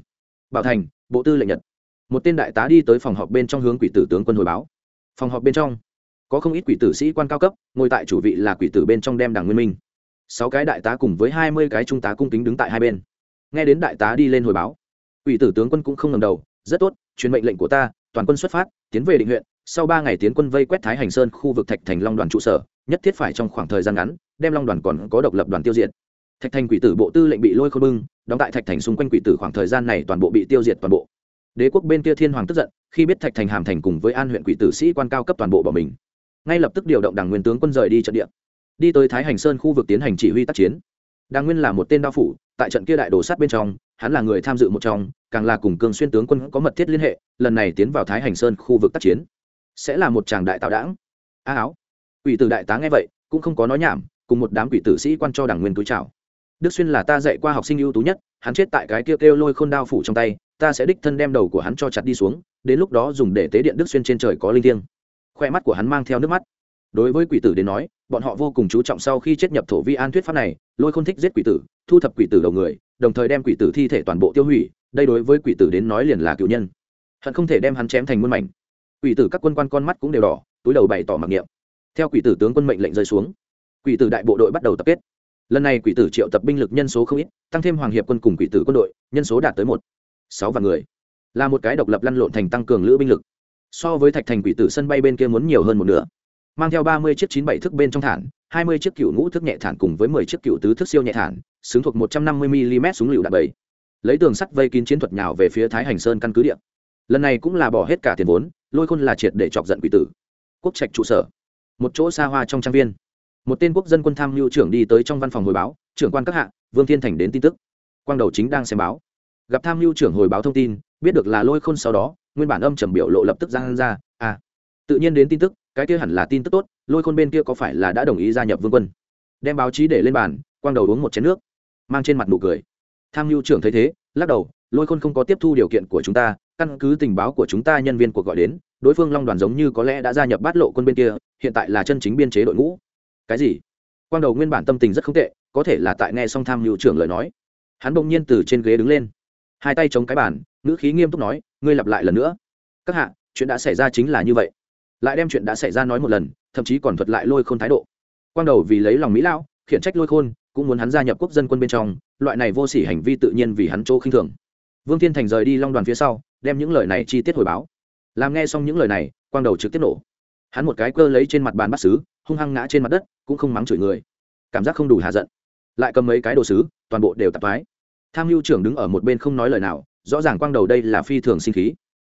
Bảo thành, bộ tư lệnh nhật một tên đại tá đi tới phòng họp bên trong hướng quỷ tử tướng quân hồi báo. Phòng họp bên trong, có không ít quỷ tử sĩ quan cao cấp, ngồi tại chủ vị là quỷ tử bên trong đem đảng nguyên minh. Sáu cái đại tá cùng với hai mươi cái trung tá cung kính đứng tại hai bên. Nghe đến đại tá đi lên hồi báo, quỷ tử tướng quân cũng không ngầm đầu, rất tốt, truyền mệnh lệnh của ta, toàn quân xuất phát, tiến về định huyện, sau ba ngày tiến quân vây quét thái hành sơn khu vực thạch thành long đoàn trụ sở, nhất thiết phải trong khoảng thời gian ngắn, đem long đoàn còn có độc lập đoàn tiêu diệt. Thạch thành quỷ tử bộ tư lệnh bị lôi khôn bưng, đóng tại thạch thành xung quanh quỷ tử khoảng thời gian này toàn bộ bị tiêu diệt toàn bộ đế quốc bên kia thiên hoàng tức giận khi biết thạch thành hàm thành cùng với an huyện quỷ tử sĩ quan cao cấp toàn bộ bỏ mình ngay lập tức điều động đảng nguyên tướng quân rời đi trận địa. Đi tới thái hành sơn khu vực tiến hành chỉ huy tác chiến. Đàng nguyên là một tên đao phủ tại trận kia đại đồ sát bên trong hắn là người tham dự một trong càng là cùng cương xuyên tướng quân có mật thiết liên hệ lần này tiến vào thái hành sơn khu vực tác chiến. Sẽ là một chàng đại tạo đảng. A áo. Quỷ tử đại tá nghe vậy cũng không có nói nhảm cùng một đám quỷ tử sĩ quan cho đảng nguyên túi chào. Đức xuyên là ta dạy qua học sinh ưu tú nhất hắn chết tại cái kia kêu, kêu lôi khôn đao phủ trong tay ta sẽ đích thân đem đầu của hắn cho chặt đi xuống, đến lúc đó dùng để tế điện đức xuyên trên trời có linh thiêng. Khoe mắt của hắn mang theo nước mắt. Đối với quỷ tử đến nói, bọn họ vô cùng chú trọng sau khi chết nhập thổ vi an thuyết pháp này, lôi không thích giết quỷ tử, thu thập quỷ tử đầu người, đồng thời đem quỷ tử thi thể toàn bộ tiêu hủy, đây đối với quỷ tử đến nói liền là cựu nhân. Hận không thể đem hắn chém thành muôn mảnh. Quỷ tử các quân quan con mắt cũng đều đỏ, túi đầu bày tỏ mặc niệm. Theo quỷ tử tướng quân mệnh lệnh rơi xuống, quỷ tử đại bộ đội bắt đầu tập kết. Lần này quỷ tử triệu tập binh lực nhân số không ít, tăng thêm hoàng hiệp quân cùng quỷ tử quân đội, nhân số đạt tới một sáu vạn người. Là một cái độc lập lăn lộn thành tăng cường lữ binh lực. So với thạch thành quỷ tử sân bay bên kia muốn nhiều hơn một nửa. Mang theo ba mươi chiếc chín bảy thước bên trong thản, hai mươi chiếc cựu ngũ thước nhẹ thản cùng với mười chiếc cựu tứ thước siêu nhẹ thản, xứng thuộc một trăm năm mươi mm súng lựu đạn bảy lấy tường sắt vây kín chiến thuật nhào về phía thái hành sơn căn cứ địa. Lần này cũng là bỏ hết cả tiền vốn, lôi khôn là triệt để chọc giận quỷ tử. Quốc trạch trụ sở. Một chỗ xa hoa trong trang viên. Một tên quốc dân quân tham mưu trưởng đi tới trong văn phòng hồi báo, trưởng quan các hạ, vương thiên thành đến tin tức. Quang đầu chính đang xem báo gặp tham mưu trưởng hồi báo thông tin, biết được là lôi khôn sau đó, nguyên bản âm trầm biểu lộ lập tức giang ra à tự nhiên đến tin tức, cái kia hẳn là tin tức tốt, lôi khôn bên kia có phải là đã đồng ý gia nhập vương quân? Đem báo chí để lên bàn, quang đầu uống một chén nước, mang trên mặt nụ cười. Tham mưu trưởng thấy thế, lắc đầu, lôi khôn không có tiếp thu điều kiện của chúng ta, căn cứ tình báo của chúng ta nhân viên cuộc gọi đến, đối phương long đoàn giống như có lẽ đã gia nhập bát lộ quân bên kia, hiện tại là chân chính biên chế đội ngũ. Cái gì? Quang đầu nguyên bản tâm tình rất không tệ, có thể là tại nghe xong tham mưu trưởng lời nói. Hắn bỗng nhiên từ trên ghế đứng lên hai tay chống cái bàn, ngữ khí nghiêm túc nói, ngươi lặp lại lần nữa. Các hạ, chuyện đã xảy ra chính là như vậy. Lại đem chuyện đã xảy ra nói một lần, thậm chí còn thuật lại lôi khôn thái độ. Quang đầu vì lấy lòng mỹ lão, khiển trách lôi khôn, cũng muốn hắn gia nhập quốc dân quân bên trong, loại này vô sỉ hành vi tự nhiên vì hắn chỗ khinh thường. Vương thiên thành rời đi long đoàn phía sau, đem những lời này chi tiết hồi báo. Làm nghe xong những lời này, quang đầu trực tiếp nổ. Hắn một cái cơ lấy trên mặt bàn bắt xứ hung hăng ngã trên mặt đất, cũng không mắng chửi người. Cảm giác không đủ hạ giận. Lại cầm mấy cái đồ sứ, toàn bộ đều tạp thoái tham mưu trưởng đứng ở một bên không nói lời nào, rõ ràng quang đầu đây là phi thường sinh khí.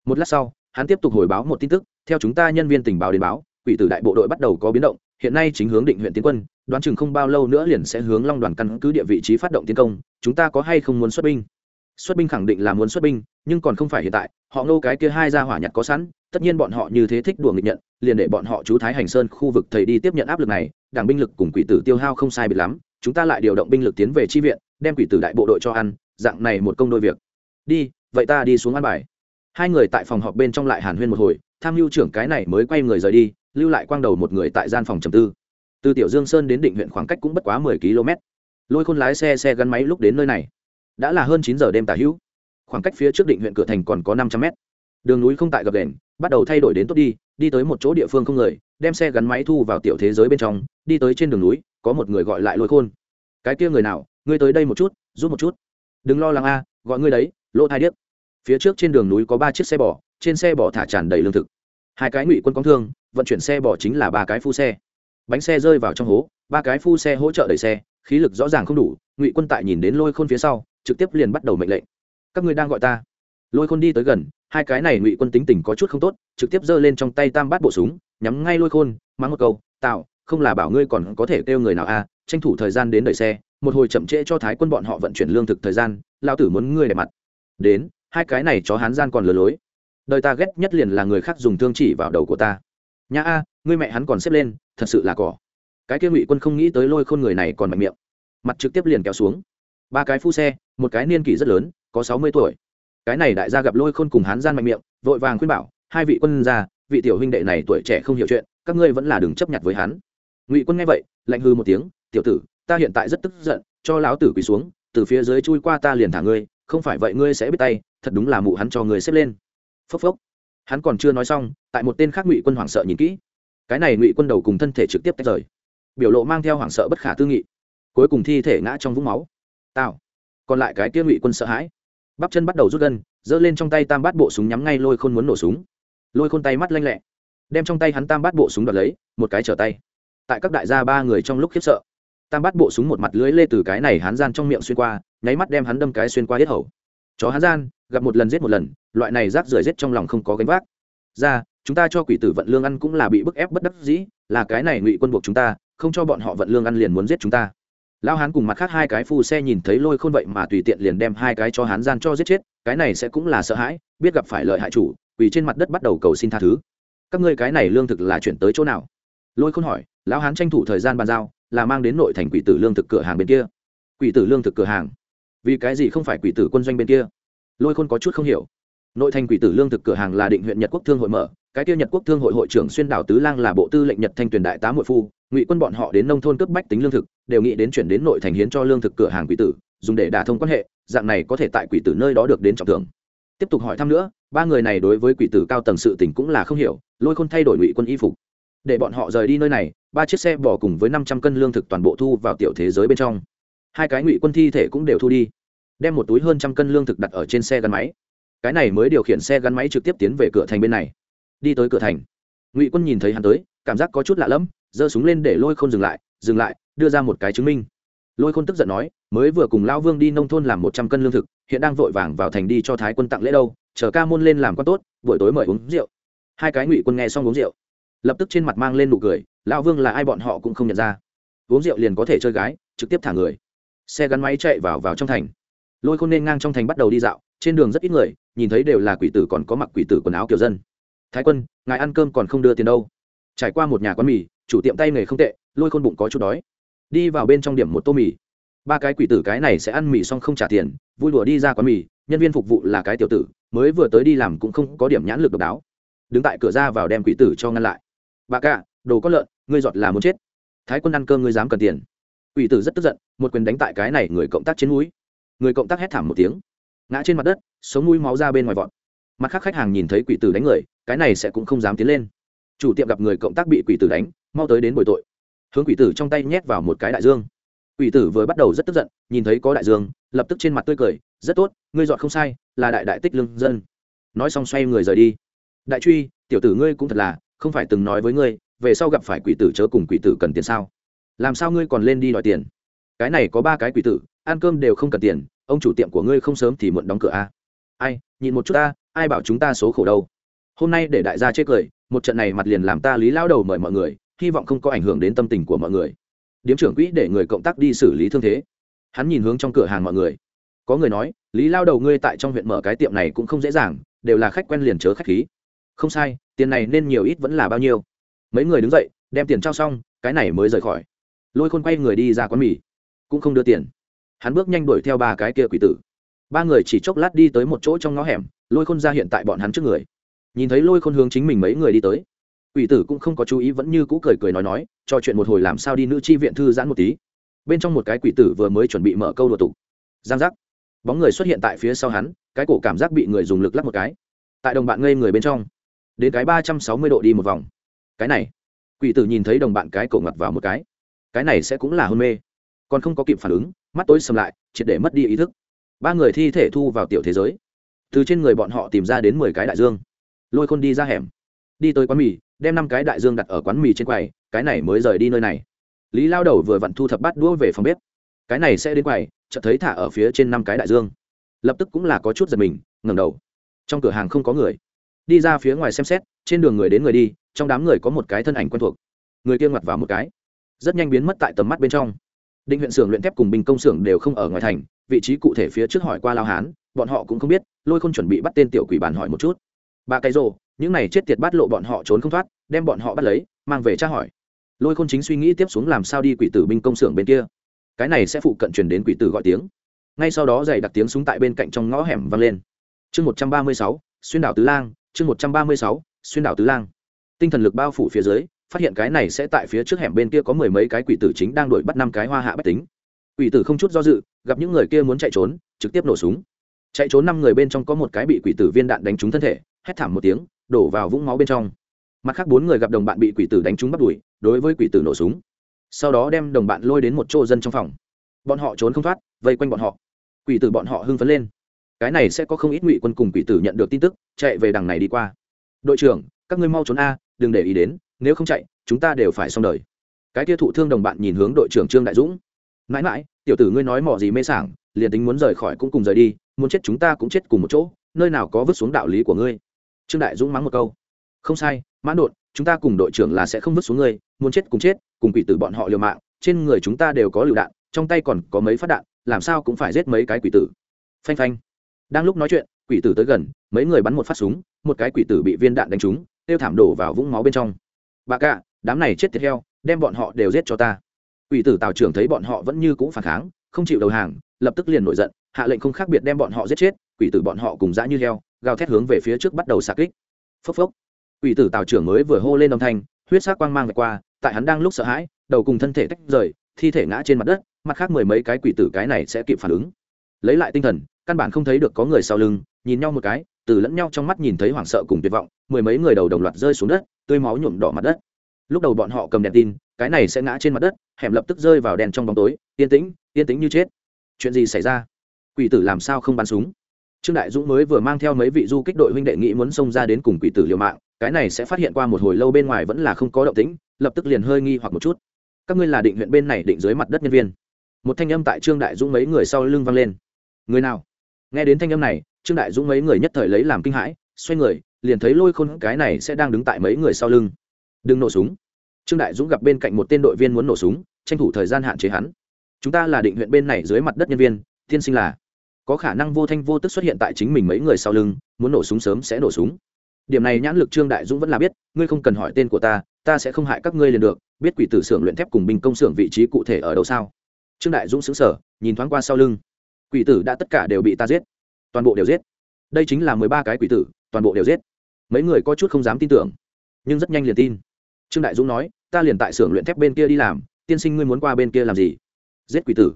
Một lát sau, hắn tiếp tục hồi báo một tin tức, theo chúng ta nhân viên tình báo đến báo, quỷ tử đại bộ đội bắt đầu có biến động, hiện nay chính hướng định huyện tiến quân, đoán chừng không bao lâu nữa liền sẽ hướng long đoàn căn cứ địa vị trí phát động tiến công, chúng ta có hay không muốn xuất binh? Xuất binh khẳng định là muốn xuất binh, nhưng còn không phải hiện tại, họ ngô cái kia hai ra hỏa nhặt có sẵn, tất nhiên bọn họ như thế thích đùa nghịch nhận, liền để bọn họ chú thái hành sơn khu vực thầy đi tiếp nhận áp lực này, đảng binh lực cùng quỷ tử tiêu hao không sai biệt lắm, chúng ta lại điều động binh lực tiến về chi viện đem quỷ tử đại bộ đội cho ăn, dạng này một công đôi việc. Đi, vậy ta đi xuống ăn bài. Hai người tại phòng họp bên trong lại hàn huyên một hồi, tham mưu trưởng cái này mới quay người rời đi, lưu lại quang đầu một người tại gian phòng trầm tư. Từ tiểu dương sơn đến định huyện khoảng cách cũng bất quá mười km. Lôi khôn lái xe xe gắn máy lúc đến nơi này. Đã là hơn chín giờ đêm tả hữu. Khoảng cách phía trước định huyện cửa thành còn có năm trăm mét. Đường núi không tại gập đền, bắt đầu thay đổi đến tốt đi đi tới một chỗ địa phương không người, đem xe gắn máy thu vào tiểu thế giới bên trong, đi tới trên đường núi, có một người gọi lại lôi khôn. Cái kia người nào? Ngươi tới đây một chút, giúp một chút. Đừng lo lắng a, gọi ngươi đấy, lỗ thai điếc. Phía trước trên đường núi có ba chiếc xe bò, trên xe bò thả tràn đầy lương thực. Hai cái ngụy quân công thương, vận chuyển xe bò chính là ba cái phu xe. Bánh xe rơi vào trong hố, ba cái phu xe hỗ trợ đẩy xe, khí lực rõ ràng không đủ, ngụy quân tại nhìn đến lôi khôn phía sau, trực tiếp liền bắt đầu mệnh lệnh. Các ngươi đang gọi ta. Lôi khôn đi tới gần, hai cái này ngụy quân tính tình có chút không tốt, trực tiếp giơ lên trong tay tam bát bộ súng, nhắm ngay lôi khôn, mắng một câu tạo không là bảo ngươi còn có thể kêu người nào à tranh thủ thời gian đến đợi xe một hồi chậm trễ cho thái quân bọn họ vận chuyển lương thực thời gian lao tử muốn ngươi để mặt. Đến, hai cái này chó hán gian còn lừa lối. Đời ta ghét nhất liền là người khác dùng thương chỉ vào đầu của ta. Nhà a, ngươi mẹ hắn còn xếp lên, thật sự là cỏ. Cái kia ngụy quân không nghĩ tới lôi khôn người này còn mạnh miệng. Mặt trực tiếp liền kéo xuống. Ba cái phu xe, một cái niên kỷ rất lớn, có sáu mươi tuổi. Cái này đại gia gặp lôi khôn cùng hán gian mạnh miệng, vội vàng khuyên bảo, hai vị quân gia, vị tiểu huynh đệ này tuổi trẻ không hiểu chuyện, các ngươi vẫn là đừng chấp nhận với hắn. Ngụy quân nghe vậy, lạnh hư một tiếng, tiểu tử ta hiện tại rất tức giận, cho lão tử quỳ xuống, từ phía dưới chui qua ta liền thả ngươi, không phải vậy ngươi sẽ biết tay, thật đúng là mụ hắn cho người xếp lên. Phốc phốc. Hắn còn chưa nói xong, tại một tên khác ngụy quân hoảng sợ nhìn kỹ. Cái này ngụy quân đầu cùng thân thể trực tiếp tách rời. Biểu lộ mang theo hoảng sợ bất khả tư nghị. Cuối cùng thi thể ngã trong vũng máu. Tao còn lại cái kia ngụy quân sợ hãi. Bắp chân bắt đầu rút gân, giơ lên trong tay tam bát bộ súng nhắm ngay lôi khôn muốn nổ súng. Lôi khôn tay mắt lanh lẹ. Đem trong tay hắn tam bát bộ súng đoạt lấy, một cái trở tay. Tại các đại gia ba người trong lúc khiếp sợ tam bắt bộ súng một mặt lưới lê từ cái này hắn gian trong miệng xuyên qua, nháy mắt đem hắn đâm cái xuyên qua hết hầu. Chó hắn gian, gặp một lần giết một lần, loại này rác rưởi giết trong lòng không có gánh vác. Ra, chúng ta cho quỷ tử vận lương ăn cũng là bị bức ép bất đắc dĩ, là cái này ngụy quân buộc chúng ta, không cho bọn họ vận lương ăn liền muốn giết chúng ta. Lao hán cùng mặt khác hai cái phu xe nhìn thấy lôi khôn vậy mà tùy tiện liền đem hai cái cho hán gian cho giết chết, cái này sẽ cũng là sợ hãi, biết gặp phải lợi hại chủ, vì trên mặt đất bắt đầu cầu xin tha thứ. Các ngươi cái này lương thực là chuyển tới chỗ nào? Lôi khôn hỏi, lão hán tranh thủ thời gian bàn giao là mang đến nội thành quỷ tử lương thực cửa hàng bên kia. Quỷ tử lương thực cửa hàng? Vì cái gì không phải quỷ tử quân doanh bên kia? Lôi khôn có chút không hiểu. Nội thành quỷ tử lương thực cửa hàng là định huyện nhật quốc thương hội mở. Cái kia nhật quốc thương hội hội trưởng xuyên đảo tứ lang là bộ tư lệnh nhật thanh tuyển đại tá mội phu. Ngụy quân bọn họ đến nông thôn cướp bách tính lương thực, đều nghĩ đến chuyển đến nội thành hiến cho lương thực cửa hàng quỷ tử, dùng để đả thông quan hệ, dạng này có thể tại quỷ tử nơi đó được đến trọng thưởng. Tiếp tục hỏi thăm nữa, ba người này đối với quỷ tử cao tầng sự tình cũng là không hiểu, lôi khôn thay đổi ngụy quân y phục. Để bọn họ rời đi nơi này ba chiếc xe bỏ cùng với năm trăm cân lương thực toàn bộ thu vào tiểu thế giới bên trong. Hai cái ngụy quân thi thể cũng đều thu đi, đem một túi hơn trăm cân lương thực đặt ở trên xe gắn máy. Cái này mới điều khiển xe gắn máy trực tiếp tiến về cửa thành bên này. Đi tới cửa thành, ngụy quân nhìn thấy hắn tới, cảm giác có chút lạ lẫm, giơ súng lên để lôi khôn dừng lại dừng lại, đưa ra một cái chứng minh. Lôi khôn tức giận nói, mới vừa cùng Lão vương đi nông thôn làm một trăm cân lương thực, hiện đang vội vàng vào thành đi cho thái quân tặng lễ đâu, chờ ca môn lên làm con tốt, buổi tối mời uống rượu. Hai cái ngụy quân nghe xong uống rượu lập tức trên mặt mang lên nụ cười, lão vương là ai bọn họ cũng không nhận ra. Uống rượu liền có thể chơi gái, trực tiếp thả người. Xe gắn máy chạy vào vào trong thành. Lôi khôn nên ngang trong thành bắt đầu đi dạo, trên đường rất ít người, nhìn thấy đều là quỷ tử còn có mặc quỷ tử quần áo kiểu dân. Thái quân, ngài ăn cơm còn không đưa tiền đâu? Trải qua một nhà quán mì, chủ tiệm tay nghề không tệ, lôi khôn bụng có chút đói. Đi vào bên trong điểm một tô mì. Ba cái quỷ tử cái này sẽ ăn mì xong không trả tiền, vui đùa đi ra quán mì, nhân viên phục vụ là cái tiểu tử, mới vừa tới đi làm cũng không có điểm nhãn lực độc đáo. Đứng tại cửa ra vào đem quỷ tử cho ngăn lại bà cả, đồ có lợn, ngươi giọt là muốn chết. Thái quân ăn cơm ngươi dám cần tiền. Quỷ tử rất tức giận, một quyền đánh tại cái này người cộng tác trên núi. Người cộng tác hét thảm một tiếng, ngã trên mặt đất, sống mũi máu ra bên ngoài vọt. Mặt khác khách hàng nhìn thấy quỷ tử đánh người, cái này sẽ cũng không dám tiến lên. Chủ tiệm gặp người cộng tác bị quỷ tử đánh, mau tới đến bồi tội. Hướng quỷ tử trong tay nhét vào một cái đại dương. Quỷ tử vừa bắt đầu rất tức giận, nhìn thấy có đại dương, lập tức trên mặt tươi cười, rất tốt, ngươi dọn không sai, là đại đại tích lương dân. Nói xong xoay người rời đi. Đại truy, tiểu tử ngươi cũng thật là không phải từng nói với ngươi, về sau gặp phải quỷ tử chớ cùng quỷ tử cần tiền sao? Làm sao ngươi còn lên đi đòi tiền? Cái này có ba cái quỷ tử, ăn cơm đều không cần tiền, ông chủ tiệm của ngươi không sớm thì muộn đóng cửa a à? ai nhìn một chút ta, ai bảo chúng ta số khổ đâu? Hôm nay để đại gia chết cười, một trận này mặt liền làm ta lý lao đầu mời mọi người, hy vọng không có ảnh hưởng đến tâm tình của mọi người. Điếm trưởng quỹ để người cộng tác đi xử lý thương thế. Hắn nhìn hướng trong cửa hàng mọi người. Có người nói, lý lao đầu ngươi tại trong huyện mở cái tiệm này cũng không dễ dàng, đều là khách quen liền chớ khách khí không sai, tiền này nên nhiều ít vẫn là bao nhiêu. Mấy người đứng dậy, đem tiền trao xong, cái này mới rời khỏi. Lôi khôn quay người đi ra quán mì, cũng không đưa tiền. Hắn bước nhanh đuổi theo ba cái kia quỷ tử. Ba người chỉ chốc lát đi tới một chỗ trong ngõ hẻm, lôi khôn ra hiện tại bọn hắn trước người. Nhìn thấy lôi khôn hướng chính mình mấy người đi tới, quỷ tử cũng không có chú ý vẫn như cũ cười cười nói nói, cho chuyện một hồi làm sao đi nữ chi viện thư giãn một tí. Bên trong một cái quỷ tử vừa mới chuẩn bị mở câu đùa tục. Giang giác. Bóng người xuất hiện tại phía sau hắn, cái cổ cảm giác bị người dùng lực lắc một cái. Tại đồng bạn ngây người bên trong đến cái ba trăm sáu mươi độ đi một vòng. Cái này, quỷ tử nhìn thấy đồng bạn cái cổ ngặt vào một cái. Cái này sẽ cũng là hôn mê. Còn không có kịp phản ứng, mắt tối sầm lại, triệt để mất đi ý thức. Ba người thi thể thu vào tiểu thế giới. Từ trên người bọn họ tìm ra đến mười cái đại dương. Lôi khôn đi ra hẻm. Đi tới quán mì, đem năm cái đại dương đặt ở quán mì trên quầy, cái này mới rời đi nơi này. Lý lao đầu vừa vặn thu thập bát đũa về phòng bếp. Cái này sẽ đến quầy, chợt thấy thả ở phía trên năm cái đại dương. Lập tức cũng là có chút giật mình, ngẩng đầu. Trong cửa hàng không có người đi ra phía ngoài xem xét, trên đường người đến người đi, trong đám người có một cái thân ảnh quen thuộc. Người kia ngoặt vào một cái. Rất nhanh biến mất tại tầm mắt bên trong. Định huyện xưởng luyện thép cùng binh công xưởng đều không ở ngoài thành, vị trí cụ thể phía trước hỏi qua lao hán, bọn họ cũng không biết, lôi không chuẩn bị bắt tên tiểu quỷ bàn hỏi một chút. Ba cái rồ, những này chết tiệt bắt lộ bọn họ trốn không thoát, đem bọn họ bắt lấy, mang về tra hỏi. Lôi khôn chính suy nghĩ tiếp xuống làm sao đi quỷ tử binh công xưởng bên kia. Cái này sẽ phụ cận truyền đến quỷ tử gọi tiếng. Ngay sau đó giày đặt tiếng súng tại bên cạnh trong ngõ hẻm vang lên. Chương một trăm ba mươi sáu, xuyên đảo tứ lang chương một trăm ba mươi sáu, xuyên đảo tứ lang. Tinh thần lực bao phủ phía dưới, phát hiện cái này sẽ tại phía trước hẻm bên kia có mười mấy cái quỷ tử chính đang đuổi bắt năm cái hoa hạ bách tính. Quỷ tử không chút do dự, gặp những người kia muốn chạy trốn, trực tiếp nổ súng. Chạy trốn năm người bên trong có một cái bị quỷ tử viên đạn đánh trúng thân thể, hét thảm một tiếng, đổ vào vũng máu bên trong. Mặt khác bốn người gặp đồng bạn bị quỷ tử đánh trúng bắt đuổi, đối với quỷ tử nổ súng. Sau đó đem đồng bạn lôi đến một chỗ dân trong phòng. Bọn họ trốn không thoát, vây quanh bọn họ. Quỷ tử bọn họ hưng phấn lên cái này sẽ có không ít ngụy quân cùng quỷ tử nhận được tin tức, chạy về đằng này đi qua. Đội trưởng, các ngươi mau trốn a, đừng để ý đến, nếu không chạy, chúng ta đều phải xong đời. Cái kia thụ thương đồng bạn nhìn hướng đội trưởng trương đại dũng. Mãi mãi, tiểu tử ngươi nói mỏ gì mê sảng, liền tính muốn rời khỏi cũng cùng rời đi, muốn chết chúng ta cũng chết cùng một chỗ, nơi nào có vứt xuống đạo lý của ngươi? Trương đại dũng mắng một câu. Không sai, mãn đột, chúng ta cùng đội trưởng là sẽ không vứt xuống ngươi, muốn chết cùng chết, cùng quỷ tử bọn họ liều mạng, trên người chúng ta đều có lựu đạn, trong tay còn có mấy phát đạn, làm sao cũng phải giết mấy cái quỷ tử. Phanh phanh đang lúc nói chuyện, quỷ tử tới gần, mấy người bắn một phát súng, một cái quỷ tử bị viên đạn đánh trúng, tiêu thảm đổ vào vũng máu bên trong. Bà cạ đám này chết tiệt heo, đem bọn họ đều giết cho ta. Quỷ tử tào trưởng thấy bọn họ vẫn như cũ phản kháng, không chịu đầu hàng, lập tức liền nổi giận, hạ lệnh không khác biệt đem bọn họ giết chết, quỷ tử bọn họ cùng dã như heo, gào thét hướng về phía trước bắt đầu xạ kích. Phốc phốc. Quỷ tử tào trưởng mới vừa hô lên âm thanh, huyết sắc quang mang vạch qua, tại hắn đang lúc sợ hãi, đầu cùng thân thể tách rời, thi thể ngã trên mặt đất, mặt khác mười mấy cái quỷ tử cái này sẽ kịp phản ứng. Lấy lại tinh thần căn bản không thấy được có người sau lưng, nhìn nhau một cái, từ lẫn nhau trong mắt nhìn thấy hoảng sợ cùng tuyệt vọng, mười mấy người đầu đồng loạt rơi xuống đất, tươi máu nhuộm đỏ mặt đất. Lúc đầu bọn họ cầm đèn tin, cái này sẽ ngã trên mặt đất, hẻm lập tức rơi vào đèn trong bóng tối, yên tĩnh yên tĩnh như chết. Chuyện gì xảy ra? Quỷ tử làm sao không bắn súng? Trương đại dũng mới vừa mang theo mấy vị du kích đội huynh đệ nghĩ muốn xông ra đến cùng quỷ tử liều mạng, cái này sẽ phát hiện qua một hồi lâu bên ngoài vẫn là không có động tĩnh, lập tức liền hơi nghi hoặc một chút. Các ngươi là định huyện bên này định dưới mặt đất nhân viên. Một thanh âm tại trương đại dũng mấy người sau lưng vang lên. Người nào? Nghe đến thanh âm này, trương đại dũng mấy người nhất thời lấy làm kinh hãi, xoay người, liền thấy lôi khôn cái này sẽ đang đứng tại mấy người sau lưng. Đừng nổ súng. Trương đại dũng gặp bên cạnh một tên đội viên muốn nổ súng, tranh thủ thời gian hạn chế hắn. Chúng ta là định huyện bên này dưới mặt đất nhân viên, tiên sinh là. Có khả năng vô thanh vô tức xuất hiện tại chính mình mấy người sau lưng, muốn nổ súng sớm sẽ nổ súng. Điểm này nhãn lực trương đại dũng vẫn là biết, ngươi không cần hỏi tên của ta ta sẽ không hại các ngươi liền được, biết quỷ tử xưởng luyện thép cùng binh công xưởng vị trí cụ thể ở đâu sao? Trương đại dũng xứng sở nhìn thoáng qua sau lưng quỷ tử đã tất cả đều bị ta giết. Toàn bộ đều giết. Đây chính là mười ba cái quỷ tử, toàn bộ đều giết. Mấy người có chút không dám tin tưởng, nhưng rất nhanh liền tin. Trương đại dũng nói, ta liền tại xưởng luyện thép bên kia đi làm, tiên sinh ngươi muốn qua bên kia làm gì? Giết quỷ tử.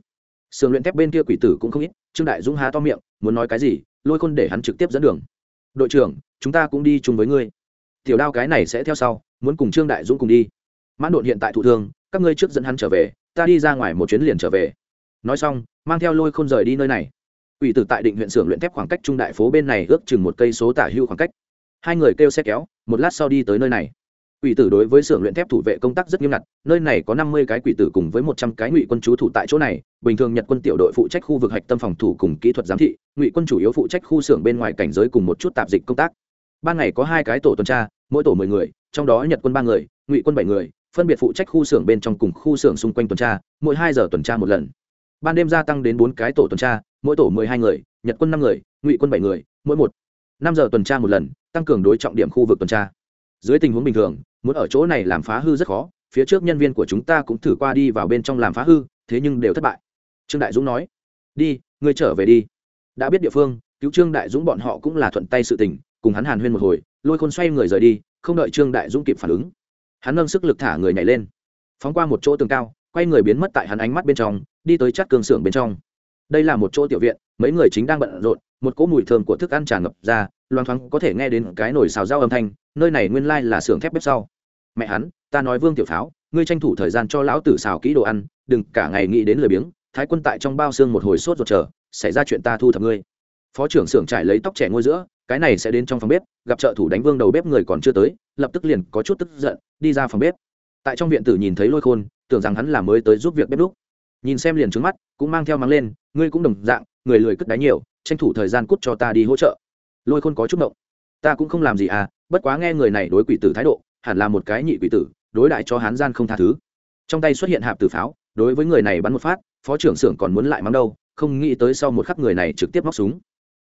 Xưởng luyện thép bên kia quỷ tử cũng không ít, trương đại dũng há to miệng, muốn nói cái gì, lôi khôn để hắn trực tiếp dẫn đường. Đội trưởng, chúng ta cũng đi chung với ngươi. Tiểu đao cái này sẽ theo sau, muốn cùng trương đại dũng cùng đi. Mãn độn hiện tại thụ thương, các ngươi trước dẫn hắn trở về, ta đi ra ngoài một chuyến liền trở về. Nói xong mang theo lôi khôn rời đi nơi này. Ủy tử tại định huyện xưởng luyện thép khoảng cách trung đại phố bên này ước chừng một cây số tả hưu khoảng cách. Hai người kêu xe kéo, một lát sau đi tới nơi này. Quỷ tử đối với xưởng luyện thép thủ vệ công tác rất nghiêm ngặt, nơi này có năm mươi cái quỷ tử cùng với một trăm cái ngụy quân chú thủ tại chỗ này, bình thường nhật quân tiểu đội phụ trách khu vực hạch tâm phòng thủ cùng kỹ thuật giám thị, ngụy quân chủ yếu phụ trách khu xưởng bên ngoài cảnh giới cùng một chút tạp dịch công tác. Ban ngày có hai cái tổ tuần tra, mỗi tổ mười người, trong đó nhật quân ba người, ngụy quân bảy người, phân biệt phụ trách khu xưởng bên trong cùng khu xưởng xung quanh tuần tra, mỗi hai giờ tuần tra một lần ban đêm gia tăng đến bốn cái tổ tuần tra, mỗi tổ mười hai người, nhật quân năm người, ngụy quân bảy người, mỗi một năm giờ tuần tra một lần, tăng cường đối trọng điểm khu vực tuần tra. Dưới tình huống bình thường, muốn ở chỗ này làm phá hư rất khó, phía trước nhân viên của chúng ta cũng thử qua đi vào bên trong làm phá hư, thế nhưng đều thất bại. Trương đại dũng nói, đi, ngươi trở về đi. Đã biết địa phương, cứu trương đại dũng bọn họ cũng là thuận tay sự tình, cùng hắn hàn huyên một hồi, lôi khôn xoay người rời đi, không đợi trương đại dũng kịp phản ứng. Hắn nâng sức lực thả người nhảy lên, phóng qua một chỗ tường cao, quay người biến mất tại hắn ánh mắt bên trong đi tới chát cường xưởng bên trong. Đây là một chỗ tiểu viện, mấy người chính đang bận rộn, một cỗ mùi thơm của thức ăn tràn ngập ra, loang thoáng có thể nghe đến cái nồi xào rau âm thanh, nơi này nguyên lai là xưởng thép bếp sau. Mẹ hắn, ta nói vương tiểu pháo ngươi tranh thủ thời gian cho lão tử xào kỹ đồ ăn, đừng cả ngày nghĩ đến lười biếng, thái quân tại trong bao xương một hồi sốt ruột chờ xảy ra chuyện ta thu thập ngươi. Phó trưởng xưởng trải lấy tóc trẻ ngôi giữa, cái này sẽ đến trong phòng bếp, gặp trợ thủ đánh vương đầu bếp người còn chưa tới, lập tức liền có chút tức giận, đi ra phòng bếp. Tại trong viện tử nhìn thấy lôi khôn, tưởng rằng hắn là mới tới giúp việc bếp lúc nhìn xem liền trướng mắt, cũng mang theo mắng lên, ngươi cũng đồng dạng, người lười cất đáy nhiều, tranh thủ thời gian cút cho ta đi hỗ trợ. Lôi khôn có chút động ta cũng không làm gì à bất quá nghe người này đối quỷ tử thái độ, hẳn là một cái nhị quỷ tử, đối đại cho hán gian không tha thứ. Trong tay xuất hiện hạp tử pháo, đối với người này bắn một phát, phó trưởng xưởng còn muốn lại mắng đâu, không nghĩ tới sau một khắc người này trực tiếp móc súng.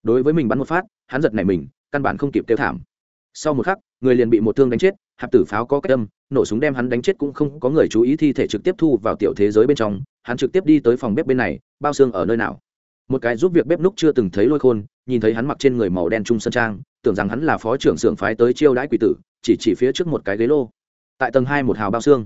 Đối với mình bắn một phát, hắn giật này mình, căn bản không kịp kêu thảm. Sau một khắc, người liền bị một thương đánh chết, hạp tử pháo có cách âm nổ súng đem hắn đánh chết cũng không có người chú ý thi thể trực tiếp thu vào tiểu thế giới bên trong, hắn trực tiếp đi tới phòng bếp bên này, bao xương ở nơi nào? Một cái giúp việc bếp núc chưa từng thấy lôi khôn, nhìn thấy hắn mặc trên người màu đen trung sân trang, tưởng rằng hắn là phó trưởng xưởng phái tới chiêu đãi quỷ tử, chỉ chỉ phía trước một cái ghế lô. Tại tầng hai một hào bao xương.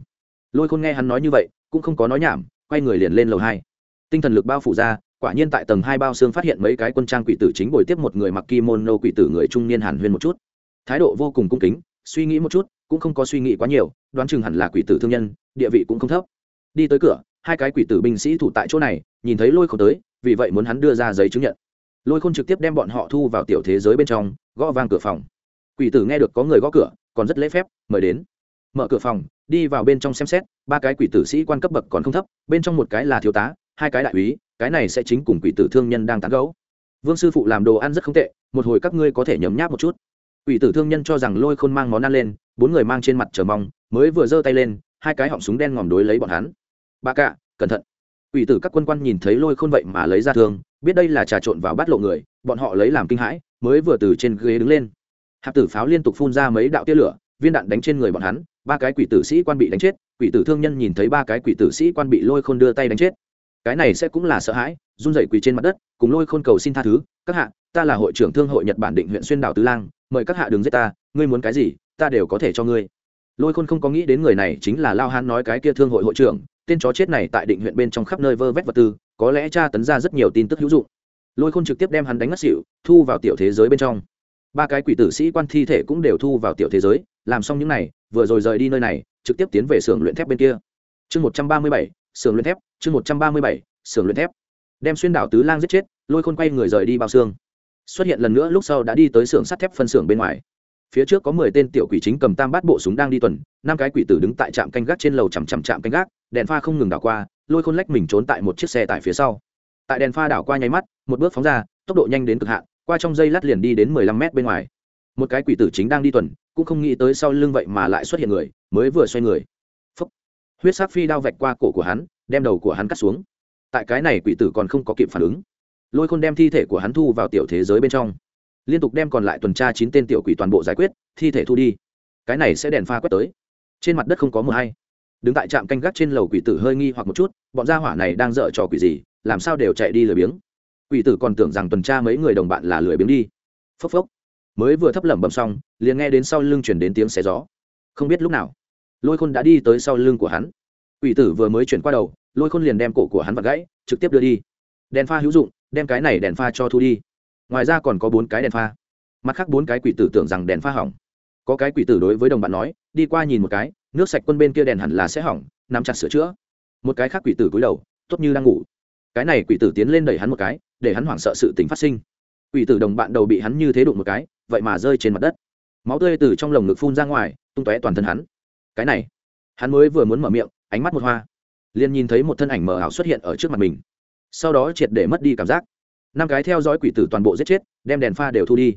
Lôi khôn nghe hắn nói như vậy, cũng không có nói nhảm, quay người liền lên lầu hai. Tinh thần lực bao phủ ra, quả nhiên tại tầng hai bao xương phát hiện mấy cái quân trang quỷ tử chính bồi tiếp một người mặc kimono quỷ tử người trung niên hàn huyên một chút. Thái độ vô cùng cung kính, suy nghĩ một chút cũng không có suy nghĩ quá nhiều, đoán chừng hẳn là quỷ tử thương nhân, địa vị cũng không thấp. Đi tới cửa, hai cái quỷ tử binh sĩ thủ tại chỗ này, nhìn thấy lôi khôn tới, vì vậy muốn hắn đưa ra giấy chứng nhận. Lôi khôn trực tiếp đem bọn họ thu vào tiểu thế giới bên trong, gõ vang cửa phòng. Quỷ tử nghe được có người gõ cửa, còn rất lễ phép, mời đến. Mở cửa phòng, đi vào bên trong xem xét, ba cái quỷ tử sĩ quan cấp bậc còn không thấp, bên trong một cái là thiếu tá, hai cái đại úy, cái này sẽ chính cùng quỷ tử thương nhân đang tán gấu vương sư phụ làm đồ ăn rất không tệ, một hồi các ngươi có thể nhấm nháp một chút. Quỷ tử thương nhân cho rằng lôi khôn mang món ăn lên bốn người mang trên mặt chờ mong, mới vừa giơ tay lên, hai cái họng súng đen ngòm đối lấy bọn hắn. Ba cạ cẩn thận. Quỷ tử các quân quan nhìn thấy lôi khôn vậy mà lấy ra thương, biết đây là trà trộn vào bắt lộ người, bọn họ lấy làm kinh hãi, mới vừa từ trên ghế đứng lên. Hạp tử pháo liên tục phun ra mấy đạo tia lửa, viên đạn đánh trên người bọn hắn, ba cái quỷ tử sĩ quan bị đánh chết, quỷ tử thương nhân nhìn thấy ba cái quỷ tử sĩ quan bị lôi khôn đưa tay đánh chết. Cái này sẽ cũng là sợ hãi, run rẩy quỳ trên mặt đất, cùng lôi khôn cầu xin tha thứ, các hạ, ta là hội trưởng thương hội nhật bản định huyện xuyên đảo tứ lang, mời các hạ đừng giết ta, ngươi muốn cái gì ta đều có thể cho ngươi. Lôi khôn không có nghĩ đến người này chính là lao hán nói cái kia thương hội hội trưởng, tên chó chết này tại định huyện bên trong khắp nơi vơ vét vật tư, có lẽ cha tấn ra rất nhiều tin tức hữu dụng. Lôi khôn trực tiếp đem hắn đánh ngất xỉu, thu vào tiểu thế giới bên trong. Ba cái quỷ tử sĩ quan thi thể cũng đều thu vào tiểu thế giới, làm xong những này, vừa rồi rời đi nơi này, trực tiếp tiến về xưởng luyện thép bên kia. Chương một trăm ba mươi bảy, xưởng luyện thép, chương một trăm ba mươi bảy, xưởng luyện thép. Đem xuyên đảo tứ lang giết chết, lôi khôn quay người rời đi bao xương. Xuất hiện lần nữa, lúc sau đã đi tới xưởng sắt thép phân xưởng bên ngoài phía trước có mười tên tiểu quỷ chính cầm tam bát bộ súng đang đi tuần, năm cái quỷ tử đứng tại trạm canh gác trên lầu chằm chằm trạm canh gác, đèn pha không ngừng đảo qua, lôi khôn lách mình trốn tại một chiếc xe tải phía sau. Tại đèn pha đảo qua nháy mắt, một bước phóng ra, tốc độ nhanh đến cực hạn, qua trong dây lát liền đi đến mười lăm mét bên ngoài. Một cái quỷ tử chính đang đi tuần, cũng không nghĩ tới sau lưng vậy mà lại xuất hiện người, mới vừa xoay người. Phúc. huyết sắc phi đao vạch qua cổ của hắn, đem đầu của hắn cắt xuống. Tại cái này quỷ tử còn không có kịp phản ứng, lôi khôn đem thi thể của hắn thu vào tiểu thế giới bên trong liên tục đem còn lại tuần tra chín tên tiểu quỷ toàn bộ giải quyết, thi thể thu đi. Cái này sẽ đèn pha quét tới. Trên mặt đất không có mờ hay. Đứng tại trạm canh gác trên lầu quỷ tử hơi nghi hoặc một chút, bọn gia hỏa này đang dở trò quỷ gì, làm sao đều chạy đi lười biếng. Quỷ tử còn tưởng rằng tuần tra mấy người đồng bạn là lười biếng đi. Phốc phốc. Mới vừa thấp lẩm bẩm xong, liền nghe đến sau lưng chuyển đến tiếng xé gió. Không biết lúc nào, lôi khôn đã đi tới sau lưng của hắn. Quỷ tử vừa mới chuyển qua đầu, lôi khôn liền đem cổ của hắn vặt gãy, trực tiếp đưa đi. Đèn pha hữu dụng, đem cái này đèn pha cho thu đi ngoài ra còn có bốn cái đèn pha. Mặt khác bốn cái quỷ tử tưởng rằng đèn pha hỏng. Có cái quỷ tử đối với đồng bạn nói, đi qua nhìn một cái, nước sạch quân bên kia đèn hẳn là sẽ hỏng, nắm chặt sửa chữa. Một cái khác quỷ tử cúi đầu, tốt như đang ngủ. Cái này quỷ tử tiến lên đẩy hắn một cái, để hắn hoảng sợ sự tình phát sinh. Quỷ tử đồng bạn đầu bị hắn như thế đụng một cái, vậy mà rơi trên mặt đất. Máu tươi từ trong lồng ngực phun ra ngoài, tung tóe toàn thân hắn. Cái này, hắn mới vừa muốn mở miệng, ánh mắt một hoa, liền nhìn thấy một thân ảnh mờ ảo xuất hiện ở trước mặt mình. Sau đó triệt để mất đi cảm giác năm cái theo dõi quỷ tử toàn bộ giết chết, đem đèn pha đều thu đi.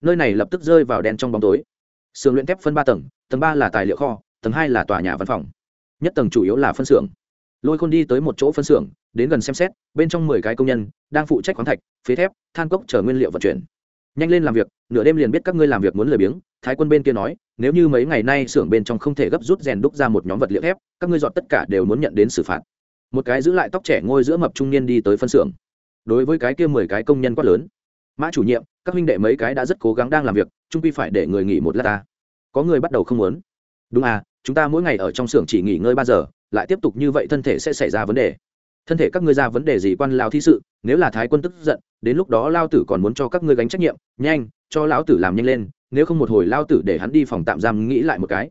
Nơi này lập tức rơi vào đèn trong bóng tối. Sườn luyện thép phân ba tầng tầng ba là tài liệu kho, tầng hai là tòa nhà văn phòng. Nhất tầng chủ yếu là phân xưởng. Lôi khôn đi tới một chỗ phân xưởng, đến gần xem xét, bên trong mười cái công nhân đang phụ trách khoáng thạch, phế thép, than cốc chở nguyên liệu vận chuyển. Nhanh lên làm việc, nửa đêm liền biết các ngươi làm việc muốn lười biếng, thái quân bên kia nói, nếu như mấy ngày nay xưởng bên trong không thể gấp rút rèn đúc ra một nhóm vật liệu thép, các ngươi dọn tất cả đều muốn nhận đến xử phạt. Một cái giữ lại tóc trẻ ngôi giữa mập trung niên đi tới phân xưởng đối với cái kia mười cái công nhân quát lớn. Mã chủ nhiệm, các huynh đệ mấy cái đã rất cố gắng đang làm việc, trung quy phải để người nghỉ một lát ta. Có người bắt đầu không muốn. Đúng à chúng ta mỗi ngày ở trong xưởng chỉ nghỉ ngơi ba giờ, lại tiếp tục như vậy thân thể sẽ xảy ra vấn đề. Thân thể các ngươi ra vấn đề gì quan lao thi sự, nếu là thái quân tức giận, đến lúc đó lao tử còn muốn cho các ngươi gánh trách nhiệm, nhanh, cho lão tử làm nhanh lên, nếu không một hồi lao tử để hắn đi phòng tạm giam nghĩ lại một cái.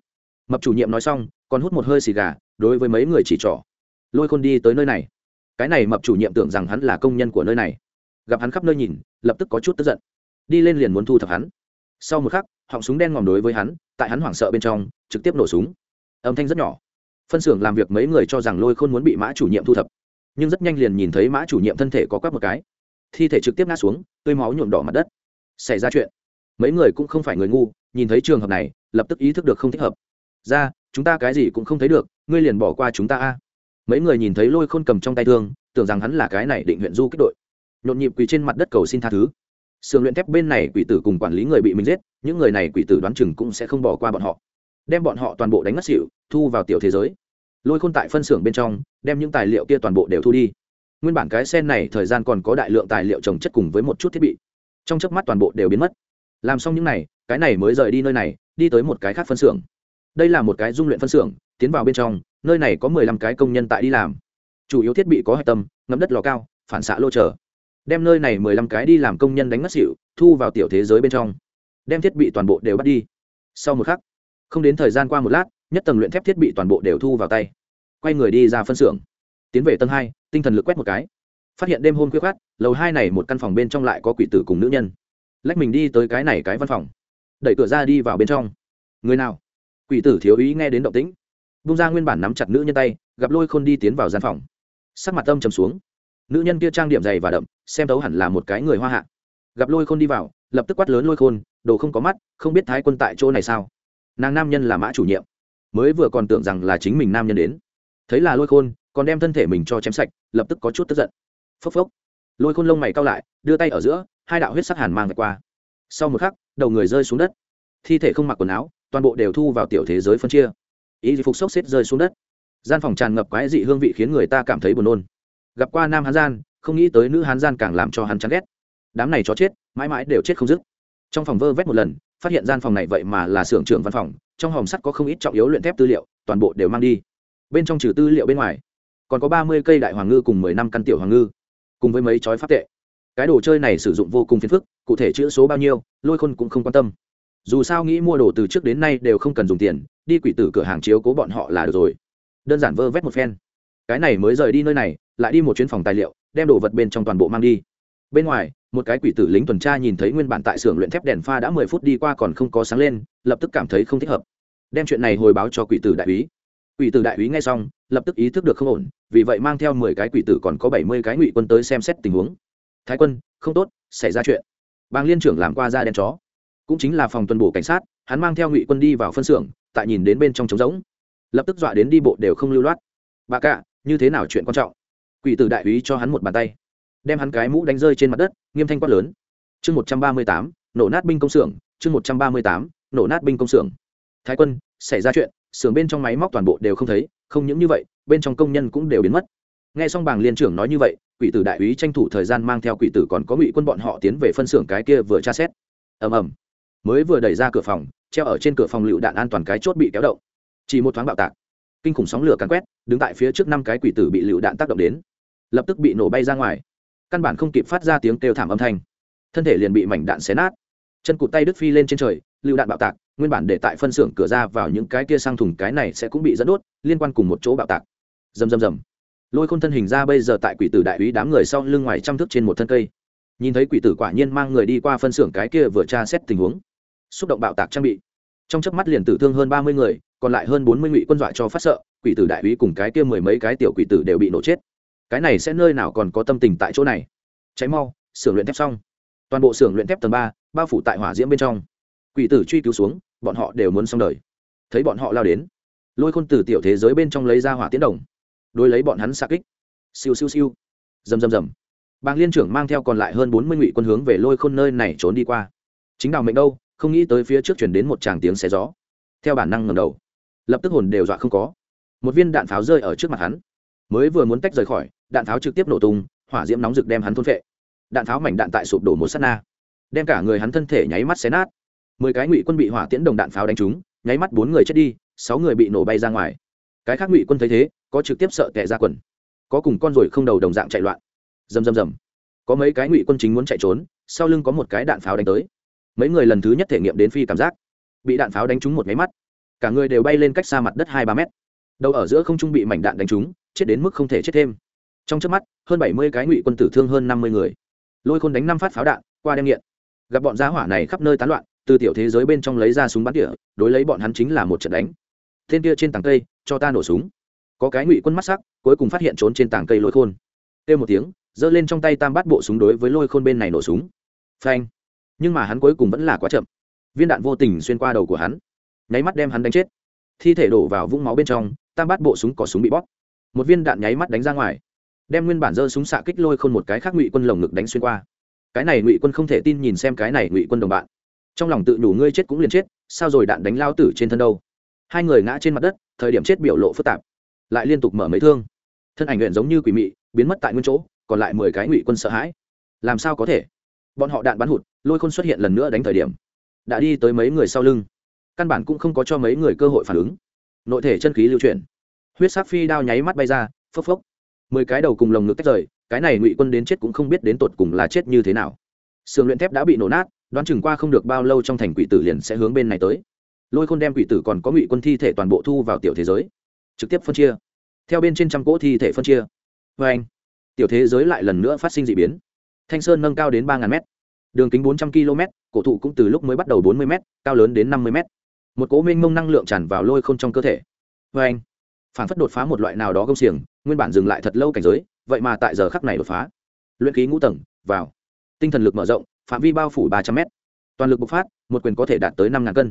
Mập chủ nhiệm nói xong, còn hút một hơi xì gà, đối với mấy người chỉ trỏ. Lôi khôn đi tới nơi này cái này mập chủ nhiệm tưởng rằng hắn là công nhân của nơi này. Gặp hắn khắp nơi nhìn, lập tức có chút tức giận. Đi lên liền muốn thu thập hắn. Sau một khắc, họng súng đen ngòm đối với hắn, tại hắn hoảng sợ bên trong, trực tiếp nổ súng. Âm thanh rất nhỏ. Phân xưởng làm việc mấy người cho rằng lôi khôn muốn bị mã chủ nhiệm thu thập. Nhưng rất nhanh liền nhìn thấy mã chủ nhiệm thân thể có quắp một cái. Thi thể trực tiếp ngã xuống, tươi máu nhuộm đỏ mặt đất. Xảy ra chuyện. Mấy người cũng không phải người ngu, nhìn thấy trường hợp này, lập tức ý thức được không thích hợp. Ra, chúng ta cái gì cũng không thấy được, ngươi liền bỏ qua chúng ta a mấy người nhìn thấy lôi khôn cầm trong tay thương, tưởng rằng hắn là cái này định huyện du kích đội. Nhộn nhịp quỳ trên mặt đất cầu xin tha thứ. Sườn luyện thép bên này quỷ tử cùng quản lý người bị mình giết, những người này quỷ tử đoán chừng cũng sẽ không bỏ qua bọn họ. Đem bọn họ toàn bộ đánh ngất xỉu, thu vào tiểu thế giới. Lôi khôn tại phân xưởng bên trong, đem những tài liệu kia toàn bộ đều thu đi. Nguyên bản cái sen này thời gian còn có đại lượng tài liệu trồng chất cùng với một chút thiết bị. Trong chớp mắt toàn bộ đều biến mất. Làm xong những này, cái này mới rời đi nơi này, đi tới một cái khác phân xưởng đây là một cái dung luyện phân xưởng, tiến vào bên trong, nơi này có mười lăm cái công nhân tại đi làm. Chủ yếu thiết bị có hạch tâm, ngấm đất lò cao, phản xạ lô trở đem nơi này mười lăm cái đi làm công nhân đánh mất xịu thu vào tiểu thế giới bên trong. Đem thiết bị toàn bộ đều bắt đi. Sau một khắc, không đến thời gian qua một lát, nhất tầng luyện thép thiết bị toàn bộ đều thu vào tay. Quay người đi ra phân xưởng. Tiến về tầng hai, tinh thần lực quét một cái. Phát hiện đêm hôm khuya khát lầu hai này một căn phòng bên trong lại có quỷ tử cùng nữ nhân. Lách mình đi tới cái này cái văn phòng. Đẩy cửa ra đi vào bên trong. Người nào? Quỷ tử thiếu ý nghe đến động tĩnh. Bung ra nguyên bản nắm chặt nữ nhân tay, gặp lôi khôn đi tiến vào gian phòng. Sắc mặt tâm trầm xuống. Nữ nhân kia trang điểm dày và đậm, xem tấu hẳn là một cái người hoa hạ. Gặp lôi khôn đi vào, lập tức quát lớn lôi khôn, đồ không có mắt, không biết thái quân tại chỗ này sao? Nàng nam nhân là mã chủ nhiệm. Mới vừa còn tưởng rằng là chính mình nam nhân đến. Thấy là lôi khôn, còn đem thân thể mình cho chém sạch, lập tức có chút tức giận. Phốc phốc. Lôi khôn lông mày cao lại, đưa tay ở giữa, hai đạo huyết sắc hàn mang lại qua. Sau một khắc, đầu người rơi xuống đất. Thi thể không mặc quần áo toàn bộ đều thu vào tiểu thế giới phân chia. Ý phục sốc xếp rơi xuống đất. Gian phòng tràn ngập quái dị hương vị khiến người ta cảm thấy buồn nôn. Gặp qua nam hán gian, không nghĩ tới nữ hán gian càng làm cho hắn chán ghét. Đám này chó chết, mãi mãi đều chết không dứt. Trong phòng vơ vét một lần, phát hiện gian phòng này vậy mà là xưởng trưởng văn phòng, trong hòm sắt có không ít trọng yếu luyện thép tư liệu, toàn bộ đều mang đi. Bên trong trừ tư liệu bên ngoài, còn có ba mươi cây đại hoàng ngư cùng mười năm căn tiểu hoàng ngư, cùng với mấy chói pháp tệ. Cái đồ chơi này sử dụng vô cùng phiền phức, cụ thể chữ số bao nhiêu, lôi khôn cũng không quan tâm dù sao nghĩ mua đồ từ trước đến nay đều không cần dùng tiền, đi quỷ tử cửa hàng chiếu cố bọn họ là được rồi. Đơn giản vơ vét một phen. Cái này mới rời đi nơi này, lại đi một chuyến phòng tài liệu, đem đồ vật bên trong toàn bộ mang đi. Bên ngoài, một cái quỷ tử lính tuần tra nhìn thấy nguyên bản tại xưởng luyện thép đèn pha đã mười phút đi qua còn không có sáng lên, lập tức cảm thấy không thích hợp. Đem chuyện này hồi báo cho quỷ tử đại úy. Quỷ tử đại úy nghe xong, lập tức ý thức được không ổn, vì vậy mang theo mười cái quỷ tử còn có bảy mươi cái ngụy quân tới xem xét tình huống. Thái quân, không tốt, xảy ra chuyện. Bang liên trưởng làm qua ra đen chó cũng chính là phòng tuần bổ cảnh sát, hắn mang theo ngụy quân đi vào phân xưởng, tại nhìn đến bên trong trống rỗng. Lập tức dọa đến đi bộ đều không lưu loát. Bà cạ như thế nào chuyện quan trọng? Quỷ tử đại úy cho hắn một bàn tay, đem hắn cái mũ đánh rơi trên mặt đất, nghiêm thanh quát lớn. Chương một trăm ba mươi tám, nổ nát binh công xưởng, chương một trăm ba mươi tám, nổ nát binh công xưởng. Thái quân, xảy ra chuyện, xưởng bên trong máy móc toàn bộ đều không thấy, không những như vậy, bên trong công nhân cũng đều biến mất. Nghe xong bảng liên trưởng nói như vậy, quỷ tử đại úy tranh thủ thời gian mang theo quỷ tử còn có ngụy quân bọn họ tiến về phân xưởng cái kia vừa tra xét. Ầm ầm mới vừa đẩy ra cửa phòng, treo ở trên cửa phòng lựu đạn an toàn cái chốt bị kéo động. Chỉ một thoáng bạo tạc, kinh khủng sóng lửa càn quét, đứng tại phía trước năm cái quỷ tử bị lựu đạn tác động đến, lập tức bị nổ bay ra ngoài. Căn bản không kịp phát ra tiếng kêu thảm âm thanh. Thân thể liền bị mảnh đạn xé nát. Chân cụt tay đứt phi lên trên trời, lựu đạn bạo tạc, nguyên bản để tại phân xưởng cửa ra vào những cái kia sang thùng cái này sẽ cũng bị dẫn đốt, liên quan cùng một chỗ bạo tạc. Rầm rầm rầm. Lôi khôn thân hình ra bây giờ tại quỷ tử đại úy đám người sau lưng ngoài trăm thước trên một thân cây. Nhìn thấy quỷ tử quả nhiên mang người đi qua phân xưởng cái kia vừa tra xét tình huống xúc động bạo tạc trang bị. Trong chớp mắt liền tử thương hơn ba mươi người, còn lại hơn bốn mươi ngụy quân dọa cho phát sợ, quỷ tử đại úy cùng cái kia mười mấy cái tiểu quỷ tử đều bị nổ chết. Cái này sẽ nơi nào còn có tâm tình tại chỗ này? Cháy mau, xưởng luyện thép xong. Toàn bộ xưởng luyện thép tầng ba, bao phủ tại hỏa diễm bên trong. Quỷ tử truy cứu xuống, bọn họ đều muốn xong đời. Thấy bọn họ lao đến, lôi khôn từ tiểu thế giới bên trong lấy ra hỏa tiến đồng, đối lấy bọn hắn xa kích. Siêu siêu siêu. Rầm rầm rầm. Bàng liên trưởng mang theo còn lại hơn bốn mươi ngụy quân hướng về lôi khôn nơi này trốn đi qua. Chính đào mệnh đâu không nghĩ tới phía trước chuyển đến một tràng tiếng xé gió. Theo bản năng ngầm đầu, lập tức hồn đều dọa không có. Một viên đạn pháo rơi ở trước mặt hắn. Mới vừa muốn tách rời khỏi, đạn pháo trực tiếp nổ tung, hỏa diễm nóng rực đem hắn thôn phệ. Đạn pháo mảnh đạn tại sụp đổ một s á t na, đem cả người hắn thân thể nháy mắt xé nát. Mười cái ngụy quân bị hỏa tiễn đồng đạn pháo đánh trúng, nháy mắt bốn người chết đi, sáu người bị nổ bay ra ngoài. Cái khác ngụy quân thấy thế, có trực tiếp sợ tệ ra quần. Có cùng con rồi không đầu đồng dạng chạy loạn. Rầm rầm rầm. Có mấy cái ngụy quân chính muốn chạy trốn, sau lưng có một cái đạn pháo đánh tới mấy người lần thứ nhất thể nghiệm đến phi cảm giác. Bị đạn pháo đánh trúng một máy mắt. Cả người đều bay lên cách xa mặt đất hai ba mét. Đầu ở giữa không trung bị mảnh đạn đánh trúng, chết đến mức không thể chết thêm. Trong trước mắt, hơn bảy mươi cái ngụy quân tử thương hơn năm mươi người. Lôi khôn đánh năm phát pháo đạn, qua đem nghiện. Gặp bọn giá hỏa này khắp nơi tán loạn, từ tiểu thế giới bên trong lấy ra súng bắn tỉa, đối lấy bọn hắn chính là một trận đánh. Tên kia trên tảng cây, cho ta nổ súng. Có cái ngụy quân mắt sắc, cuối cùng phát hiện trốn trên tảng cây lôi khôn. Kêu một tiếng, giơ lên trong tay tam bát bộ súng đối với lôi khôn bên này nổ súng. Phanh nhưng mà hắn cuối cùng vẫn là quá chậm. Viên đạn vô tình xuyên qua đầu của hắn, nháy mắt đem hắn đánh chết. Thi thể đổ vào vũng máu bên trong, tam bát bộ súng cỏ súng bị bóp. Một viên đạn nháy mắt đánh ra ngoài, đem nguyên bản dơ súng xạ kích lôi khôn một cái khác ngụy quân lồng ngực đánh xuyên qua. Cái này ngụy quân không thể tin nhìn xem cái này ngụy quân đồng bạn. Trong lòng tự nhủ ngươi chết cũng liền chết, sao rồi đạn đánh lao tử trên thân đâu? Hai người ngã trên mặt đất, thời điểm chết biểu lộ phức tạp, lại liên tục mở mấy thương. Thân ảnh nguyện giống như quỷ mị, biến mất tại nguyên chỗ, còn lại mười cái ngụy quân sợ hãi. Làm sao có thể? Bọn họ đạn bắn hụt, lôi khôn xuất hiện lần nữa đánh thời điểm, đã đi tới mấy người sau lưng. Căn bản cũng không có cho mấy người cơ hội phản ứng. Nội thể chân khí lưu chuyển. Huyết sắc phi đao nháy mắt bay ra, phốc phốc. Mười cái đầu cùng lồng ngực tách rời, cái này ngụy quân đến chết cũng không biết đến tột cùng là chết như thế nào. Sườn luyện thép đã bị nổ nát, đoán chừng qua không được bao lâu trong thành quỷ tử liền sẽ hướng bên này tới. Lôi khôn đem quỷ tử còn có ngụy quân thi thể toàn bộ thu vào tiểu thế giới. Trực tiếp phân chia. Theo bên trên trăm cỗ thi thể phân chia. Vê anh tiểu thế giới lại lần nữa phát sinh d ị biến thanh sơn nâng cao đến ba ngàn m đường kính bốn trăm km cổ thụ cũng từ lúc mới bắt đầu bốn mươi m cao lớn đến năm mươi m một cỗ minh mông năng lượng tràn vào lôi k h ô n trong cơ thể. Vê anh, phản phất đột phá một loại nào đó gông xiềng, nguyên bản dừng lại thật lâu cảnh giới, vậy mà tại giờ khắc này đột phá. Luyện khí ngũ tầng, vào. Tinh thần lực mở rộng, phạm vi bao phủ ba trăm m toàn lực bộc phát, một quyền có thể đạt tới năm ngàn cân.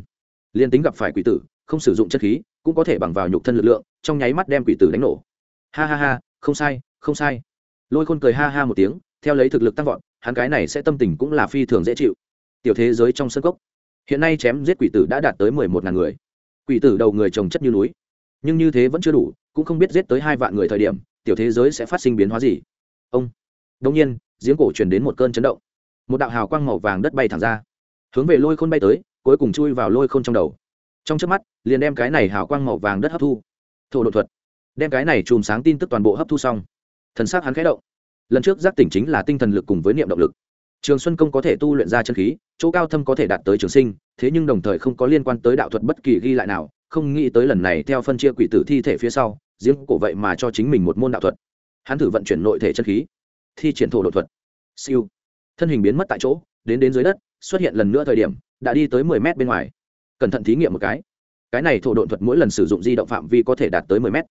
Liên tính gặp phải quỷ tử, không sử dụng chất khí, cũng có thể bằng vào nhục thân lực lượng, trong nháy mắt đem quỷ tử đánh nổ. Ha ha ha, không sai không sai. Lôi khôn cười ha ha một tiếng theo lấy thực lực tăng vọt, hắn cái này sẽ tâm tình cũng là phi thường dễ chịu. Tiểu thế giới trong sân cốc, hiện nay chém giết quỷ tử đã đạt tới mười một ngàn người. Quỷ tử đầu người trồng chất như núi, nhưng như thế vẫn chưa đủ, cũng không biết giết tới hai vạn người thời điểm, tiểu thế giới sẽ phát sinh biến hóa gì. Ông đông nhiên, giếng cổ truyền đến một cơn chấn động. Một đạo hào quang màu vàng đất bay thẳng ra, hướng về lôi khôn bay tới, cuối cùng chui vào lôi khôn trong đầu. Trong trước mắt, liền đem cái này hào quang màu vàng đất hấp thu. Thổ đột thuật, đem cái này chùm sáng tin tức toàn bộ hấp thu xong. Thần s á c hắn khẽ động lần trước giác tỉnh chính là tinh thần lực cùng với niệm động lực. Trường xuân công có thể tu luyện ra chân khí, chỗ cao thâm có thể đạt tới trường sinh, thế nhưng đồng thời không có liên quan tới đạo thuật bất kỳ ghi lại nào, không nghĩ tới lần này theo phân chia quỷ tử thi thể phía sau, giếng cổ vậy mà cho chính mình một môn đạo thuật. Hắn thử vận chuyển nội thể chân khí, thi triển thổ đột thuật. Siêu. Thân hình biến mất tại chỗ, đến đến dưới đất, xuất hiện lần nữa thời điểm, đã đi tới mười mét bên ngoài. Cẩn thận thí nghiệm một cái. Cái này thổ đột thuật mỗi lần sử dụng di động phạm vi có thể đạt tới mười mét.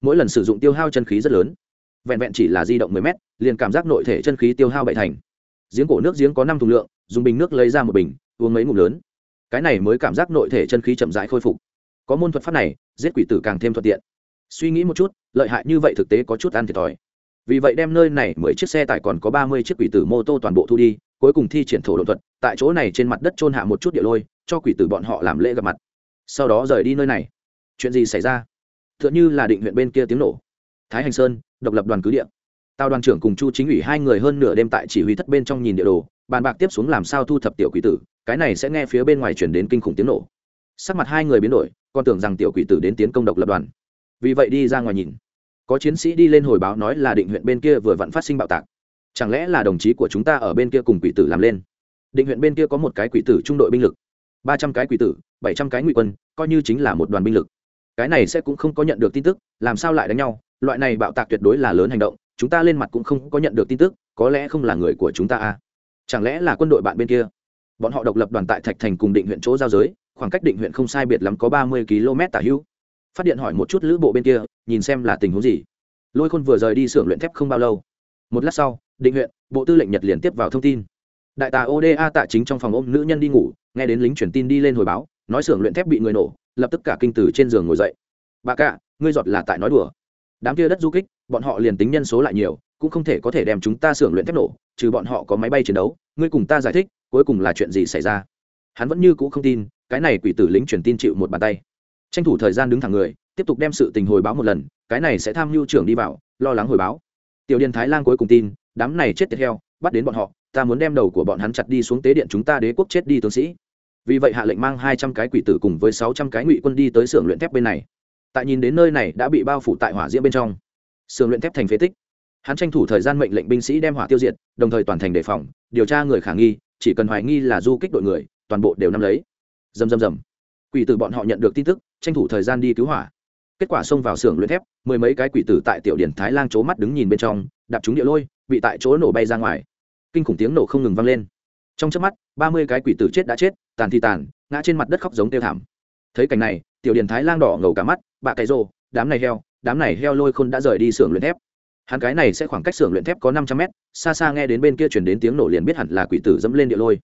Mỗi lần sử dụng tiêu hao chân khí rất lớn vẹn vẹn chỉ là di động mười mét, liền cảm giác nội thể chân khí tiêu hao bậy thành. Giếng cổ nước giếng có năm thùng lượng, dùng bình nước lấy ra một bình, uống mấy ngụm lớn. Cái này mới cảm giác nội thể chân khí chậm rãi khôi phục. Có môn thuật pháp này, giết quỷ tử càng thêm thuận tiện. Suy nghĩ một chút, lợi hại như vậy thực tế có chút ăn thiệt thòi. Vì vậy đem nơi này mười chiếc xe tải còn có ba mươi chiếc quỷ tử mô tô toàn bộ thu đi, cuối cùng thi triển thổ đột thuật, tại chỗ này trên mặt đất trôn hạ một chút địa lôi, cho quỷ tử bọn họ làm lễ gặp mặt. Sau đó rời đi nơi này. Chuyện gì xảy ra? T h ư ợ n h ư là định huyện bên kia tiếng nổ. Thái hành sơn độc lập đoàn cứ địa. Tào đoàn trưởng cùng chu chính ủy hai người hơn nửa đêm tại chỉ huy thất bên trong nhìn địa đồ, bàn bạc tiếp xuống làm sao thu thập tiểu quỷ tử, cái này sẽ nghe phía bên ngoài chuyển đến kinh khủng tiếng nổ. Sắc mặt hai người biến đổi, còn tưởng rằng tiểu quỷ tử đến tiến công độc lập đoàn. Vì vậy đi ra ngoài nhìn. Có chiến sĩ đi lên hồi báo nói là định huyện bên kia vừa vặn phát sinh bạo tạc. Chẳng lẽ là đồng chí của chúng ta ở bên kia cùng quỷ tử làm lên? Định huyện bên kia có một cái quỷ tử trung đội binh lực. Ba trăm cái quỷ tử, bảy trăm cái ngụy quân, coi như chính là một đoàn binh lực. Cái này sẽ cũng không có nhận được tin tức, làm sao lại đánh nhau? Loại này bạo tạc tuyệt đối là lớn hành động, chúng ta lên mặt cũng không có nhận được tin tức, có lẽ không là người của chúng ta à? Chẳng lẽ là quân đội bạn bên kia? Bọn họ độc lập đoàn tại thạch thành cùng định huyện chỗ giao giới, khoảng cách định huyện không sai biệt lắm có ba mươi km tả hữu. Phát điện hỏi một chút lữ bộ bên kia, nhìn xem là tình huống gì. Lôi khôn vừa rời đi xưởng luyện thép không bao lâu. Một lát sau, định huyện, bộ tư lệnh nhật liền tiếp vào thông tin. Đại tà oda tạ chính trong phòng ôm nữ nhân đi ngủ, nghe đến lính truyền tin đi lên hồi báo, nói xưởng luyện thép bị người nổ, lập tức cả kinh tử trên giường ngồi dậy. Bà cả, ngươi giọt là tại nói đùa đám kia đất du kích, bọn họ liền tính nhân số lại nhiều, cũng không thể có thể đem chúng ta xưởng luyện thép nổ, trừ bọn họ có máy bay chiến đấu, ngươi cùng ta giải thích, cuối cùng là chuyện gì xảy ra? Hắn vẫn như cũ không tin, cái này quỷ tử lính truyền tin chịu một bàn tay. Tranh thủ thời gian đứng thẳng người, tiếp tục đem sự tình hồi báo một lần, cái này sẽ tham mưu trưởng đi vào, lo lắng hồi báo. Tiểu điền thái lan cuối cùng tin, đám này chết tiệt heo, bắt đến bọn họ, ta muốn đem đầu của bọn hắn chặt đi xuống tế điện chúng ta đế quốc chết đi tướng sĩ. Vì vậy hạ lệnh mang hai trăm cái quỷ tử cùng với sáu trăm cái ngụy quân đi tới xưởng luyện thép bên này tại nhìn đến nơi này đã bị bao phủ tại hỏa diễm bên trong. Sườn luyện thép thành phế tích. Hắn tranh thủ thời gian mệnh lệnh binh sĩ đem hỏa tiêu diệt, đồng thời toàn thành đề phòng, điều tra người khả nghi, chỉ cần hoài nghi là du kích đội người, toàn bộ đều nắm lấy. Dầm dầm dầm quỷ tử bọn họ nhận được tin tức, tranh thủ thời gian đi cứu hỏa. Kết quả xông vào xưởng luyện thép, mười mấy cái quỷ tử tại tiểu điển thái lan c mắt đứng nhìn bên trong, đạp trúng địa lôi, bị tại chỗ nổ bay ra ngoài. Kinh khủng tiếng nổ không ngừng vang lên. Trong trước mắt, ba mươi cái quỷ tử chết đã chết, tàn thì tàn, ngã trên mặt đất khóc giống tiêu thảm. Thấy cảnh này tiểu điển thái lang đỏ ngầu cả mắt bạ cái rô đám này heo, đám này heo lôi khôn đã rời đi xưởng luyện thép. Hắn cái này sẽ khoảng cách xưởng luyện thép có năm trăm mét, xa xa nghe đến bên kia chuyển đến tiếng nổ liền biết hẳn là quỷ tử dẫm lên địa lôi.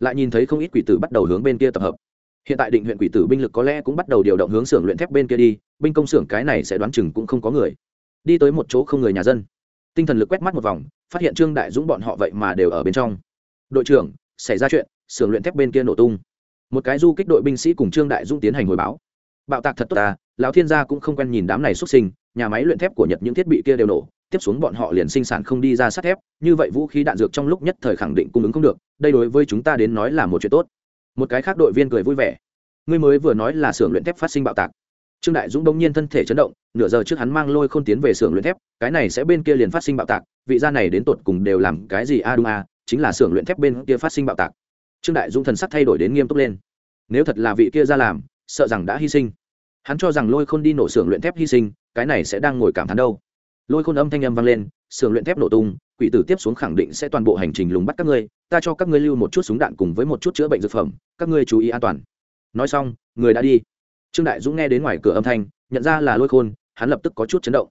Lại nhìn thấy không ít quỷ tử bắt đầu hướng bên kia tập hợp. Hiện tại định huyện quỷ tử binh lực có lẽ cũng bắt đầu điều động hướng xưởng luyện thép bên kia đi, binh công xưởng cái này sẽ đoán chừng cũng không có người. Đi tới một chỗ không người nhà dân. Tinh thần lực quét mắt một vòng, phát hiện trương đại dũng bọn họ vậy mà đều ở bên trong. Đội trưởng, xảy ra chuyện, xưởng luyện thép bên kia nổ tung. Một cái du kích đội binh sĩ cùng trương đại dũng tiến hành hồi báo bạo tạc thật tốt ta lão thiên gia cũng không quen nhìn đám này xuất sinh nhà máy luyện thép của nhật những thiết bị kia đều nổ tiếp xuống bọn họ liền sinh sản không đi ra sắt thép như vậy vũ khí đạn dược trong lúc nhất thời khẳng định cung ứng không được đây đối với chúng ta đến nói là một chuyện tốt. Một cái khác đội viên cười vui vẻ. Ngươi mới vừa nói là xưởng luyện thép phát sinh bạo tạc. Trương đại dũng đông nhiên thân thể chấn động nửa giờ trước hắn mang lôi không tiến về xưởng luyện thép cái này sẽ bên kia liền phát sinh bạo tạc vị gia này đến tột cùng đều làm cái gì a à đúng a à, chính là xưởng luyện thép bên kia phát sinh bạo tạc. Trương đại dũng thần sắc thay đổi đến nghiêm túc lên. Nếu thật là vị kia ra làm sợ rằng đã hy sinh. Hắn cho rằng lôi khôn đi nổ xưởng luyện thép hy sinh, cái này sẽ đang ngồi cảm thán đâu. Lôi khôn âm thanh âm vang lên, xưởng luyện thép nổ tung, quỷ tử tiếp xuống khẳng định sẽ toàn bộ hành trình lùng bắt các ngươi, ta cho các ngươi lưu một chút súng đạn cùng với một chút chữa bệnh dược phẩm, các ngươi chú ý an toàn. Nói xong, người đã đi. Trương đại dũng nghe đến ngoài cửa âm thanh, nhận ra là lôi khôn, hắn lập tức có chút chấn động.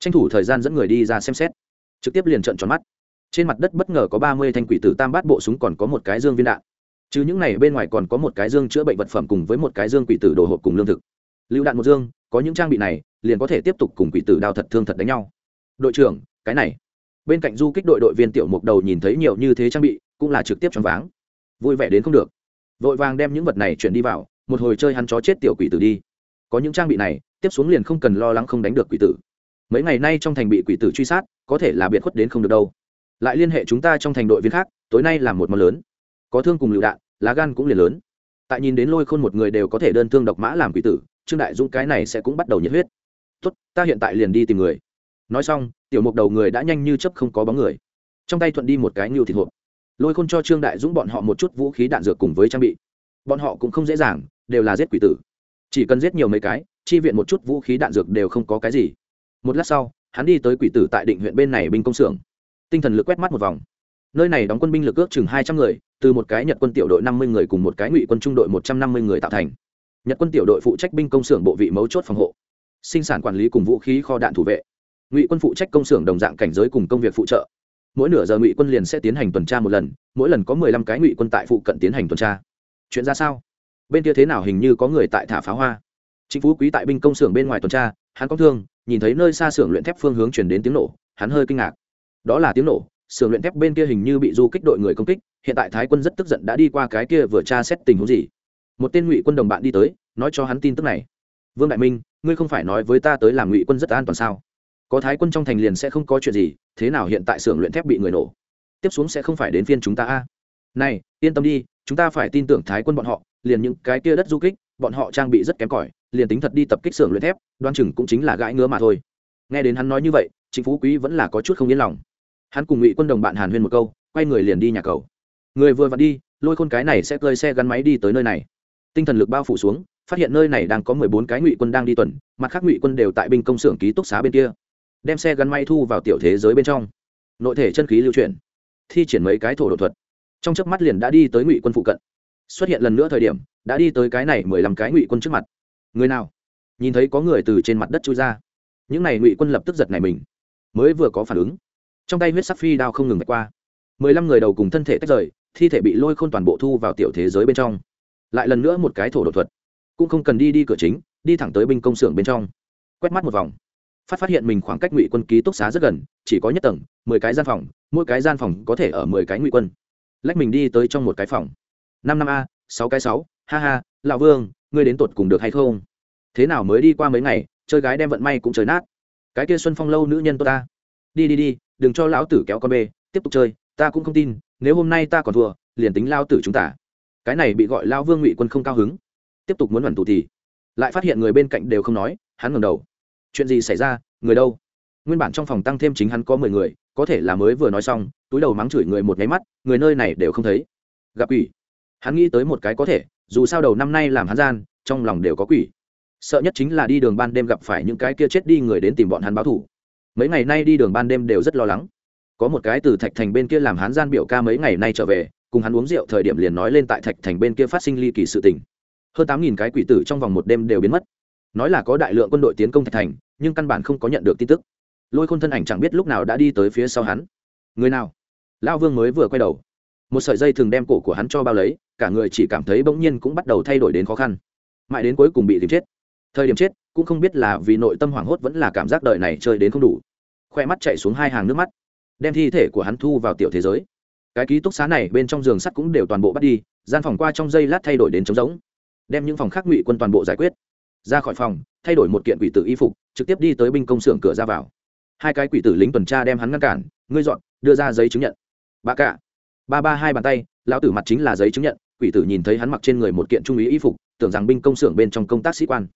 Tranh thủ thời gian dẫn người đi ra xem xét. Trực tiếp liền trận tròn mắt. Trên mặt đất bất ngờ có ba mươi thanh quỷ tử tam bát bộ súng còn có một cái dương viên đạn chứ những này bên ngoài còn có một cái dương chữa bệnh vật phẩm cùng với một cái dương quỷ tử đồ hộp cùng lương thực. Lựu đạn một dương, có những trang bị này, liền có thể tiếp tục cùng quỷ tử đao thật thương thật đánh nhau. Đội trưởng, cái này. Bên cạnh du kích đội đội viên tiểu mục đầu nhìn thấy nhiều như thế trang bị, cũng là trực tiếp choáng váng. Vui vẻ đến không được. Vội vàng đem những vật này chuyển đi vào, một hồi chơi hắn chó chết tiểu quỷ tử đi. Có những trang bị này, tiếp xuống liền không cần lo lắng không đánh được quỷ tử. Mấy ngày nay trong thành bị quỷ tử truy sát, có thể là biệt khuất đến không được đâu. Lại liên hệ chúng ta trong thành đội viên khác, tối nay làm một món lớn có thương cùng lựu đạn, lá gan cũng liền lớn. Tại nhìn đến lôi khôn một người đều có thể đơn thương độc mã làm quỷ tử, trương đại dũng cái này sẽ cũng bắt đầu nhiệt huyết. Tốt, ta hiện tại liền đi tìm người. Nói xong, tiểu mục đầu người đã nhanh như chấp không có bóng người. Trong tay thuận đi một cái ngưu thịt hộp. Lôi khôn cho trương đại dũng bọn họ một chút vũ khí đạn dược cùng với trang bị. Bọn họ cũng không dễ dàng, đều là giết quỷ tử. Chỉ cần giết nhiều mấy cái, chi viện một chút vũ khí đạn dược đều không có cái gì. Một lát sau, hắn đi tới quỷ tử tại định huyện bên này binh công xưởng. Tinh thần lực quét mắt một vòng nơi này đóng quân binh lực ước chừng hai trăm người, từ một cái nhật quân tiểu đội năm mươi người cùng một cái ngụy quân trung đội một trăm năm mươi người tạo thành. Nhật quân tiểu đội phụ trách binh công xưởng bộ vị mấu chốt phòng hộ, sinh sản quản lý cùng vũ khí kho đạn thủ vệ. Ngụy quân phụ trách công xưởng đồng dạng cảnh giới cùng công việc phụ trợ. Mỗi nửa giờ ngụy quân liền sẽ tiến hành tuần tra một lần, mỗi lần có mười lăm cái ngụy quân tại phụ cận tiến hành tuần tra. Chuyện ra sao? Bên kia thế nào hình như có người tại thả pháo hoa. Chính phú quý tại binh công xưởng bên ngoài tuần tra, hắn có thương, nhìn thấy nơi xa xưởng luyện thép phương hướng chuyển đến tiếng nổ, hắn hơi kinh ngạc. Đó là tiếng nổ sưởng luyện thép bên kia hình như bị du kích đội người công kích, hiện tại thái quân rất tức giận đã đi qua cái kia vừa tra xét tình huống gì. Một tên ngụy quân đồng bạn đi tới, nói cho hắn tin tức này. Vương đại minh, ngươi không phải nói với ta tới làm ngụy quân rất an toàn sao? Có thái quân trong thành liền sẽ không có chuyện gì, thế nào hiện tại xưởng luyện thép bị người nổ? Tiếp xuống sẽ không phải đến phiên chúng ta a? Này, yên tâm đi, chúng ta phải tin tưởng thái quân bọn họ, liền những cái kia đất du kích, bọn họ trang bị rất kém cỏi, liền tính thật đi tập kích xưởng luyện thép, đoan chừng cũng chính là gãi ngứa mà thôi. Nghe đến hắn nói như vậy chính phú quý vẫn là có chút không yên lòng hắn cùng ngụy quân đồng bạn hàn huyên một câu, quay người liền đi nhà cầu. Người vừa vặn đi, lôi khôn cái này sẽ cơi xe gắn máy đi tới nơi này. Tinh thần lực bao phủ xuống, phát hiện nơi này đang có mười bốn cái ngụy quân đang đi tuần, mặt khác ngụy quân đều tại binh công xưởng ký túc xá bên kia. Đem xe gắn máy thu vào tiểu thế giới bên trong. Nội thể chân khí lưu chuyển, thi triển mấy cái thổ đột thuật. Trong chớp mắt liền đã đi tới ngụy quân phụ cận. Xuất hiện lần nữa thời điểm, đã đi tới cái này mười lăm cái ngụy quân trước mặt. Người nào? Nhìn thấy có người từ trên mặt đất chui ra. Những n à y ngụy quân lập tức giật này mình. Mới vừa có phản ứng trong tay huyết sắc phi đao không ngừng vạch qua. Mười lăm người đầu cùng thân thể tách rời, thi thể bị lôi khôn toàn bộ thu vào tiểu thế giới bên trong. Lại lần nữa một cái thổ đột thuật. Cũng không cần đi đi cửa chính, đi thẳng tới binh công xưởng bên trong. Quét mắt một vòng. Phát phát hiện mình khoảng cách ngụy quân ký túc xá rất gần, chỉ có nhất tầng, mười cái gian phòng, mỗi cái gian phòng có thể ở mười cái ngụy quân. Lách mình đi tới trong một cái phòng. Năm năm a, sáu cái sáu, ha ha, lão vương, ngươi đến tột cùng được hay không? Thế nào mới đi qua mấy ngày, chơi gái đem vận may cũng trời nát. Cái kia xuân phong lâu nữ nhân tôi ta. Đi đi đi đừng cho lão tử kéo con bê, tiếp tục chơi, ta cũng không tin, nếu hôm nay ta còn thua, liền tính lao tử chúng ta. Cái này bị gọi lao vương ngụy quân không cao hứng. Tiếp tục muốn đoàn tù thì, lại phát hiện người bên cạnh đều không nói, hắn ngầm đầu. Chuyện gì xảy ra, người đâu? Nguyên bản trong phòng tăng thêm chính hắn có mười người, có thể là mới vừa nói xong, túi đầu mắng chửi người một nháy mắt, người nơi này đều không thấy. Gặp quỷ. Hắn nghĩ tới một cái có thể, dù sao đầu năm nay làm hắn gian, trong lòng đều có quỷ. Sợ nhất chính là đi đường ban đêm gặp phải những cái kia chết đi người đến tìm bọn hắn báo thủ mấy ngày nay đi đường ban đêm đều rất lo lắng. Có một cái từ thạch thành bên kia làm hắn gian biểu ca mấy ngày nay trở về, cùng hắn uống rượu thời điểm liền nói lên tại thạch thành bên kia phát sinh ly kỳ sự tình. Hơn tám nghìn cái quỷ tử trong vòng một đêm đều biến mất. Nói là có đại lượng quân đội tiến công thạch thành, nhưng căn bản không có nhận được tin tức. Lôi khôn thân ảnh chẳng biết lúc nào đã đi tới phía sau hắn. Người nào? Lão vương mới vừa quay đầu. Một sợi dây thường đem cổ của hắn cho bao lấy, cả người chỉ cảm thấy bỗng nhiên cũng bắt đầu thay đổi đến khó khăn. Mãi đến cuối cùng bị tìm chết. Thời điểm chết, cũng không biết là vì nội tâm hoảng hốt vẫn là cảm giác đời này chơi đến không đủ khoe mắt chạy xuống hai hàng nước mắt, đem thi thể của hắn thu vào tiểu thế giới. Cái ký túc xá này bên trong giường sắt cũng đều toàn bộ bắt đi, gian phòng qua trong giây lát thay đổi đến trống rỗng, đem những phòng khác ngụy quân toàn bộ giải quyết. Ra khỏi phòng, thay đổi một kiện quỷ tử y phục, trực tiếp đi tới binh công xưởng cửa ra vào. Hai cái quỷ tử lính tuần tra đem hắn ngăn cản, ngươi dọn, đưa ra giấy chứng nhận. Ba cả, ba ba hai bàn tay, lão tử mặt chính là giấy chứng nhận. Quỷ tử nhìn thấy hắn mặc trên người một kiện trung úy y phục, tưởng rằng binh công xưởng bên trong công tác sĩ quan.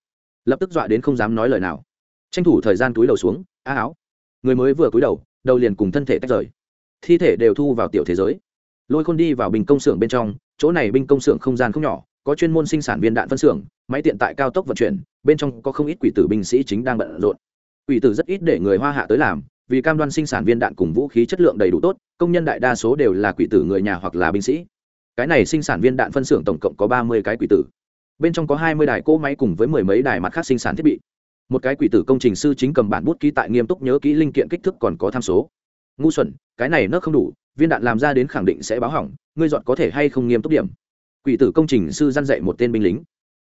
Lập tức dọa đến không dám nói lời nào. Tranh thủ thời gian túi đầu xuống, á áo người mới vừa cúi đầu đầu liền cùng thân thể tách rời. Thi thể đều thu vào tiểu thế giới. Lôi khôn đi vào bình công xưởng bên trong, chỗ này binh công xưởng không gian không nhỏ, có chuyên môn sinh sản viên đạn phân xưởng, máy tiện tại cao tốc vận chuyển, bên trong có không ít quỷ tử binh sĩ chính đang bận rộn. Quỷ tử rất ít để người hoa hạ tới làm, vì cam đoan sinh sản viên đạn cùng vũ khí chất lượng đầy đủ tốt, công nhân đại đa số đều là quỷ tử người nhà hoặc là binh sĩ. Cái này sinh sản viên đạn phân xưởng tổng cộng có ba mươi cái quỷ tử. Bên trong có hai mươi đài cỗ máy cùng với mười mấy đài mặt khác sinh sản thiết bị một cái quỷ tử công trình sư chính cầm bản bút ký tại nghiêm túc nhớ kỹ linh kiện kích thước còn có tham số. Ngu xuẩn, cái này nớt không đủ, viên đạn làm ra đến khẳng định sẽ báo hỏng, ngươi dọn có thể hay không nghiêm túc điểm? Quỷ tử công trình sư dăn dạy một tên binh lính.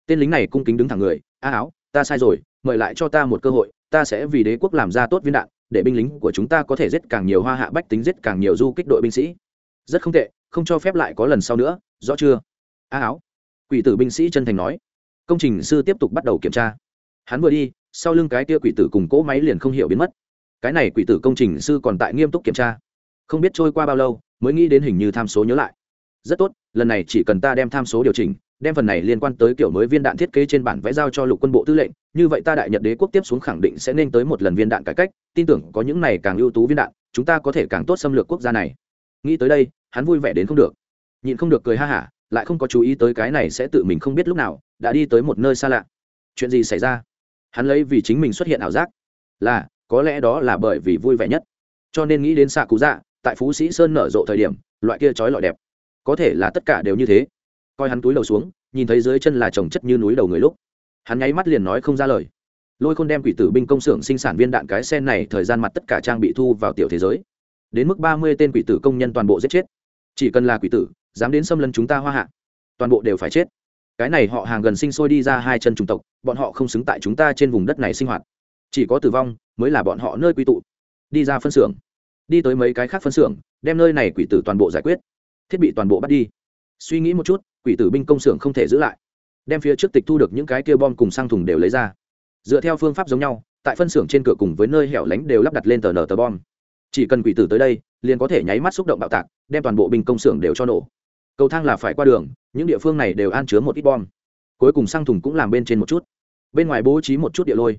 Tên lính này cung kính đứng thẳng người, a áo, ta sai rồi, mời lại cho ta một cơ hội, ta sẽ vì đế quốc làm ra tốt viên đạn, để binh lính của chúng ta có thể giết càng nhiều hoa hạ bách tính, giết càng nhiều du kích đội binh sĩ. Rất không tệ, không cho phép lại có lần sau nữa, rõ chưa? A áo. Quỷ tử binh sĩ chân thành nói. Công trình sư tiếp tục bắt đầu kiểm tra hắn vừa đi, sau lưng cái kia quỷ tử cùng cỗ máy liền không hiểu biến mất. Cái này quỷ tử công trình sư còn tại nghiêm túc kiểm tra. Không biết trôi qua bao lâu, mới nghĩ đến hình như tham số nhớ lại. Rất tốt, lần này chỉ cần ta đem tham số điều chỉnh, đem phần này liên quan tới kiểu mới viên đạn thiết kế trên bản vẽ giao cho lục quân bộ tư lệnh, như vậy ta đại nhật đế quốc tiếp xuống khẳng định sẽ nên tới một lần viên đạn cải cách, tin tưởng có những này càng ưu tú viên đạn, chúng ta có thể càng tốt xâm lược quốc gia này. Nghĩ tới đây, hắn vui vẻ đến không được. Nhịn không được cười ha hả, lại không có chú ý tới cái này sẽ tự mình không biết lúc nào, đã đi tới một nơi xa lạ. Chuyện gì xảy ra? Hắn lấy vì chính mình xuất hiện ảo giác. Là, có lẽ đó là bởi vì vui vẻ nhất. Cho nên nghĩ đến xạ cú dạ tại phú sĩ sơn nở rộ thời điểm, loại kia trói lọi đẹp. Có thể là tất cả đều như thế. Coi hắn túi đầu xuống, nhìn thấy dưới chân là trồng chất như núi đầu người lúc. Hắn nháy mắt liền nói không ra lời. Lôi khôn đem quỷ tử binh công xưởng sinh sản viên đạn cái sen này thời gian mặt tất cả trang bị thu vào tiểu thế giới. Đến mức ba mươi tên quỷ tử công nhân toàn bộ giết chết. Chỉ cần là quỷ tử, dám đến xâm lấn chúng ta hoa hạ, toàn bộ đều phải chết cái này họ hàng gần sinh sôi đi ra hai chân chủng tộc, bọn họ không xứng tại chúng ta trên vùng đất này sinh hoạt. Chỉ có tử vong mới là bọn họ nơi quy tụ. Đi ra phân xưởng. Đi tới mấy cái khác phân xưởng, đem nơi này quỷ tử toàn bộ giải quyết. Thiết bị toàn bộ bắt đi. Suy nghĩ một chút, quỷ tử binh công xưởng không thể giữ lại. Đem phía trước tịch thu được những cái kia bom cùng sang thùng đều lấy ra. Dựa theo phương pháp giống nhau, tại phân xưởng trên cửa cùng với nơi hẻo lánh đều lắp đặt lên tờ nở tờ bom. Chỉ cần quỷ tử tới đây, liền có thể nháy mắt xúc động bạo tạc, đem toàn bộ binh công xưởng đều cho nổ cầu thang là phải qua đường, những địa phương này đều an chứa một ít bom. Cuối cùng sang thùng cũng làm bên trên một chút. Bên ngoài bố trí một chút địa lôi.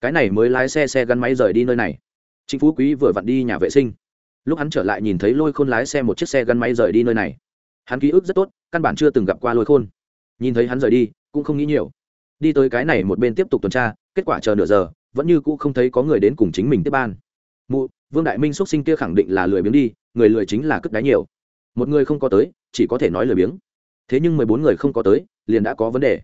Cái này mới lái xe xe gắn máy rời đi nơi này. Chính phú quý vừa vặn đi nhà vệ sinh. Lúc hắn trở lại nhìn thấy lôi khôn lái xe một chiếc xe gắn máy rời đi nơi này. Hắn ký ức rất tốt, căn bản chưa từng gặp qua lôi khôn. Nhìn thấy hắn rời đi, cũng không nghĩ nhiều. Đi tới cái này một bên tiếp tục tuần tra, kết quả chờ nửa giờ, vẫn như cũ không thấy có người đến cùng chính mình tiếp ban. Mụ, vương đại minh xuất sinh kia khẳng định là lười biếng đi, người lười chính là cất đáy nhiều. Một người không có tới chỉ có thể nói lời biếng. Thế nhưng mười bốn người không có tới, liền đã có vấn đề.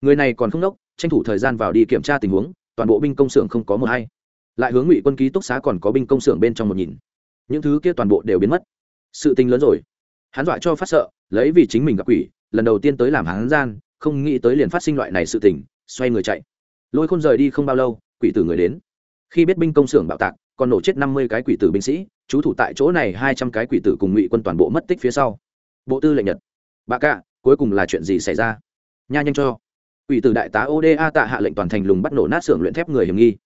Người này còn không đốc, tranh thủ thời gian vào đi kiểm tra tình huống, toàn bộ binh công xưởng không có một hay lại hướng ngụy quân ký túc xá còn có binh công xưởng bên trong một nhìn. Những thứ kia toàn bộ đều biến mất. Sự tình lớn rồi. Hắn dọa cho phát sợ, lấy vì chính mình gặp quỷ, lần đầu tiên tới làm hắn gian, không nghĩ tới liền phát sinh loại này sự tình, xoay người chạy. Lôi khôn rời đi không bao lâu, quỷ tử người đến. Khi biết binh công xưởng bạo tạc, còn nổ chết năm mươi cái quỷ tử binh sĩ, chú thủ tại chỗ này hai trăm cái quỷ tử cùng ngụy quân toàn bộ mất tích phía sau bộ tư lệnh nhật. Bà cạ cuối cùng là chuyện gì xảy ra? Nha nhanh cho. Ủy tử đại tá oda tạ hạ lệnh toàn thành lùng bắt nổ nát xưởng luyện thép người hiểm nghi.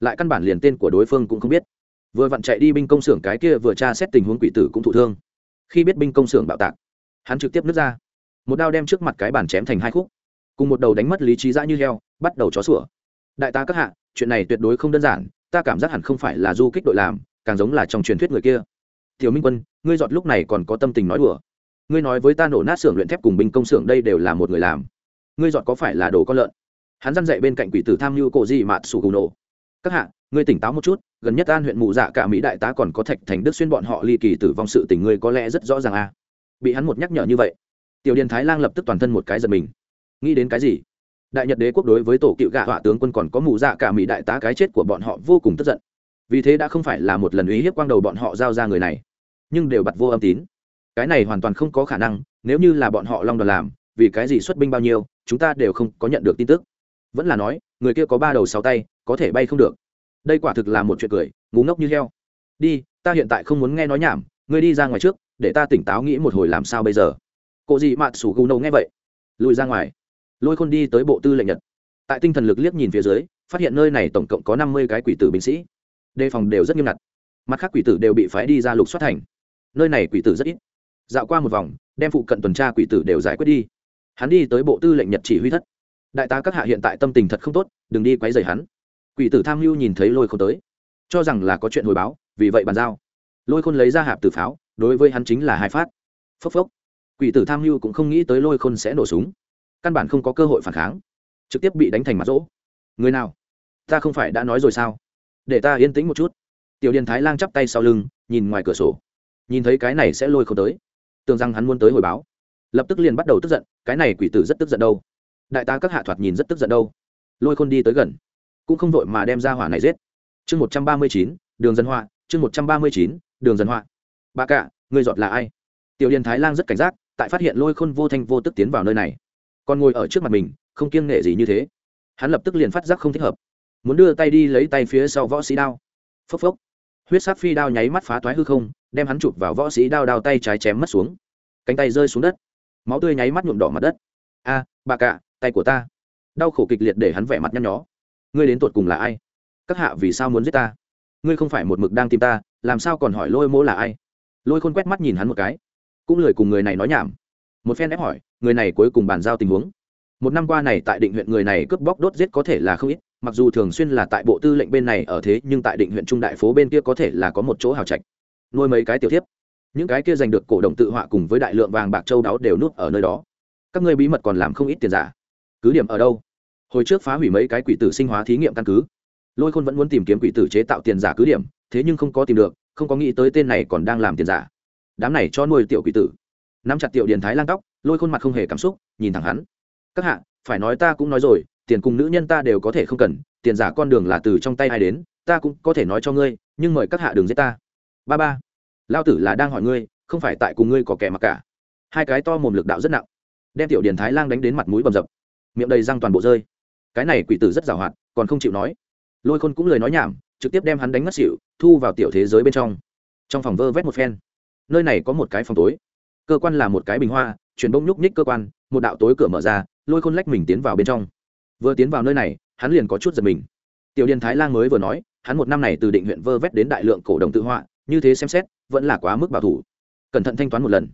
Lại căn bản liền tên của đối phương cũng không biết. Vừa vặn chạy đi binh công xưởng cái kia vừa tra xét tình huống quỷ tử cũng thụ thương. Khi biết binh công xưởng bạo tạc, hắn trực tiếp nứt ra. Một đao đem trước mặt cái bàn chém thành hai khúc. Cùng một đầu đánh mất lý trí dã như heo, bắt đầu chó sủa. Đại tá các hạ, chuyện này tuyệt đối không đơn giản, ta cảm giác hẳn không phải là du kích đội làm, càng giống là trong truyền thuyết người kia. Tiểu minh quân, ngươi giọt lúc này còn có tâm tình nói đùa ngươi nói với ta nổ nát xưởng luyện thép cùng binh công xưởng đây đều là một người làm. Ngươi dọn có phải là đồ con lợn? Hắn dăn dậy bên cạnh quỷ tử tham mưu cổ gì mạt sủ cù nổ. Các hạ, ngươi tỉnh táo một chút, gần nhất an huyện mụ dạ cả mỹ đại tá còn có thạch thành đức xuyên bọn họ ly kỳ tử vong sự tình ngươi có lẽ rất rõ ràng a à. bị hắn một nhắc nhở như vậy, tiểu điền thái lang lập tức toàn thân một cái giật mình. Nghĩ đến cái gì? Đại nhật đế quốc đối với tổ cựu gạ họa tướng quân còn có mụ dạ cả mỹ đại tá cái chết của bọn họ vô cùng tức giận. Vì thế đã không phải là một lần ý hiếp quang đầu bọn họ giao ra người này, nhưng đều bật vô âm tín cái này hoàn toàn không có khả năng, nếu như là bọn họ long đoàn làm, vì cái gì xuất binh bao nhiêu, chúng ta đều không có nhận được tin tức. Vẫn là nói, người kia có ba đầu sáu tay, có thể bay không được. Đây quả thực là một chuyện cười ngủ ngốc như heo. Đi, ta hiện tại không muốn nghe nói nhảm, ngươi đi ra ngoài trước, để ta tỉnh táo nghĩ một hồi làm sao bây giờ. Cộ gì mạt sủ gù nâu nghe vậy, lùi ra ngoài. Lôi khôn đi tới bộ tư lệnh nhật. Tại tinh thần lực liếc nhìn phía dưới, phát hiện nơi này tổng cộng có năm mươi cái quỷ tử binh sĩ. Đề phòng đều rất nghiêm ngặt. Mặt khác quỷ tử đều bị phái đi ra lục xuất thành. Nơi này quỷ tử rất ít dạo qua một vòng, đem phụ cận tuần tra quỷ tử đều giải quyết đi. Hắn đi tới bộ tư lệnh nhật chỉ huy thất. Đại tá các hạ hiện tại tâm tình thật không tốt, đừng đi quấy rầy hắn. Quỷ tử tham mưu nhìn thấy lôi khôn tới, cho rằng là có chuyện hồi báo, vì vậy bàn giao. Lôi khôn lấy ra hạp tử pháo, đối với hắn chính là hai phát. Phốc phốc. Quỷ tử tham mưu cũng không nghĩ tới lôi khôn sẽ nổ súng. Căn bản không có cơ hội phản kháng. Trực tiếp bị đánh thành mặt rỗ. Người nào? Ta không phải đã nói rồi sao? Để ta yên tĩnh một chút. Tiểu điền thái lang chắp tay sau lưng, nhìn ngoài cửa sổ. Nhìn thấy cái này sẽ lôi khôn tới tưởng rằng hắn muốn tới hồi báo. Lập tức liền bắt đầu tức giận, cái này quỷ tử rất tức giận đâu. Đại tá các hạ thoạt nhìn rất tức giận đâu. Lôi khôn đi tới gần, cũng không vội mà đem ra hỏa này giết. Chương một trăm ba mươi chín, đường dân hoa chương một trăm ba mươi chín, đường dân hoa bà cạ người giọt là ai? Tiểu điền thái lang rất cảnh giác, tại phát hiện lôi khôn vô thanh vô tức tiến vào nơi này. Còn ngồi ở trước mặt mình, không kiêng nghệ gì như thế. Hắn lập tức liền phát giác không thích hợp, muốn đưa tay đi lấy tay phía sau võ sĩ đao. Phốc phốc huyết sắc phi đao nháy mắt phá toái hư không, đem hắn chụp vào võ sĩ đao đao tay trái chém mất xuống. Cánh tay rơi xuống đất. Máu tươi nháy mắt nhuộm đỏ mặt đất. A, bà cạ tay của ta. Đau khổ kịch liệt để hắn vẻ mặt nhăn nhó. Ngươi đến tột cùng là ai? Các hạ vì sao muốn giết ta? Ngươi không phải một mực đang tìm ta, làm sao còn hỏi lôi mỗ là ai? Lôi khôn quét mắt nhìn hắn một cái. Cũng lười cùng người này nói nhảm. Một phen ép hỏi, người này cuối cùng bàn giao tình huống. Một năm qua này tại định huyện người này cướp bóc đốt giết có thể là không ít mặc dù thường xuyên là tại bộ tư lệnh bên này ở thế, nhưng tại định huyện trung đại phố bên kia có thể là có một chỗ hào trạch. Nuôi mấy cái tiểu thiếp. Những cái kia giành được cổ đồng tự họa cùng với đại lượng vàng bạc châu đáo đều nút ở nơi đó. Các ngươi bí mật còn làm không ít tiền giả. Cứ điểm ở đâu? Hồi trước phá hủy mấy cái quỷ tử sinh hóa thí nghiệm căn cứ. Lôi khôn vẫn muốn tìm kiếm quỷ tử chế tạo tiền giả cứ điểm, thế nhưng không có tìm được, không có nghĩ tới tên này còn đang làm tiền giả. Đám này cho nuôi tiểu quỷ tử. Nắm chặt tiểu điện thái lang tóc, lôi khôn mặt không hề cảm xúc, nhìn thẳng hắn. Các hạ, phải nói ta cũng nói rồi tiền cùng nữ nhân ta đều có thể không cần tiền giả con đường là từ trong tay ai đến ta cũng có thể nói cho ngươi nhưng mời các hạ đừng giết ta. Ba ba lao tử là đang hỏi ngươi không phải tại cùng ngươi có kẻ mặc cả. Hai cái to mồm lực đạo rất nặng. Đem tiểu điền thái lang đánh đến mặt mũi bầm dập. Miệng đầy răng toàn bộ rơi. Cái này quỷ tử rất giàu hoạt còn không chịu nói. Lôi khôn cũng lời nói nhảm trực tiếp đem hắn đánh ngất xỉu, thu vào tiểu thế giới bên trong. Trong phòng vơ vét một phen. Nơi này có một cái phòng tối. Cơ quan là một cái bình hoa chuyển bông nhúc nhích cơ quan một đạo tối cửa mở ra lôi khôn lách mình tiến vào bên trong vừa tiến vào nơi này, hắn liền có chút giật mình. Tiểu điền thái lang mới vừa nói, hắn một năm này từ định huyện vơ vét đến đại lượng cổ đồng tự họa, như thế xem xét, vẫn là quá mức bảo thủ. Cẩn thận thanh toán một lần.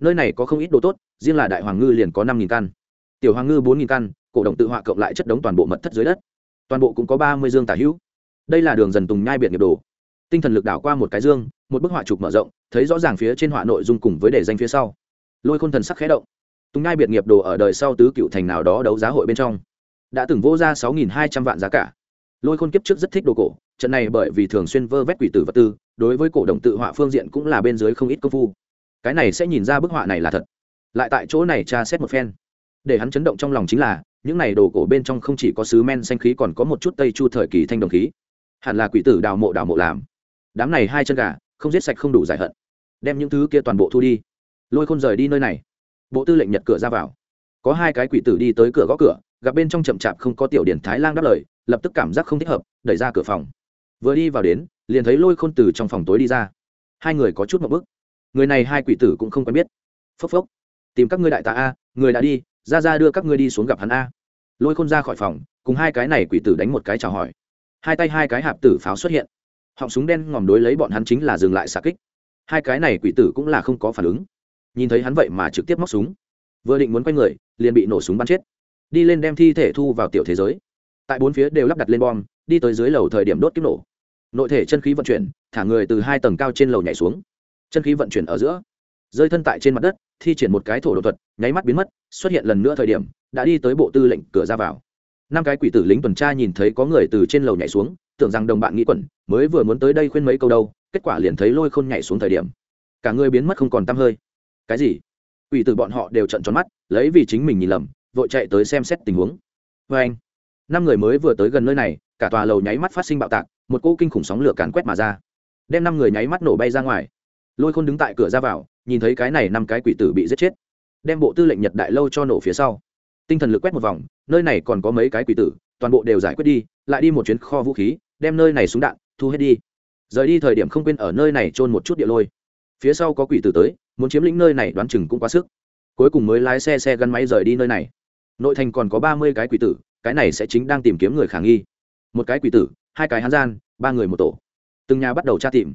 Nơi này có không ít đồ tốt, riêng là đại hoàng ngư liền có năm nghìn căn. Tiểu hoàng ngư bốn nghìn căn, cổ động tự họa cộng lại chất đống toàn bộ mật thất dưới đất. Toàn bộ cũng có ba mươi dương tả hữu. Đây là đường dần tùng nhai biệt nghiệp đồ. Tinh thần lực đảo qua một cái dương, một bức họa chụp mở rộng, thấy rõ ràng phía trên họa nội dung cùng với đề danh phía sau. Lôi khôn thần sắc khẽ động. Tùng nhai biệt nghiệp đồ ở đời sau tứ cựu thành nào đó đấu giá hội bên trong đã từng vô ra sáu nghìn hai trăm vạn giá cả. Lôi khôn kiếp trước rất thích đồ cổ, trận này bởi vì thường xuyên vơ vét quỷ tử vật tư, đối với cổ đồng tự họa phương diện cũng là bên dưới không ít công phu. Cái này sẽ nhìn ra bức họa này là thật. Lại tại chỗ này tra xét một phen. Để hắn chấn động trong lòng chính là, những này đồ cổ bên trong không chỉ có sứ men xanh khí còn có một chút tây chu thời kỳ thanh đồng khí. Hẳn là quỷ tử đào mộ đào mộ làm. Đám này hai chân gà, không giết sạch không đủ giải hận. Đem những thứ kia toàn bộ thu đi. Lôi khôn rời đi nơi này. Bộ tư lệnh nhật cửa ra vào. Có hai cái quỷ tử đi tới cửa gõ cửa gặp bên trong chậm chạp không có tiểu điển thái lang đáp lời, lập tức cảm giác không thích hợp, đẩy ra cửa phòng. Vừa đi vào đến, liền thấy lôi khôn từ trong phòng tối đi ra. Hai người có chút một bức người này hai quỷ tử cũng không quen biết. Phốc phốc. Tìm các ngươi đại tạ a, người đã đi, ra ra đưa các ngươi đi xuống gặp hắn a. Lôi khôn ra khỏi phòng, cùng hai cái này quỷ tử đánh một cái chào hỏi. Hai tay hai cái hạp tử pháo xuất hiện. Họng súng đen ngòm đối lấy bọn hắn chính là dừng lại xạ kích. Hai cái này quỷ tử cũng là không có phản ứng. Nhìn thấy hắn vậy mà trực tiếp móc súng. Vừa định muốn quay người, liền bị nổ súng bắn chết đi lên đem thi thể thu vào tiểu thế giới. Tại bốn phía đều lắp đặt lên bom, đi tới dưới lầu thời điểm đốt kiếp nổ. Nội thể chân khí vận chuyển, thả người từ hai tầng cao trên lầu nhảy xuống. Chân khí vận chuyển ở giữa, rơi thân tại trên mặt đất, thi triển một cái thổ đột thuật, nháy mắt biến mất, xuất hiện lần nữa thời điểm, đã đi tới bộ tư lệnh cửa ra vào. Năm cái quỷ tử lính tuần tra nhìn thấy có người từ trên lầu nhảy xuống, tưởng rằng đồng bạn nghĩ quẩn, mới vừa muốn tới đây khuyên mấy câu đâu, kết quả liền thấy lôi khôn nhảy xuống thời điểm. Cả người biến mất không còn t hơi. Cái gì? Quỷ tử bọn họ đều trận tròn mắt, lấy vì chính mình nhìn lầm vội chạy tới xem xét tình huống. Vê anh, năm người mới vừa tới gần nơi này, cả tòa lầu nháy mắt phát sinh bạo tạc, một cỗ kinh khủng sóng lửa càn quét mà ra. Đem năm người nháy mắt nổ bay ra ngoài. Lôi khôn đứng tại cửa ra vào, nhìn thấy cái này năm cái quỷ tử bị giết chết. Đem bộ tư lệnh nhật đại lâu cho nổ phía sau. Tinh thần lực quét một vòng, nơi này còn có mấy cái quỷ tử, toàn bộ đều giải quyết đi, lại đi một chuyến kho vũ khí, đem nơi này xuống đạn, thu hết đi. Rời đi thời điểm không quên ở nơi này trôn một chút địa lôi. Phía sau có quỷ tử tới, muốn chiếm lĩnh nơi này đoán chừng cũng quá sức. Cuối cùng mới lái xe xe gắn máy rời đi nơi này nội thành còn có ba mươi cái quỷ tử, cái này sẽ chính đang tìm kiếm người khả nghi. Một cái quỷ tử, hai cái hán gian, ba người một tổ. Từng nhà bắt đầu tra tìm.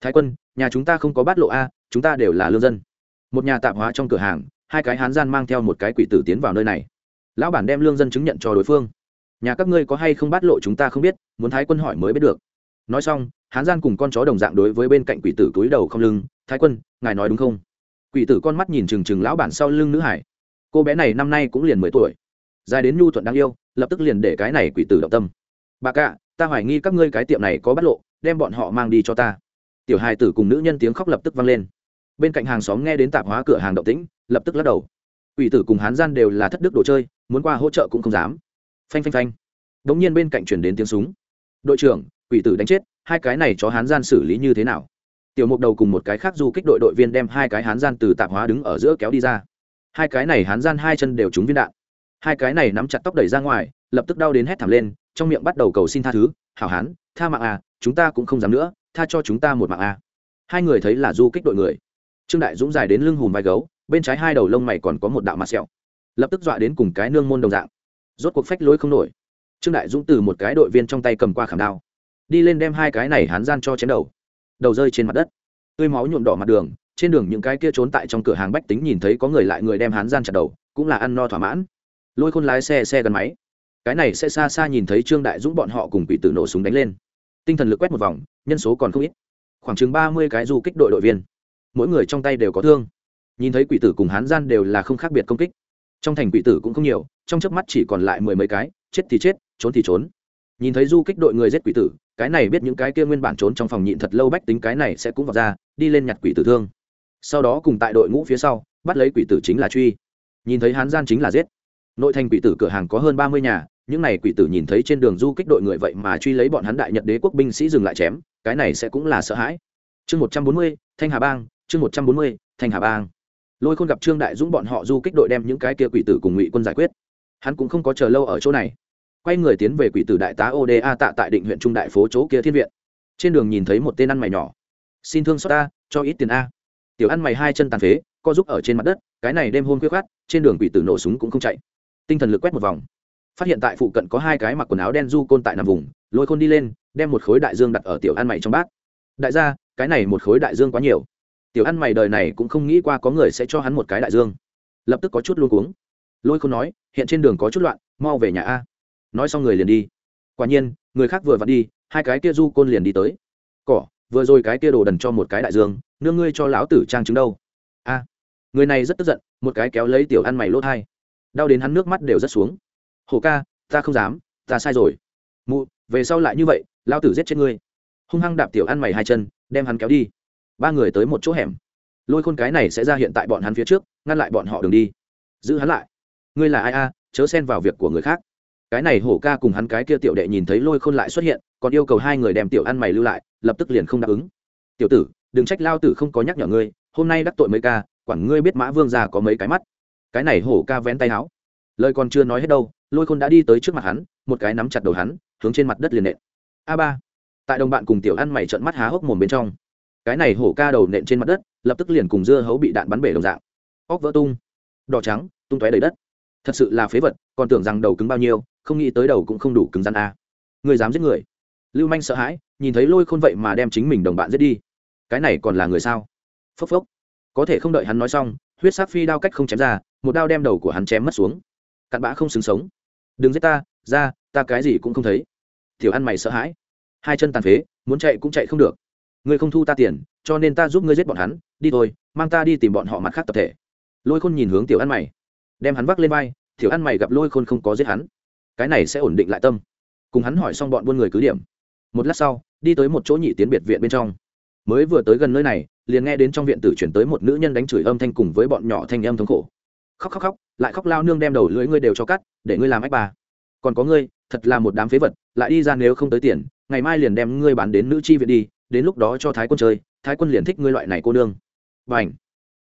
Thái quân, nhà chúng ta không có bát lộ a, chúng ta đều là lương dân. Một nhà tạp hóa trong cửa hàng, hai cái hán gian mang theo một cái quỷ tử tiến vào nơi này. Lão bản đem lương dân chứng nhận cho đối phương. Nhà các ngươi có hay không bát lộ chúng ta không biết, muốn thái quân hỏi mới biết được. Nói xong, hán gian cùng con chó đồng dạng đối với bên cạnh quỷ tử túi đầu không lưng, thái quân, ngài nói đúng không? Quỷ tử con mắt nhìn trừng trừng lão bản sau lưng nữ hải cô bé này năm nay cũng liền mười tuổi. Dài đến nhu thuận đáng yêu, lập tức liền để cái này quỷ tử động tâm. Bà cả, ta hoài nghi các ngươi cái tiệm này có bắt lộ, đem bọn họ mang đi cho ta. Tiểu hài tử cùng nữ nhân tiếng khóc lập tức vang lên. Bên cạnh hàng xóm nghe đến tạp hóa cửa hàng động tĩnh, lập tức lắc đầu. Quỷ tử cùng hán gian đều là thất đức đồ chơi, muốn qua hỗ trợ cũng không dám. Phanh phanh phanh. Đ ỗ n g nhiên bên cạnh chuyển đến tiếng súng. Đội trưởng, quỷ tử đánh chết, hai cái này cho hán gian xử lý như thế nào? Tiểu mục đầu cùng một cái khác du kích đội đội viên đem hai cái hán gian từ tạp hóa đứng ở giữa kéo đi ra hai cái này hán gian hai chân đều trúng viên đạn. Hai cái này nắm chặt tóc đẩy ra ngoài, lập tức đau đến hét thảm lên, trong miệng bắt đầu cầu xin tha thứ, hảo hán, tha mạng à chúng ta cũng không dám nữa, tha cho chúng ta một mạng à. Hai người thấy là du kích đội người. Trương đại dũng dài đến lưng hùm vai gấu, bên trái hai đầu lông mày còn có một đạo mặt sẹo. Lập tức dọa đến cùng cái nương môn đồng dạng. Rốt cuộc phách lối không nổi. Trương đại dũng từ một cái đội viên trong tay cầm qua khảm đao, đi lên đem hai cái này hán gian cho chém đầu. Đầu rơi trên mặt đất. Tươi máu nhuộm đỏ mặt đường trên đường những cái kia trốn tại trong cửa hàng bách tính nhìn thấy có người lại người đem hán gian chặt đầu, cũng là ăn no thỏa mãn. Lôi khôn lái xe xe gắn máy. Cái này sẽ xa xa nhìn thấy trương đại dũng bọn họ cùng bị tử nổ súng đánh lên. Tinh thần lực quét một vòng, nhân số còn không ít. Khoảng chừng ba mươi cái du kích đội đội viên. Mỗi người trong tay đều có thương. Nhìn thấy quỷ tử cùng hán gian đều là không khác biệt công kích. Trong thành quỷ tử cũng không nhiều, trong chớp mắt chỉ còn lại mười mấy cái, chết thì chết, trốn thì trốn. Nhìn thấy du kích đội người giết quỷ tử, cái này biết những cái kia nguyên bản trốn trong phòng nhịn thật lâu bách tính cái này sẽ cũng vào ra, đi lên nhặt quỷ tử thương sau đó cùng tại đội ngũ phía sau, bắt lấy quỷ tử chính là truy. Nhìn thấy hán gian chính là giết. Nội thành quỷ tử cửa hàng có hơn ba mươi nhà, những này quỷ tử nhìn thấy trên đường du kích đội người vậy mà truy lấy bọn hắn đại nhật đế quốc binh sĩ dừng lại chém, cái này sẽ cũng là sợ hãi. Chương một trăm bốn mươi, thanh hà bang, chương một trăm bốn mươi, thanh hà bang. Lôi khôn gặp trương đại dũng bọn họ du kích đội đem những cái kia quỷ tử cùng ngụy quân giải quyết. Hắn cũng không có chờ lâu ở chỗ này. Quay người tiến về quỷ tử đại tá oda tạ tại định huyện trung đại phố chỗ kia thiên viện. Trên đường nhìn thấy một tên ăn mày nhỏ. Xin thương xót ta, cho ít tiền a tiểu ăn mày hai chân tàn phế, co giúp ở trên mặt đất, cái này đêm hôm khuya khát trên đường quỷ tử nổ súng cũng không chạy. Tinh thần lực quét một vòng. Phát hiện tại phụ cận có hai cái mặc quần áo đen du côn tại nằm vùng, lôi khôn đi lên, đem một khối đại dương đặt ở tiểu ăn mày trong bát. Đại gia, cái này một khối đại dương quá nhiều. Tiểu ăn mày đời này cũng không nghĩ qua có người sẽ cho hắn một cái đại dương. Lập tức có chút luôn cuống. Lôi khôn nói, hiện trên đường có chút loạn, mau về nhà a. Nói xong người liền đi. Quả nhiên, người khác vừa vặn đi, hai cái kia du côn liền đi tới. Cỏ vừa rồi cái kia đồ đần cho một cái đại dương, nương ngươi cho lão tử trang chứng đâu? A, người này rất tức giận, một cái kéo lấy tiểu ăn mày lỗ thai đau đến hắn nước mắt đều rất xuống. Hổ ca, ta không dám, ta sai rồi. Mụ, về sau lại như vậy lao tử giết chết ngươi. Hung hăng đạp tiểu ăn mày hai chân, đem hắn kéo đi. Ba người tới một chỗ hẻm. Lôi khôn cái này sẽ ra hiện tại bọn hắn phía trước, ngăn lại bọn họ đường đi. Giữ hắn lại. Ngươi là ai a? Chớ xen vào việc của người khác. Cái này hổ ca cùng hắn cái kia tiểu đệ nhìn thấy lôi khôn lại xuất hiện, còn yêu cầu hai người đem tiểu ăn mày lưu lại lập tức liền không đáp ứng. Tiểu tử, đừng trách lao tử không có nhắc nhở ngươi, hôm nay đắc tội mấy ca, quản ngươi biết mã vương già có mấy cái mắt. Cái này hổ ca vén tay áo. Lời còn chưa nói hết đâu, lôi khôn đã đi tới trước mặt hắn, một cái nắm chặt đầu hắn, hướng trên mặt đất liền nện. A ba. Tại đồng bạn cùng tiểu ăn mày trợn mắt há hốc mồm bên trong. Cái này hổ ca đầu nện trên mặt đất, lập tức liền cùng dưa hấu bị đạn bắn bể đồng dạng. Óc vỡ tung. Đỏ trắng, tung tóe đầy đất. Thật sự là phế vật, còn tưởng rằng đầu cứng bao nhiêu, không nghĩ tới đầu cũng không đủ cứng rắn a. À. người dám giết người lưu manh sợ hãi, nhìn thấy lôi khôn vậy mà đem chính mình đồng bạn giết đi. Cái này còn là người sao? Phốc phốc. Có thể không đợi hắn nói xong, huyết sắc phi đao cách không chém ra, một đao đem đầu của hắn chém mất xuống. Cặn bã không xứng sống. Đừng giết ta, ra, ta cái gì cũng không thấy. Tiểu ăn mày sợ hãi. Hai chân tàn phế, muốn chạy cũng chạy không được. Ngươi không thu ta tiền, cho nên ta giúp ngươi giết bọn hắn. Đi thôi, mang ta đi tìm bọn họ mặt khác tập thể. Lôi khôn nhìn hướng tiểu ăn mày. Đem hắn vác lên vai, tiểu ăn mày gặp lôi khôn không có giết hắn. Cái này sẽ ổn định lại tâm. Cùng hắn hỏi xong bọn buôn người cứ điểm một lát sau, đi tới một chỗ nhị tiến biệt viện bên trong. Mới vừa tới gần nơi này, liền nghe đến trong viện tử chuyển tới một nữ nhân đánh chửi âm thanh cùng với bọn nhỏ thanh âm thống khổ. Khóc khóc khóc, lại khóc lao nương đem đầu lưỡi ngươi đều cho cắt, để ngươi làm ách bà. Còn có ngươi, thật là một đám phế vật, lại đi ra nếu không tới tiền, ngày mai liền đem ngươi bán đến nữ chi viện đi, đến lúc đó cho thái quân chơi, thái quân liền thích ngươi loại này cô nương. Và ảnh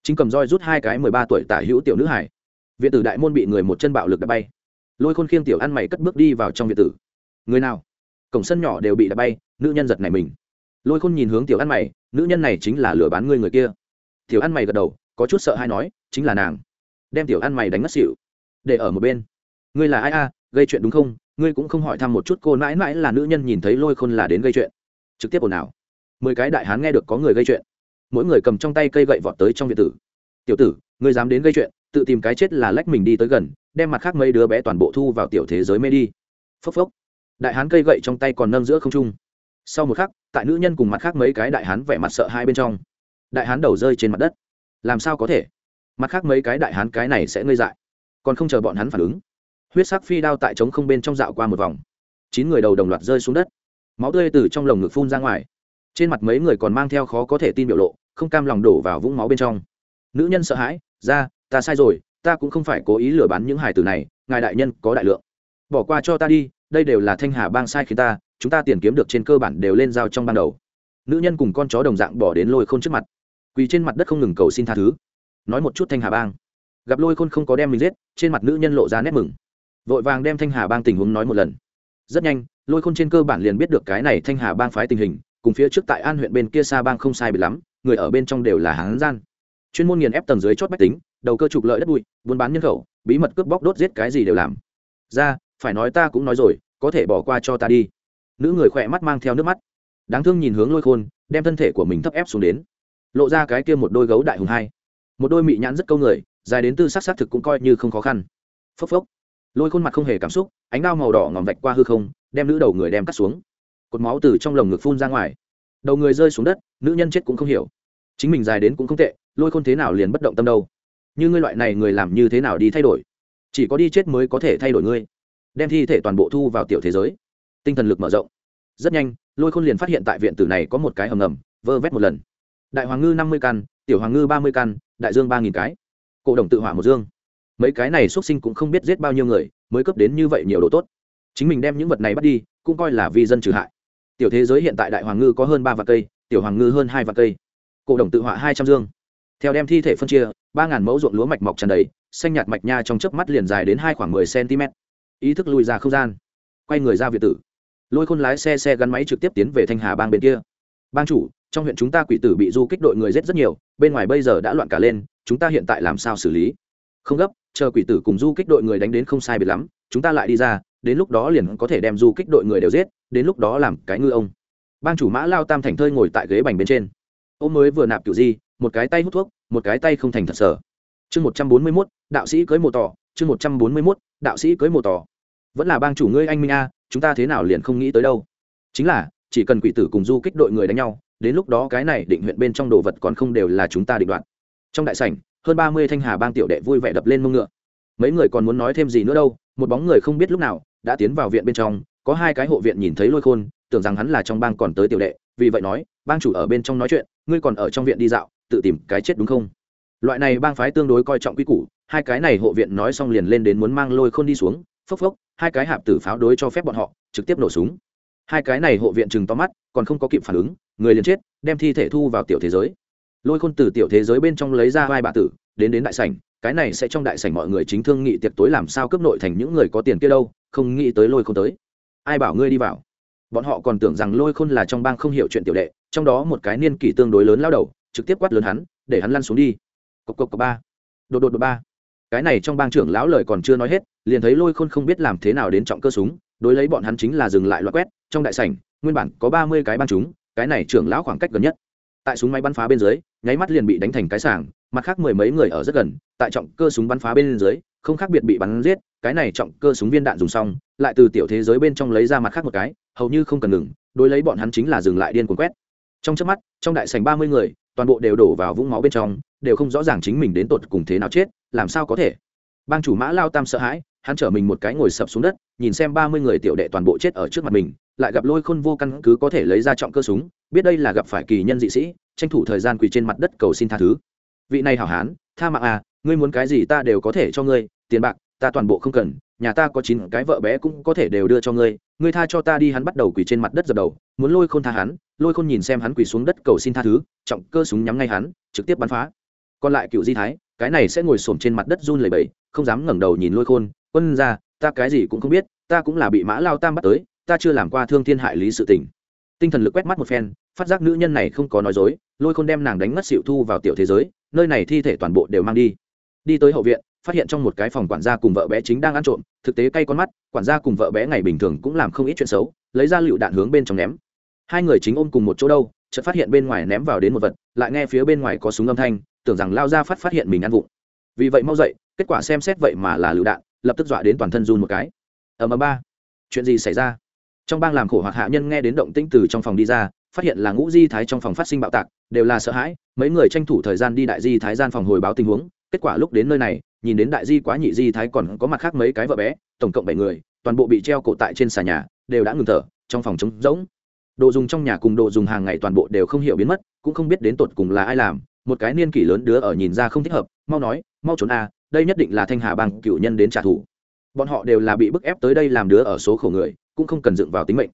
chính cầm roi rút hai cái mười ba tuổi tả hữu tiểu nữ hải. Viện tử đại môn bị người một chân bạo lực đã bay. Lôi khôn khiêng tiểu ăn mày cất bước đi vào trong viện tử. Người nào? Cổng sân nhỏ đều bị đập bay, nữ nhân giật này mình. Lôi khôn nhìn hướng tiểu ăn mày, nữ nhân này chính là lừa bán ngươi người kia. Tiểu ăn mày gật đầu, có chút sợ hay nói, chính là nàng. Đem tiểu ăn mày đánh ngất xỉu. Để ở một bên. Ngươi là ai a, gây chuyện đúng không? Ngươi cũng không hỏi thăm một chút cô mãi mãi là nữ nhân nhìn thấy lôi khôn là đến gây chuyện. Trực tiếp ồn ào. Mười cái đại hán nghe được có người gây chuyện. Mỗi người cầm trong tay cây gậy vọt tới trong viện tử. Tiểu tử, ngươi dám đến gây chuyện, tự tìm cái chết là lách mình đi tới gần, đem mặt khác mấy đứa bé toàn bộ thu vào tiểu thế giới mê đi. Phốc phốc đại hán cây gậy trong tay còn nâng giữa không trung. Sau một khắc, tại nữ nhân cùng mặt khác mấy cái đại hán vẻ mặt sợ hai bên trong, đại hán đầu rơi trên mặt đất. Làm sao có thể? Mặt khác mấy cái đại hán cái này sẽ ngây dại, còn không chờ bọn hắn phản ứng. Huyết sắc phi đao tại trống không bên trong dạo qua một vòng. Chín người đầu đồng loạt rơi xuống đất. Máu tươi từ trong lồng ngực phun ra ngoài. Trên mặt mấy người còn mang theo khó có thể tin biểu lộ, không cam lòng đổ vào vũng máu bên trong. Nữ nhân sợ hãi, ra, ta sai rồi, ta cũng không phải cố ý lừa bán những hải tử này, ngài đại nhân có đại lượng. Bỏ qua cho ta đi đây đều là thanh hà bang sai khiến ta, chúng ta tiền kiếm được trên cơ bản đều lên giao trong ban đầu. Nữ nhân cùng con chó đồng dạng bỏ đến lôi khôn trước mặt. Quỳ trên mặt đất không ngừng cầu xin tha thứ. Nói một chút thanh hà bang. Gặp lôi khôn không có đem mình giết, trên mặt nữ nhân lộ ra nét mừng. Vội vàng đem thanh hà bang tình huống nói một lần. Rất nhanh, lôi khôn trên cơ bản liền biết được cái này thanh hà bang phái tình hình, cùng phía trước tại an huyện bên kia xa bang không sai bị lắm, người ở bên trong đều là hán gian. Chuyên môn nghiền ép tầng dưới chót bách tính, đầu cơ trục lợi đất bụi, buôn bán nhân khẩu, bí mật cướp bóc đốt giết cái gì đều làm. Ra phải nói ta cũng nói rồi, có thể bỏ qua cho ta đi. Nữ người khỏe mắt mang theo nước mắt. Đáng thương nhìn hướng lôi khôn, đem thân thể của mình thấp ép xuống đến. Lộ ra cái kia một đôi gấu đại hùng hai. Một đôi mị nhãn rất câu người, dài đến tư sắc xác thực cũng coi như không khó khăn. Phốc phốc. Lôi khuôn mặt không hề cảm xúc, ánh đao màu đỏ ngòm vạch qua hư không, đem nữ đầu người đem cắt xuống. Cột máu từ trong lồng ngực phun ra ngoài. Đầu người rơi xuống đất, nữ nhân chết cũng không hiểu. Chính mình dài đến cũng không tệ, lôi khôn thế nào liền bất động tâm đâu. Như ngươi loại này người làm như thế nào đi thay đổi? Chỉ có đi chết mới có thể thay đổi ngươi đem thi thể toàn bộ thu vào tiểu thế giới. Tinh thần lực mở rộng. Rất nhanh, lôi khôn liền phát hiện tại viện tử này có một cái hầm ngầm, vơ vét một lần. Đại hoàng ngư năm mươi căn, tiểu hoàng ngư ba mươi căn, đại dương ba nghìn cái. Cổ đồng tự hỏa một dương. Mấy cái này xuất sinh cũng không biết giết bao nhiêu người, mới cấp đến như vậy nhiều độ tốt. Chính mình đem những vật này bắt đi, cũng coi là vì dân trừ hại. Tiểu thế giới hiện tại đại hoàng ngư có hơn ba vạn cây, tiểu hoàng ngư hơn hai vạn cây. Cổ đồng tự hỏa hai trăm dương. Theo đem thi thể phân chia, ba ngàn mẫu ruộng lúa mạch mọc tràn đầy, xanh nhạt mạch nha trong chớp mắt liền dài đến hai khoảng mười cm ý thức lùi ra không gian. Quay người ra việt tử. Lôi khôn lái xe xe gắn máy trực tiếp tiến về thanh hà bang bên kia. Bang chủ, trong huyện chúng ta quỷ tử bị du kích đội người giết rất nhiều, bên ngoài bây giờ đã loạn cả lên, chúng ta hiện tại làm sao xử lý? Không gấp, chờ quỷ tử cùng du kích đội người đánh đến không sai biệt lắm, chúng ta lại đi ra, đến lúc đó liền có thể đem du kích đội người đều giết, đến lúc đó làm cái ngư ông. Bang chủ mã lao tam thành thơi ngồi tại ghế bành bên trên. Ô mới vừa nạp kiểu di một cái tay hút thuốc, một cái tay không thành thật sở. Chương một trăm bốn mươi mốt, đạo sĩ cưới mồ tỏ, chương một trăm bốn mươi mốt, đạo sĩ cưới mồ tỏ vẫn là bang chủ ngươi anh minh a, chúng ta thế nào liền không nghĩ tới đâu. Chính là, chỉ cần quỷ tử cùng du kích đội người đánh nhau, đến lúc đó cái này định huyện bên trong đồ vật còn không đều là chúng ta định đoạt. Trong đại sảnh, hơn ba mươi thanh hà bang tiểu đệ vui vẻ đập lên mông ngựa. Mấy người còn muốn nói thêm gì nữa đâu, một bóng người không biết lúc nào đã tiến vào viện bên trong, có hai cái hộ viện nhìn thấy lôi khôn, tưởng rằng hắn là trong bang còn tới tiểu đệ, vì vậy nói, bang chủ ở bên trong nói chuyện, ngươi còn ở trong viện đi dạo, tự tìm cái chết đúng không? Loại này bang phái tương đối coi trọng quy củ, hai cái này hộ viện nói xong liền lên đến muốn mang lôi khôn đi xuống, phốc phốc hai cái hạp tử pháo đối cho phép bọn họ, trực tiếp nổ súng. Hai cái này hộ viện chừng to mắt, còn không có kịp phản ứng, người liền chết, đem thi thể thu vào tiểu thế giới. Lôi khôn từ tiểu thế giới bên trong lấy ra vai bà tử, đến đến đại sảnh, cái này sẽ trong đại sảnh mọi người chính thương nghị tiệc tối làm sao cướp nội thành những người có tiền kia đâu, không nghĩ tới lôi khôn tới. Ai bảo ngươi đi vào? Bọn họ còn tưởng rằng lôi khôn là trong bang không hiểu chuyện tiểu đệ, trong đó một cái niên kỷ tương đối lớn lao đầu, trực tiếp quát lớn hắn, để hắn lăn xuống đi. Cộc cộc cộc, ba. Đột đột đột, ba. Cái này trong bang trưởng lão lời còn chưa nói hết liền thấy lôi khôn không biết làm thế nào đến trọng cơ súng, đối lấy bọn hắn chính là dừng lại loại quét, trong đại sảnh, nguyên bản có ba mươi cái băng chúng, cái này trưởng lão khoảng cách gần nhất. Tại súng máy bắn phá bên dưới, nháy mắt liền bị đánh thành cái sảng, mặt khác mười mấy người ở rất gần, tại trọng cơ súng bắn phá bên dưới, không khác biệt bị bắn giết, cái này trọng cơ súng viên đạn dùng xong, lại từ tiểu thế giới bên trong lấy ra mặt khác một cái, hầu như không cần ngừng, đối lấy bọn hắn chính là dừng lại điên cuồng quét. Trong chớp mắt, trong đại sảnh ba mươi người, toàn bộ đều đổ vào vũng máu bên trong, đều không rõ ràng chính mình đến tột cùng thế nào chết, làm sao có thể. Bang chủ mã lao tam sợ hãi hắn trở mình một cái ngồi sập xuống đất, nhìn xem ba mươi người tiểu đệ toàn bộ chết ở trước mặt mình, lại gặp lôi khôn vô căn cứ có thể lấy ra trọng cơ súng, biết đây là gặp phải kỳ nhân dị sĩ, tranh thủ thời gian quỳ trên mặt đất cầu xin tha thứ. Vị này hảo hán, tha mạng à ngươi muốn cái gì ta đều có thể cho ngươi, tiền bạc, ta toàn bộ không cần, nhà ta có chín cái vợ bé cũng có thể đều đưa cho ngươi ngươi tha cho ta đi, hắn bắt đầu quỳ trên mặt đất dập đầu, muốn lôi khôn tha hắn, lôi khôn nhìn xem hắn quỳ xuống đất cầu xin tha thứ, trọng cơ súng nhắm ngay hắn, trực tiếp bắn phá. Còn lại cựu di thái, cái này sẽ ngồi xổm trên mặt đất run lẩy bẩy, không dám ngẩng đầu nhìn lôi khôn quân ra ta cái gì cũng không biết, ta cũng là bị mã lao tam bắt tới, ta chưa làm qua thương thiên hại lý sự tình. Tinh thần lực quét mắt một phen, phát giác nữ nhân này không có nói dối, lôi khôn đem nàng đánh ngất xịu thu vào tiểu thế giới, nơi này thi thể toàn bộ đều mang đi. Đi tới hậu viện, phát hiện trong một cái phòng quản gia cùng vợ bé chính đang ăn trộm, thực tế cay con mắt, quản gia cùng vợ bé ngày bình thường cũng làm không ít chuyện xấu, lấy ra lựu đạn hướng bên trong ném. Hai người chính ôm cùng một chỗ đâu, chợt phát hiện bên ngoài ném vào đến một vật, lại nghe phía bên ngoài có súng âm thanh, tưởng rằng lao ra phát phát hiện mình ăn vụng. Vì vậy mau dậy, kết quả xem xét vậy mà là lựu đạn lập tức dọa đến toàn thân run một cái. Ở mà ba. Chuyện gì xảy ra? Trong bang làm khổ hoặc hạ nhân nghe đến động tĩnh từ trong phòng đi ra, phát hiện là ngũ di thái trong phòng phát sinh bạo tạc, đều là sợ hãi, mấy người tranh thủ thời gian đi đại di thái gian phòng hồi báo tình huống. Kết quả lúc đến nơi này, nhìn đến đại di quá nhị di thái còn có mặt khác mấy cái vợ bé, tổng cộng bảy người, toàn bộ bị treo cổ tại trên xà nhà, đều đã ngừng thở, trong phòng trống rỗng. Đồ dùng trong nhà cùng đồ dùng hàng ngày toàn bộ đều không hiểu biến mất, cũng không biết đến tột cùng là ai làm. Một cái niên kỷ lớn đứa ở nhìn ra không thích hợp, mau nói, mau trốn a đây nhất định là thanh hà bang cựu nhân đến trả thù. Bọn họ đều là bị bức ép tới đây làm đứa ở số khổ người, cũng không cần dựng vào tính mệnh.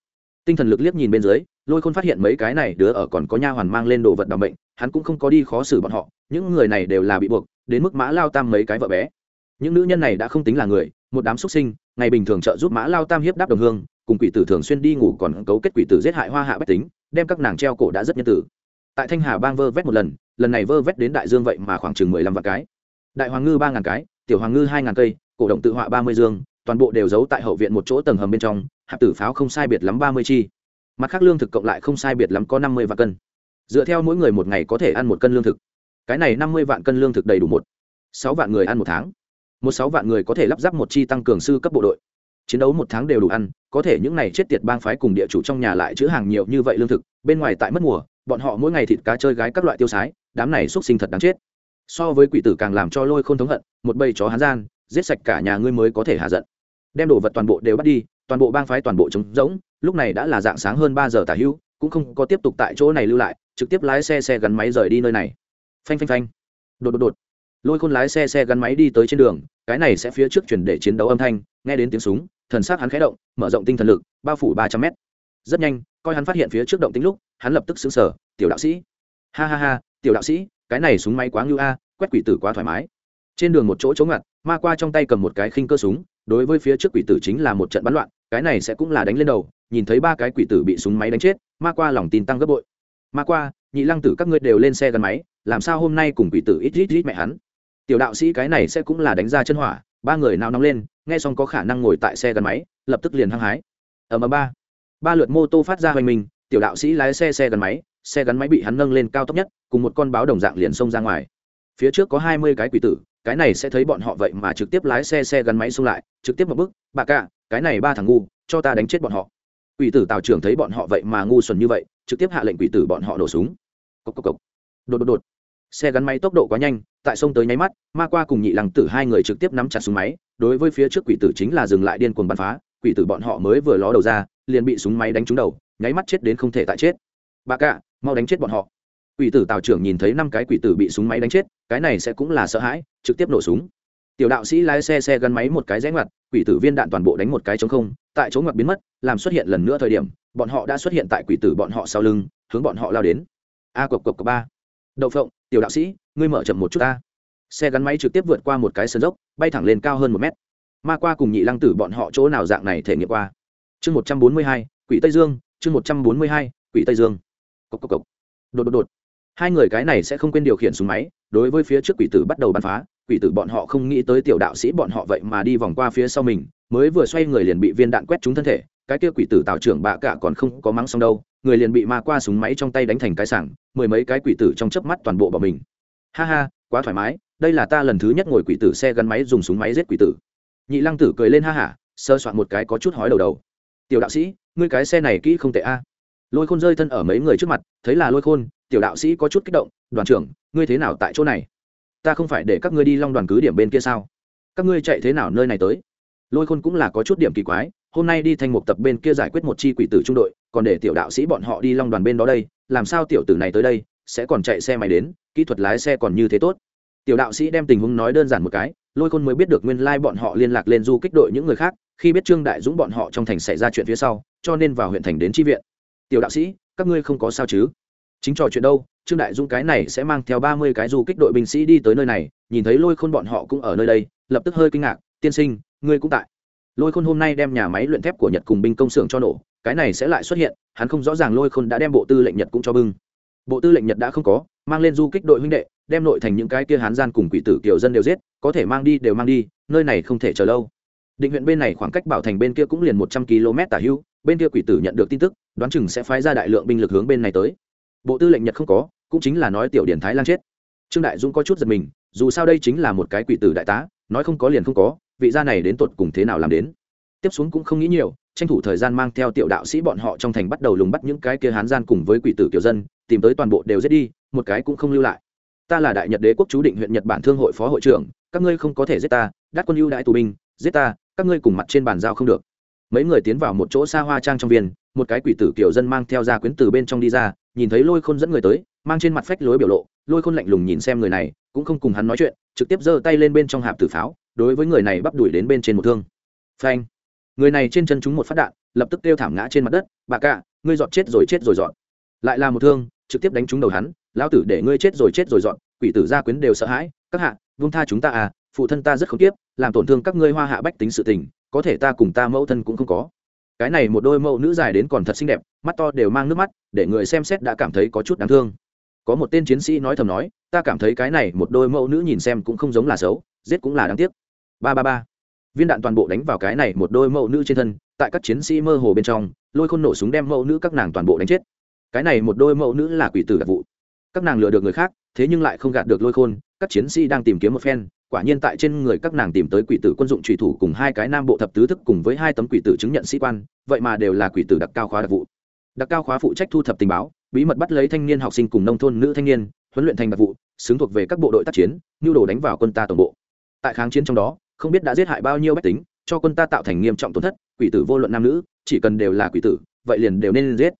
Tinh thần lực liếc nhìn bên dưới, lôi khôn phát hiện mấy cái này đứa ở còn có nha hoàn mang lên đồ vật đ bệnh hắn cũng không có đi khó xử bọn họ, những người này đều là bị buộc, đến mức mã lao tam mấy cái vợ bé. Những nữ nhân này đã không tính là người, một đám xuất sinh, ngày bình thường trợ giúp mã lao tam hiếp đáp đồng hương, cùng quỷ tử thường xuyên đi ngủ còn cấu kết quỷ tử giết hại hoa hạ bách tính, đem các nàng treo cổ đã rất nhân tử. Tại thanh hà bang vơ vét một lần lần này vơ vét đến đại dương vậy mà khoảng chừng mười lăm vạn cái đại hoàng ngư ba ngàn cái, tiểu hoàng ngư hai ngàn cây, cổ động tự họa ba mươi dương, toàn bộ đều giấu tại hậu viện một chỗ tầng hầm bên trong, hạp tử pháo không sai biệt lắm ba mươi chi. Mặt khác lương thực cộng lại không sai biệt lắm có năm mươi vạn cân. Dựa theo mỗi người một ngày có thể ăn một cân lương thực. Cái này năm mươi vạn cân lương thực đầy đủ một, sáu vạn người ăn một tháng. Một sáu vạn người có thể lắp ráp một chi tăng cường sư cấp bộ đội. Chiến đấu một tháng đều đủ ăn, có thể những ngày chết tiệt bang phái cùng địa chủ trong nhà lại chữ hàng nhiều như vậy lương thực, bên ngoài tại mất mùa, bọn họ mỗi ngày thịt cá chơi gái các loại tiêu sái, đám này x sinh thật đáng chết so với quỷ tử càng làm cho lôi khôn thống hận, một bầy chó hán gian, giết sạch cả nhà ngươi mới có thể hạ giận. Đem đồ vật toàn bộ đều bắt đi, toàn bộ bang phái toàn bộ trống rỗng, lúc này đã là dạng sáng hơn ba giờ tả hữu cũng không có tiếp tục tại chỗ này lưu lại, trực tiếp lái xe xe gắn máy rời đi nơi này. Phanh phanh phanh. Đột đột đột. Lôi khôn lái xe xe gắn máy đi tới trên đường, cái này sẽ phía trước chuyển để chiến đấu âm thanh, nghe đến tiếng súng, thần s á c hắn khẽ động, mở rộng tinh thần lực, bao phủ ba trăm mét. Rất nhanh, coi hắn phát hiện phía trước động tính lúc, hắn lập tức xứng sở tiểu đạo sĩ. Ha ha ha, tiểu đạo sĩ cái này súng máy quá ngưu a, quét quỷ tử quá thoải mái. Trên đường một chỗ chống ngặt, ma qua trong tay cầm một cái khinh cơ súng, đối với phía trước quỷ tử chính là một trận bắn loạn, cái này sẽ cũng là đánh lên đầu, nhìn thấy ba cái quỷ tử bị súng máy đánh chết, ma qua lòng tin tăng gấp bội. Ma qua, nhị lăng tử các ngươi đều lên xe gắn máy, làm sao hôm nay cùng quỷ tử ít ít ít mẹ hắn? Tiểu đạo sĩ cái này sẽ cũng là đánh ra chân hỏa, ba người nào nóng lên, nghe xong có khả năng ngồi tại xe gắn máy, lập tức liền hăng hái. Ở mà ba. Ba lượt mô tô phát ra hoành mình, tiểu đạo sĩ lái xe xe gắn máy xe gắn máy bị hắn nâng lên cao tốc nhất, cùng một con báo đồng dạng liền xông ra ngoài. Phía trước có hai mươi cái quỷ tử, cái này sẽ thấy bọn họ vậy mà trực tiếp lái xe xe gắn máy xông lại, trực tiếp một bước, bà cả, cái này ba thằng ngu, cho ta đánh chết bọn họ. Quỷ tử tào trưởng thấy bọn họ vậy mà ngu xuẩn như vậy, trực tiếp hạ lệnh quỷ tử bọn họ nổ súng. Cốc cốc cốc. đột đột đột. Xe gắn máy tốc độ quá nhanh, tại sông tới nháy mắt, ma qua cùng nhị lăng tử hai người trực tiếp nắm chặt súng máy, đối với phía trước quỷ tử chính là dừng lại điên cuồng bắn phá, quỷ tử bọn họ mới vừa ló đầu ra, liền bị súng máy đánh trúng đầu, nháy mắt chết đến không thể tại chết. Bà cả mau đánh chết bọn họ. Quỷ tử tào trưởng nhìn thấy năm cái quỷ tử bị súng máy đánh chết, cái này sẽ cũng là sợ hãi, trực tiếp nổ súng. Tiểu đạo sĩ lái xe xe gắn máy một cái rẽ ngoặt, quỷ tử viên đạn toàn bộ đánh một cái chống không, tại chỗ ngoặt biến mất, làm xuất hiện lần nữa thời điểm, bọn họ đã xuất hiện tại quỷ tử bọn họ sau lưng, hướng bọn họ lao đến. A cộc cộc cộc ba. Đậu phộng, tiểu đạo sĩ, ngươi mở chậm một chút ta. Xe gắn máy trực tiếp vượt qua một cái sân dốc, bay thẳng lên cao hơn một mét. Ma qua cùng nhị lăng tử bọn họ chỗ nào dạng này thể nghiệm qua? Chương một trăm bốn mươi hai, quỷ tây dương, chương một trăm bốn mươi hai, quỷ tây dương cộc cộc cộc. Đột đột đột. Hai người cái này sẽ không quên điều khiển súng máy, đối với phía trước quỷ tử bắt đầu bắn phá, quỷ tử bọn họ không nghĩ tới tiểu đạo sĩ bọn họ vậy mà đi vòng qua phía sau mình, mới vừa xoay người liền bị viên đạn quét trúng thân thể, cái kia quỷ tử tạo trưởng bạ cả còn không có mắng xong đâu, người liền bị ma qua súng máy trong tay đánh thành cái sảng, mười mấy cái quỷ tử trong chớp mắt toàn bộ bỏ mình. Ha ha, quá thoải mái, đây là ta lần thứ nhất ngồi quỷ tử xe gắn máy dùng súng máy giết quỷ tử. Nhị lăng tử cười lên ha hả sơ soạn một cái có chút hói đầu đầu. Tiểu đạo sĩ, ngươi cái xe này kỹ không tệ a lôi khôn rơi thân ở mấy người trước mặt, thấy là lôi khôn, tiểu đạo sĩ có chút kích động, đoàn trưởng, ngươi thế nào tại chỗ này? Ta không phải để các ngươi đi long đoàn cứ điểm bên kia sao? Các ngươi chạy thế nào nơi này tới? Lôi khôn cũng là có chút điểm kỳ quái, hôm nay đi thành một tập bên kia giải quyết một chi quỷ tử trung đội, còn để tiểu đạo sĩ bọn họ đi long đoàn bên đó đây, làm sao tiểu tử này tới đây, sẽ còn chạy xe máy đến, kỹ thuật lái xe còn như thế tốt. Tiểu đạo sĩ đem tình huống nói đơn giản một cái, lôi khôn mới biết được nguyên lai bọn họ liên lạc lên du kích đội những người khác, khi biết trương đại dũng bọn họ trong thành xảy ra chuyện phía sau, cho nên vào huyện thành đến tri viện tiểu đạo sĩ, các ngươi không có sao chứ? Chính trò chuyện đâu, trương đại dũng cái này sẽ mang theo ba mươi cái du kích đội binh sĩ đi tới nơi này, nhìn thấy lôi khôn bọn họ cũng ở nơi đây, lập tức hơi kinh ngạc, tiên sinh, ngươi cũng tại. Lôi khôn hôm nay đem nhà máy luyện thép của nhật cùng binh công xưởng cho nổ, cái này sẽ lại xuất hiện, hắn không rõ ràng lôi khôn đã đem bộ tư lệnh nhật cũng cho bưng. Bộ tư lệnh nhật đã không có, mang lên du kích đội huynh đệ, đem nội thành những cái kia hán gian cùng quỷ tử kiểu dân đều giết, có thể mang đi đều mang đi, nơi này không thể chờ lâu. Định huyện bên này khoảng cách bảo thành bên kia cũng liền một trăm km tả hưu bên kia quỷ tử nhận được tin tức, đoán chừng sẽ phái ra đại lượng binh lực hướng bên này tới. Bộ tư lệnh nhật không có, cũng chính là nói tiểu điển thái lan chết. Trương đại dũng có chút giật mình, dù sao đây chính là một cái quỷ tử đại tá, nói không có liền không có, vị gia này đến tột cùng thế nào làm đến. Tiếp xuống cũng không nghĩ nhiều, tranh thủ thời gian mang theo tiểu đạo sĩ bọn họ trong thành bắt đầu lùng bắt những cái kia hán gian cùng với quỷ tử kiểu dân, tìm tới toàn bộ đều giết đi, một cái cũng không lưu lại. Ta là đại nhật đế quốc chú định huyện nhật bản thương hội phó hội trưởng, các ngươi không có thể giết ta đắt quân ưu đại tù binh, giết ta, các ngươi cùng mặt trên bàn giao không được mấy người tiến vào một chỗ xa hoa trang trong viên, một cái quỷ tử kiểu dân mang theo gia quyến từ bên trong đi ra, nhìn thấy lôi khôn dẫn người tới, mang trên mặt phách lối biểu lộ, lôi khôn lạnh lùng nhìn xem người này, cũng không cùng hắn nói chuyện, trực tiếp giơ tay lên bên trong hạp tử pháo, đối với người này bắp đuổi đến bên trên một thương. Phanh! Người này trên chân chúng một phát đạn, lập tức kêu thảm ngã trên mặt đất, bà cạ, ngươi dọn chết rồi chết rồi dọn. Lại là một thương, trực tiếp đánh trúng đầu hắn, lão tử để ngươi chết rồi chết rồi dọn, quỷ tử gia quyến đều sợ hãi, các hạ, vung tha chúng ta à phụ thân ta rất không tiếp làm tổn thương các ngươi hoa hạ bách tính sự tình có thể ta cùng ta mẫu thân cũng không có. Cái này một đôi mẫu nữ dài đến còn thật xinh đẹp, mắt to đều mang nước mắt, để người xem xét đã cảm thấy có chút đáng thương. Có một tên chiến sĩ nói thầm nói, ta cảm thấy cái này một đôi mẫu nữ nhìn xem cũng không giống là xấu, giết cũng là đáng tiếc. Ba ba ba. Viên đạn toàn bộ đánh vào cái này một đôi mẫu nữ trên thân, tại các chiến sĩ mơ hồ bên trong, lôi khôn nổ súng đem mẫu nữ các nàng toàn bộ đánh chết. Cái này một đôi mẫu nữ là quỷ tử đặc vụ. Các nàng lừa được người khác, thế nhưng lại không gạt được lôi khôn, các chiến sĩ đang tìm kiếm một phen quả nhiên tại trên người các nàng tìm tới quỷ tử quân dụng trùy thủ cùng hai cái nam bộ thập tứ thức cùng với hai tấm quỷ tử chứng nhận sĩ quan, vậy mà đều là quỷ tử đặc cao khóa đặc vụ. Đặc cao khóa phụ trách thu thập tình báo, bí mật bắt lấy thanh niên học sinh cùng nông thôn nữ thanh niên, huấn luyện thành đặc vụ, xứng thuộc về các bộ đội tác chiến, nhu đồ đánh vào quân ta tổng bộ. Tại kháng chiến trong đó, không biết đã giết hại bao nhiêu bách tính, cho quân ta tạo thành nghiêm trọng tổn thất, quỷ tử vô luận nam nữ, chỉ cần đều là quỷ tử, vậy liền đều nên giết.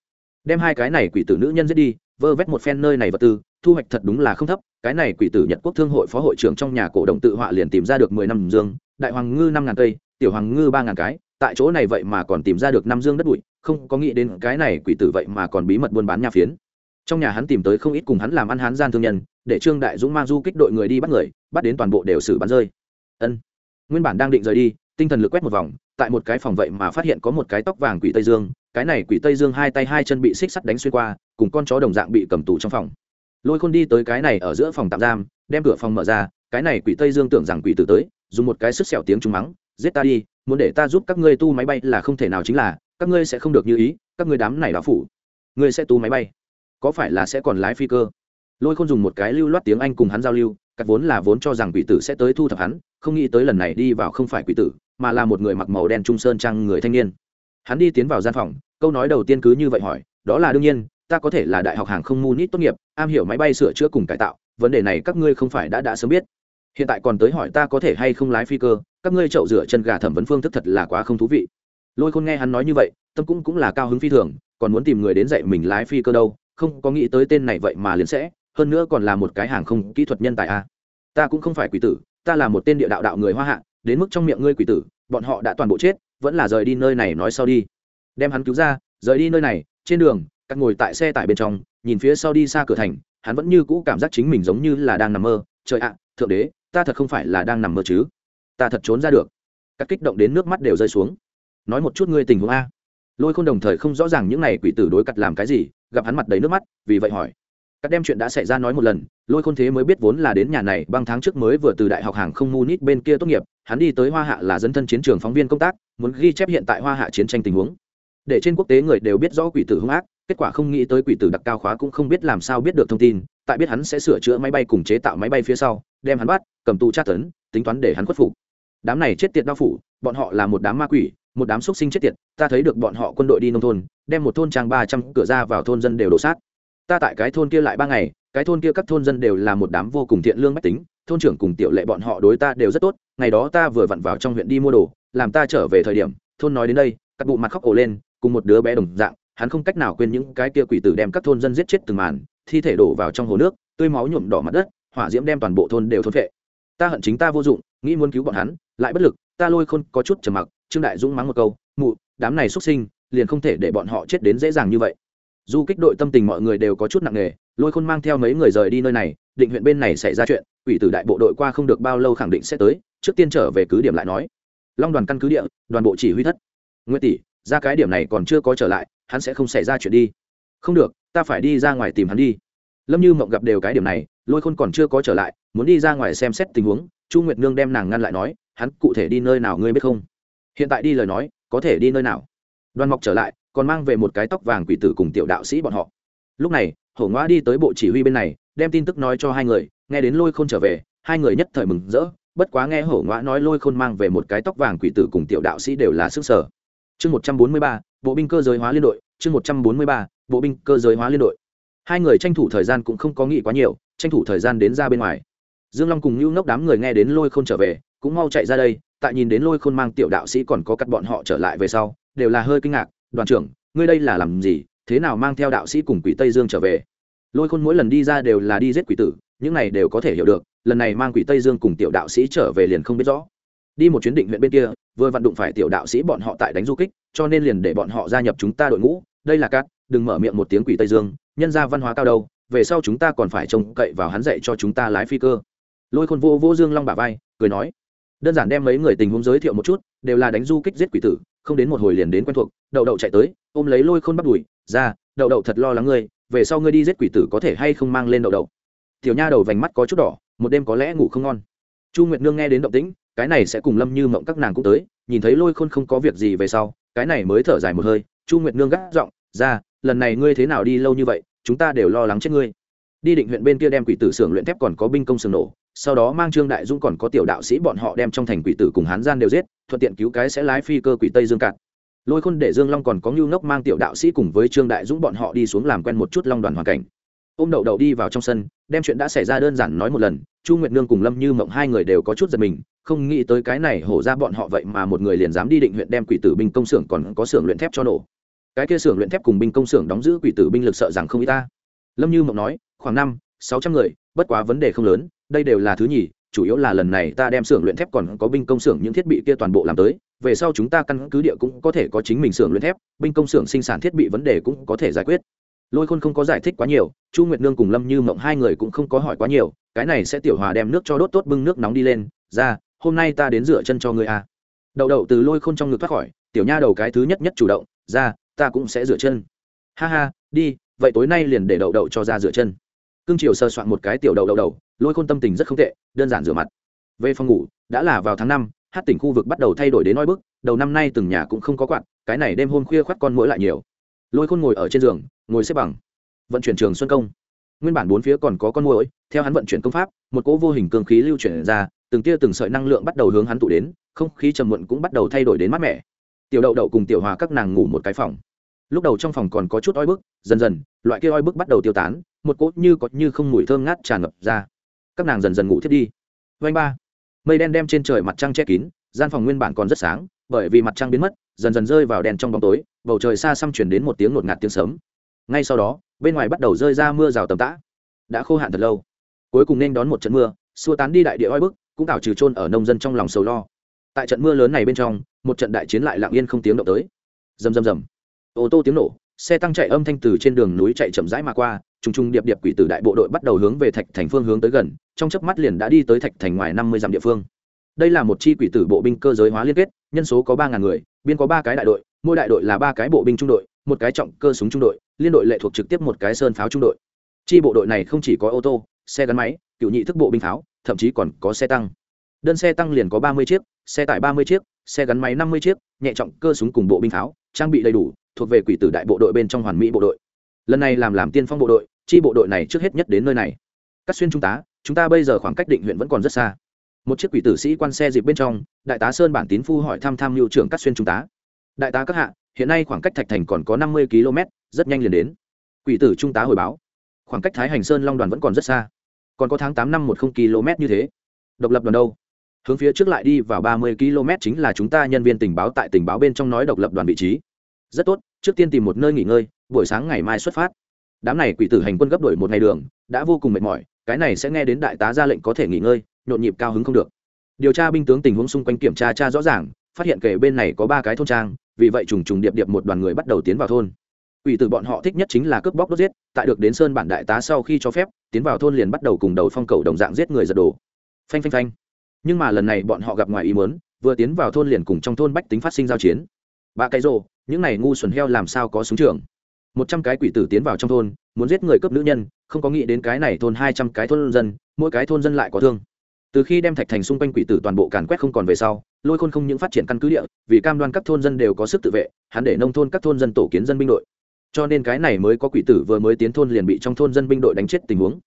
Đem hai cái này quỷ tử nữ nhân giết đi vơ vét một phen nơi này vật tư, thu hoạch thật đúng là không thấp, cái này quỷ tử nhật quốc thương hội phó hội trưởng trong nhà cổ động tự họa liền tìm ra được mười năm dương, đại hoàng ngư năm ngàn cây, tiểu hoàng ngư ba ngàn cái, tại chỗ này vậy mà còn tìm ra được năm dương đất bụi, không có nghĩ đến cái này quỷ tử vậy mà còn bí mật buôn bán nha phiến. Trong nhà hắn tìm tới không ít cùng hắn làm ăn hán gian thương nhân, để trương đại dũng mang du kích đội người đi bắt người, bắt đến toàn bộ đều xử bắn rơi. Ân. Nguyên bản đang định rời đi, tinh thần lực quét một vòng, tại một cái phòng vậy mà phát hiện có một cái tóc vàng quỷ tây dương, cái này quỷ tây dương hai tay hai chân bị xích sắt đánh xuyên qua cùng con chó đồng dạng bị cầm tù trong phòng. Lôi khôn đi tới cái này ở giữa phòng tạm giam, đem cửa phòng mở ra, cái này quỷ tây dương tưởng rằng quỷ tử tới, dùng một cái sức xẻo tiếng trúng mắng, giết ta đi, muốn để ta giúp các ngươi tu máy bay là không thể nào chính là, các ngươi sẽ không được như ý, các ngươi đám này đã phủ, ngươi sẽ tu máy bay, có phải là sẽ còn lái phi cơ? Lôi khôn dùng một cái lưu loát tiếng anh cùng hắn giao lưu, cắt vốn là vốn cho rằng quỷ tử sẽ tới thu thập hắn, không nghĩ tới lần này đi vào không phải quỷ tử, mà là một người mặc màu đen trung sơn trang người thanh niên. Hắn đi tiến vào gian phòng, câu nói đầu tiên cứ như vậy hỏi, đó là đương nhiên ta có thể là đại học hàng không munich tốt nghiệp, am hiểu máy bay sửa chữa cùng cải tạo, vấn đề này các ngươi không phải đã đã sớm biết. Hiện tại còn tới hỏi ta có thể hay không lái phi cơ, các ngươi chậu rửa chân gà thẩm vấn phương thức thật là quá không thú vị. Lôi khôn nghe hắn nói như vậy, tâm cũng cũng là cao hứng phi thường, còn muốn tìm người đến dạy mình lái phi cơ đâu, không có nghĩ tới tên này vậy mà liền sẽ, hơn nữa còn là một cái hàng không kỹ thuật nhân tài a. Ta cũng không phải quỷ tử, ta là một tên địa đạo đạo người hoa hạ, đến mức trong miệng ngươi quỷ tử, bọn họ đã toàn bộ chết, vẫn là rời đi nơi này nói sau đi. Đem hắn cứu ra, rời đi nơi này, trên đường cắt ngồi tại xe tải bên trong, nhìn phía sau đi xa cửa thành, hắn vẫn như cũ cảm giác chính mình giống như là đang nằm mơ. Trời ạ, thượng đế, ta thật không phải là đang nằm mơ chứ? Ta thật trốn ra được. Các kích động đến nước mắt đều rơi xuống. Nói một chút ngươi tình huống a. Lôi khôn đồng thời không rõ ràng những n à y quỷ tử đối cắt làm cái gì, gặp hắn mặt đầy nước mắt, vì vậy hỏi. Các đem chuyện đã xảy ra nói một lần, lôi khôn thế mới biết vốn là đến nhà này, băng tháng trước mới vừa từ đại học hàng không munich bên kia tốt nghiệp, hắn đi tới hoa hạ là dân thân chiến trường phóng viên công tác, muốn ghi chép hiện tại hoa hạ chiến tranh tình huống. Để trên quốc tế người đều biết rõ quỷ tử hung ác kết quả không nghĩ tới quỷ tử đặc cao khóa cũng không biết làm sao biết được thông tin, tại biết hắn sẽ sửa chữa máy bay cùng chế tạo máy bay phía sau, đem hắn bắt, cầm tù tra tấn, tính toán để hắn khuất phục. Đám này chết tiệt đao phủ, bọn họ là một đám ma quỷ, một đám xúc sinh chết tiệt, ta thấy được bọn họ quân đội đi nông thôn, đem một thôn trang ba trăm cửa ra vào thôn dân đều đổ sát. Ta tại cái thôn kia lại ba ngày, cái thôn kia các thôn dân đều là một đám vô cùng thiện lương mách tính, thôn trưởng cùng tiểu lệ bọn họ đối ta đều rất tốt, ngày đó ta vừa vặn vào trong huyện đi mua đồ, làm ta trở về thời điểm, thôn nói đến đây, cắt bụ mặt khóc ổ lên, cùng một đứa bé đồng dạng hắn không cách nào quên những cái kia quỷ tử đem các thôn dân giết chết từng màn, thi thể đổ vào trong hồ nước, tươi máu nhuộm đỏ mặt đất, hỏa diễm đem toàn bộ thôn đều thôn phệ. Ta hận chính ta vô dụng, nghĩ muốn cứu bọn hắn, lại bất lực, ta lôi khôn có chút trầm mặc, trương đại dũng mắng một câu, mụ, đám này xuất sinh, liền không thể để bọn họ chết đến dễ dàng như vậy. Du kích đội tâm tình mọi người đều có chút nặng nề, lôi khôn mang theo mấy người rời đi nơi này, định huyện bên này xảy ra chuyện ủy tử đại bộ đội qua không được bao lâu khẳng định sẽ tới, trước tiên trở về cứ điểm lại nói. Long đoàn căn cứ địa, đoàn bộ chỉ huy thất. Nguyễn tỷ ra cái điểm này còn chưa có trở lại, hắn sẽ không xảy ra chuyện đi. Không được, ta phải đi ra ngoài tìm hắn đi. Lâm như mộng gặp đều cái điểm này, lôi khôn còn chưa có trở lại, muốn đi ra ngoài xem xét tình huống, chu nguyệt nương đem nàng ngăn lại nói, hắn cụ thể đi nơi nào ngươi biết không? Hiện tại đi lời nói, có thể đi nơi nào? Đoàn mọc trở lại, còn mang về một cái tóc vàng quỷ tử cùng tiểu đạo sĩ bọn họ. Lúc này, hổ ngoa đi tới bộ chỉ huy bên này, đem tin tức nói cho hai người, nghe đến lôi khôn trở về, hai người nhất thời mừng rỡ, bất quá nghe hổ ngoa nói lôi khôn mang về một cái tóc vàng quỷ tử cùng tiểu đạo sĩ đều là sức sở chương một trăm bốn mươi ba, bộ binh cơ giới hóa liên đội. Chương một trăm bốn mươi ba, bộ binh cơ giới hóa liên đội. Hai người tranh thủ thời gian cũng không có nghĩ quá nhiều, tranh thủ thời gian đến ra bên ngoài. Dương long cùng nhu nốc đám người nghe đến lôi khôn trở về, cũng mau chạy ra đây, tại nhìn đến lôi khôn mang tiểu đạo sĩ còn có cắt bọn họ trở lại về sau, đều là hơi kinh ngạc, đoàn trưởng, ngươi đây là làm gì? Thế nào mang theo đạo sĩ cùng quỷ tây dương trở về? Lôi khôn mỗi lần đi ra đều là đi giết quỷ tử, những này đều có thể hiểu được, lần này mang quỷ tây dương cùng tiểu đạo sĩ trở về liền không biết rõ đi một chuyến định huyện bên kia, vừa vặn đụng phải tiểu đạo sĩ bọn họ tại đánh du kích, cho nên liền để bọn họ gia nhập chúng ta đội ngũ. Đây là cát, đừng mở miệng một tiếng quỷ tây dương, nhân ra văn hóa cao đâu, về sau chúng ta còn phải trông cậy vào hắn dạy cho chúng ta lái phi cơ. Lôi khôn vô vô dương long bà vai, cười nói, đơn giản đem mấy người tình huống giới thiệu một chút, đều là đánh du kích giết quỷ tử, không đến một hồi liền đến quen thuộc, đậu đậu chạy tới, ôm lấy lôi khôn bắt đùi ra, đậu đậu thật lo lắng ngươi, về sau ngươi đi giết quỷ tử có thể hay không mang lên đậu đậu? Tiểu nha đầu vành mắt có chút đỏ, một đêm có lẽ ngủ không ngon. Chu nguyệt nương nghe đến động tĩnh cái này sẽ cùng lâm như mộng các nàng cũng tới, nhìn thấy lôi khôn không có việc gì về sau, cái này mới thở dài một hơi, chu nguyệt nương gác giọng, ra, lần này ngươi thế nào đi lâu như vậy, chúng ta đều lo lắng chết ngươi. Đi định huyện bên kia đem quỷ tử xưởng luyện thép còn có binh công sưởng nổ, sau đó mang trương đại dũng còn có tiểu đạo sĩ bọn họ đem trong thành quỷ tử cùng hán gian đều giết, thuận tiện cứu cái sẽ lái phi cơ quỷ tây dương cạn. Lôi khôn để dương long còn có ngưu ngốc mang tiểu đạo sĩ cùng với trương đại dũng bọn họ đi xuống làm quen một chút long đoàn hoàn cảnh ôm đậu đậu đi vào trong sân, đem chuyện đã xảy ra đơn giản nói một lần, chu nguyệt nương cùng lâm như mộng hai người đều có chút giật mình, không nghĩ tới cái này hổ ra bọn họ vậy mà một người liền dám đi định huyện đem quỷ tử binh công xưởng còn có xưởng luyện thép cho nổ. Cái kia xưởng luyện thép cùng binh công xưởng đóng giữ quỷ tử binh lực sợ rằng không y ta. Lâm như mộng nói, khoảng năm, sáu trăm người, bất quá vấn đề không lớn, đây đều là thứ nhì, chủ yếu là lần này ta đem xưởng luyện thép còn có binh công xưởng những thiết bị kia toàn bộ làm tới, về sau chúng ta căn cứ địa cũng có thể có chính mình xưởng luyện thép, binh công xưởng sinh sản thiết bị vấn đề cũng có thể giải quyết lôi khôn không có giải thích quá nhiều chu nguyệt nương cùng lâm như mộng hai người cũng không có hỏi quá nhiều cái này sẽ tiểu hòa đem nước cho đốt tốt bưng nước nóng đi lên ra hôm nay ta đến rửa chân cho ngươi à. đậu đậu từ lôi khôn trong ngực thoát khỏi tiểu nha đầu cái thứ nhất nhất chủ động ra ta cũng sẽ rửa chân. Ha ha đi vậy tối nay liền để đậu đậu cho ra rửa chân. Cương triều sơ soạn một cái tiểu đậu đậu đầu lôi khôn tâm tình rất không tệ đơn giản rửa mặt. Về phòng ngủ đã là vào tháng năm hát tỉnh khu vực bắt đầu thay đổi đến nói bức đầu năm nay từng nhà cũng không có quặn, cái này đêm hôm khuya khoắt con mũi lại nhiều. Lôi khôn ngồi ở trên giường ngồi xếp bằng. Vận chuyển trường xuân công. Nguyên bản bốn phía còn có con mồi theo hắn vận chuyển công pháp, một cỗ vô hình cương khí lưu chuyển ra, từng tia từng sợi năng lượng bắt đầu hướng hắn tụ đến, không khí trầm muộn cũng bắt đầu thay đổi đến mát mẻ. Tiểu đậu đậu cùng tiểu hòa các nàng ngủ một cái phòng. Lúc đầu trong phòng còn có chút oi bức, dần dần, loại kia oi bức bắt đầu tiêu tán, một cỗ như có như không mùi thơm ngát tràn ngập ra. Các nàng dần dần ngủ thiết đi. Vanh ba. Mây đen đem trên trời mặt trăng che kín, gian phòng nguyên bản còn rất sáng, bởi vì mặt trăng biến mất, dần dần rơi vào đèn trong bóng tối, bầu trời xa xăm chuyển đến một tiếng ngột ngạt tiếng sớm ngay sau đó, bên ngoài bắt đầu rơi ra mưa rào tầm tã. Đã khô hạn thật lâu. Cuối cùng nên đón một trận mưa, xua tán đi đại địa oi bức, cũng tạo trừ trôn ở nông dân trong lòng sầu lo. Tại trận mưa lớn này bên trong, một trận đại chiến lại lặng yên không tiếng động tới. Rầm rầm rầm. Ô tô tiếng nổ, xe tăng chạy âm thanh từ trên đường núi chạy chậm rãi mà qua, trùng trùng điệp điệp quỷ tử đại bộ đội bắt đầu hướng về thạch thành phương hướng tới gần, trong chớp mắt liền đã đi tới thạch thành ngoài năm mươi dặm địa phương. Đây là một chi quỷ tử bộ binh cơ giới hóa liên kết, nhân số có ba ngàn người, biên có ba cái đại đội, mỗi đại đội là ba cái bộ binh trung đội, một cái trọng cơ súng trung đội liên đội lệ thuộc trực tiếp một cái sơn pháo trung đội. Chi bộ đội này không chỉ có ô tô, xe gắn máy, cựu nhị thức bộ binh pháo, thậm chí còn có xe tăng. Đơn xe tăng liền có ba mươi chiếc, xe tải ba mươi chiếc, xe gắn máy năm mươi chiếc, nhẹ trọng cơ súng cùng bộ binh pháo, trang bị đầy đủ, thuộc về quỷ tử đại bộ đội bên trong hoàn mỹ bộ đội. Lần này làm làm tiên phong bộ đội, chi bộ đội này trước hết nhất đến nơi này. Cắt xuyên trung tá chúng ta bây giờ khoảng cách định huyện vẫn còn rất xa. Một chiếc quỷ tử sĩ quan xe dịp bên trong, đại tá sơn bản tín phu hỏi thăm tham mưu trưởng cắt xuyên trung tá đại tá các hạ hiện nay khoảng cách thạch thành còn có năm mươi km, rất nhanh liền đến. Quỷ tử trung tá hồi báo. Khoảng cách thái hành sơn long đoàn vẫn còn rất xa. Còn có tháng tám năm một không km như thế. Độc lập đoàn đâu? Hướng phía trước lại đi vào ba mươi km chính là chúng ta nhân viên tình báo tại tình báo bên trong nói độc lập đoàn vị trí. Rất tốt, trước tiên tìm một nơi nghỉ ngơi, buổi sáng ngày mai xuất phát. Đám này quỷ tử hành quân gấp đổi một ngày đường, đã vô cùng mệt mỏi, cái này sẽ nghe đến đại tá ra lệnh có thể nghỉ ngơi, nhộn nhịp cao hứng không được. Điều tra binh tướng tình huống xung quanh kiểm tra tra rõ ràng, phát hiện kể bên này có ba cái thôn trang vì vậy trùng trùng điệp điệp một đoàn người bắt đầu tiến vào thôn. Quỷ tử bọn họ thích nhất chính là cướp bóc đốt giết, tại được đến sơn bản đại tá sau khi cho phép, tiến vào thôn liền bắt đầu cùng đầu phong cầu đồng dạng giết người giật đồ. Phanh phanh phanh. Nhưng mà lần này bọn họ gặp ngoài ý muốn, vừa tiến vào thôn liền cùng trong thôn bách tính phát sinh giao chiến. Ba cái rồ, những này ngu xuẩn heo làm sao có súng trường? Một trăm cái quỷ tử tiến vào trong thôn, muốn giết người cướp nữ nhân, không có nghĩ đến cái này thôn hai trăm cái thôn dân, mỗi cái thôn dân lại có thương từ khi đem thạch thành xung quanh quỷ tử toàn bộ càn quét không còn về sau, lôi khôn không những phát triển căn cứ địa, vì cam đoan các thôn dân đều có sức tự vệ, hắn để nông thôn các thôn dân tổ kiến dân binh đội. Cho nên cái này mới có quỷ tử vừa mới tiến thôn liền bị trong thôn dân binh đội đánh chết tình huống.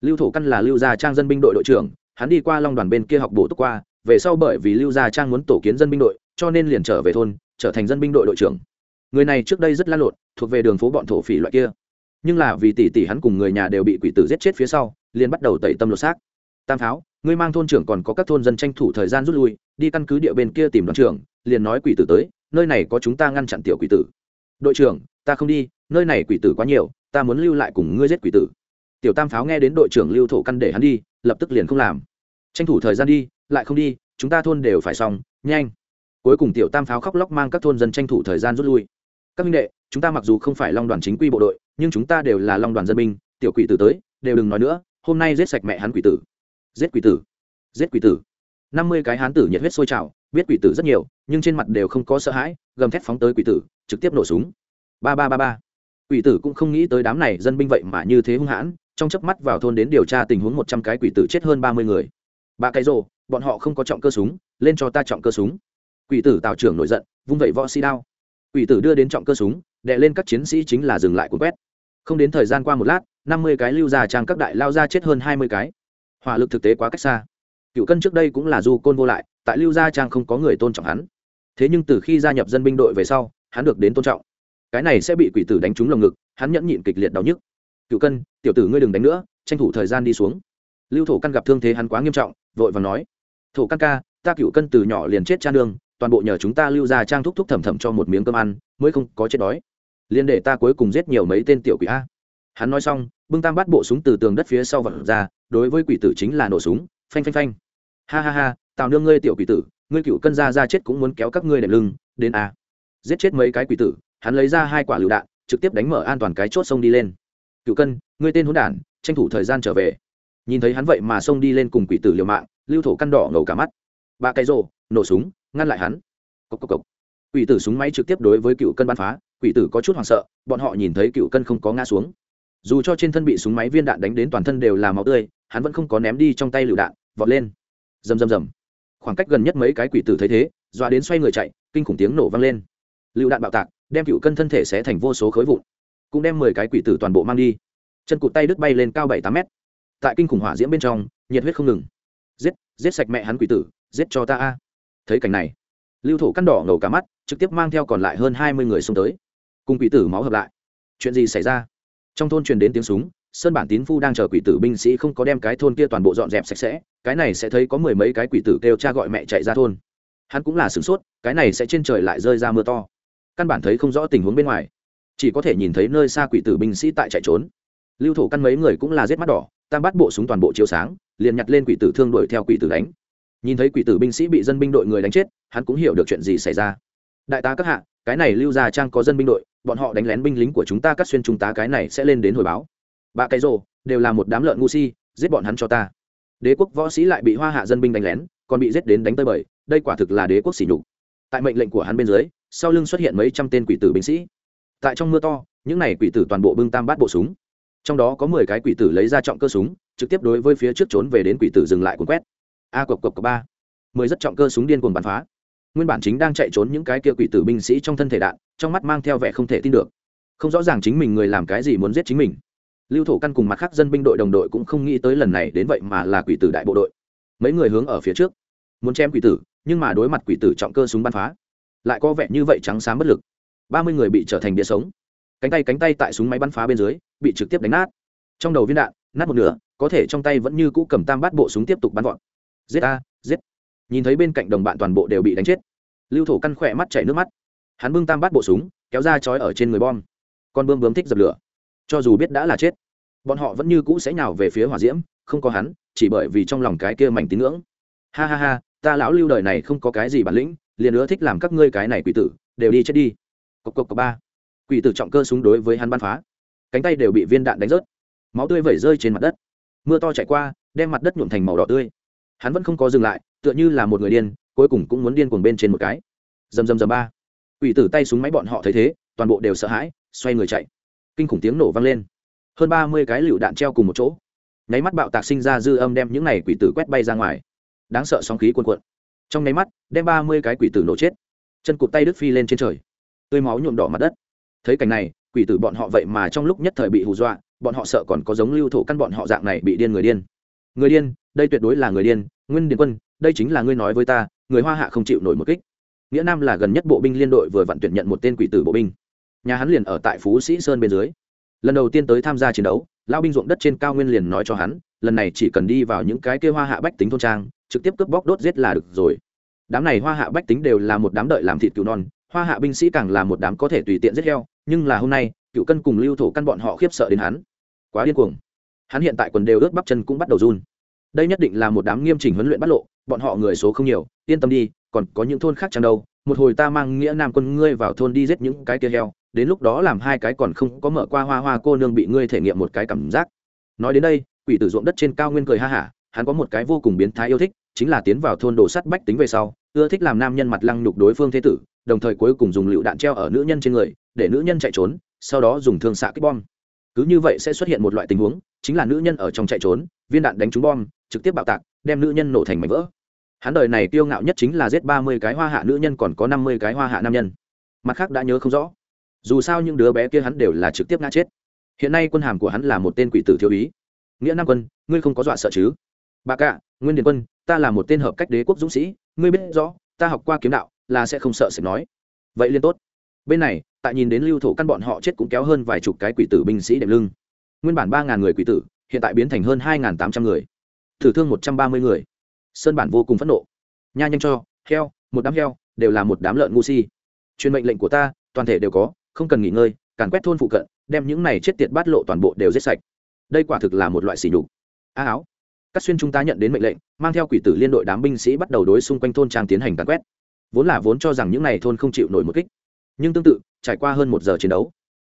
Lưu thổ căn là lưu gia trang dân binh đội đội trưởng, hắn đi qua long đoàn bên kia học bổ túc qua, về sau bởi vì lưu gia trang muốn tổ kiến dân binh đội, cho nên liền trở về thôn, trở thành dân binh đội đội trưởng. Người này trước đây rất lan lộn, thuộc về đường phố bọn thổ phỉ loại kia. Nhưng là vì tỷ tỷ hắn cùng người nhà đều bị quỷ tử giết chết phía sau, liền bắt đầu tẩy tâm lột xác tam pháo ngươi mang thôn trưởng còn có các thôn dân tranh thủ thời gian rút lui, đi căn cứ địa bên kia tìm đoàn trưởng, liền nói quỷ tử tới, nơi này có chúng ta ngăn chặn tiểu quỷ tử. Đội trưởng, ta không đi, nơi này quỷ tử quá nhiều, ta muốn lưu lại cùng ngươi giết quỷ tử. Tiểu tam pháo nghe đến đội trưởng lưu thổ căn để hắn đi, lập tức liền không làm. Tranh thủ thời gian đi, lại không đi, chúng ta thôn đều phải xong, nhanh. Cuối cùng tiểu tam pháo khóc lóc mang các thôn dân tranh thủ thời gian rút lui. Các minh đệ, chúng ta mặc dù không phải long đoàn chính quy bộ đội, nhưng chúng ta đều là long đoàn dân binh, tiểu quỷ tử tới, đều đừng nói nữa, hôm nay giết sạch mẹ hắn quỷ tử giết quỷ tử. Giết quỷ tử. Năm mươi cái hán tử nhiệt huyết sôi trào, biết quỷ tử rất nhiều, nhưng trên mặt đều không có sợ hãi, gầm thét phóng tới quỷ tử, trực tiếp nổ súng. Ba ba ba ba. Quỷ tử cũng không nghĩ tới đám này dân binh vậy mà như thế hung hãn, trong chớp mắt vào thôn đến điều tra tình huống một trăm cái quỷ tử chết hơn ba mươi người. Ba cái rồ, bọn họ không có trọng cơ súng, lên cho ta trọng cơ súng. Quỷ tử tào trưởng nổi giận, vung vẩy võ sĩ đao. Quỷ tử đưa đến trọng cơ súng đệ lên các chiến sĩ chính là dừng lại cuốn quét. Không đến thời gian qua một lát, năm mươi cái lưu già trang các đại lao ra chết hơn hai mươi cái hỏa lực thực tế quá cách xa. Cựu cân trước đây cũng là du côn vô lại, tại lưu gia trang không có người tôn trọng hắn. Thế nhưng từ khi gia nhập dân binh đội về sau, hắn được đến tôn trọng. Cái này sẽ bị quỷ tử đánh trúng lồng ngực, hắn nhẫn nhịn kịch liệt đau nhức. Cựu cân, tiểu tử ngươi đừng đánh nữa, tranh thủ thời gian đi xuống. Lưu thổ căn gặp thương thế hắn quá nghiêm trọng, vội và nói, thổ căn ca, ta cựu cân từ nhỏ liền chết cha đường toàn bộ nhờ chúng ta lưu ra trang thúc thúc thầm thầm cho một miếng cơm ăn, mới không có chết đói. Liền để ta cuối cùng giết nhiều mấy tên tiểu quỷ a. Hắn nói xong, bưng tam bắt bộ súng từ tường đất phía sau vật ra đối với quỷ tử chính là nổ súng, phanh phanh phanh. Ha ha ha, tào nương ngươi tiểu quỷ tử, ngươi cựu cân ra ra chết cũng muốn kéo các ngươi đệm lưng, đến a. Giết chết mấy cái quỷ tử, hắn lấy ra hai quả lựu đạn, trực tiếp đánh mở an toàn cái chốt sông đi lên. Cựu cân, ngươi tên hỗn đản, tranh thủ thời gian trở về. Nhìn thấy hắn vậy mà xông đi lên cùng quỷ tử liều mạng, lưu thổ căn đỏ ngầu cả mắt. Ba cái rồ, nổ súng, ngăn lại hắn. Cốc cốc cốc. quỷ tử súng máy trực tiếp đối với cựu cân bắn phá, quỷ tử có chút hoảng sợ, bọn họ nhìn thấy cựu cân không có ngã xuống dù cho trên thân bị súng máy viên đạn đánh đến toàn thân đều là máu tươi, hắn vẫn không có ném đi trong tay lựu đạn, vọt lên. Rầm rầm rầm. Khoảng cách gần nhất mấy cái quỷ tử thấy thế, dọa đến xoay người chạy, kinh khủng tiếng nổ vang lên. Lựu đạn bạo tạc, đem cựu cân thân thể sẽ thành vô số khối vụn, cũng đem mười cái quỷ tử toàn bộ mang đi. Chân cụt tay đứt bay lên cao bảy tám mét. Tại kinh khủng hỏa diễm bên trong, nhiệt huyết không ngừng. Giết giết sạch mẹ hắn quỷ tử, giết cho ta a. Thấy cảnh này, lưu thổ căn đỏ ngầu cả mắt, trực tiếp mang theo còn lại hơn hai mươi người xông tới. Cùng quỷ tử máu hợp lại. Chuyện gì xảy ra? Trong thôn truyền đến tiếng súng, sơn bản tín phu đang chờ quỷ tử binh sĩ không có đem cái thôn kia toàn bộ dọn dẹp sạch sẽ, cái này sẽ thấy có mười mấy cái quỷ tử kêu cha gọi mẹ chạy ra thôn. Hắn cũng là sửng sốt, cái này sẽ trên trời lại rơi ra mưa to. Căn bản thấy không rõ tình huống bên ngoài. Chỉ có thể nhìn thấy nơi xa quỷ tử binh sĩ tại chạy trốn. Lưu thổ căn mấy người cũng là giết mắt đỏ, tam bắt bộ súng toàn bộ chiếu sáng, liền nhặt lên quỷ tử thương đuổi theo quỷ tử đánh. Nhìn thấy quỷ tử binh sĩ bị dân binh đội người đánh chết, hắn cũng hiểu được chuyện gì xảy ra. Đại tá các hạ cái này lưu gia trang có dân binh đội, bọn họ đánh lén binh lính của chúng ta cắt xuyên chúng ta cái này sẽ lên đến hồi báo. Ba cái rồ, đều là một đám lợn ngu si, giết bọn hắn cho ta. Đế quốc võ sĩ lại bị hoa hạ dân binh đánh lén, còn bị giết đến đánh tơi bời, đây quả thực là đế quốc sỉ nhục. Tại mệnh lệnh của hắn bên dưới, sau lưng xuất hiện mấy trăm tên quỷ tử binh sĩ. Tại trong mưa to, những này quỷ tử toàn bộ bưng tam bát bộ súng. Trong đó có mười cái quỷ tử lấy ra trọng cơ súng, trực tiếp đối với phía trước trốn về đến quỷ tử dừng lại cuốn quét. A cộc cộc cộc ba. Mười rất trọng cơ súng điên cuồng bắn phá nguyên bản chính đang chạy trốn những cái kia quỷ tử binh sĩ trong thân thể đạn, trong mắt mang theo vẻ không thể tin được. Không rõ ràng chính mình người làm cái gì muốn giết chính mình. Lưu thổ căn cùng mặt khác dân binh đội đồng đội cũng không nghĩ tới lần này đến vậy mà là quỷ tử đại bộ đội. Mấy người hướng ở phía trước, muốn chém quỷ tử, nhưng mà đối mặt quỷ tử trọng cơ súng bắn phá, lại có vẻ như vậy trắng sáng bất lực. Ba mươi người bị trở thành địa sống. Cánh tay cánh tay tại súng máy bắn phá bên dưới, bị trực tiếp đánh nát. Trong đầu viên đạn, nát một nửa, có thể trong tay vẫn như cũ cầm tam bát bộ súng tiếp tục bắn vọt giết a giết nhìn thấy bên cạnh đồng bạn toàn bộ đều bị đánh chết. Lưu thổ căn khỏe mắt chảy nước mắt. Hắn bưng tam bát bộ súng, kéo ra chói ở trên người bom. Con bươm bướm thích dập lửa. Cho dù biết đã là chết, bọn họ vẫn như cũ sẽ nhào về phía hỏa diễm, không có hắn, chỉ bởi vì trong lòng cái kia mảnh tín ngưỡng. Ha ha ha, ta lão lưu đời này không có cái gì bản lĩnh, liền nữa thích làm các ngươi cái này quỷ tử, đều đi chết đi. Cộc cộc cộc ba. Quỷ tử trọng cơ súng đối với hắn bắn phá. Cánh tay đều bị viên đạn đánh rớt. Máu tươi vẩy rơi trên mặt đất. Mưa to chạy qua, đem mặt đất nhuộm thành màu đỏ tươi hắn vẫn không có dừng lại, tựa như là một người điên, cuối cùng cũng muốn điên cuồng bên trên một cái. Dầm dầm dầm ba. Quỷ tử tay súng máy bọn họ thấy thế, toàn bộ đều sợ hãi, xoay người chạy. Kinh khủng tiếng nổ vang lên. Hơn ba mươi cái lựu đạn treo cùng một chỗ. Nháy mắt bạo tạc sinh ra dư âm đem những này quỷ tử quét bay ra ngoài. Đáng sợ sóng khí cuồn cuộn. Trong nháy mắt, đem ba mươi cái quỷ tử nổ chết. Chân cụt tay đứt phi lên trên trời. Tươi máu nhuộm đỏ mặt đất. Thấy cảnh này, quỷ tử bọn họ vậy mà trong lúc nhất thời bị hù dọa, bọn họ sợ còn có giống lưu thổ căn bọn họ dạng này bị điên người điên. Người điên đây tuyệt đối là người điên, nguyên điền quân, đây chính là ngươi nói với ta, người hoa hạ không chịu nổi một kích. Nghĩa nam là gần nhất bộ binh liên đội vừa vặn tuyển nhận một tên quỷ tử bộ binh. Nhà hắn liền ở tại phú sĩ sơn bên dưới. Lần đầu tiên tới tham gia chiến đấu lao binh ruộng đất trên cao nguyên liền nói cho hắn, lần này chỉ cần đi vào những cái kia hoa hạ bách tính thôn trang, trực tiếp cướp bóc đốt giết là được rồi. Đám này hoa hạ bách tính đều là một đám đợi làm thịt cừu non, hoa hạ binh sĩ càng là một đám có thể tùy tiện giết heo, nhưng là hôm nay, cựu cân cùng lưu thổ căn bọn họ khiếp sợ đến hắn. Quá điên cuồng. Hắn hiện tại quần đều ướt bắp chân cũng bắt đầu run đây nhất định là một đám nghiêm chỉnh huấn luyện bắt lộ, bọn họ người số không nhiều, yên tâm đi, còn có những thôn khác chẳng đâu, một hồi ta mang nghĩa nam quân ngươi vào thôn đi giết những cái kia heo, đến lúc đó làm hai cái còn không có mở qua hoa hoa cô nương bị ngươi thể nghiệm một cái cảm giác. Nói đến đây, quỷ tử ruộng đất trên cao nguyên cười ha hả, hắn có một cái vô cùng biến thái yêu thích, chính là tiến vào thôn đồ sắt bách tính về sau, ưa thích làm nam nhân mặt lăng nhục đối phương thế tử, đồng thời cuối cùng dùng lựu đạn treo ở nữ nhân trên người, để nữ nhân chạy trốn, sau đó dùng thương xạ kích bom. Cứ như vậy sẽ xuất hiện một loại tình huống, chính là nữ nhân ở trong chạy trốn viên đạn đánh trúng bom, trực tiếp bạo tạc, đem nữ nhân nổ thành mảnh vỡ. Hắn đời này kiêu ngạo nhất chính là giết ba mươi cái hoa hạ nữ nhân còn có năm mươi cái hoa hạ nam nhân. Mặt khác đã nhớ không rõ. Dù sao những đứa bé kia hắn đều là trực tiếp ngã chết. Hiện nay quân hàm của hắn là một tên quỷ tử thiếu ý nghĩa nam quân, ngươi không có dọa sợ chứ? Bà cạ nguyên điền quân, ta là một tên hợp cách đế quốc dũng sĩ, ngươi biết rõ, ta học qua kiếm đạo, là sẽ không sợ sệt nói. Vậy liên tốt. Bên này, tại nhìn đến lưu thổ căn bọn họ chết cũng kéo hơn vài chục cái quỷ tử binh sĩ đệm lưng. Nguyên bản ba ngàn người quỷ tử hiện tại biến thành hơn hai tám trăm người. Thử thương một trăm ba mươi người. Sơn bản vô cùng phẫn nộ. Nha nhanh cho, heo, một đám heo, đều là một đám lợn ngu si. Truyền mệnh lệnh của ta, toàn thể đều có, không cần nghỉ ngơi, càn quét thôn phụ cận, đem những này chết tiệt bát lộ toàn bộ đều giết sạch. Đây quả thực là một loại sỉ nhục. A áo. Các xuyên chúng ta nhận đến mệnh lệnh, mang theo quỷ tử liên đội đám binh sĩ bắt đầu đối xung quanh thôn trang tiến hành càn quét. Vốn là vốn cho rằng những này thôn không chịu nổi một kích. Nhưng tương tự, trải qua hơn một giờ chiến đấu,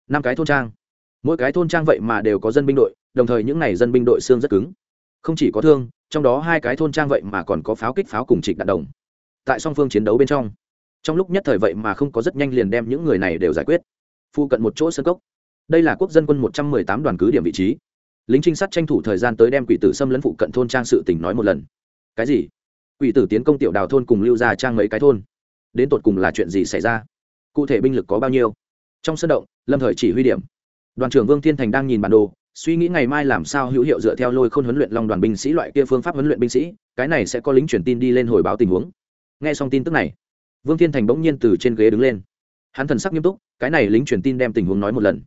năm cái thôn trang mỗi cái thôn trang vậy mà đều có dân binh đội, đồng thời những n à y dân binh đội xương rất cứng. Không chỉ có thương, trong đó hai cái thôn trang vậy mà còn có pháo kích pháo cùng trịch đạn đồng. Tại song phương chiến đấu bên trong trong lúc nhất thời vậy mà không có rất nhanh liền đem những người này đều giải quyết. Phụ cận một chỗ sân cốc. Đây là quốc dân quân một trăm mười tám đoàn cứ điểm vị trí. Lính trinh sát tranh thủ thời gian tới đem quỷ tử xâm lấn phụ cận thôn trang sự tỉnh nói một lần. Cái gì? Quỷ tử tiến công tiểu đào thôn cùng lưu ra trang mấy cái thôn. Đến tột cùng là chuyện gì xảy ra? Cụ thể binh lực có bao nhiêu? Trong sân động, lâm thời chỉ huy điểm đoàn trưởng vương thiên thành đang nhìn bản đồ, suy nghĩ ngày mai làm sao hữu hiệu dựa theo lôi khôn huấn luyện long đoàn binh sĩ loại kia phương pháp huấn luyện binh sĩ, cái này sẽ có lính truyền tin đi lên hồi báo tình huống. Nghe xong tin tức này, vương thiên thành bỗng nhiên từ trên ghế đứng lên. Hắn thần sắc nghiêm túc, cái này lính truyền tin đem tình huống nói một lần.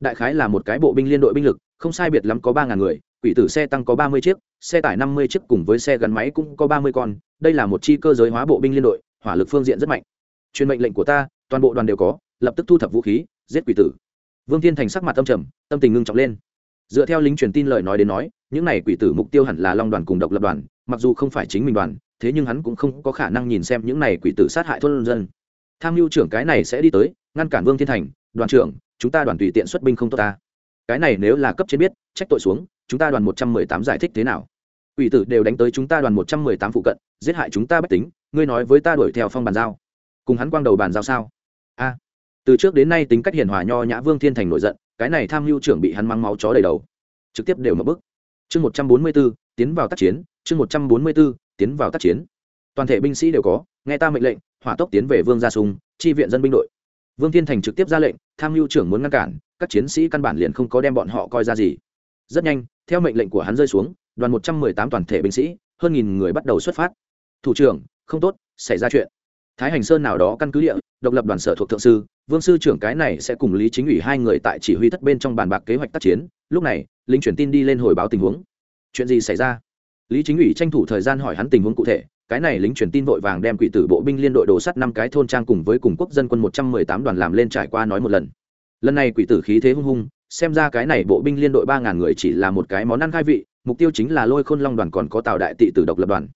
Đại khái là một cái bộ binh liên đội binh lực, không sai biệt lắm có ba ngàn người, quỷ tử xe tăng có ba mươi chiếc, xe tải năm mươi chiếc cùng với xe gắn máy cũng có ba mươi con, đây là một chi cơ giới hóa bộ binh liên đội, hỏa lực phương diện rất mạnh. Truyền mệnh lệnh của ta, toàn bộ đoàn đều có, lập tức thu thập vũ khí, giết quỷ tử vương thiên thành sắc mặt tâm trầm, tâm tình ngưng trọng lên. Dựa theo lính truyền tin lời nói đến nói, những này quỷ tử mục tiêu hẳn là long đoàn cùng độc lập đoàn, mặc dù không phải chính mình đoàn, thế nhưng hắn cũng không có khả năng nhìn xem những này quỷ tử sát hại thôn dân. Tham mưu trưởng cái này sẽ đi tới, ngăn cản vương thiên thành, đoàn trưởng, chúng ta đoàn tùy tiện xuất binh không tốt ta. Cái này nếu là cấp trên biết, trách tội xuống, chúng ta đoàn một trăm mười tám giải thích thế nào? Quỷ tử đều đánh tới chúng ta đoàn một trăm mười tám phụ cận, giết hại chúng ta bách tính, ngươi nói với ta đuổi theo phong bàn giao, cùng hắn quang đầu bàn giao sao? A từ trước đến nay tính cách hiền hòa nho nhã vương thiên thành nổi giận, cái này tham mưu trưởng bị hắn mang máu chó đầy đầu. Trực tiếp đều mở bức. Chương một trăm bốn mươi b ố tiến vào tác chiến. Chương một trăm bốn mươi b ố tiến vào tác chiến. Toàn thể binh sĩ đều có, nghe ta mệnh lệnh, hỏa tốc tiến về vương gia sùng, chi viện dân binh đội. Vương thiên thành trực tiếp ra lệnh, tham mưu trưởng muốn ngăn cản, các chiến sĩ căn bản liền không có đem bọn họ coi ra gì. Rất nhanh, theo mệnh lệnh của hắn rơi xuống, đoàn một trăm mười tám toàn thể binh sĩ, hơn nghìn người bắt đầu xuất phát. Thủ trưởng, không tốt, xảy ra chuyện thái hành sơn nào đó căn cứ địa, độc lập đoàn sở thuộc thượng sư, vương sư trưởng cái này sẽ cùng lý chính ủy hai người tại chỉ huy thất bên trong bàn bạc kế hoạch tác chiến, lúc này, lính truyền tin đi lên hồi báo tình huống. Chuyện gì xảy ra? Lý chính ủy tranh thủ thời gian hỏi hắn tình huống cụ thể, cái này lính truyền tin vội vàng đem quỷ tử bộ binh liên đội đồ sắt năm cái thôn trang cùng với cùng quốc dân quân một trăm mười tám đoàn làm lên trải qua nói một lần. Lần này quỷ tử khí thế hung hung, xem ra cái này bộ binh liên đội ba ngàn người chỉ là một cái món ăn khai vị, mục tiêu chính là lôi khôn long đoàn còn có tào đại tị tử độc lập đoàn.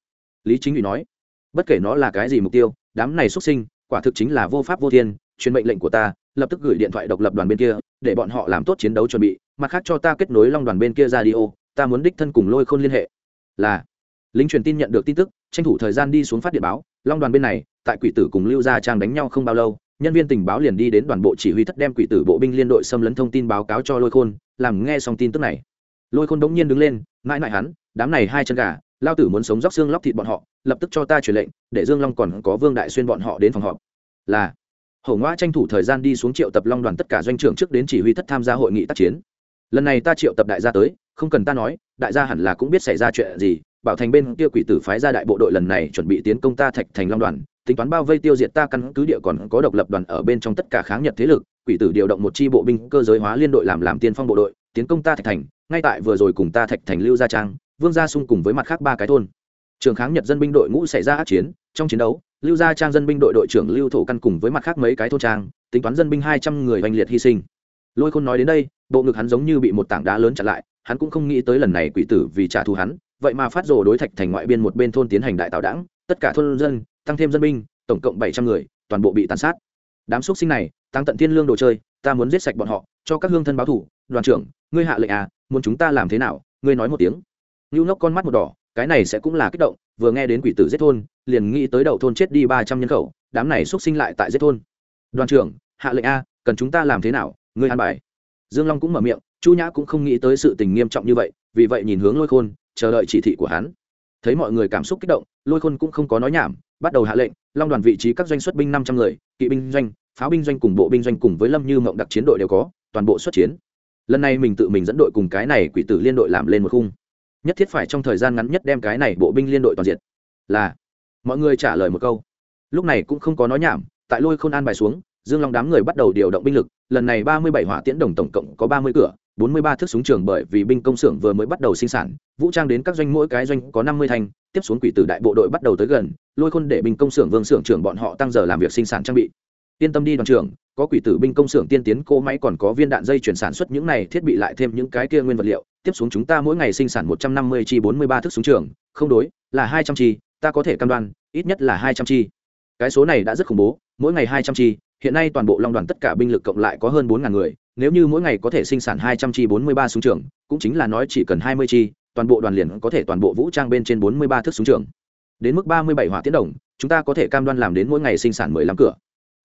Lý chính ủy nói, bất kể nó là cái gì mục tiêu đám này xuất sinh, quả thực chính là vô pháp vô thiên, truyền mệnh lệnh của ta, lập tức gửi điện thoại độc lập đoàn bên kia, để bọn họ làm tốt chiến đấu chuẩn bị, mặt khác cho ta kết nối long đoàn bên kia ra đi ô, ta muốn đích thân cùng lôi khôn liên hệ. Là, lính truyền tin nhận được tin tức, tranh thủ thời gian đi xuống phát điện báo, long đoàn bên này, tại quỷ tử cùng lưu gia trang đánh nhau không bao lâu, nhân viên tình báo liền đi đến đoàn bộ chỉ huy thất đem quỷ tử bộ binh liên đội xâm lấn thông tin báo cáo cho lôi khôn, làm nghe xong tin tức này. Lôi khôn đống nhiên đứng lên, mãi mãi hắn, đám này hai chân gà lao tử muốn sống róc xương lóc thịt bọn họ, lập tức cho ta truyền lệnh, để dương long còn có vương đại xuyên bọn họ đến phòng họp. Là, hổ ngoa tranh thủ thời gian đi xuống triệu tập long đoàn tất cả doanh trưởng trước đến chỉ huy thất tham gia hội nghị tác chiến. Lần này ta triệu tập đại gia tới, không cần ta nói, đại gia hẳn là cũng biết xảy ra chuyện gì, bảo thành bên kia quỷ tử phái ra đại bộ đội lần này chuẩn bị tiến công ta thạch thành long đoàn, tính toán bao vây tiêu diệt ta căn cứ địa còn có độc lập đoàn ở bên trong tất cả kháng nhật thế lực, quỷ tử điều động một chi bộ binh cơ giới hóa liên đội làm làm tiên phong bộ đội, tiến công ta thạch thành, ngay tại vừa rồi cùng ta thạch thành lưu gia trang vương gia sung cùng với mặt khác ba cái thôn. Trường kháng nhật dân binh đội ngũ xảy ra ác chiến, trong chiến đấu, lưu gia trang dân binh đội đội trưởng lưu thổ căn cùng với mặt khác mấy cái thôn trang, tính toán dân binh hai trăm người oanh liệt hy sinh. Lôi khôn nói đến đây, bộ ngực hắn giống như bị một tảng đá lớn chặn lại, hắn cũng không nghĩ tới lần này quỷ tử vì trả thù hắn, vậy mà phát rồ đối thạch thành ngoại biên một bên thôn tiến hành đại tạo đảng, tất cả thôn dân, tăng thêm dân binh, tổng cộng bảy trăm người, toàn bộ bị tàn sát. Đám xúc sinh này tăng tận thiên lương đồ chơi, ta muốn giết sạch bọn họ, cho các hương thân báo thủ đoàn trưởng, ngươi hạ lệnh à muốn chúng ta làm thế nào, ngươi nói một tiếng. Nưu Lốc con mắt một đỏ, cái này sẽ cũng là kích động, vừa nghe đến quỷ tử giết thôn, liền nghĩ tới đầu thôn chết đi ba trăm nhân khẩu, đám này xúc sinh lại tại giết thôn. Đoàn trưởng, hạ lệnh a, cần chúng ta làm thế nào? Ngươi an bài. Dương long cũng mở miệng, chu nhã cũng không nghĩ tới sự tình nghiêm trọng như vậy, vì vậy nhìn hướng lôi khôn, chờ đợi chỉ thị của hắn. Thấy mọi người cảm xúc kích động, lôi khôn cũng không có nói nhảm, bắt đầu hạ lệnh, long đoàn vị trí các doanh xuất binh năm trăm người, kỵ binh doanh, pháo binh doanh cùng bộ binh doanh cùng với lâm như mộng đặc chiến đội đều có, toàn bộ xuất chiến. Lần này mình tự mình dẫn đội cùng cái này quỷ tử liên đội làm lên một khung nhất thiết phải trong thời gian ngắn nhất đem cái này bộ binh liên đội toàn diện là, mọi người trả lời một câu. Lúc này cũng không có nói nhảm, tại lôi khôn an bài xuống, dương long đám người bắt đầu điều động binh lực, lần này ba mươi bảy hỏa tiễn đồng tổng cộng có ba mươi cửa, bốn mươi ba thước súng trường bởi vì binh công xưởng vừa mới bắt đầu sinh sản, vũ trang đến các doanh mỗi cái doanh có năm mươi thanh, tiếp xuống quỷ tử đại bộ đội bắt đầu tới gần, lôi khôn để binh công xưởng vương xưởng trưởng bọn họ tăng giờ làm việc sinh sản trang bị. Yên tâm đi đoàn trưởng có quỷ tử binh công xưởng tiên tiến, cỗ máy còn có viên đạn dây chuyển sản xuất, những này thiết bị lại thêm những cái kia nguyên vật liệu. Tiếp xuống chúng ta mỗi ngày sinh sản một trăm năm mươi chi bốn mươi ba thước súng trường. Không đối, là hai trăm chi, ta có thể cam đoan, ít nhất là hai trăm chi. Cái số này đã rất khủng bố, mỗi ngày hai trăm chi. Hiện nay toàn bộ long đoàn tất cả binh lực cộng lại có hơn bốn ngàn người, nếu như mỗi ngày có thể sinh sản hai trăm chi bốn mươi ba súng trường, cũng chính là nói chỉ cần hai mươi chi, toàn bộ đoàn liền có thể toàn bộ vũ trang bên trên bốn mươi ba thước súng trường. Đến mức ba mươi bảy hỏa tiến đồng, chúng ta có thể cam đoan làm đến mỗi ngày sinh sản mười lăm cửa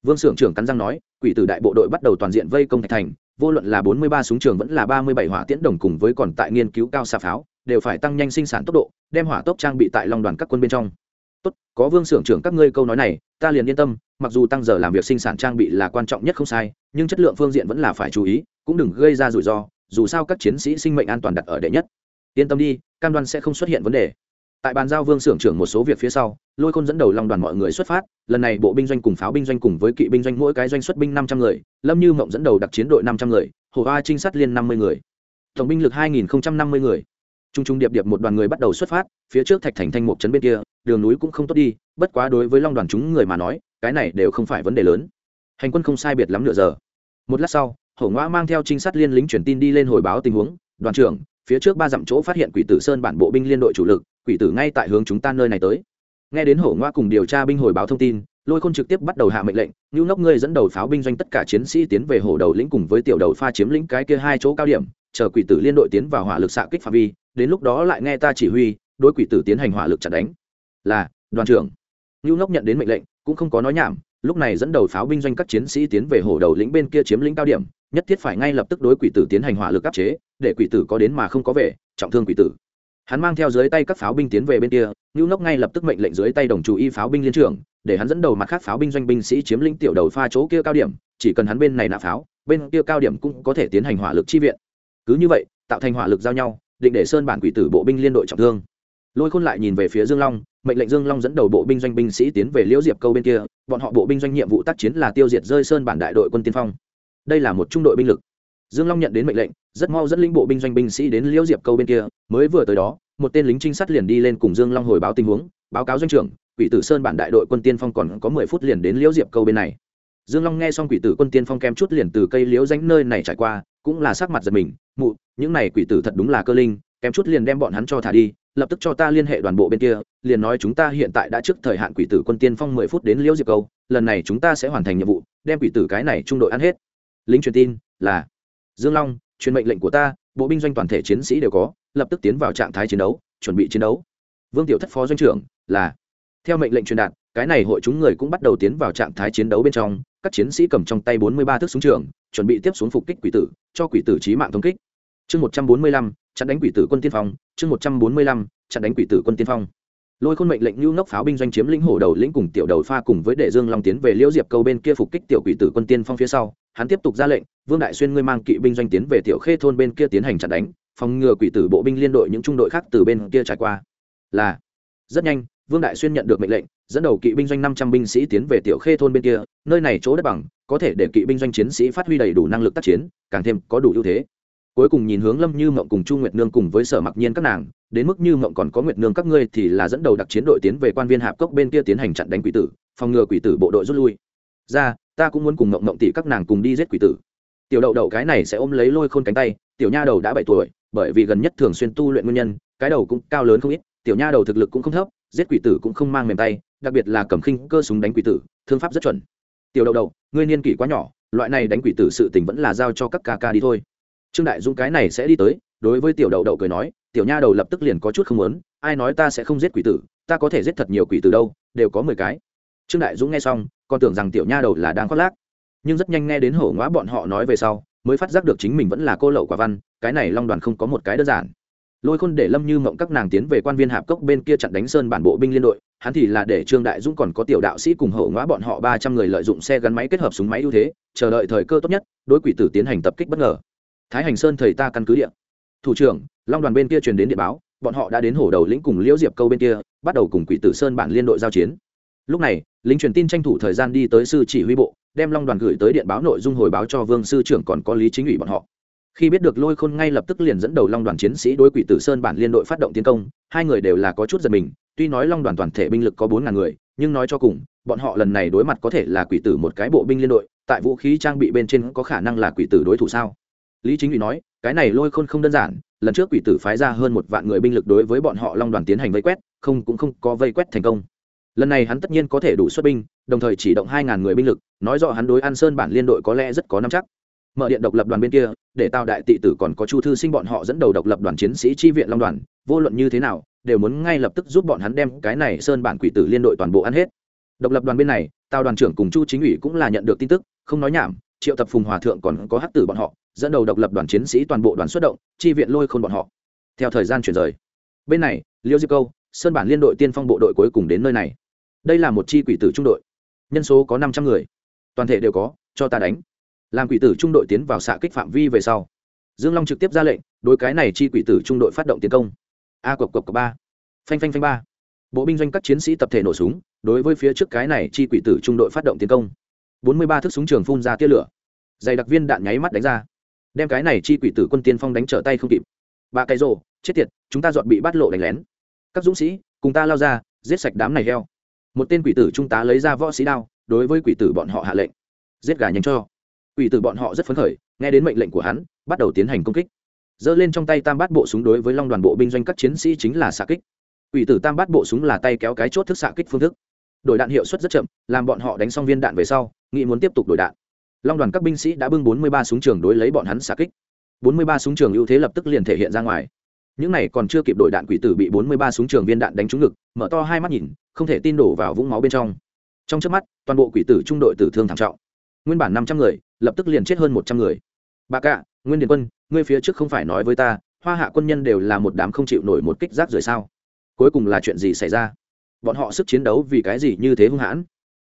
vương s trưởng cắn răng nói, quỷ tử đại bộ đội bắt đầu toàn diện vây công thạch thành, vô luận là bốn mươi ba súng trường vẫn là ba mươi bảy hỏa tiễn đồng cùng với còn tại nghiên cứu cao xạ pháo, đều phải tăng nhanh sinh sản tốc độ, đem hỏa tốc trang bị tại long đoàn các quân bên trong. Tốt, có vương s trưởng các ngươi câu nói này, ta liền yên tâm, mặc dù tăng giờ làm việc sinh sản trang bị là quan trọng nhất không sai, nhưng chất lượng phương diện vẫn là phải chú ý, cũng đừng gây ra rủi ro, dù sao các chiến sĩ sinh mệnh an toàn đặt ở đệ nhất. Yên tâm đi, cam đoan sẽ không xuất hiện vấn đề tại bàn giao vương xưởng trưởng một số việc phía sau, lôi khôn dẫn đầu long đoàn mọi người xuất phát, lần này bộ binh doanh cùng pháo binh doanh cùng với kỵ binh doanh mỗi cái doanh xuất binh năm trăm người, lâm như mộng dẫn đầu đặc chiến đội năm trăm người, hồ hoa trinh sát liên năm mươi người. Tổng binh lực hai nghìn năm mươi người. T r u n g t r u n g điệp điệp một đoàn người bắt đầu xuất phát, phía trước thạch thành thanh một trấn bên kia, đường núi cũng không tốt đi, bất quá đối với long đoàn chúng người mà nói, cái này đều không phải vấn đề lớn. Hành quân không sai biệt lắm nửa giờ. Một lát sau, hổ ngoã mang theo trinh sát liên lính truyền tin đi lên hồi báo tình huống, đoàn trưởng, phía trước ba dặm chỗ phát hiện quỷ tử sơn bản bộ binh liên đội chủ lực quỷ tử ngay tại hướng chúng ta nơi này tới. Nghe đến hổ ngoa cùng điều tra binh hồi báo thông tin, lôi khôn trực tiếp bắt đầu hạ mệnh lệnh ngưu ngốc ngươi dẫn đầu pháo binh doanh tất cả chiến sĩ tiến về hổ đầu lĩnh cùng với tiểu đầu pha chiếm lĩnh cái kia hai chỗ cao điểm, chờ quỷ tử liên đội tiến vào hỏa lực xạ kích phạm vi, đến lúc đó lại nghe ta chỉ huy, đối quỷ tử tiến hành hỏa lực chặt đánh. Là, đoàn trưởng. Ngưu ngốc nhận đến mệnh lệnh, cũng không có nói nhảm, lúc này dẫn đầu pháo binh doanh các chiến sĩ tiến về hổ đầu lĩnh bên kia chiếm lĩnh cao điểm, nhất thiết phải ngay lập tức đối quỷ tử tiến hành hỏa lực áp chế, để quỷ tử có đến mà không có về, trọng thương quỷ tử hắn mang theo dưới tay các pháo binh tiến về bên kia ngưu nốc ngay lập tức mệnh lệnh dưới tay đồng chủ y pháo binh liên trưởng, để hắn dẫn đầu mặt khác pháo binh doanh binh sĩ chiếm lĩnh tiểu đầu pha chỗ kia cao điểm, chỉ cần hắn bên này nạ pháo, bên kia cao điểm cũng có thể tiến hành hỏa lực chi viện. Cứ như vậy, tạo thành hỏa lực giao nhau, định để sơn bản quỷ tử bộ binh liên đội trọng thương. Lôi khôn lại nhìn về phía dương long, mệnh lệnh dương long dẫn đầu bộ binh doanh binh sĩ tiến về liễu diệp câu bên kia, bọn họ bộ binh doanh nhiệm vụ tác chiến là tiêu diệt rơi sơn bản đại đội quân tiên phong. Đây là một trung đội binh lực dương long nhận đến mệnh lệnh, rất mau dẫn linh bộ binh doanh binh sĩ đến liễu diệp câu bên kia. Mới vừa tới đó, một tên lính trinh sát liền đi lên cùng dương long hồi báo tình huống, báo cáo doanh trưởng, quỷ tử sơn bản đại đội quân tiên phong còn có mười phút liền đến liễu diệp câu bên này. Dương long nghe xong quỷ tử quân tiên phong kém chút liền từ cây liễu ránh nơi này trải qua, cũng là sắc mặt giật mình, mụ, những này quỷ tử thật đúng là cơ linh, kém chút liền đem bọn hắn cho thả đi, lập tức cho ta liên hệ đoàn bộ bên kia, liền nói chúng ta hiện tại đã trước thời hạn quỷ tử quân tiên phong mười phút đến liễu diệp câu, lần này chúng ta sẽ hoàn thành nhiệm vụ, đem quỷ tử cái này trung đội ăn hết. Lính truyền tin là dương long, truyền mệnh lệnh của ta, bộ binh doanh toàn thể chiến sĩ đều có, lập tức tiến vào trạng thái chiến đấu, chuẩn bị chiến đấu. Vương tiểu thất phó doanh trưởng, là. Theo mệnh lệnh truyền đạt, cái này hội chúng người cũng bắt đầu tiến vào trạng thái chiến đấu bên trong, các chiến sĩ cầm trong tay bốn mươi ba thước súng trường, chuẩn bị tiếp xuống phục kích quỷ tử, cho quỷ tử trí mạng thống kích. Chương một trăm bốn mươi lăm, chặn đánh quỷ tử quân tiên phong. Chương một trăm bốn mươi lăm, chặn đánh quỷ tử quân tiên phong. Lôi khôn mệnh lệnh lưu ngốc pháo binh doanh chiếm lĩnh hổ đầu lĩnh cùng tiểu đầu pha cùng với đệ dương long tiến về liễu diệp câu bên kia phục kích tiểu quỷ tử quân tiên phong phía sau. Hắn tiếp tục ra lệnh vương đại xuyên ngươi mang kỵ binh doanh tiến về tiểu khê thôn bên kia tiến hành chặn đánh, phòng ngừa quỷ tử bộ binh liên đội những trung đội khác từ bên kia trải qua. Là, rất nhanh, vương đại xuyên nhận được mệnh lệnh, dẫn đầu kỵ binh doanh năm trăm binh sĩ tiến về tiểu khê thôn bên kia, nơi này chỗ đất bằng, có thể để kỵ binh doanh chiến sĩ phát huy đầy đủ năng lực tác chiến, càng thêm có đủ ưu thế. Cuối cùng nhìn hướng lâm như mộng cùng chu nguyệt nương cùng với sở mặc nhiên các nàng, đến mức như mộng còn có nguyệt nương các ngươi thì là dẫn đầu đặc chiến đội tiến về quan viên hạp cốc bên kia tiến hành chặn đánh quỷ tử, phòng ngừa quỷ tử bộ đội rút lui. Ra, ta cũng muốn cùng mộng mộng tỷ các nàng cùng đi giết quỷ tử tiểu đậu đậu cái này sẽ ôm lấy lôi khôn cánh tay, tiểu nha đầu đã bảy tuổi, bởi vì gần nhất thường xuyên tu luyện nguyên nhân, cái đầu cũng cao lớn không ít, tiểu nha đầu thực lực cũng không thấp, giết quỷ tử cũng không mang mềm tay, đặc biệt là cầm khinh cơ súng đánh quỷ tử, thương pháp rất chuẩn. Tiểu đậu đậu, ngươi niên kỷ quá nhỏ, loại này đánh quỷ tử sự tình vẫn là giao cho các ca ca đi thôi. Trương đại dũng cái này sẽ đi tới, đối với tiểu đậu đậu cười nói, tiểu nha đầu lập tức liền có chút không muốn, ai nói ta sẽ không giết quỷ tử, ta có thể giết thật nhiều quỷ tử đâu, đều có mười cái. Trương đại dũng nghe xong, còn tưởng rằng tiểu nha đầu là đang khoác lác nhưng rất nhanh nghe đến hổ ngõ bọn họ nói về sau, mới phát giác được chính mình vẫn là cô lậu quả văn, cái này long đoàn không có một cái đơn giản. Lôi khôn để lâm như mộng các nàng tiến về quan viên hạp cốc bên kia chặn đánh sơn bản bộ binh liên đội, hắn thì là để trương đại dũng còn có tiểu đạo sĩ cùng hậu ngã bọn họ ba trăm người lợi dụng xe gắn máy kết hợp súng máy ưu thế, chờ đợi thời cơ tốt nhất, đối quỷ tử tiến hành tập kích bất ngờ. Thái hành sơn thầy ta căn cứ địa. Thủ trưởng, long đoàn bên kia truyền đến địa báo, bọn họ đã đến hổ đầu lĩnh cùng liễu diệp câu bên kia, bắt đầu cùng quỷ tử sơn bản liên đội giao chiến. Lúc này, lính truyền tin tranh thủ thời gian đi tới sư chỉ huy bộ đem long đoàn gửi tới điện báo nội dung hồi báo cho vương sư trưởng còn có lý chính ủy bọn họ. Khi biết được lôi khôn ngay lập tức liền dẫn đầu long đoàn chiến sĩ đối quỷ tử sơn bản liên đội phát động tiến công, hai người đều là có chút giật mình, tuy nói long đoàn toàn thể binh lực có bốn ngàn người, nhưng nói cho cùng, bọn họ lần này đối mặt có thể là quỷ tử một cái bộ binh liên đội, tại vũ khí trang bị bên trên có khả năng là quỷ tử đối thủ sao? Lý chính ủy nói, cái này lôi khôn không đơn giản, lần trước quỷ tử phái ra hơn một vạn người binh lực đối với bọn họ long đoàn tiến hành vây quét, không, cũng không có vây quét thành công lần này hắn tất nhiên có thể đủ xuất binh, đồng thời chỉ động hai ngàn người binh lực, nói rõ hắn đối an sơn bản liên đội có lẽ rất có năm chắc. Mở điện độc lập đoàn bên kia, để tào đại tị tử còn có chu thư sinh bọn họ dẫn đầu độc lập đoàn chiến sĩ tri viện long đoàn, vô luận như thế nào, đều muốn ngay lập tức giúp bọn hắn đem cái này sơn bản quỷ tử liên đội toàn bộ ăn hết. Độc lập đoàn bên này, tào đoàn trưởng cùng chu chính ủy cũng là nhận được tin tức, không nói nhảm, triệu tập phùng hòa thượng còn có hát tử bọn họ, dẫn đầu độc lập đoàn chiến sĩ toàn bộ đoàn xuất động, chi viện lôi khôn bọn họ. Theo thời gian chuyển rời, bên này, liêu Diêu câu, sơn bản liên đội tiên phong bộ đội cuối cùng đến nơi này đây là một chi quỷ tử trung đội. Nhân số có năm trăm người. Toàn thể đều có, cho ta đánh. Làm quỷ tử trung đội tiến vào xạ kích phạm vi về sau. Dương long trực tiếp ra lệnh, đối cái này chi quỷ tử trung đội phát động tiến công. A cộc cộc cộc ba. Phanh phanh phanh ba. Bộ binh doanh các chiến sĩ tập thể nổ súng, đối với phía trước cái này chi quỷ tử trung đội phát động tiến công. Bốn mươi ba thước súng trường phun ra tia lửa. Dày đặc viên đạn nháy mắt đánh ra. Đem cái này chi quỷ tử quân tiên phong đánh trở tay không kịp. Ba cái rồ, chết tiệt, chúng ta dọn bị bắt lộ đánh lén. Các dũng sĩ, cùng ta lao ra, giết sạch đám này heo một tên quỷ tử trung tá lấy ra võ sĩ đao, đối với quỷ tử bọn họ hạ lệnh. Giết gà nhanh cho. Quỷ tử bọn họ rất phấn khởi, nghe đến mệnh lệnh của hắn, bắt đầu tiến hành công kích. Giơ lên trong tay tam bát bộ súng đối với long đoàn bộ binh doanh các chiến sĩ chính là xạ kích. Quỷ tử tam bát bộ súng là tay kéo cái chốt thức xạ kích phương thức. Đổi đạn hiệu suất rất chậm, làm bọn họ đánh xong viên đạn về sau, nghĩ muốn tiếp tục đổi đạn. Long đoàn các binh sĩ đã bưng bốn mươi ba súng trường đối lấy bọn hắn xạ kích. Bốn mươi ba súng trường ưu thế lập tức liền thể hiện ra ngoài những này còn chưa kịp đổi đạn quỷ tử bị bốn mươi ba súng trường viên đạn đánh trúng ngực, mở to hai mắt nhìn, không thể tin đổ vào vũng máu bên trong. Trong trước mắt, toàn bộ quỷ tử trung đội tử thương thảm trọng. Nguyên bản năm trăm người, lập tức liền chết hơn một trăm người. Bà cạ, nguyên điền quân, ngươi phía trước không phải nói với ta, hoa hạ quân nhân đều là một đám không chịu nổi một kích rác rời sao? Cuối cùng là chuyện gì xảy ra? Bọn họ sức chiến đấu vì cái gì như thế hung hãn?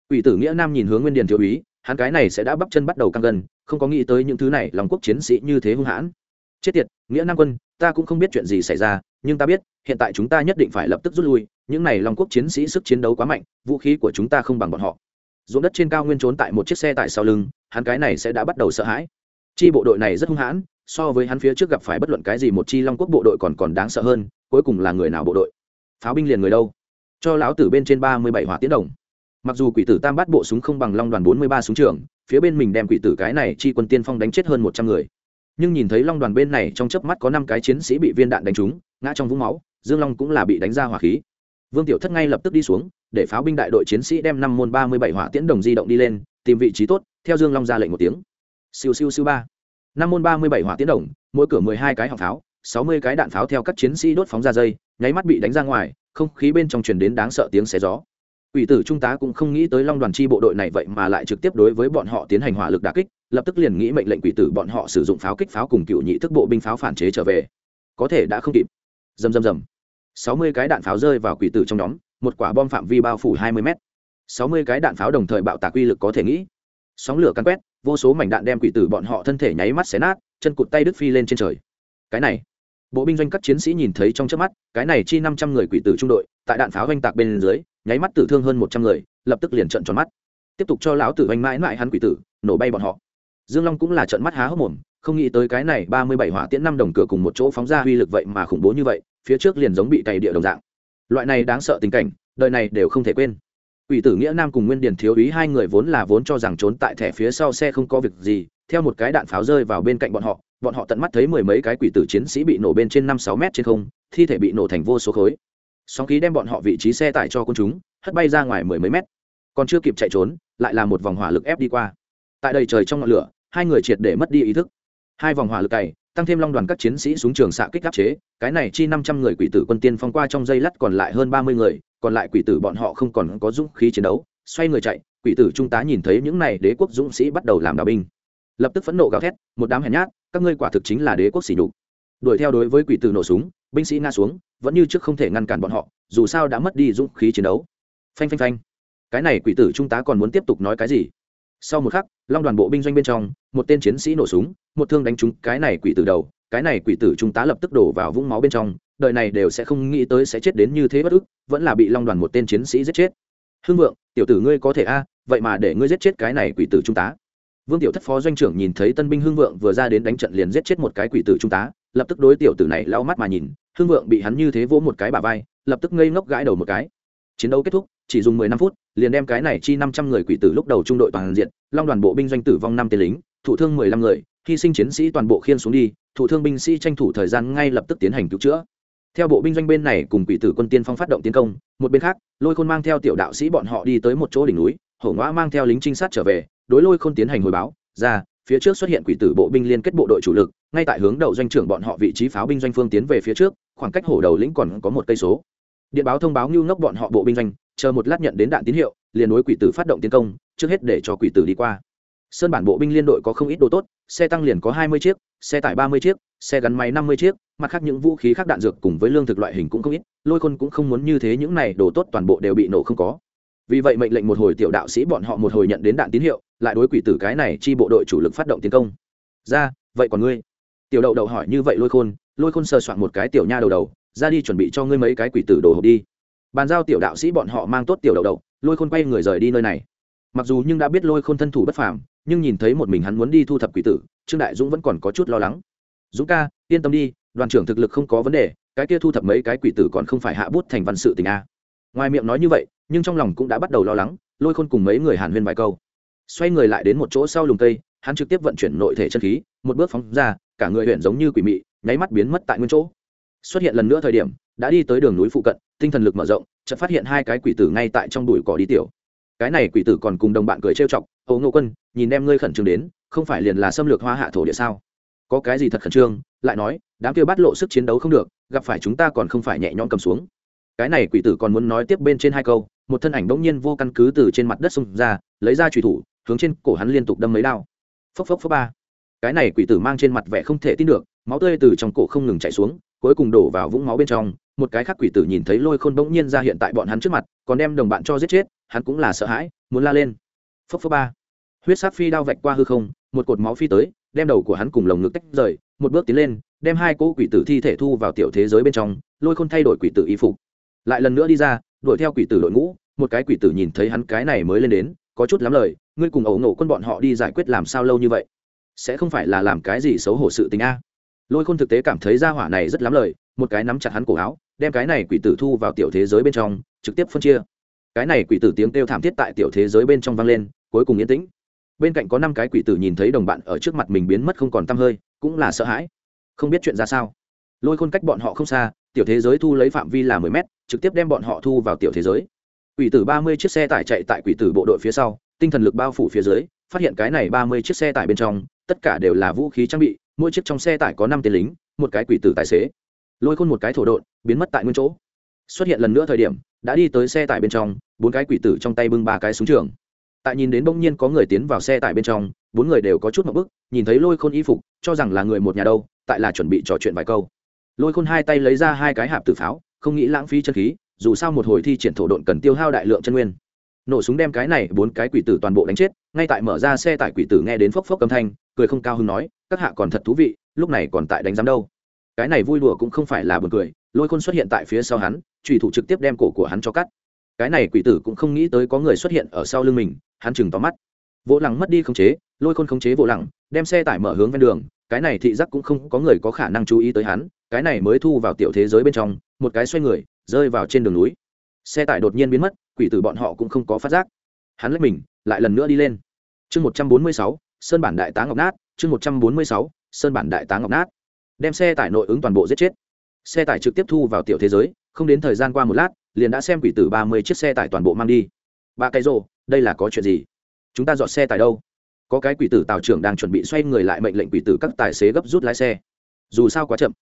Ủy tử nghĩa nam nhìn hướng nguyên điền thiếu úy, hắn cái này sẽ đã bắp chân bắt đầu căng gần không có nghĩ tới những thứ này lòng quốc chiến sĩ như thế hung hãn. Chết tiệt, nghĩa nam quân ta cũng không biết chuyện gì xảy ra, nhưng ta biết, hiện tại chúng ta nhất định phải lập tức rút lui, những này long quốc chiến sĩ sức chiến đấu quá mạnh, vũ khí của chúng ta không bằng bọn họ. Ruộng đất trên cao nguyên trốn tại một chiếc xe tải sau lưng, hắn cái này sẽ đã bắt đầu sợ hãi. Chi bộ đội này rất hung hãn, so với hắn phía trước gặp phải bất luận cái gì một chi long quốc bộ đội còn còn đáng sợ hơn, cuối cùng là người nào bộ đội? Pháo binh liền người đâu? Cho lão tử bên trên ba mươi bảy hỏa tiến đồng. Mặc dù quỷ tử tam bắt bộ súng không bằng long đoàn bốn mươi ba súng trường, phía bên mình đem quỷ tử cái này chi quân tiên phong đánh chết hơn một trăm người nhưng nhìn thấy long đoàn bên này trong chớp mắt có năm cái chiến sĩ bị viên đạn đánh trúng, ngã trong vũng máu, dương long cũng là bị đánh ra hỏa khí. Vương tiểu thất ngay lập tức đi xuống, để pháo binh đại đội chiến sĩ đem năm môn ba mươi bảy hỏa tiễn đồng di động đi lên, tìm vị trí tốt, theo dương long ra lệnh một tiếng. Siêu siêu siêu ba. Năm môn ba mươi bảy hỏa tiễn đồng, mỗi cửa mười hai cái họng pháo, sáu mươi cái đạn pháo theo các chiến sĩ đốt phóng ra dây, nháy mắt bị đánh ra ngoài, không khí bên trong truyền đến đáng sợ tiếng xé gió. Quỷ tử trung tá cũng không nghĩ tới long đoàn chi bộ đội này vậy mà lại trực tiếp đối với bọn họ tiến hành hỏa lực đả kích, lập tức liền nghĩ mệnh lệnh quỷ tử bọn họ sử dụng pháo kích pháo cùng cựu nhị thức bộ binh pháo phản chế trở về. Có thể đã không kịp. Rầm rầm rầm. Sáu mươi cái đạn pháo rơi vào quỷ tử trong nhóm, một quả bom phạm vi bao phủ hai mươi m sáu mươi cái đạn pháo đồng thời bạo tạc uy lực có thể nghĩ. Sóng lửa căn quét, vô số mảnh đạn đem quỷ tử bọn họ thân thể nháy mắt xé nát, chân cụt tay đứt phi lên trên trời. Cái này, bộ binh doanh các chiến sĩ nhìn thấy trong chớp mắt, cái này chi năm trăm người quỷ tử trung đội, tại đạn pháo vênh tạc bên dưới nháy mắt tử thương hơn một trăm người, lập tức liền trận tròn mắt. Tiếp tục cho lão tử hoành mãi mãi hắn quỷ tử, nổ bay bọn họ. Dương long cũng là trận mắt há hốc mồm, không nghĩ tới cái này ba mươi bảy hỏa tiễn năm đồng cửa cùng một chỗ phóng ra uy lực vậy mà khủng bố như vậy, phía trước liền giống bị cày địa đồng dạng. Loại này đáng sợ tình cảnh, đời này đều không thể quên. Quỷ tử nghĩa nam cùng nguyên điền thiếu úy hai người vốn là vốn cho rằng trốn tại thẻ phía sau xe không có việc gì, theo một cái đạn pháo rơi vào bên cạnh bọn họ bọn họ tận mắt thấy mười mấy cái quỷ tử chiến sĩ bị nổ bên trên năm sáu mét trên không, thi thể bị nổ thành vô số khối sóng khí đem bọn họ vị trí xe tải cho quân chúng, hất bay ra ngoài mười mấy mét. Còn chưa kịp chạy trốn, lại là một vòng hỏa lực ép đi qua. Tại đây trời trong ngọn lửa, hai người triệt để mất đi ý thức. Hai vòng hỏa lực cày tăng thêm long đoàn các chiến sĩ xuống trường xạ kích áp chế, cái này chi năm trăm người quỷ tử quân tiên phong qua trong dây lắt còn lại hơn ba mươi người, còn lại quỷ tử bọn họ không còn có dũng khí chiến đấu, xoay người chạy, quỷ tử trung tá nhìn thấy những này đế quốc dũng sĩ bắt đầu làm đạo binh. Lập tức phẫn nộ gào thét, một đám hèn nhát, các ngươi quả thực chính là đế quốc xỉ nhục đuổi theo đối với quỷ tử nổ súng, binh sĩ nga xuống, vẫn như trước không thể ngăn cản bọn họ, dù sao đã mất đi dũng khí chiến đấu. Phanh phanh phanh. Cái này quỷ tử trung tá còn muốn tiếp tục nói cái gì? Sau một khắc, long đoàn bộ binh doanh bên trong, một tên chiến sĩ nổ súng, một thương đánh trúng cái này quỷ tử đầu, cái này quỷ tử trung tá lập tức đổ vào vũng máu bên trong, đời này đều sẽ không nghĩ tới sẽ chết đến như thế bất ức, vẫn là bị long đoàn một tên chiến sĩ giết chết. Hưng vượng, tiểu tử ngươi có thể a, vậy mà để ngươi giết chết cái này quỷ tử trung tá. Vương tiểu thất phó doanh trưởng nhìn thấy tân binh hưng vượng vừa ra đến đánh trận liền giết chết một cái quỷ tử trung tá lập tức đối tiểu tử này lau mắt mà nhìn, hưng vượng bị hắn như thế vỗ một cái bà vai, lập tức ngây ngốc gãi đầu một cái. Chiến đấu kết thúc, chỉ dùng mười năm phút, liền đem cái này chi năm trăm người quỷ tử lúc đầu trung đội toàn diện, long đoàn bộ binh doanh tử vong năm tên lính thủ thương mười lăm người, hy sinh chiến sĩ toàn bộ khiên xuống đi thủ thương binh sĩ tranh thủ thời gian ngay lập tức tiến hành cứu chữa. Theo bộ binh doanh bên này cùng quỷ tử quân tiên phong phát động tiến công, một bên khác, lôi khôn mang theo tiểu đạo sĩ bọn họ đi tới một chỗ đỉnh núi, hổ ngõ mang theo lính trinh sát trở về, đối lôi khôn tiến hành hồi báo, ra, phía trước xuất hiện quỷ tử bộ binh liên kết bộ đội chủ lực ngay tại hướng đầu doanh trưởng bọn họ vị trí pháo binh doanh phương tiến về phía trước, khoảng cách hổ đầu lĩnh còn có một cây số. Điện báo thông báo ngưu ngốc bọn họ bộ binh doanh, chờ một lát nhận đến đạn tín hiệu, liền đối quỷ tử phát động tiến công, trước hết để cho quỷ tử đi qua. Sơn bản bộ binh liên đội có không ít đồ tốt, xe tăng liền có hai mươi chiếc, xe tải ba mươi chiếc, xe gắn máy năm mươi chiếc, mặt khác những vũ khí khác đạn dược cùng với lương thực loại hình cũng không ít, lôi khôn cũng không muốn như thế những này đồ tốt toàn bộ đều bị nổ không có. Vì vậy mệnh lệnh một hồi tiểu đạo sĩ bọn họ một hồi nhận đến đạn tín hiệu, lại đối quỷ tử cái này chi bộ đội chủ lực phát động tiến công. Ra, vậy còn ngươi? Tiểu đậu đậu hỏi như vậy lôi khôn lôi khôn sờ soạn một cái tiểu nha đầu đầu, ra đi chuẩn bị cho ngươi mấy cái quỷ tử đồ hộp đi. Bàn giao tiểu đạo sĩ bọn họ mang tốt tiểu đậu đậu, lôi khôn quay người rời đi nơi này. Mặc dù nhưng đã biết lôi khôn thân thủ bất phàm, nhưng nhìn thấy một mình hắn muốn đi thu thập quỷ tử, trương đại dũng vẫn còn có chút lo lắng. Dũng ca, yên tâm đi, đoàn trưởng thực lực không có vấn đề, cái kia thu thập mấy cái quỷ tử còn không phải hạ bút thành văn sự tình a. Ngoài miệng nói như vậy, nhưng trong lòng cũng đã bắt đầu lo lắng, lôi khôn cùng mấy người hàn huyên vài câu. Xoay người lại đến một chỗ sau lùng cây, hắn trực tiếp vận chuyển nội thể chân khí, một bước phóng ra cả người huyện giống như quỷ mị, nháy mắt biến mất tại nguyên chỗ. Xuất hiện lần nữa thời điểm, đã đi tới đường núi phụ cận, tinh thần lực mở rộng, chợt phát hiện hai cái quỷ tử ngay tại trong bụi cỏ đi tiểu. Cái này quỷ tử còn cùng đồng bạn cười trêu chọc ấu ngô quân, nhìn em ngươi khẩn trương đến, không phải liền là xâm lược hoa hạ thổ địa sao? Có cái gì thật khẩn trương? Lại nói, đám kia bắt lộ sức chiến đấu không được, gặp phải chúng ta còn không phải nhẹ nhõm cầm xuống. Cái này quỷ tử còn muốn nói tiếp bên trên hai câu, một thân ảnh bỗng nhiên vô căn cứ từ trên mặt đất xông ra, lấy ra trùy thủ, hướng trên cổ hắn liên tục đâm mấy đao. Phốc phốc phốc ba cái này quỷ tử mang trên mặt vẻ không thể tin được, máu tươi từ trong cổ không ngừng chảy xuống, cuối cùng đổ vào vũng máu bên trong. Một cái khác quỷ tử nhìn thấy lôi khôn bỗng nhiên ra hiện tại bọn hắn trước mặt, còn đem đồng bạn cho giết chết, hắn cũng là sợ hãi, muốn la lên. Phốc phốc ba. Huyết sắc phi đao vạch qua hư không, một cột máu phi tới, đem đầu của hắn cùng lồng ngực tách rời, một bước tiến lên, đem hai cỗ quỷ tử thi thể thu vào tiểu thế giới bên trong, lôi khôn thay đổi quỷ tử y phục. Lại lần nữa đi ra, đuổi theo quỷ tử đội ngũ, một cái quỷ tử nhìn thấy hắn cái này mới lên đến, có chút lắm lời, ngươi cùng ẩu nổ quân bọn họ đi giải quyết làm sao lâu như vậy? Sẽ không phải là làm cái gì xấu hổ sự tình a. Lôi khôn thực tế cảm thấy ra hỏa này rất lắm lời, một cái nắm chặt hắn cổ áo, đem cái này quỷ tử thu vào tiểu thế giới bên trong, trực tiếp phân chia. Cái này quỷ tử tiếng kêu thảm thiết tại tiểu thế giới bên trong vang lên, cuối cùng yên tĩnh. Bên cạnh có năm cái quỷ tử nhìn thấy đồng bạn ở trước mặt mình biến mất không còn t hơi, cũng là sợ hãi. Không biết chuyện ra sao. Lôi khôn cách bọn họ không xa, tiểu thế giới thu lấy phạm vi là mười mét, trực tiếp đem bọn họ thu vào tiểu thế giới. Quỷ tử ba mươi chiếc xe tải chạy tại quỷ tử bộ đội phía sau, tinh thần lực bao phủ phía dưới, phát hiện cái này ba mươi chiếc xe tải bên trong tất cả đều là vũ khí trang bị, mỗi chiếc trong xe tải có năm tên lính, một cái quỷ tử tài xế. Lôi khôn một cái thổ độn biến mất tại nguyên chỗ. Xuất hiện lần nữa thời điểm, đã đi tới xe tải bên trong, bốn cái quỷ tử trong tay bưng ba cái súng trường. Tại nhìn đến bỗng nhiên có người tiến vào xe tải bên trong, bốn người đều có chút một bức, nhìn thấy lôi khôn y phục, cho rằng là người một nhà đâu, tại là chuẩn bị trò chuyện vài câu. Lôi khôn hai tay lấy ra hai cái hạp tử pháo, không nghĩ lãng phí chân khí, dù sao một hồi thi triển thổ độn cần tiêu hao đại lượng chân nguyên nổ súng đem cái này bốn cái quỷ tử toàn bộ đánh chết, ngay tại mở ra xe tải quỷ tử nghe đến phốc phốc âm thanh, cười không cao hứng nói, các hạ còn thật thú vị, lúc này còn tại đánh giám đâu. Cái này vui đùa cũng không phải là buồn cười, lôi khôn xuất hiện tại phía sau hắn trùy thủ trực tiếp đem cổ của hắn cho cắt. Cái này quỷ tử cũng không nghĩ tới có người xuất hiện ở sau lưng mình, hắn chừng tóm mắt. Vỗ lẳng mất đi khống chế, lôi khôn khống chế vỗ lẳng, đem xe tải mở hướng ven đường, cái này thị giác cũng không có người có khả năng chú ý tới hắn, cái này mới thu vào tiểu thế giới bên trong, một cái xoay người, rơi vào trên đường núi. Xe tải đột nhiên biến mất quỷ tử bọn họ cũng không có phát giác. Hắn lấy mình, lại lần nữa đi lên. Chương một trăm bốn mươi sáu, sơn bản đại tá ngọc nát, chương một trăm bốn mươi sáu, sơn bản đại tá ngọc nát. Đem xe tải nội ứng toàn bộ giết chết. Xe tải trực tiếp thu vào tiểu thế giới, không đến thời gian qua một lát, liền đã xem quỷ tử ba mươi chiếc xe tải toàn bộ mang đi. Ba cái rồ đây là có chuyện gì? Chúng ta dọn xe tải đâu? Có cái quỷ tử tàu trưởng đang chuẩn bị xoay người lại mệnh lệnh quỷ tử các tài xế gấp rút lái xe. Dù sao quá chậm.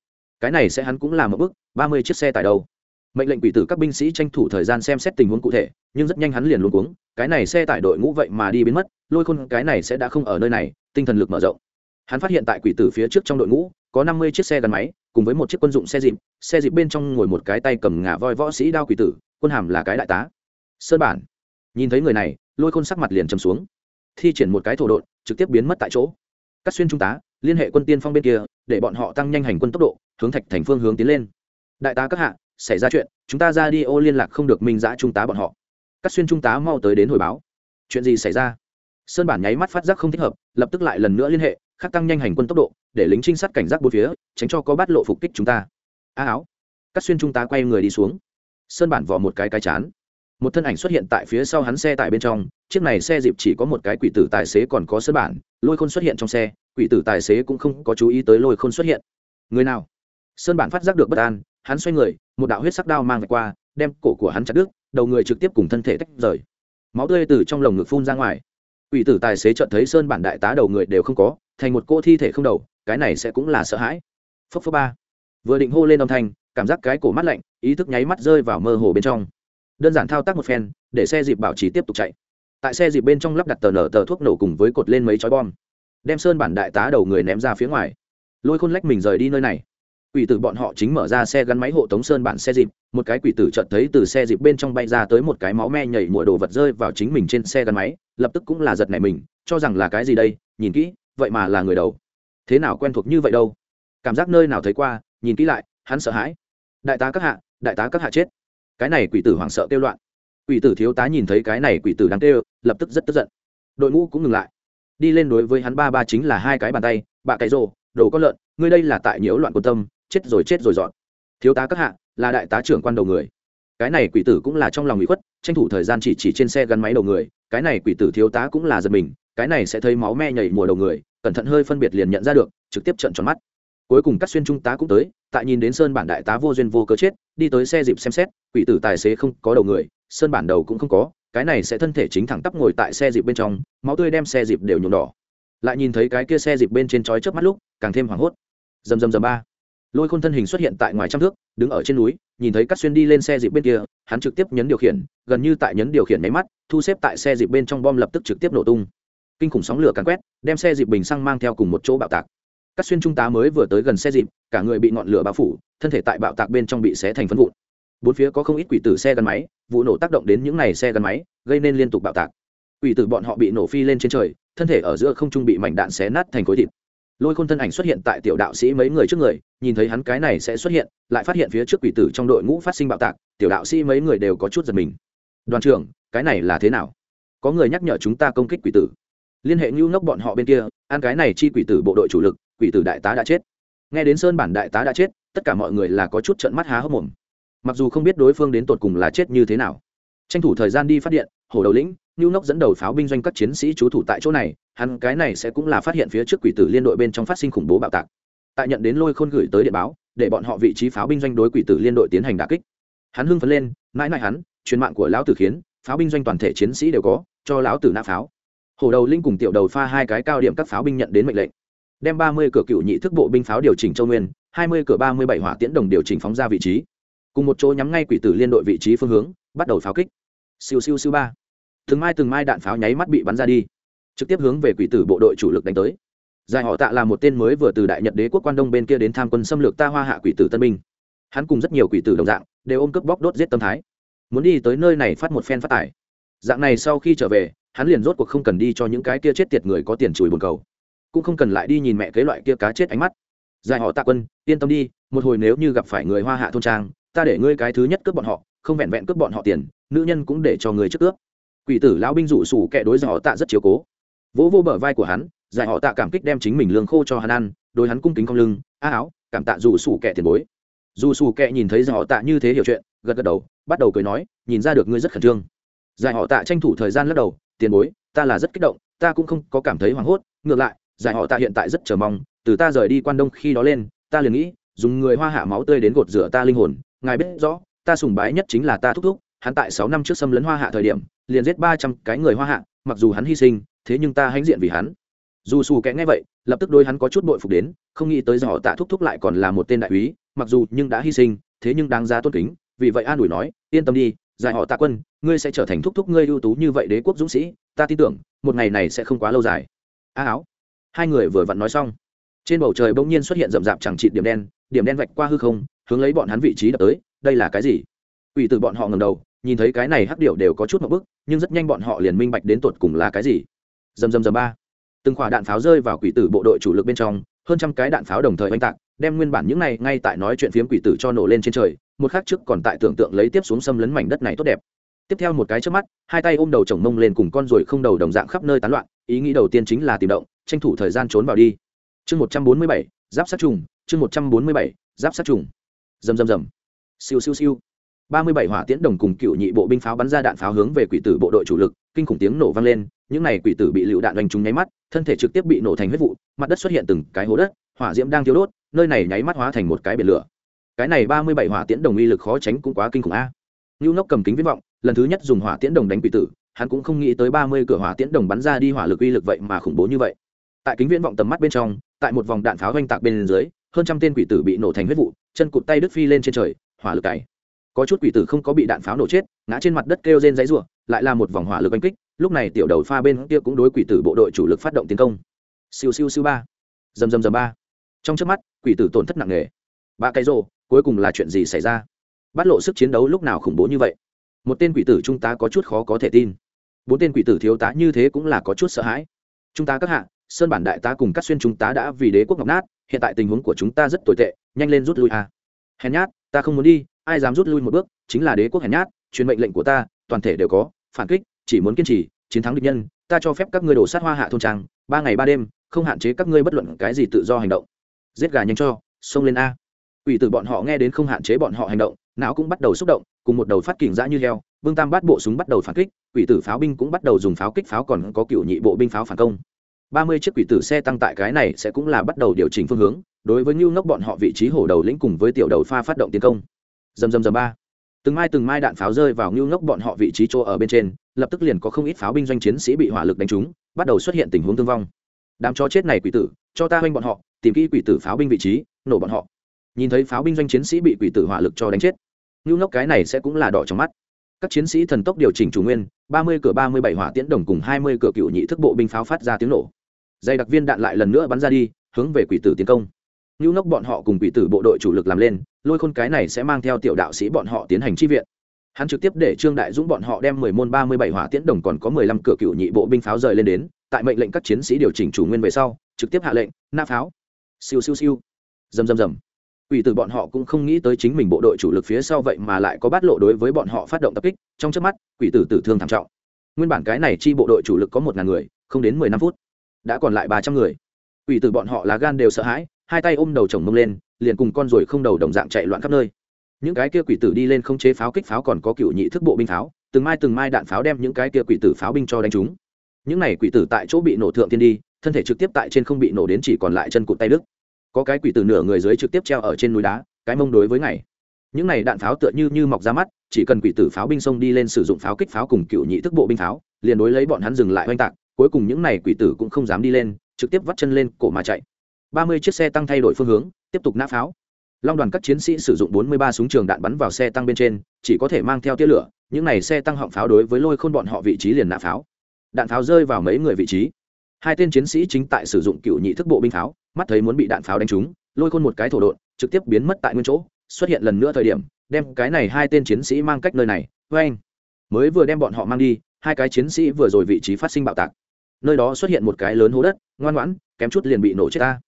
Cái này sẽ hắn cũng làm một bước, ba mươi chiếc xe tải đâu? Mệnh lệnh quỷ tử các binh sĩ tranh thủ thời gian xem xét tình huống cụ thể, nhưng rất nhanh hắn liền luôn cuống, cái này xe tải đội ngũ vậy mà đi biến mất, lôi khôn cái này sẽ đã không ở nơi này, tinh thần lực mở rộng. Hắn phát hiện tại quỷ tử phía trước trong đội ngũ, có năm mươi chiếc xe gắn máy, cùng với một chiếc quân dụng xe dịp xe dịp bên trong ngồi một cái tay cầm ngả voi võ sĩ đao quỷ tử, quân hàm là cái đại tá. Sơn bản. Nhìn thấy người này, lôi khôn sắc mặt liền chầm xuống. Thi triển một cái thổ đột trực tiếp biến mất tại chỗ. Cắt xuyên trung tá, liên hệ quân tiên phong bên kia, để bọn họ tăng nhanh hành quân tốc độ, hướng thạch thành phương hướng tiến lên. Đại tá các hạ xảy ra chuyện, chúng ta ra đi, ô liên lạc không được minh giã trung tá bọn họ. Cắt xuyên trung tá mau tới đến hồi báo. Chuyện gì xảy ra? Sơn bản nháy mắt phát giác không thích hợp, lập tức lại lần nữa liên hệ, khắc tăng nhanh hành quân tốc độ, để lính trinh sát cảnh giác bốn phía, tránh cho có bắt lộ phục kích chúng ta. A áo. Cắt xuyên trung tá quay người đi xuống. Sơn bản vò một cái cái chán. Một thân ảnh xuất hiện tại phía sau hắn xe tại bên trong, chiếc này xe dịp chỉ có một cái quỷ tử tài xế còn có sơn bản, lôi khôn xuất hiện trong xe, quỷ tử tài xế cũng không có chú ý tới lôi khôn xuất hiện. Người nào? Sơn bản phát giác được bất an hắn xoay người, một đạo huyết sắc đao mang qua, đem cổ của hắn chặt đứt, đầu người trực tiếp cùng thân thể tách rời. Máu tươi từ trong lồng ngực phun ra ngoài. Quỷ tử tài xế chợt thấy sơn bản đại tá đầu người đều không có, thành một cô thi thể không đầu, cái này sẽ cũng là sợ hãi. Phốc phốc ba. Vừa định hô lên âm thanh, cảm giác cái cổ mắt lạnh, ý thức nháy mắt rơi vào mơ hồ bên trong. Đơn giản thao tác một phen, để xe dịp bảo trì tiếp tục chạy. Tại xe dịp bên trong lắp đặt tờ nở tờ thuốc nổ cùng với cột lên mấy chói bom, đem sơn bản đại tá đầu người ném ra phía ngoài. Lôi khôn lách mình rời đi nơi này quỷ tử bọn họ chính mở ra xe gắn máy hộ tống sơn bản xe dịp, một cái quỷ tử chợt thấy từ xe dịp bên trong bay ra tới một cái máu me nhảy mùa đồ vật rơi vào chính mình trên xe gắn máy, lập tức cũng là giật nảy mình, cho rằng là cái gì đây, nhìn kỹ, vậy mà là người đầu. Thế nào quen thuộc như vậy đâu? Cảm giác nơi nào thấy qua, nhìn kỹ lại, hắn sợ hãi. Đại tá các hạ, đại tá các hạ chết. Cái này quỷ tử hoảng sợ kêu loạn. Quỷ tử thiếu tá nhìn thấy cái này quỷ tử đang kêu, lập tức rất tức giận. Đội ngũ cũng ngừng lại. Đi lên đối với hắn ba ba chính là hai cái bàn tay, bạ cái rồ, đồ có lợn, ngươi đây là tại nhiễu loạn quân tâm chết rồi chết rồi dọn. Thiếu tá các hạ, là đại tá trưởng quan đầu người. Cái này quỷ tử cũng là trong lòng bị khuất, tranh thủ thời gian chỉ chỉ trên xe gắn máy đầu người. Cái này quỷ tử thiếu tá cũng là giật mình, cái này sẽ thấy máu me nhảy mùa đầu người, cẩn thận hơi phân biệt liền nhận ra được, trực tiếp trận tròn mắt. Cuối cùng cắt xuyên trung tá cũng tới, tại nhìn đến sơn bản đại tá vô duyên vô cớ chết, đi tới xe dịp xem xét, quỷ tử tài xế không có đầu người, sơn bản đầu cũng không có, cái này sẽ thân thể chính thẳng tắp ngồi tại xe dịp bên trong, máu tươi đem xe dịp đều nhuộm đỏ. Lại nhìn thấy cái kia xe dịp bên trên chói trước mắt lúc, càng thêm hoảng hốt. Dầm dầm dầm ba lôi khôn thân hình xuất hiện tại ngoài trăm thước, đứng ở trên núi, nhìn thấy cắt xuyên đi lên xe dịp bên kia, hắn trực tiếp nhấn điều khiển, gần như tại nhấn điều khiển máy mắt, thu xếp tại xe dịp bên trong bom lập tức trực tiếp nổ tung. Kinh khủng sóng lửa càn quét, đem xe dịp bình xăng mang theo cùng một chỗ bạo tạc. Cắt xuyên trung tá mới vừa tới gần xe dịp, cả người bị ngọn lửa bao phủ, thân thể tại bạo tạc bên trong bị xé thành phân vụn. Bốn phía có không ít quỷ tử xe gắn máy, vụ nổ tác động đến những n à y xe gắn máy, gây nên liên tục bạo tạc. Quỷ tử bọn họ bị nổ phi lên trên trời, thân thể ở giữa không trung bị mảnh đạn xé nát thành khối thịt lôi khôn thân ảnh xuất hiện tại tiểu đạo sĩ mấy người trước người, nhìn thấy hắn cái này sẽ xuất hiện, lại phát hiện phía trước quỷ tử trong đội ngũ phát sinh bạo tạc, tiểu đạo sĩ mấy người đều có chút giật mình. Đoàn trưởng, cái này là thế nào? Có người nhắc nhở chúng ta công kích quỷ tử. Liên hệ ngưu ngốc bọn họ bên kia, ăn cái này chi quỷ tử bộ đội chủ lực, quỷ tử đại tá đã chết. Nghe đến sơn bản đại tá đã chết, tất cả mọi người là có chút trận mắt há hốc mồm. Mặc dù không biết đối phương đến tột cùng là chết như thế nào. Tranh thủ thời gian đi phát điện hổ đầu lĩnh nhu nốc dẫn đầu pháo binh doanh các chiến sĩ trú thủ tại chỗ này, hắn cái này sẽ cũng là phát hiện phía trước quỷ tử liên đội bên trong phát sinh khủng bố bạo tạc. Tại nhận đến lôi khôn gửi tới điện báo, để bọn họ vị trí pháo binh doanh đối quỷ tử liên đội tiến hành đà kích. Hắn hưng phấn lên, mãi mãi hắn, truyền mạng của lão tử khiến, pháo binh doanh toàn thể chiến sĩ đều có, cho lão tử nã pháo. Hổ đầu linh cùng tiểu đầu pha hai cái cao điểm các pháo binh nhận đến mệnh lệnh. Đem ba mươi cửa cựu nhị thức bộ binh pháo điều chỉnh châu nguyên, hai mươi cửa ba mươi bảy hỏa tiễn đồng điều chỉnh phóng ra vị trí. Cùng một chỗ nhắm ngay quỷ tử liên đội vị trí phương hướng, bắt đầu pháo kích. Siêu siêu siêu ba từng mai từng mai đạn pháo nháy mắt bị bắn ra đi, trực tiếp hướng về quỷ tử bộ đội chủ lực đánh tới. Giải họ tạ là một tên mới vừa từ đại nhật đế quốc quan đông bên kia đến tham quân xâm lược ta hoa hạ quỷ tử tân binh. Hắn cùng rất nhiều quỷ tử đồng dạng, đều ôm cướp bóc đốt giết tâm thái. Muốn đi tới nơi này phát một phen phát tải dạng này sau khi trở về, hắn liền rốt cuộc không cần đi cho những cái kia chết tiệt người có tiền chùi bồn cầu. Cũng không cần lại đi nhìn mẹ kế loại kia cá chết ánh mắt. Giải họ tạ quân, yên tâm đi, một hồi nếu như gặp phải người hoa hạ thôn trang, ta để ngươi cái thứ nhất cướp bọn họ, không vẹn vẹn cướp bọn họ tiền, nữ nhân cũng để cho người trước cướp quỷ tử lão binh dụ sủ kẻ đối giải họ tạ rất chiếu cố. Vỗ vô bờ vai của hắn, giải họ tạ cảm kích đem chính mình lương khô cho hắn ăn, đối hắn cung kính cong lưng, a áo, cảm tạ dù sủ kẻ tiền bối. Dù sủ kẻ nhìn thấy giải họ tạ như thế hiểu chuyện, gật gật đầu, bắt đầu cười nói, nhìn ra được ngươi rất khẩn trương. Giải họ tạ tranh thủ thời gian lắc đầu, tiền bối, ta là rất kích động, ta cũng không có cảm thấy hoảng hốt, ngược lại, giải họ tạ hiện tại rất chờ mong, từ ta rời đi quan đông khi đó lên, ta liền nghĩ, dùng người hoa hạ máu tươi đến gột rửa ta linh hồn, ngài biết rõ, ta sùng bái nhất chính là ta thúc thúc hắn tại sáu năm trước xâm lấn hoa hạ thời điểm, liền giết ba trăm cái người hoa hạ, mặc dù hắn hy sinh, thế nhưng ta hãnh diện vì hắn. Dù xù kẽ nghe vậy, lập tức đôi hắn có chút bội phục đến, không nghĩ tới dò tạ thúc thúc lại còn là một tên đại úy, mặc dù nhưng đã hy sinh, thế nhưng đáng giá tôn kính, vì vậy an ủi nói, yên tâm đi, giải họ tạ quân, ngươi sẽ trở thành thúc thúc ngươi ưu tú như vậy đế quốc dũng sĩ, ta tin tưởng, một ngày này sẽ không quá lâu dài. A áo hai người vừa vặn nói xong. Trên bầu trời bỗng nhiên xuất hiện rậm rạp chẳng chịt điểm đen điểm đen vạch qua hư không, hướng lấy bọn hắn vị trí đập tới, đây là cái gì? Ủy từ bọn họ ngầm đầu nhìn thấy cái này hắc điệu đều có chút một bức, nhưng rất nhanh bọn họ liền minh bạch đến tột cùng là cái gì. Dầm dầm dầm ba. Từng quả đạn pháo rơi vào quỷ tử bộ đội chủ lực bên trong, hơn trăm cái đạn pháo đồng thời oanh tạc, đem nguyên bản những này ngay tại nói chuyện phiếm quỷ tử cho nổ lên trên trời, một khắc trước còn tại tưởng tượng lấy tiếp xuống xâm lấn mảnh đất này tốt đẹp. Tiếp theo một cái trước mắt, hai tay ôm đầu chồng mông lên cùng con ruồi không đầu đồng dạng khắp nơi tán loạn, ý nghĩ đầu tiên chính là tìm động, tranh thủ thời gian trốn vào đi. Chương một trăm bốn mươi bảy, giáp sát trùng, chương một trăm bốn mươi bảy, giáp sát trùng. Rầm rầm rầm siêu siêu siêu ba mươi bảy hỏa tiễn đồng cùng cựu nhị bộ binh pháo bắn ra đạn pháo hướng về quỷ tử bộ đội chủ lực kinh khủng tiếng nổ vang lên những này quỷ tử bị lựu đạn đánh trúng nháy mắt thân thể trực tiếp bị nổ thành huyết vụ mặt đất xuất hiện từng cái hố đất hỏa diễm đang thiêu đốt nơi này nháy mắt hóa thành một cái biển lửa cái này ba mươi bảy hỏa tiễn đồng uy lực khó tránh cũng quá kinh khủng a Nưu Ngốc cầm kính viễn vọng, lần thứ nhất dùng hỏa tiễn đồng đánh quỷ tử, hắn cũng không nghĩ tới ba mươi cửa hỏa tiễn đồng bắn ra đi hỏa lực uy lực vậy mà khủng bố như vậy. Tại kính viễn vọng tầm mắt bên trong, tại một vòng đạn pháo vang tạc bên dưới, hơn trăm tên quỷ tử bị nổ thành huyết vụ, chân cụt tay đứt phi lên trên trời, hỏa lực cày. Có chút quỷ tử không có bị đạn pháo nổ chết, ngã trên mặt đất kêu rên rãy rủa, lại là một vòng hỏa lực oanh kích, lúc này tiểu đầu pha bên kia cũng đối quỷ tử bộ đội chủ lực phát động tiến công. Siêu siêu siêu ba, dầm dầm dầm ba. Trong trước mắt, quỷ tử tổn thất nặng nề. Ba cái rồ, cuối cùng là chuyện gì xảy ra? Bắt lộ sức chiến đấu lúc nào khủng bố như vậy? một tên quỷ tử trung tá có chút khó có thể tin bốn tên quỷ tử thiếu tá như thế cũng là có chút sợ hãi chúng ta các hạ sơn bản đại tá cùng các xuyên chúng ta đã vì đế quốc ngọc nát hiện tại tình huống của chúng ta rất tồi tệ nhanh lên rút lui à. hèn nhát ta không muốn đi ai dám rút lui một bước, chính là đế quốc hèn nhát, truyền mệnh lệnh của ta, toàn thể đều có, phản kích, chỉ muốn kiên trì, chiến thắng địch nhân, ta cho phép các ngươi đổ sát hoa hạ thôn trang, ba ngày ba đêm, không hạn chế các ngươi bất luận cái gì tự do hành động. Giết gà nhanh cho, xông lên a. Ủy tử bọn họ nghe đến không hạn chế bọn họ hành động, não cũng bắt đầu xúc động, cùng một đầu phát kình dã như heo, vương tam bắt bộ súng bắt đầu phản kích, quỷ tử pháo binh cũng bắt đầu dùng pháo kích pháo còn có cựu nhị bộ binh pháo phản công. Ba mươi chiếc quỷ tử xe tăng tại cái này sẽ cũng là bắt đầu điều chỉnh phương hướng, đối với ngưu ngốc bọn họ vị trí hổ đầu lĩnh cùng với tiểu đầu pha phát động tiến công dầm dầm dầm ba. Từng mai từng mai đạn pháo rơi vào ngưu ngốc bọn họ vị trí chỗ ở bên trên, lập tức liền có không ít pháo binh doanh chiến sĩ bị hỏa lực đánh trúng, bắt đầu xuất hiện tình huống thương vong. Đám chó chết này quỷ tử, cho ta hoanh bọn họ, tìm kỹ quỷ tử pháo binh vị trí, nổ bọn họ. Nhìn thấy pháo binh doanh chiến sĩ bị quỷ tử hỏa lực cho đánh chết, ngưu ngốc cái này sẽ cũng là đỏ trong mắt. Các chiến sĩ thần tốc điều chỉnh chủ nguyên, ba mươi cửa ba mươi bảy hỏa tiễn đồng cùng hai mươi cửa cựu nhị thức bộ binh pháo phát ra tiếng nổ. Dây đặc viên đạn lại lần nữa bắn ra đi, hướng về quỷ tử tiến công ngưu ngốc bọn họ cùng quỷ tử bộ đội chủ lực làm lên, lôi khôn cái này sẽ mang theo tiểu đạo sĩ bọn họ tiến hành chi viện. Hắn trực tiếp để trương đại dũng bọn họ đem mười môn ba mươi bảy hỏa tiễn đồng còn có mười lăm cửa cựu nhị bộ binh pháo rời lên đến, tại mệnh lệnh các chiến sĩ điều chỉnh chủ nguyên về sau, trực tiếp hạ lệnh nạp pháo. Siêu siêu siêu. Dầm dầm dầm quỷ tử bọn họ cũng không nghĩ tới chính mình bộ đội chủ lực phía sau vậy mà lại có bát lộ đối với bọn họ phát động tập kích, trong trước mắt, quỷ tử tử thương thảm trọng. Nguyên bản cái này chi bộ đội chủ lực có một ngàn người, không đến mười năm phút, đã còn lại ba trăm người. Quỷ tử bọn họ lá gan đều sợ hãi hai tay ôm đầu chồng mông lên, liền cùng con ruồi không đầu đồng dạng chạy loạn khắp nơi. Những cái kia quỷ tử đi lên không chế pháo kích pháo còn có cựu nhị thức bộ binh pháo, từng mai từng mai đạn pháo đem những cái kia quỷ tử pháo binh cho đánh chúng những này quỷ tử tại chỗ bị nổ thượng tiên đi, thân thể trực tiếp tại trên không bị nổ đến chỉ còn lại chân cụt tay đức có cái quỷ tử nửa người dưới trực tiếp treo ở trên núi đá, cái mông đối với ngày. Những này đạn pháo tựa như như mọc ra mắt, chỉ cần quỷ tử pháo binh xông đi lên sử dụng pháo kích pháo cùng cựu nhị thức bộ binh pháo, liền đối lấy bọn hắn dừng lại oanh tạc, cuối cùng những này quỷ tử cũng không dám đi lên, trực tiếp vắt chân lên cổ mà chạy ba mươi chiếc xe tăng thay đổi phương hướng, tiếp tục nã pháo. Long đoàn các chiến sĩ sử dụng bốn mươi ba súng trường đạn bắn vào xe tăng bên trên, chỉ có thể mang theo tia lửa, những này xe tăng họng pháo đối với lôi khôn bọn họ vị trí liền nã pháo. Đạn pháo rơi vào mấy người vị trí. Hai tên chiến sĩ chính tại sử dụng cựu nhị thức bộ binh pháo, mắt thấy muốn bị đạn pháo đánh trúng, lôi khôn một cái thổ độn, trực tiếp biến mất tại nguyên chỗ, xuất hiện lần nữa thời điểm, đem cái này hai tên chiến sĩ mang cách nơi này vê anh mới vừa đem bọn họ mang đi, hai cái chiến sĩ vừa rồi vị trí phát sinh bạo tạc. Nơi đó xuất hiện một cái lớn hố đất, ngoan ngoãn, kém chút liền bị nổ chết ta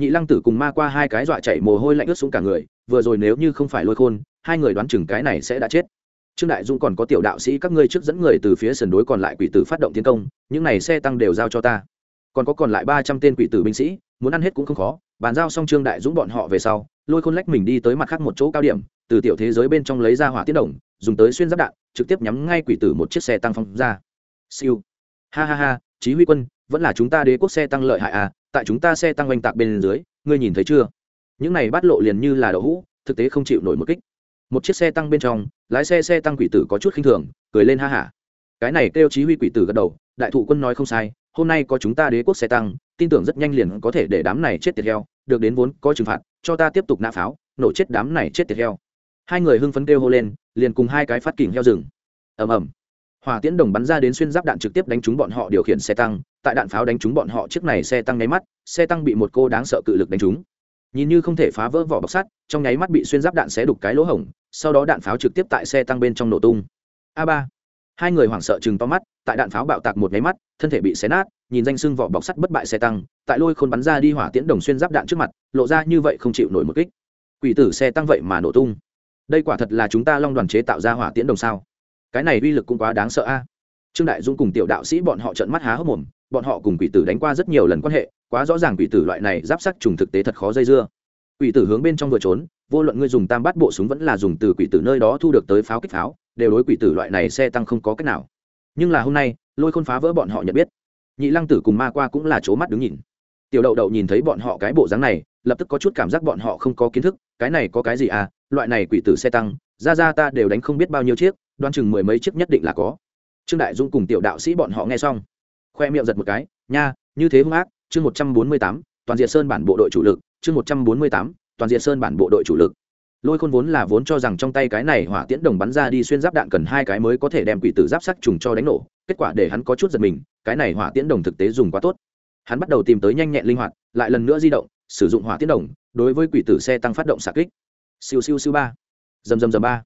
nhị lăng tử cùng ma qua hai cái dọa chảy mồ hôi lạnh ướt xuống cả người, vừa rồi nếu như không phải lôi khôn, hai người đoán chừng cái này sẽ đã chết. Trương đại dung còn có tiểu đạo sĩ các ngươi trước dẫn người từ phía sườn đối còn lại quỷ tử phát động tiến công, những này xe tăng đều giao cho ta. Còn có còn lại ba trăm tên quỷ tử binh sĩ, muốn ăn hết cũng không khó, bàn giao xong trương đại dũng bọn họ về sau, lôi khôn lách mình đi tới mặt khác một chỗ cao điểm, từ tiểu thế giới bên trong lấy ra hỏa tiết đồng, dùng tới xuyên giáp đạn, trực tiếp nhắm ngay quỷ tử một chiếc xe tăng phong ra. Siêu. Ha ha ha, chí huy quân, vẫn là chúng ta đế quốc xe tăng lợi hại à tại chúng ta xe tăng oanh tạc bên dưới, ngươi nhìn thấy chưa? Những này bắt lộ liền như là đậu hũ, thực tế không chịu nổi một kích. Một chiếc xe tăng bên trong, lái xe xe tăng quỷ tử có chút khinh thường, cười lên ha hả. Cái này kêu chí huy quỷ tử gật đầu, đại thụ quân nói không sai, hôm nay có chúng ta đế quốc xe tăng, tin tưởng rất nhanh liền có thể để đám này chết tiệt heo, được đến vốn có trừng phạt, cho ta tiếp tục nã pháo, nổ chết đám này chết tiệt heo. Hai người hưng phấn kêu hô lên, liền cùng hai cái phát kỉnh heo rừng ầm ầm hỏa tiễn đồng bắn ra đến xuyên giáp đạn trực tiếp đánh trúng bọn họ điều khiển xe tăng, tại đạn pháo đánh trúng bọn họ chiếc này xe tăng nháy mắt, xe tăng bị một cô đáng sợ cự lực đánh trúng. Nhìn như không thể phá vỡ vỏ bọc sắt, trong nháy mắt bị xuyên giáp đạn xé đục cái lỗ hổng, sau đó đạn pháo trực tiếp tại xe tăng bên trong nổ tung. A ba. Hai người hoảng sợ chừng to mắt, tại đạn pháo bạo tạc một nháy mắt, thân thể bị xé nát, nhìn danh sưng vỏ bọc sắt bất bại xe tăng, tại lôi khôn bắn ra đi hỏa tiễn đồng xuyên giáp đạn trước mặt, lộ ra như vậy không chịu nổi một kích. Quỷ tử xe tăng vậy mà nổ tung. Đây quả thật là chúng ta long đoàn chế tạo ra hỏa tiễn đồng sao? Cái này uy lực cũng quá đáng sợ a. Trương đại dũng cùng tiểu đạo sĩ bọn họ trợn mắt há hốc mồm, bọn họ cùng quỷ tử đánh qua rất nhiều lần quan hệ, quá rõ ràng quỷ tử loại này giáp sắc trùng thực tế thật khó dây dưa. Quỷ tử hướng bên trong vừa trốn, vô luận ngươi dùng tam bát bộ súng vẫn là dùng từ quỷ tử nơi đó thu được tới pháo kích pháo, đều đối quỷ tử loại này xe tăng không có cách nào. Nhưng là hôm nay, lôi khôn phá vỡ bọn họ nhận biết. Nhị lăng tử cùng ma qua cũng là c mắt đứng nhìn. Tiểu đậu đậu nhìn thấy bọn họ cái bộ dáng này, lập tức có chút cảm giác bọn họ không có kiến thức, cái này có cái gì à loại này quỷ tử xe tăng, ra ra ta đều đánh không biết bao nhiêu chiếc đoan chừng mười mấy chiếc nhất định là có. Trương đại dung cùng tiểu đạo sĩ bọn họ nghe xong, khoe miệng giật một cái, nha, như thế hung ác, chương một trăm bốn mươi tám, toàn diện sơn bản bộ đội chủ lực, chương một trăm bốn mươi tám, toàn diện sơn bản bộ đội chủ lực. Lôi khôn vốn là vốn cho rằng trong tay cái này hỏa tiễn đồng bắn ra đi xuyên giáp đạn cần hai cái mới có thể đem quỷ tử giáp sắc trùng cho đánh nổ, kết quả để hắn có chút giật mình, cái này hỏa tiễn đồng thực tế dùng quá tốt. Hắn bắt đầu tìm tới nhanh nhẹn linh hoạt, lại lần nữa di động, sử dụng hỏa tiễn đồng, đối với quỷ tử xe tăng phát động xạ kích. Siêu siêu siêu ba. Dầm dầm dầm ba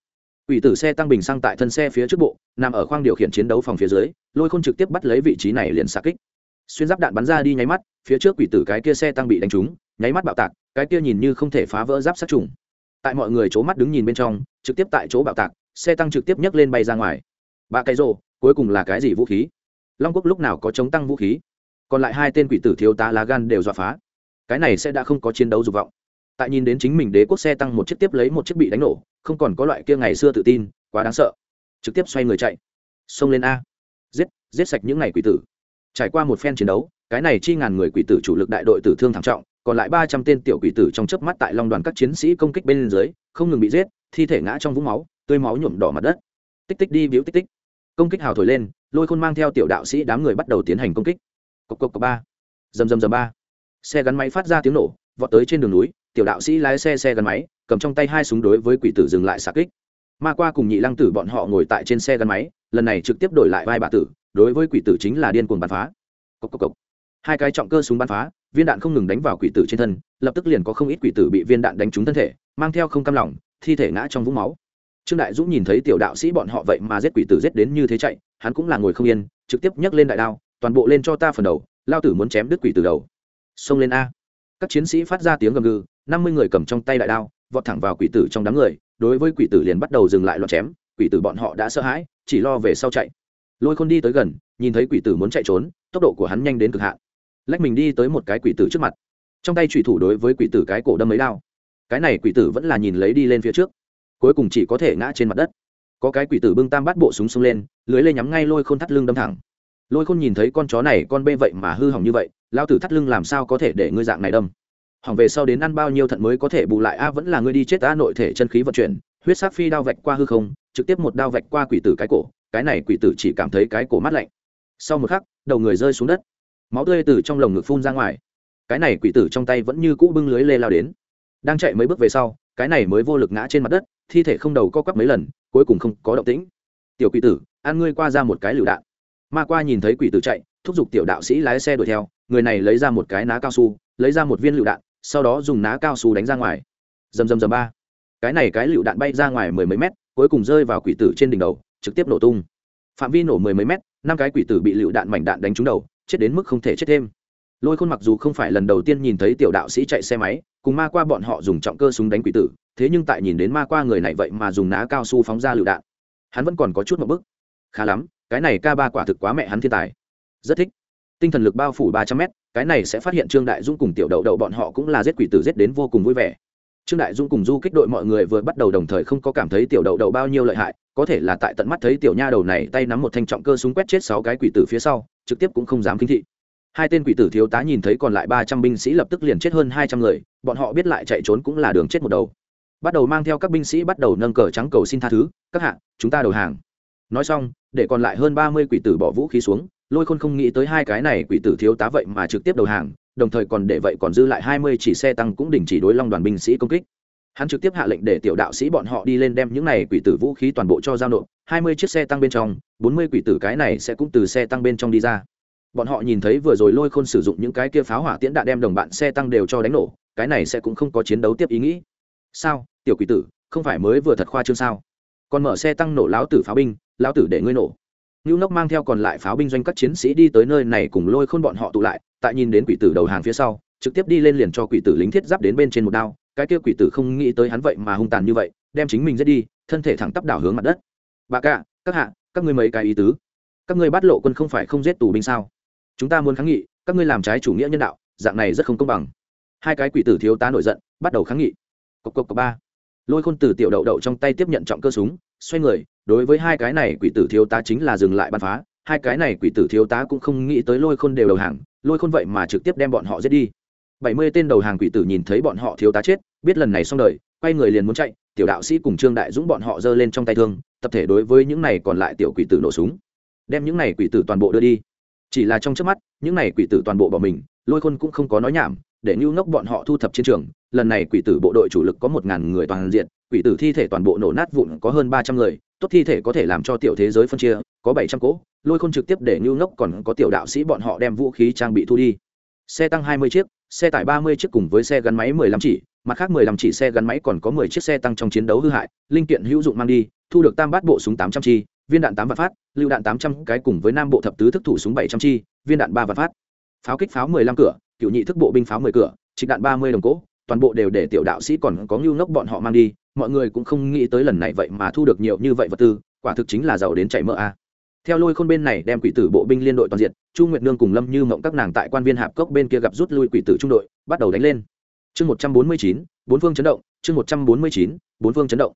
quỷ tử xe tăng bình xăng tại thân xe phía trước bộ, nằm ở khoang điều khiển chiến đấu phòng phía dưới, lôi khôn trực tiếp bắt lấy vị trí này liền xa kích. Xuyên giáp đạn bắn ra đi nháy mắt, phía trước quỷ tử cái kia xe tăng bị đánh trúng, nháy mắt bạo tạc, cái kia nhìn như không thể phá vỡ giáp sát trùng. Tại mọi người c mắt đứng nhìn bên trong, trực tiếp tại chỗ bạo tạc, xe tăng trực tiếp nhấc lên bay ra ngoài. Ba cái rô cuối cùng là cái gì vũ khí? Long quốc lúc nào có chống tăng vũ khí? Còn lại hai tên quỷ tử thiếu tá lá gan đều dọa phá. Cái này sẽ đã không có chiến đấu dục vọng tại nhìn đến chính mình đế quốc xe tăng một chiếc tiếp lấy một chiếc bị đánh nổ, không còn có loại kia ngày xưa tự tin, quá đáng sợ. Trực tiếp xoay người chạy. Xông lên a. Giết giết sạch những ngày quỷ tử. Trải qua một phen chiến đấu, cái này chi ngàn người quỷ tử chủ lực đại đội tử thương thảm trọng, còn lại ba trăm tên tiểu quỷ tử trong chớp mắt tại long đoàn các chiến sĩ công kích bên dưới, không ngừng bị giết, thi thể ngã trong vũng máu, tươi máu nhuộm đỏ mặt đất. Tích tích đi biếu tích tích. Công kích hào thổi lên, lôi khôn mang theo tiểu đạo sĩ đám người bắt đầu tiến hành công kích. Cộc cộc cộc, ba. Dầm dầm dầm ba. Xe gắn máy phát ra tiếng nổ, vọt tới trên đường núi tiểu đạo sĩ lái xe xe gắn máy cầm trong tay hai súng đối với quỷ tử dừng lại xạ kích. Ma qua cùng nhị lăng tử bọn họ ngồi tại trên xe gắn máy lần này trực tiếp đổi lại vai bà tử đối với quỷ tử chính là điên cuồng bắn phá. Cốc cốc cốc, hai cái trọng cơ súng bắn phá viên đạn không ngừng đánh vào quỷ tử trên thân lập tức liền có không ít quỷ tử bị viên đạn đánh trúng thân thể mang theo không cam lòng thi thể ngã trong vũng máu. Trương đại dũng nhìn thấy tiểu đạo sĩ bọn họ vậy mà giết quỷ tử giết đến như thế chạy hắn cũng là ngồi không yên trực tiếp nhấc lên đại đao toàn bộ lên cho ta phần đầu lao tử muốn chém đứt quỷ tử đầu. Xông lên a. Các chiến sĩ phát ra tiếng gầm gừ năm mươi người cầm trong tay đại đao, vọt thẳng vào quỷ tử trong đám người, đối với quỷ tử liền bắt đầu dừng lại loạt chém, quỷ tử bọn họ đã sợ hãi, chỉ lo về sau chạy. Lôi khôn đi tới gần, nhìn thấy quỷ tử muốn chạy trốn, tốc độ của hắn nhanh đến cực hạn. Lách mình đi tới một cái quỷ tử trước mặt. Trong tay trùy thủ đối với quỷ tử cái cổ đâm mấy đao. Cái này quỷ tử vẫn là nhìn lấy đi lên phía trước. Cuối cùng chỉ có thể ngã trên mặt đất. Có cái quỷ tử bưng tam bắt bộ súng xông lên, lưới lê nhắm ngay lôi khôn thắt lưng đâm thẳng. Lôi khôn nhìn thấy con chó này, con bê vậy mà hư hỏng như vậy lao tử thắt lưng làm sao có thể để ngươi dạng này đâm? Hỏng về sau đến ăn bao nhiêu thận mới có thể bù lại? A, vẫn là ngươi đi chết ta nội thể chân khí vận chuyển. Huyết sắc phi đao vạch qua hư không, trực tiếp một đao vạch qua quỷ tử cái cổ. Cái này quỷ tử chỉ cảm thấy cái cổ mát lạnh. Sau một khắc, đầu người rơi xuống đất. Máu tươi từ trong lồng ngực phun ra ngoài. Cái này quỷ tử trong tay vẫn như cũ bưng lưới lê lao đến. Đang chạy mấy bước về sau, cái này mới vô lực ngã trên mặt đất, thi thể không đầu co quắp mấy lần, cuối cùng không có động tĩnh. Tiểu quỷ tử an ngươi qua ra một cái lựu đạn. Ma qua nhìn thấy quỷ tử chạy, thúc giục tiểu đạo sĩ lái xe đuổi theo. Người này lấy ra một cái ná cao su, lấy ra một viên lựu đạn sau đó dùng ná cao su đánh ra ngoài. Dầm dầm dầm ba. Cái này cái lựu đạn bay ra ngoài mười mấy mét, cuối cùng rơi vào quỷ tử trên đỉnh đầu, trực tiếp nổ tung. Phạm vi nổ mười mấy mét, năm cái quỷ tử bị lựu đạn mảnh đạn đánh trúng đầu, chết đến mức không thể chết thêm. Lôi khôn mặc dù không phải lần đầu tiên nhìn thấy tiểu đạo sĩ chạy xe máy, cùng ma qua bọn họ dùng trọng cơ súng đánh quỷ tử, thế nhưng tại nhìn đến ma qua người này vậy mà dùng ná cao su phóng ra lựu đạn, hắn vẫn còn có chút một bức. Khá lắm, cái này ca ba quả thực quá mẹ hắn thiên tài. Rất thích tinh thần lực bao phủ ba trăm mét, cái này sẽ phát hiện trương đại dũng cùng tiểu đậu đậu bọn họ cũng là giết quỷ tử giết đến vô cùng vui vẻ. Trương đại dũng cùng du kích đội mọi người vừa bắt đầu đồng thời không có cảm thấy tiểu đậu đậu bao nhiêu lợi hại, có thể là tại tận mắt thấy tiểu nha đầu này tay nắm một thanh trọng cơ súng quét chết sáu cái quỷ tử phía sau, trực tiếp cũng không dám kinh thị. Hai tên quỷ tử thiếu tá nhìn thấy còn lại ba trăm binh sĩ lập tức liền chết hơn hai trăm người, bọn họ biết lại chạy trốn cũng là đường chết một đầu. Bắt đầu mang theo các binh sĩ bắt đầu nâng cờ trắng cầu xin tha thứ, các hạ, chúng ta đầu hàng. Nói xong, để còn lại hơn ba mươi quỷ tử bỏ vũ khí xuống lôi khôn không nghĩ tới hai cái này quỷ tử thiếu tá vậy mà trực tiếp đầu hàng, đồng thời còn để vậy còn dư lại hai mươi chỉ xe tăng cũng đình chỉ đối long đoàn binh sĩ công kích. Hắn trực tiếp hạ lệnh để tiểu đạo sĩ bọn họ đi lên đem những này quỷ tử vũ khí toàn bộ cho giao nộp, hai mươi chiếc xe tăng bên trong, bốn mươi quỷ tử cái này sẽ cũng từ xe tăng bên trong đi ra. Bọn họ nhìn thấy vừa rồi lôi khôn sử dụng những cái kia pháo hỏa tiễn đạn đem đồng bạn xe tăng đều cho đánh nổ, cái này sẽ cũng không có chiến đấu tiếp ý nghĩ. Sao? Tiểu quỷ tử, không phải mới vừa thật khoa trương sao? Còn mở xe tăng nổ lão tử pháo binh, lão tử để ngươi nổ. Nưu Nốc mang theo còn lại pháo binh doanh các chiến sĩ đi tới nơi này cùng lôi khôn bọn họ tụ lại, tại nhìn đến quỷ tử đầu hàng phía sau, trực tiếp đi lên liền cho quỷ tử lính thiết giáp đến bên trên một đao, cái kia quỷ tử không nghĩ tới hắn vậy mà hung tàn như vậy, đem chính mình giết đi, thân thể thẳng tắp đảo hướng mặt đất. Bà cả, các hạ, các ngươi mấy cái ý tứ? Các ngươi bắt lộ quân không phải không giết tù binh sao? Chúng ta muốn kháng nghị, các ngươi làm trái chủ nghĩa nhân đạo, dạng này rất không công bằng. Hai cái quỷ tử thiếu tá nổi giận, bắt đầu kháng nghị. Cục cục cục ba. Lôi khôn từ tiểu đậu đậu trong tay tiếp nhận trọng cơ súng, xoay người, đối với hai cái này quỷ tử thiếu tá chính là dừng lại bắn phá. Hai cái này quỷ tử thiếu tá cũng không nghĩ tới lôi khôn đều đầu hàng, lôi khôn vậy mà trực tiếp đem bọn họ giết đi. Bảy mươi tên đầu hàng quỷ tử nhìn thấy bọn họ thiếu tá chết, biết lần này xong đời, quay người liền muốn chạy, tiểu đạo sĩ cùng trương đại dũng bọn họ giơ lên trong tay thương, tập thể đối với những này còn lại tiểu quỷ tử nổ súng. Đem những này quỷ tử toàn bộ đưa đi. Chỉ là trong trước mắt, những này quỷ tử toàn bộ bỏ mình, lôi khôn cũng không có nói nhảm, để nhu ngốc bọn họ thu thập chiến trường, lần này quỷ tử bộ đội chủ lực có một ngàn người toàn diện quỷ tử thi thể toàn bộ nổ nát vụn có hơn ba trăm người, tốt thi thể có thể làm cho tiểu thế giới phân chia, có bảy trăm cỗ, lôi khôn trực tiếp để nhu ngốc còn có tiểu đạo sĩ bọn họ đem vũ khí trang bị thu đi. Xe tăng hai mươi chiếc, xe tải ba mươi chiếc cùng với xe gắn máy mười lăm chỉ, mặt khác mười lăm chỉ xe gắn máy còn có mười chiếc xe tăng trong chiến đấu hư hại, linh kiện hữu dụng mang đi, thu được tam bát bộ súng tám trăm chi, viên đạn tám vạn phát lưu đạn tám trăm cái cùng với nam bộ thập tứ thức thủ súng bảy trăm chi, viên đạn ba vạn phát. Pháo kích pháo mười lăm cửa, cựu nhị thức bộ binh pháo mười cửa, trịch đạn ba mươi đồng cỗ toàn bộ đều để tiểu đạo sĩ còn có ngưu ngốc bọn họ mang đi, mọi người cũng không nghĩ tới lần này vậy mà thu được nhiều như vậy vật tư, quả thực chính là giàu đến chảy mỡ a. Theo lôi khôn bên này đem quỷ tử bộ binh liên đội toàn diện, chu nguyệt nương cùng lâm như mộng các nàng tại quan viên hạp cốc bên kia gặp rút lui quỷ tử trung đội, bắt đầu đánh lên. Chương một trăm bốn mươi chín, bốn phương chấn động, chương một trăm bốn mươi chín, bốn phương chấn động.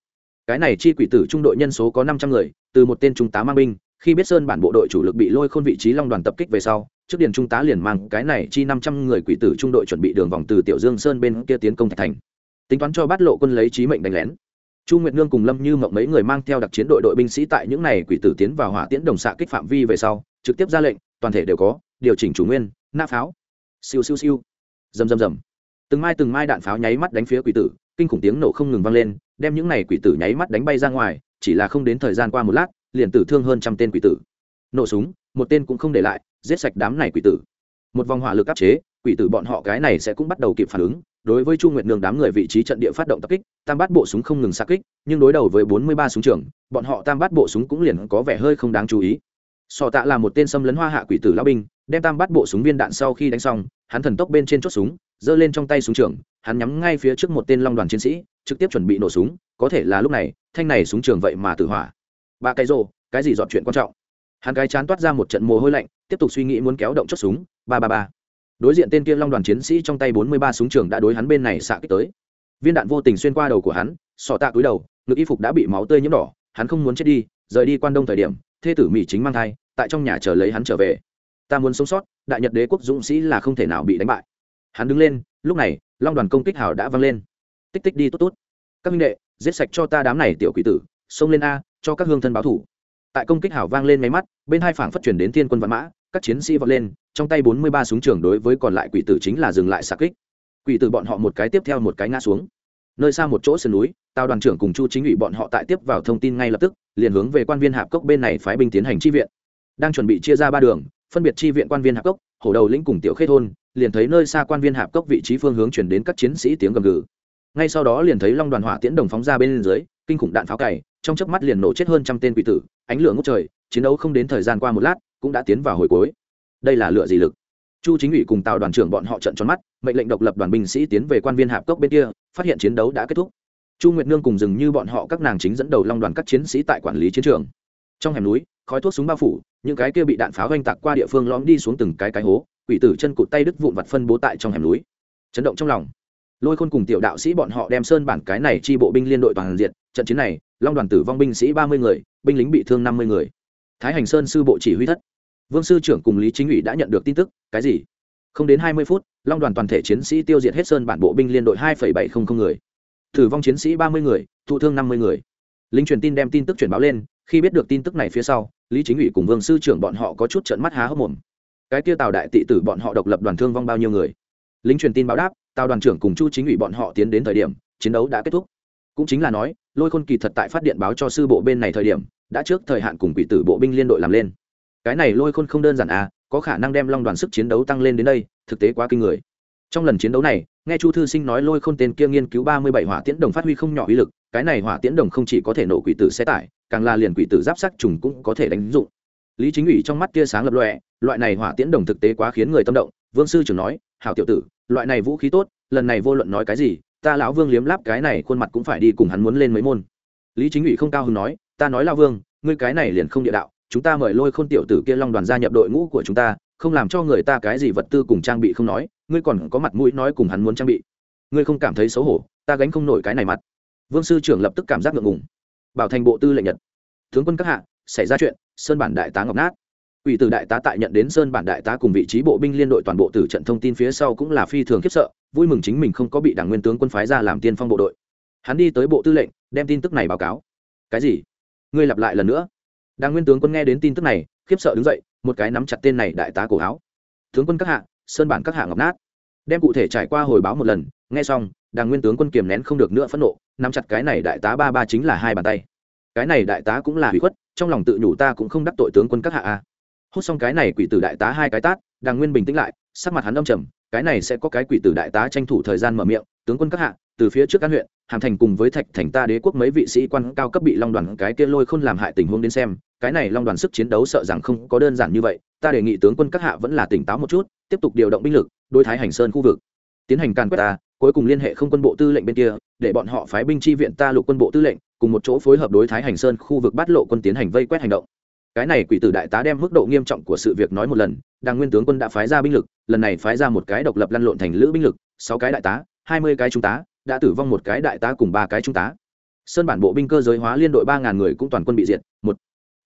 Cái này chi quỷ tử trung đội nhân số có năm trăm người, từ một tên trung tá mang binh khi biết sơn bản bộ đội chủ lực bị lôi khôn vị trí long đoàn tập kích về sau, trước điền trung tá liền mang cái này chi năm trăm người quỷ tử trung đội chuẩn bị đường vòng từ tiểu dương sơn bên kia tiến công thạch thành. Tính toán cho bát lộ quân lấy trí mệnh đánh lén. Chu nguyệt nương cùng lâm như mộng mấy người mang theo đặc chiến đội đội binh sĩ tại những này quỷ tử tiến vào hỏa tiễn đồng xạ kích phạm vi về sau, trực tiếp ra lệnh, toàn thể đều có, điều chỉnh chủ nguyên, nã pháo. Siêu siêu siêu. Rầm rầm rầm. Từng mai từng mai đạn pháo nháy mắt đánh phía quỷ tử, kinh khủng tiếng nổ không ngừng vang lên, đem những này quỷ tử nháy mắt đánh bay ra ngoài, chỉ là không đến thời gian qua một lát liền tử thương hơn trăm tên quỷ tử. Nổ súng, một tên cũng không để lại, giết sạch đám này quỷ tử. Một vòng hỏa lực áp chế, quỷ tử bọn họ cái này sẽ cũng bắt đầu kịp phản ứng. Đối với chu nguyệt nương đám người vị trí trận địa phát động tập kích, tam bát bộ súng không ngừng xa kích, nhưng đối đầu với bốn mươi ba súng trường, bọn họ tam bát bộ súng cũng liền có vẻ hơi không đáng chú ý. Sò tạ là một tên xâm lấn hoa hạ quỷ tử lao binh, đem tam bát bộ súng viên đạn sau khi đánh xong, hắn thần tốc bên trên chốt súng, giơ lên trong tay súng trường, hắn nhắm ngay phía trước một tên long đoàn chiến sĩ, trực tiếp chuẩn bị nổ súng, có thể là lúc này, thanh này súng trường vậy mà tự hỏa ba cái rồ, cái gì dọn chuyện quan trọng? Hắn cái chán toát ra một trận mồ hôi lạnh, tiếp tục suy nghĩ muốn kéo động chốt súng, ba ba ba. Đối diện tên kia long đoàn chiến sĩ trong tay bốn mươi ba súng trường đã đối hắn bên này xạ kích tới. Viên đạn vô tình xuyên qua đầu của hắn, sọ tạ túi đầu, ngực y phục đã bị máu tươi nhiễm đỏ, hắn không muốn chết đi, rời đi quan đông thời điểm, thê tử mỹ chính mang thai, tại trong nhà chờ lấy hắn trở về. Ta muốn sống sót, đại nhật đế quốc dũng sĩ là không thể nào bị đánh bại. Hắn đứng lên, lúc này, long đoàn công kích hào đã vang lên. Tích tích đi tốt tốt. Các minh đệ, giết sạch cho ta đám này tiểu quỷ tử, xông lên a cho các hương thân báo thủ. Tại công kích hào vang lên máy mắt, bên hai phảng phát chuyển đến thiên quân văn mã, các chiến sĩ vọt lên, trong tay bốn mươi ba súng trường đối với còn lại quỷ tử chính là dừng lại xạ kích. Quỷ tử bọn họ một cái tiếp theo một cái ngã xuống. Nơi xa một chỗ sườn núi, tào đoàn trưởng cùng chu chính ủy bọn họ tại tiếp vào thông tin ngay lập tức, liền hướng về quan viên hạp cốc bên này phái binh tiến hành chi viện. Đang chuẩn bị chia ra ba đường, phân biệt chi viện quan viên hạp cốc, hổ đầu lĩnh cùng tiểu khê thôn, liền thấy nơi xa quan viên hạp cốc vị trí phương hướng chuyển đến các chiến sĩ tiếng gầm gừ. Ngay sau đó liền thấy long đoàn hỏa tiễn đồng phóng ra bên dưới kinh khủng đạn pháo cày, trong chớp mắt liền nổ chết hơn trăm tên quỷ tử, ánh lửa ngút trời, chiến đấu không đến thời gian qua một lát, cũng đã tiến vào hồi cuối. Đây là lựa gì lực? Chu chính ủy cùng tàu đoàn trưởng bọn họ trận tròn mắt, mệnh lệnh độc lập đoàn binh sĩ tiến về quan viên hạp cốc bên kia, phát hiện chiến đấu đã kết thúc. Chu nguyệt nương cùng dừng như bọn họ các nàng chính dẫn đầu long đoàn các chiến sĩ tại quản lý chiến trường. Trong hẻm núi, khói thuốc súng bao phủ, những cái kia bị đạn pháo oanh tạc qua địa phương lõm đi xuống từng cái cái hố, quỷ tử chân cụt tay đứt vụn vặt phân bố tại trong hẻm núi. Chấn động trong lòng lôi khôn cùng tiểu đạo sĩ bọn họ đem sơn bản cái này chi bộ binh liên đội toàn diện, trận chiến này, long đoàn tử vong binh sĩ ba mươi người, binh lính bị thương năm mươi người. Thái hành sơn sư bộ chỉ huy thất. Vương sư trưởng cùng lý chính ủy đã nhận được tin tức, cái gì? Không đến hai mươi phút, long đoàn toàn thể chiến sĩ tiêu diệt hết sơn bản bộ binh liên đội hai bảy trăm linh người. Tử vong chiến sĩ ba mươi người, thụ thương năm mươi người. Lính truyền tin đem tin tức truyền báo lên, khi biết được tin tức này phía sau, lý chính ủy cùng vương sư trưởng bọn họ có chút trận mắt há hốc mồm. Cái kia tào đại tị tử bọn họ độc lập đoàn thương vong bao nhiêu người? Lính truyền tin báo đáp tào đoàn trưởng cùng chu chính ủy bọn họ tiến đến thời điểm, chiến đấu đã kết thúc. Cũng chính là nói, lôi khôn kỳ thật tại phát điện báo cho sư bộ bên này thời điểm, đã trước thời hạn cùng quỷ tử bộ binh liên đội làm lên. Cái này lôi khôn không đơn giản à có khả năng đem long đoàn sức chiến đấu tăng lên đến đây, thực tế quá kinh người. Trong lần chiến đấu này, nghe chu thư sinh nói lôi khôn tên kia nghiên cứu ba mươi bảy hỏa tiễn đồng phát huy không nhỏ uy lực, cái này hỏa tiễn đồng không chỉ có thể nổ quỷ tử xe tải, càng là liền quỷ tử giáp sắc trùng cũng có thể đánh dụng lý chính ủy trong mắt tia sáng lập lọe loại này hỏa tiễn đồng thực tế quá khiến người tâm động. Vương sư trưởng nói, hảo tiểu tử, loại này vũ khí tốt, lần này vô luận nói cái gì, ta lão vương liếm láp cái này khuôn mặt cũng phải đi cùng hắn muốn lên mấy môn. Lý chính ủy không cao hứng nói, ta nói lao vương, ngươi cái này liền không địa đạo, chúng ta mời lôi khôn tiểu tử kia long đoàn gia nhập đội ngũ của chúng ta, không làm cho người ta cái gì vật tư cùng trang bị không nói, ngươi còn có mặt mũi nói cùng hắn muốn trang bị. Ngươi không cảm thấy xấu hổ, ta gánh không nổi cái này mặt. Vương sư trưởng lập tức cảm giác ngượng ngùng. Bảo thành bộ tư lệnh nhật, tướng quân các hạ, xảy ra chuyện sơn bản đại tá ngọc nát. Ủy từ đại tá tại nhận đến sơn bản đại tá cùng vị trí bộ binh liên đội toàn bộ tử trận thông tin phía sau cũng là phi thường khiếp sợ, vui mừng chính mình không có bị đảng nguyên tướng quân phái ra làm tiên phong bộ đội. Hắn đi tới bộ tư lệnh, đem tin tức này báo cáo. Cái gì? Ngươi lặp lại lần nữa. Đảng nguyên tướng quân nghe đến tin tức này, khiếp sợ đứng dậy, một cái nắm chặt tên này đại tá cổ áo. Tướng quân các hạ, sơn bản các hạ ngọc nát. Đem cụ thể trải qua hồi báo một lần, nghe xong, đảng nguyên tướng quân kiềm nén không được nữa phẫn nộ, nắm chặt cái này đại tá ba ba chính là hai bàn tay. Cái này đại tá cũng là hủy khuất trong lòng tự nhủ ta cũng không đắc tội tướng quân các hạ a. Hút xong cái này quỷ tử đại tá hai cái tát, đàng nguyên bình tĩnh lại, sắc mặt hắn âm trầm, cái này sẽ có cái quỷ tử đại tá tranh thủ thời gian mở miệng, tướng quân các hạ, từ phía trước căn huyện, hàm thành cùng với thạch thành ta đế quốc mấy vị sĩ quan cao cấp bị long đoàn cái kia lôi khôn làm hại tình huống đến xem, cái này long đoàn sức chiến đấu sợ rằng không có đơn giản như vậy, ta đề nghị tướng quân các hạ vẫn là tỉnh táo một chút, tiếp tục điều động binh lực, đối thái hành sơn khu vực. Tiến hành càn quét ta, cuối cùng liên hệ không quân bộ tư lệnh bên kia, để bọn họ phái binh chi viện ta lục quân bộ tư lệnh cùng một chỗ phối hợp đối thái hành sơn khu vực bắt lộ quân tiến hành vây quét hành động. Cái này quỷ tử đại tá đem mức độ nghiêm trọng của sự việc nói một lần, đàng nguyên tướng quân đã phái ra binh lực, lần này phái ra một cái độc lập lăn lộn thành lữ binh lực, sáu cái đại tá, hai mươi cái trung tá, đã tử vong một cái đại tá cùng ba cái trung tá. Sơn bản bộ binh cơ giới hóa liên đội ba ngàn người cũng toàn quân bị diệt, một,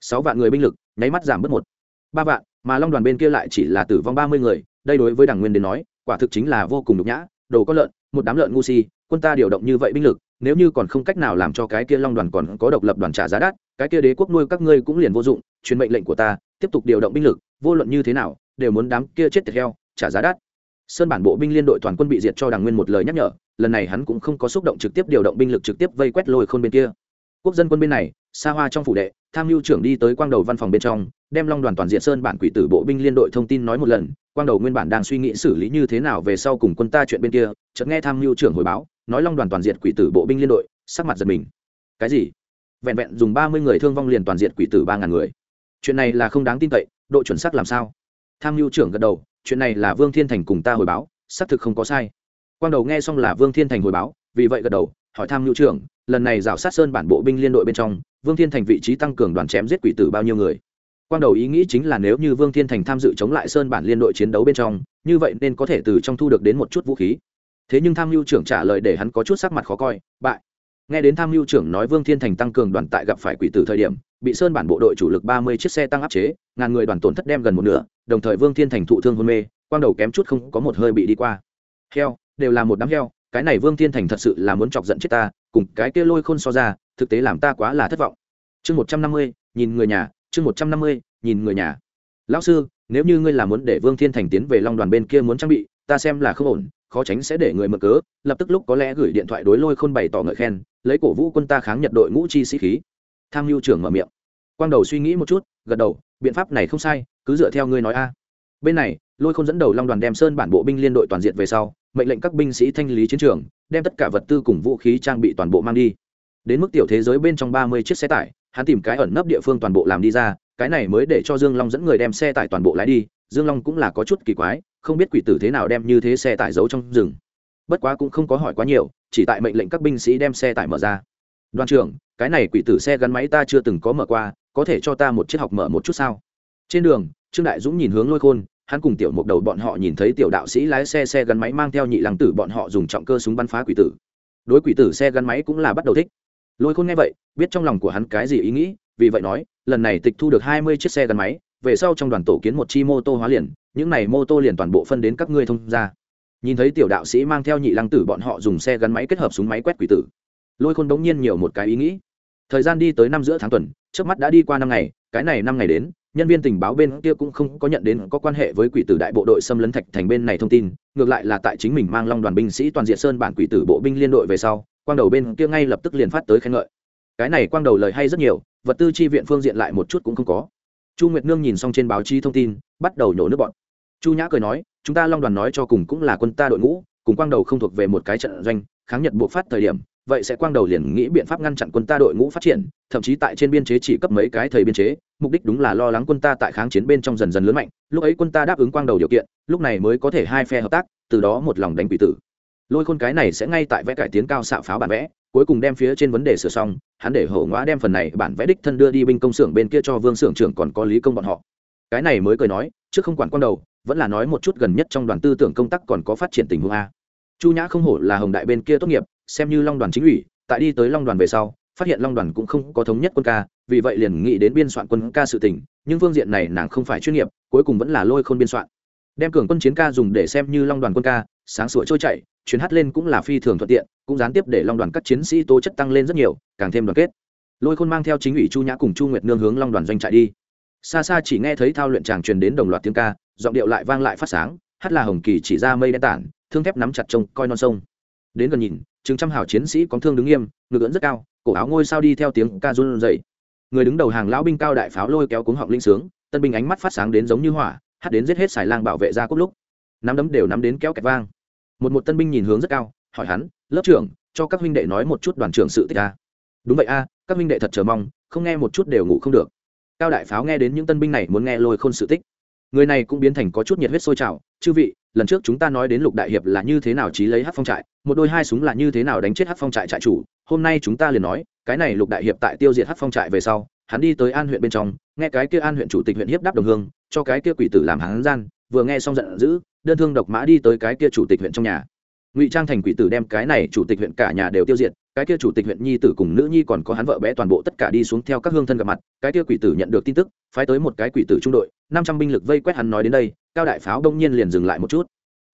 sáu vạn người binh lực, nháy mắt giảm bớt một, ba vạn, mà long đoàn bên kia lại chỉ là tử vong ba mươi người, đây đối với đảng nguyên đến nói, quả thực chính là vô cùng nhục nhã, đồ có lợn, một đám lợn ngu si, quân ta điều động như vậy binh lực nếu như còn không cách nào làm cho cái kia long đoàn còn có độc lập đoàn trả giá đắt, cái kia đế quốc nuôi các ngươi cũng liền vô dụng, truyền mệnh lệnh của ta, tiếp tục điều động binh lực, vô luận như thế nào, đều muốn đám kia chết tiệt heo, trả giá đắt. Sơn bản bộ binh liên đội toàn quân bị diệt cho đàng nguyên một lời nhắc nhở, lần này hắn cũng không có xúc động trực tiếp điều động binh lực trực tiếp vây quét lôi khôn bên kia. Quốc dân quân bên này xa hoa trong phủ đệ, tham mưu trưởng đi tới quang đầu văn phòng bên trong, đem long đoàn toàn diện sơn bản quỷ tử bộ binh liên đội thông tin nói một lần quang đầu nguyên bản đang suy nghĩ xử lý như thế nào về sau cùng quân ta chuyện bên kia, chợt nghe tham mưu trưởng hồi báo, nói long đoàn toàn diện quỷ tử bộ binh liên đội, sắc mặt giật mình. Cái gì? Vẹn vẹn dùng ba mươi người thương vong liền toàn diện quỷ tử ba ngàn người. Chuyện này là không đáng tin cậy, độ chuẩn xác làm sao? Tham mưu trưởng gật đầu, chuyện này là vương thiên thành cùng ta hồi báo, xác thực không có sai. Quang đầu nghe xong là vương thiên thành hồi báo, vì vậy gật đầu, hỏi tham mưu trưởng, lần này rào sát sơn bản bộ binh liên đội bên trong, vương thiên thành vị trí tăng cường đoàn chém giết quỷ tử bao nhiêu người? Quang đầu ý nghĩ chính là nếu như vương thiên thành tham dự chống lại sơn bản liên đội chiến đấu bên trong, như vậy nên có thể từ trong thu được đến một chút vũ khí. Thế nhưng tham mưu trưởng trả lời để hắn có chút sắc mặt khó coi, bại. Nghe đến tham mưu trưởng nói vương thiên thành tăng cường đoàn tại gặp phải quỷ tử thời điểm, bị sơn bản bộ đội chủ lực ba mươi chiếc xe tăng áp chế, ngàn người đoàn tổn thất đem gần một nửa, đồng thời vương thiên thành thụ thương hôn mê, quang đầu kém chút không có một hơi bị đi qua. Heo, đều là một đám heo, cái này vương thiên thành thật sự là muốn chọc giận chết ta, cùng cái kia lôi khôn so ra, thực tế làm ta quá là thất vọng. Chương một trăm năm mươi, nhìn người nhà chương một trăm năm mươi, nhìn người nhà. Lão sư, nếu như ngươi là muốn để vương thiên thành tiến về long đoàn bên kia muốn trang bị, ta xem là không ổn, khó tránh sẽ để người mở cớ, lập tức lúc có lẽ gửi điện thoại đối lôi khôn bày tỏ ngợi khen, lấy cổ vũ quân ta kháng nhật đội ngũ chi sĩ khí. Tham mưu trưởng mở miệng. Quang đầu suy nghĩ một chút, gật đầu, biện pháp này không sai, cứ dựa theo ngươi nói a. Bên này, lôi khôn dẫn đầu long đoàn đem sơn bản bộ binh liên đội toàn diện về sau, mệnh lệnh các binh sĩ thanh lý chiến trường, đem tất cả vật tư cùng vũ khí trang bị toàn bộ mang đi. Đến mức tiểu thế giới bên trong ba mươi chiếc xe tải hắn tìm cái ẩn nấp địa phương toàn bộ làm đi ra, cái này mới để cho dương long dẫn người đem xe tải toàn bộ lái đi, dương long cũng là có chút kỳ quái, không biết quỷ tử thế nào đem như thế xe tải giấu trong rừng. Bất quá cũng không có hỏi quá nhiều, chỉ tại mệnh lệnh các binh sĩ đem xe tải mở ra. Đoàn trưởng, cái này quỷ tử xe gắn máy ta chưa từng có mở qua, có thể cho ta một chiếc học mở một chút sao? Trên đường, trương đại dũng nhìn hướng lôi khôn, hắn cùng tiểu mục đầu bọn họ nhìn thấy tiểu đạo sĩ lái xe xe gắn máy mang theo nhị lăng tử bọn họ dùng trọng cơ súng bắn phá quỷ tử. Đối quỷ tử xe gắn máy cũng là bắt đầu thích lôi khôn nghe vậy, biết trong lòng của hắn cái gì ý nghĩ, vì vậy nói, lần này tịch thu được hai mươi chiếc xe gắn máy, về sau trong đoàn tổ kiến một chi mô tô hóa liền, những này mô tô liền toàn bộ phân đến các ngươi thông ra. Nhìn thấy tiểu đạo sĩ mang theo nhị lăng tử bọn họ dùng xe gắn máy kết hợp súng máy quét quỷ tử, lôi khôn đống nhiên nhiều một cái ý nghĩ. Thời gian đi tới năm giữa tháng tuần, trước mắt đã đi qua năm ngày, cái này năm ngày đến, nhân viên tình báo bên kia cũng không có nhận đến có quan hệ với quỷ tử đại bộ đội xâm lấn thạch thành bên này thông tin, ngược lại là tại chính mình mang long đoàn binh sĩ toàn diện sơn bản quỷ tử bộ binh liên đội về sau quang đầu bên kia ngay lập tức liền phát tới khen ngợi. Cái này quang đầu lời hay rất nhiều, vật tư chi viện phương diện lại một chút cũng không có. Chu nguyệt nương nhìn xong trên báo chí thông tin, bắt đầu nhổ nước bọn. Chu nhã cười nói, chúng ta long đoàn nói cho cùng cũng là quân ta đội ngũ, cùng quang đầu không thuộc về một cái trận doanh, kháng nhật buộc phát thời điểm, vậy sẽ quang đầu liền nghĩ biện pháp ngăn chặn quân ta đội ngũ phát triển, thậm chí tại trên biên chế chỉ cấp mấy cái thời biên chế, mục đích đúng là lo lắng quân ta tại kháng chiến bên trong dần dần lớn mạnh, lúc ấy quân ta đáp ứng quang đầu điều kiện, lúc này mới có thể hai phe hợp tác, từ đó một lòng đánh quỷ tử lôi khôn cái này sẽ ngay tại vẽ cải tiến cao xạo pháo bản vẽ, cuối cùng đem phía trên vấn đề sửa xong, hắn để hổ ngõ đem phần này bản vẽ đích thân đưa đi binh công xưởng bên kia cho vương xưởng trưởng còn có lý công bọn họ. Cái này mới cười nói, trước không quản quan đầu, vẫn là nói một chút gần nhất trong đoàn tư tưởng công tác còn có phát triển tình huống a. Chu nhã không hổ là hồng đại bên kia tốt nghiệp, xem như long đoàn chính ủy, tại đi tới long đoàn về sau, phát hiện long đoàn cũng không có thống nhất quân ca, vì vậy liền nghĩ đến biên soạn quân ca sự tình, nhưng phương diện này nàng không phải chuyên nghiệp, cuối cùng vẫn là lôi khôn biên soạn. Đem cường quân chiến ca dùng để xem như long đoàn quân ca, sáng sủa trôi chảy chuyến hát lên cũng là phi thường thuận tiện, cũng gián tiếp để long đoàn các chiến sĩ tố chất tăng lên rất nhiều, càng thêm đoàn kết. Lôi khôn mang theo chính ủy chu nhã cùng chu nguyệt nương hướng long đoàn doanh trại đi. Xa xa chỉ nghe thấy thao luyện tràng truyền đến đồng loạt tiếng ca, giọng điệu lại vang lại phát sáng, hát là hồng kỳ chỉ ra mây đen tản, thương thép nắm chặt trông coi non sông. Đến gần nhìn, chừng trăm hào chiến sĩ có thương đứng nghiêm, ngực ưỡn rất cao, cổ áo ngôi sao đi theo tiếng ca run dậy người đứng đầu hàng lão binh cao đại pháo lôi kéo cuống họng linh sướng, tân binh ánh mắt phát sáng đến giống như hỏa, hát đến giết hết xài lang bảo vệ ra cốt lúc. Nắm đấm đều nắm đến kéo kẹt vang một một tân binh nhìn hướng rất cao, hỏi hắn, lớp trưởng, cho các huynh đệ nói một chút đoàn trưởng sự tích a. Đúng vậy a, các huynh đệ thật chờ mong, không nghe một chút đều ngủ không được. Cao đại pháo nghe đến những tân binh này muốn nghe lôi khôn sự tích. Người này cũng biến thành có chút nhiệt huyết sôi trào, chư vị, lần trước chúng ta nói đến lục đại hiệp là như thế nào trí lấy hát phong trại, một đôi hai súng là như thế nào đánh chết hát phong trại trại chủ, hôm nay chúng ta liền nói, cái này lục đại hiệp tại tiêu diệt hát phong trại về sau, hắn đi tới an huyện bên trong, nghe cái kia an huyện chủ tịch huyện hiếp đáp đồng hương, cho cái kia quỷ tử làm hắn gian, vừa nghe xong giận dữ đơn thương độc mã đi tới cái kia chủ tịch huyện trong nhà. Ngụy trang thành quỷ tử đem cái này chủ tịch huyện cả nhà đều tiêu diệt, cái kia chủ tịch huyện nhi tử cùng nữ nhi còn có hắn vợ bé toàn bộ tất cả đi xuống theo các hương thân gặp mặt, cái kia quỷ tử nhận được tin tức, phái tới một cái quỷ tử trung đội, năm trăm binh lực vây quét hắn nói đến đây, cao đại pháo đông nhiên liền dừng lại một chút.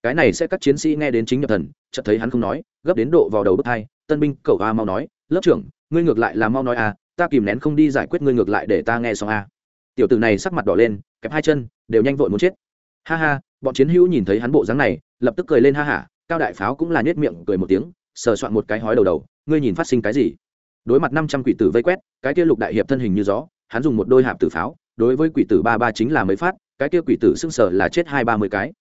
Cái này sẽ các chiến sĩ nghe đến chính nhập thần, chợt thấy hắn không nói, gấp đến độ vào đầu bước hai, tân binh cậu a mau nói, lớp trưởng, ngươi ngược lại là mau nói a, ta kìm nén không đi giải quyết ngươi ngược lại để ta nghe xong a. Tiểu tử này sắc mặt đỏ lên, kẹp hai chân, đều nhanh vội muốn chết. Ha ha bọn chiến hữu nhìn thấy hắn bộ dáng này, lập tức cười lên ha hả, cao đại pháo cũng là nhét miệng cười một tiếng, sờ soạn một cái hói đầu đầu, ngươi nhìn phát sinh cái gì? Đối mặt năm trăm quỷ tử vây quét, cái kia lục đại hiệp thân hình như gió, hắn dùng một đôi hạp tử pháo, đối với quỷ tử ba ba chính là mấy phát, cái kia quỷ tử xưng sờ là chết hai ba mươi cái.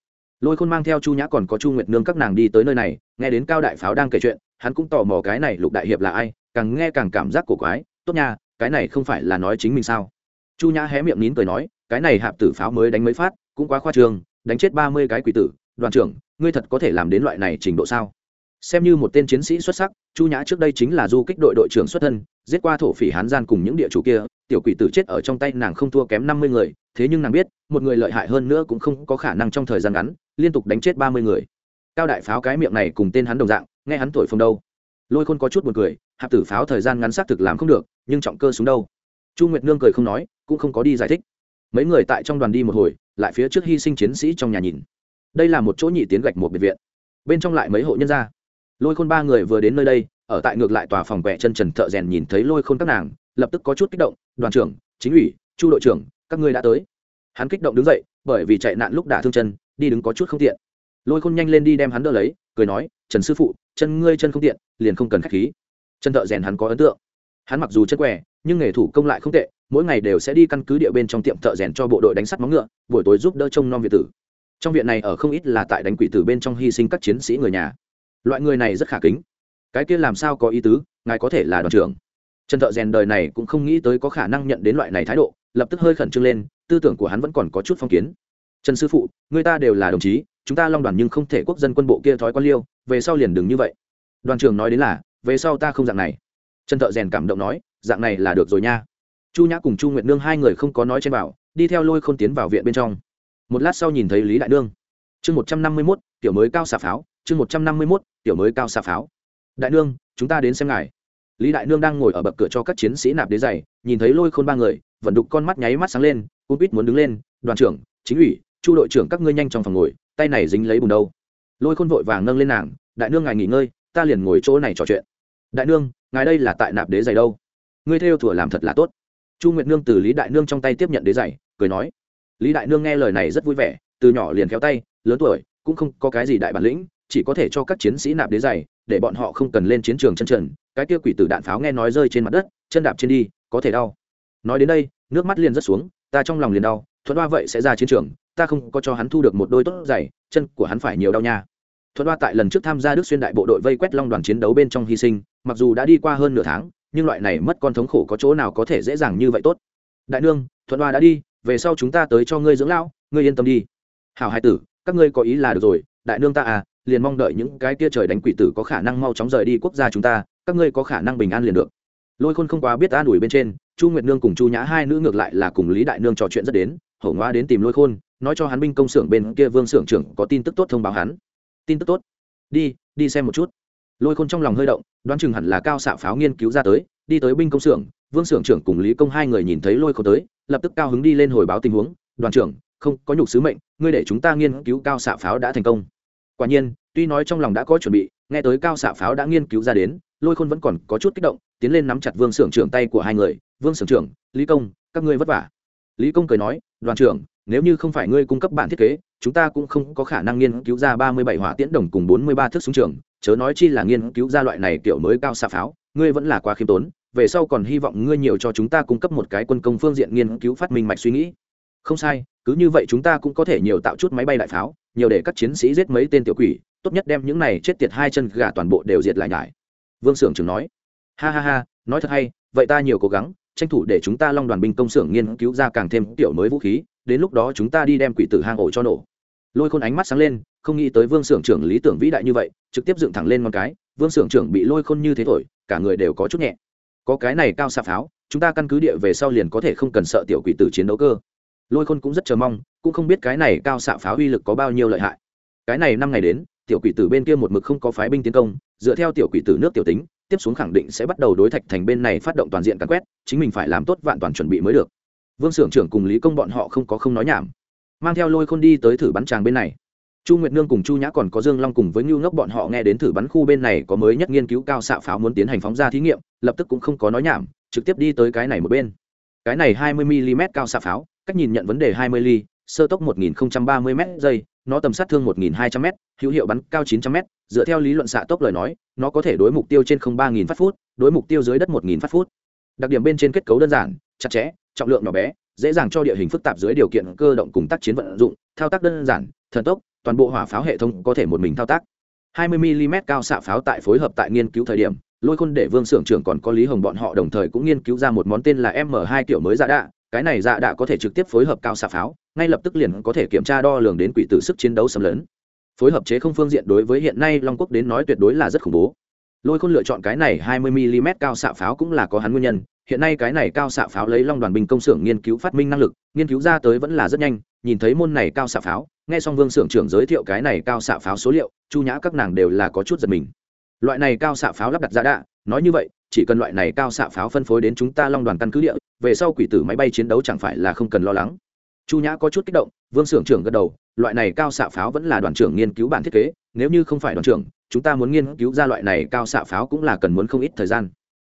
Lôi khôn mang theo chu nhã còn có chu nguyệt nương các nàng đi tới nơi này, nghe đến cao đại pháo đang kể chuyện, hắn cũng tò mò cái này lục đại hiệp là ai, càng nghe càng cảm giác cổ quái, tốt nha, cái này không phải là nói chính mình sao? Chu nhã hé miệng nín cười nói, cái này hạp tử pháo mới đánh mấy phát, cũng quá khoa trương đánh chết ba mươi cái quỷ tử, đoàn trưởng, ngươi thật có thể làm đến loại này trình độ sao? Xem như một tên chiến sĩ xuất sắc, chu nhã trước đây chính là du kích đội đội trưởng xuất thân, giết qua thổ phỉ hán gian cùng những địa chủ kia, tiểu quỷ tử chết ở trong tay nàng không thua kém năm mươi người, thế nhưng nàng biết, một người lợi hại hơn nữa cũng không có khả năng trong thời gian ngắn, liên tục đánh chết ba mươi người. Cao đại pháo cái miệng này cùng tên hắn đồng dạng, nghe hắn tuổi phồng đâu. Lôi khôn có chút b u ồ n cười, hạp tử pháo thời gian ngắn xác thực làm không được, nhưng trọng cơ xuống đâu. Chu nguyệt nương cười không nói, cũng không có đi giải thích. Mấy người tại trong đoàn đi một hồi lại phía trước hy sinh chiến sĩ trong nhà nhìn. Đây là một chỗ nhị tiến gạch một biệt viện. Bên trong lại mấy hộ nhân gia. Lôi khôn ba người vừa đến nơi đây, ở tại ngược lại tòa phòng quẹ chân trần thợ rèn nhìn thấy lôi khôn các nàng, lập tức có chút kích động, đoàn trưởng, chính ủy, chu đội trưởng, các ngươi đã tới. Hắn kích động đứng dậy, bởi vì chạy nạn lúc đả thương chân, đi đứng có chút không tiện. Lôi khôn nhanh lên đi đem hắn đỡ lấy, cười nói, trần sư phụ, chân ngươi chân không tiện, liền không cần k h á c h khí. Chân thợ rèn hắn có ấn tượng. Hắn mặc dù chân què nhưng nghề thủ công lại không tệ mỗi ngày đều sẽ đi căn cứ địa bên trong tiệm thợ rèn cho bộ đội đánh sắt móng ngựa, buổi tối giúp đỡ trông nom việt tử. Trong viện này ở không ít là tại đánh quỷ tử bên trong hy sinh các chiến sĩ người nhà. Loại người này rất khả kính. Cái kia làm sao có ý tứ, ngài có thể là đoàn trưởng. Trần thợ rèn đời này cũng không nghĩ tới có khả năng nhận đến loại này thái độ, lập tức hơi khẩn trương lên, tư tưởng của hắn vẫn còn có chút phong kiến. Trần sư phụ, người ta đều là đồng chí, chúng ta long đoàn nhưng không thể quốc dân quân bộ kia thói quan liêu, về sau liền đừng như vậy. Đoàn trưởng nói đến là, về sau ta không dạng này. Trần thợ rèn cảm động nói, dạng này là được rồi nha chu nhã cùng chu nguyệt nương hai người không có nói trên bảo đi theo lôi khôn tiến vào viện bên trong. Một lát sau nhìn thấy lý đại nương. Chương một trăm năm mươi mốt tiểu mới cao xà pháo chương một trăm năm mươi mốt tiểu mới cao xà pháo. Đại nương chúng ta đến xem ngài. Lý đại nương đang ngồi ở bậc cửa cho các chiến sĩ nạp đế dày, nhìn thấy lôi khôn ba người vận đục con mắt nháy mắt sáng lên cung quýt muốn đứng lên đoàn trưởng chính ủy chu đội trưởng các ngươi nhanh trong phòng ngồi tay này dính lấy bùn đâu? Lôi khôn vội vàng nâng lên nàng đại nương ngài nghỉ ngơi ta liền ngồi chỗ này trò chuyện. Đại nương ngài đây là tại nạp đế dày đâu? Ngươi theo thủa làm thật là tốt chu nguyệt nương từ lý đại nương trong tay tiếp nhận đế giày, cười nói, lý đại nương nghe lời này rất vui vẻ, từ nhỏ liền kéo tay, lớn tuổi, cũng không có cái gì đại bản lĩnh, chỉ có thể cho các chiến sĩ nạp đế giày, để bọn họ không cần lên chiến trường chân trần, cái kia quỷ tử đạn pháo nghe nói rơi trên mặt đất, chân đạp trên đi, có thể đau. Nói đến đây, nước mắt liền rất xuống, ta trong lòng liền đau, thuận hoa vậy sẽ ra chiến trường, ta không có cho hắn thu được một đôi tốt giày, chân của hắn phải nhiều đau nha. Thuận hoa tại lần trước tham gia đức xuyên đại bộ đội vây quét long đoàn chiến đấu bên trong hy sinh, mặc dù đã đi qua hơn nửa tháng nhưng loại này mất con thống khổ có chỗ nào có thể dễ dàng như vậy tốt? Đại nương, thuận hoa đã đi, về sau chúng ta tới cho ngươi dưỡng lão, ngươi yên tâm đi. Hảo hai tử, các ngươi có ý là được rồi, đại nương ta à liền mong đợi những cái kia trời đánh quỷ tử có khả năng mau chóng rời đi quốc gia chúng ta, các ngươi có khả năng bình an liền được. Lôi khôn không quá biết an ủi bên trên, chu nguyệt nương cùng chu nhã hai nữ ngược lại là cùng lý đại nương trò chuyện rất đến, hổ ngoa đến tìm lôi khôn, nói cho hắn binh công xưởng bên kia vương xưởng trưởng có tin tức tốt thông báo hắn. Tin tức tốt. Đi đi xem một chút lôi khôn trong lòng hơi động, đoán chừng hẳn là cao xạ pháo nghiên cứu ra tới, đi tới binh công xưởng, vương xưởng trưởng cùng lý công hai người nhìn thấy lôi khôn tới, lập tức cao hứng đi lên hồi báo tình huống, đoàn trưởng, không, có nhục sứ mệnh, ngươi để chúng ta nghiên cứu cao xạ pháo đã thành công. Quả nhiên, tuy nói trong lòng đã có chuẩn bị, nghe tới cao xạ pháo đã nghiên cứu ra đến, lôi khôn vẫn còn có chút kích động, tiến lên nắm chặt vương xưởng trưởng tay của hai người, vương xưởng trưởng, lý công, các ngươi vất vả. Lý công cười nói, đoàn trưởng, nếu như không phải ngươi cung cấp bản thiết kế chúng ta cũng không có khả năng nghiên cứu ra ba mươi bảy hỏa tiễn đồng cùng bốn mươi ba thước súng trường, chớ nói chi là nghiên cứu ra loại này kiểu mới cao xạ pháo, ngươi vẫn là quá khiêm tốn, về sau còn hy vọng ngươi nhiều cho chúng ta cung cấp một cái quân công phương diện nghiên cứu phát minh mạch suy nghĩ. Không sai, cứ như vậy chúng ta cũng có thể nhiều tạo chút máy bay đại pháo, nhiều để các chiến sĩ giết mấy tên tiểu quỷ, tốt nhất đem những này chết tiệt hai chân gà toàn bộ đều diệt lại nhải. Vương sưởng trưởng nói. Ha ha ha, nói thật hay, vậy ta nhiều cố gắng, tranh thủ để chúng ta long đoàn binh công xưởng nghiên cứu ra càng thêm tiểu mới vũ khí đến lúc đó chúng ta đi đem quỷ tử hang ổ cho nổ. Lôi khôn ánh mắt sáng lên, không nghĩ tới vương s ư ở n g trưởng lý tưởng vĩ đại như vậy, trực tiếp dựng thẳng lên con cái, vương s ư ở n g trưởng bị lôi khôn như thế thổi, cả người đều có chút nhẹ. Có cái này cao xạ pháo, chúng ta căn cứ địa về sau liền có thể không cần sợ tiểu quỷ tử chiến đấu cơ. Lôi khôn cũng rất chờ mong, cũng không biết cái này cao xạ pháo uy lực có bao nhiêu lợi hại. Cái này năm ngày đến, tiểu quỷ tử bên kia một mực không có phái binh tiến công, dựa theo tiểu quỷ tử nước tiểu tính, tiếp xuống khẳng định sẽ bắt đầu đối thạch thành bên này phát động toàn diện cắn quét, chính mình phải làm tốt vạn toàn chuẩn bị mới được vương s ư ở n g trưởng cùng lý công bọn họ không có không nói nhảm. Mang theo lôi khôn đi tới thử bắn tràng bên này. Chu nguyệt nương cùng chu nhã còn có dương long cùng với ngưu ngốc bọn họ nghe đến thử bắn khu bên này có mới nhất nghiên cứu cao xạ pháo muốn tiến hành phóng ra thí nghiệm, lập tức cũng không có nói nhảm, trực tiếp đi tới cái này một bên. Cái này hai mươi mm cao xạ pháo, cách nhìn nhận vấn đề hai mươi ly sơ tốc một nghìn ba mươi m giây, nó tầm sát thương một nghìn hai trăm m hữu hiệu bắn cao chín trăm m dựa theo lý luận xạ tốc lời nói, nó có thể đối mục tiêu trên không ba nghìn phát phút, đối mục tiêu dưới đất một nghìn phát phút. Đặc điểm bên trên kết cấu đơn giản, chặt chẽ trọng lượng nhỏ bé, dễ dàng cho địa hình phức tạp dưới điều kiện cơ động cùng tác chiến vận dụng, thao tác đơn giản, thần tốc, toàn bộ hỏa pháo hệ thống có thể một mình thao tác. 20 mm cao xạ pháo tại phối hợp tại nghiên cứu thời điểm, lôi khôn để vương xưởng trưởng còn có lý hồng bọn họ đồng thời cũng nghiên cứu ra một món tên là m 2 kiểu mới dạ đạ. Cái này dạ đạ có thể trực tiếp phối hợp cao xạ pháo, ngay lập tức liền có thể kiểm tra đo lường đến quỷ tử sức chiến đấu xâm lấn. Phối hợp chế không phương diện đối với hiện nay long quốc đến nói tuyệt đối là rất khủng bố. Lôi khôn lựa chọn cái này 20 mm cao xạ pháo cũng là có hắn nguyên nhân hiện nay cái này cao xạ pháo lấy long đoàn binh công xưởng nghiên cứu phát minh năng lực, nghiên cứu ra tới vẫn là rất nhanh, nhìn thấy môn này cao xạ pháo, nghe xong vương xưởng trưởng giới thiệu cái này cao xạ pháo số liệu, chu nhã các nàng đều là có chút giật mình. Loại này cao xạ pháo lắp đặt ra đạ, nói như vậy, chỉ cần loại này cao xạ pháo phân phối đến chúng ta long đoàn căn cứ địa, về sau quỷ tử máy bay chiến đấu chẳng phải là không cần lo lắng. Chu nhã có chút kích động, vương xưởng trưởng gật đầu, loại này cao xạ pháo vẫn là đoàn trưởng nghiên cứu bản thiết kế, nếu như không phải đoàn trưởng, chúng ta muốn nghiên cứu ra loại này cao xạ pháo cũng là cần muốn không ít thời gian.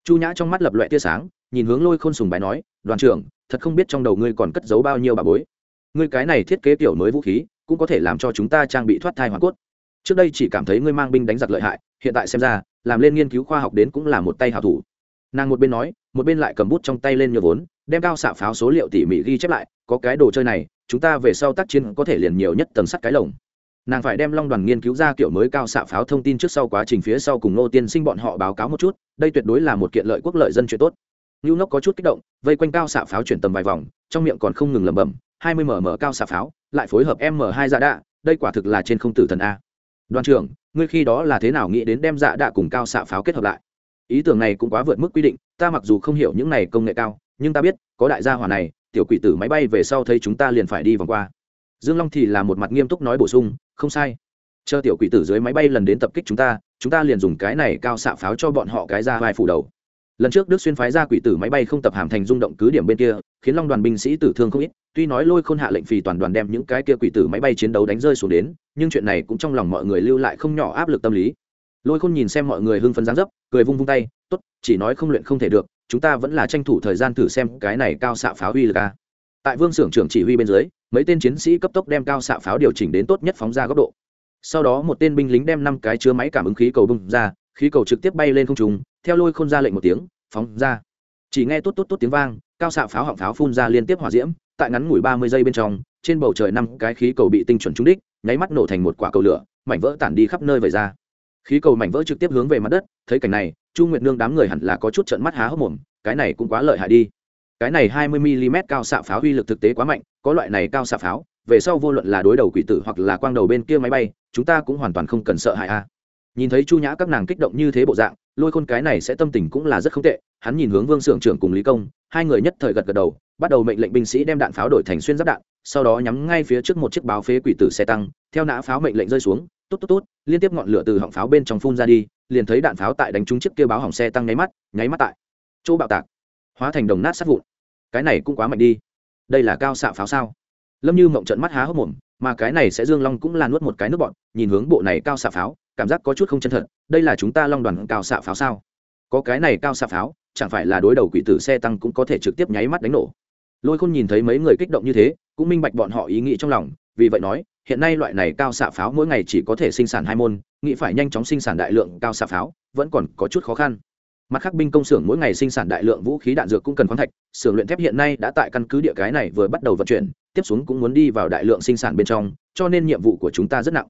Chu nhã trong mắt lập loại tia sáng nhìn hướng lôi khôn sùng bài nói, đoàn trưởng, thật không biết trong đầu ngươi còn cất giấu bao nhiêu bà bối. Ngươi cái này thiết kế kiểu mới vũ khí, cũng có thể làm cho chúng ta trang bị thoát thai hoàn cốt. Trước đây chỉ cảm thấy ngươi mang binh đánh giặc lợi hại, hiện tại xem ra, làm lên nghiên cứu khoa học đến cũng là một tay hảo thủ. Nàng một bên nói, một bên lại cầm bút trong tay lên nhờ vốn, đem cao xạ pháo số liệu tỉ mỉ ghi chép lại, có cái đồ chơi này, chúng ta về sau tác chiến có thể liền nhiều nhất tầng sắt cái lồng. Nàng phải đem long đoàn nghiên cứu ra kiểu mới cao xạ pháo thông tin trước sau quá trình phía sau cùng nô tiên sinh bọn họ báo cáo một chút, đây tuyệt đối là một kiện lợi quốc lợi dân chuyện tốt ngưu nốc có chút kích động, vây quanh cao xạ pháo chuyển tầm vài vòng, trong miệng còn không ngừng lẩm bẩm, hai mươi mm cao xạ pháo, lại phối hợp m hai dạ đạ, đây quả thực là trên không tử thần a. Đoàn trưởng, ngươi khi đó là thế nào nghĩ đến đem dạ đạ cùng cao xạ pháo kết hợp lại? Ý tưởng này cũng quá vượt mức quy định, ta mặc dù không hiểu những này công nghệ cao, nhưng ta biết, có đại gia hỏa này, tiểu quỷ tử máy bay về sau thấy chúng ta liền phải đi vòng qua. Dương long thì là một mặt nghiêm túc nói bổ sung, không sai. Chờ tiểu quỷ tử dưới máy bay lần đến tập kích chúng ta chúng ta liền dùng cái này cao xạ pháo cho bọn họ cái ra vai phủ đầu lần trước đức xuyên phái ra quỷ tử máy bay không tập hàm thành rung động cứ điểm bên kia, khiến long đoàn binh sĩ tử thương không ít. Tuy nói lôi khôn hạ lệnh phì toàn đoàn đem những cái kia quỷ tử máy bay chiến đấu đánh rơi xuống đến, nhưng chuyện này cũng trong lòng mọi người lưu lại không nhỏ áp lực tâm lý. Lôi khôn nhìn xem mọi người hưng phấn giáng dấp, cười vung vung tay t ố t chỉ nói không luyện không thể được, chúng ta vẫn là tranh thủ thời gian thử xem cái này cao xạ pháo huy là ca tại vương xưởng trưởng chỉ huy bên dưới, mấy tên chiến sĩ cấp tốc đem cao xạ pháo điều chỉnh đến tốt nhất phóng ra góc độ. Sau đó một tên binh lính đem năm cái chứa máy cảm ứng khí cầu bung ra, khí cầu trực tiếp bay lên không trùng theo lôi khôn ra lệnh một tiếng, phóng ra. Chỉ nghe tốt tốt tốt tiếng vang, cao xạ pháo họng pháo phun ra liên tiếp hỏa diễm, tại ngắn ngủi ba mươi giây bên trong, trên bầu trời năm cái khí cầu bị tinh chuẩn trúng đích, nháy mắt nổ thành một quả cầu lửa, mảnh vỡ tản đi khắp nơi về ra. Khí cầu mảnh vỡ trực tiếp hướng về mặt đất, thấy cảnh này, chu nguyệt nương đám người hẳn là có chút trận mắt há hốc mồm, cái này cũng quá lợi hại đi. Cái này hai mươi mm cao xạ pháo uy lực thực tế quá mạnh, có loại này cao xạ pháo, về sau vô luận là đối đầu quỷ tử hoặc là quang đầu bên kia máy bay, chúng ta cũng hoàn toàn không cần sợ hãi a nhìn thấy chu nhã các nàng kích động như thế bộ dạng, lôi khôn cái này sẽ tâm tình cũng là rất không tệ. Hắn nhìn hướng vương xưởng trưởng cùng lý công, hai người nhất thời gật gật đầu, bắt đầu mệnh lệnh binh sĩ đem đạn pháo đổi thành xuyên giáp đạn, sau đó nhắm ngay phía trước một chiếc báo phế quỷ tử xe tăng, theo nã pháo mệnh lệnh rơi xuống tốt tốt tốt liên tiếp ngọn lửa từ họng pháo bên trong phun ra đi, liền thấy đạn pháo tại đánh trúng chiếc kia báo hỏng xe tăng nháy mắt nháy mắt tại chỗ bạo tạc, hóa thành đồng nát sát vụn. Cái này cũng quá mạnh đi. Đây là cao xạ pháo sao? Lâm như mộng trận mắt há hốc mồm, mà cái này sẽ dương long cũng là nuốt một cái nước bọn nhìn hướng bộ này cao xạ pháo cảm giác có chút không chân thật, đây là chúng ta long đoàn cao xạ pháo sao? Có cái này cao xạ pháo, chẳng phải là đối đầu quỷ tử xe tăng cũng có thể trực tiếp nháy mắt đánh nổ. Lôi khôn nhìn thấy mấy người kích động như thế, cũng minh bạch bọn họ ý nghĩ trong lòng, vì vậy nói, hiện nay loại này cao xạ pháo mỗi ngày chỉ có thể sinh sản hai môn, nghĩ phải nhanh chóng sinh sản đại lượng cao xạ pháo, vẫn còn có chút khó khăn. Mặt khác binh công xưởng mỗi ngày sinh sản đại lượng vũ khí đạn dược cũng cần khoáng thạch, xưởng luyện thép hiện nay đã tại căn cứ địa cái này vừa bắt đầu vận chuyển, tiếp xuống cũng muốn đi vào đại lượng sinh sản bên trong, cho nên nhiệm vụ của chúng ta rất nặng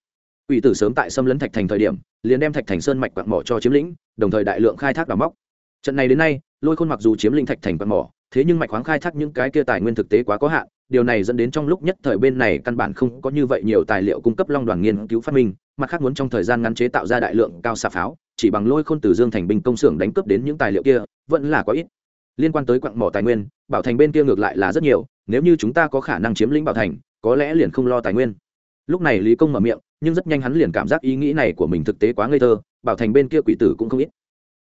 ủy tử sớm tại xâm lấn thạch thành thời điểm, liền đem thạch thành sơn mạch quặng mỏ cho chiếm lĩnh, đồng thời đại lượng khai thác đào móc. Trận này đến nay, lôi khôn mặc dù chiếm lĩnh thạch thành quặng mỏ, thế nhưng mạch khoáng khai thác những cái kia tài nguyên thực tế quá có hạn, điều này dẫn đến trong lúc nhất thời bên này căn bản không có như vậy nhiều tài liệu cung cấp long đoàn nghiên cứu phát minh, mặt khác muốn trong thời gian ngắn chế tạo ra đại lượng cao xạ pháo, chỉ bằng lôi khôn từ dương thành binh công xưởng đánh cướp đến những tài liệu kia, vẫn là có ít. Liên quan tới quặng mỏ tài nguyên, bảo thành bên kia ngược lại là rất nhiều, nếu như chúng ta có khả năng chiếm lĩnh bảo thành, có lẽ liền không lo tài nguyên. Lúc này lý công mở miệng nhưng rất nhanh hắn liền cảm giác ý nghĩ này của mình thực tế quá ngây thơ, bảo thành bên kia quỷ tử cũng không ít.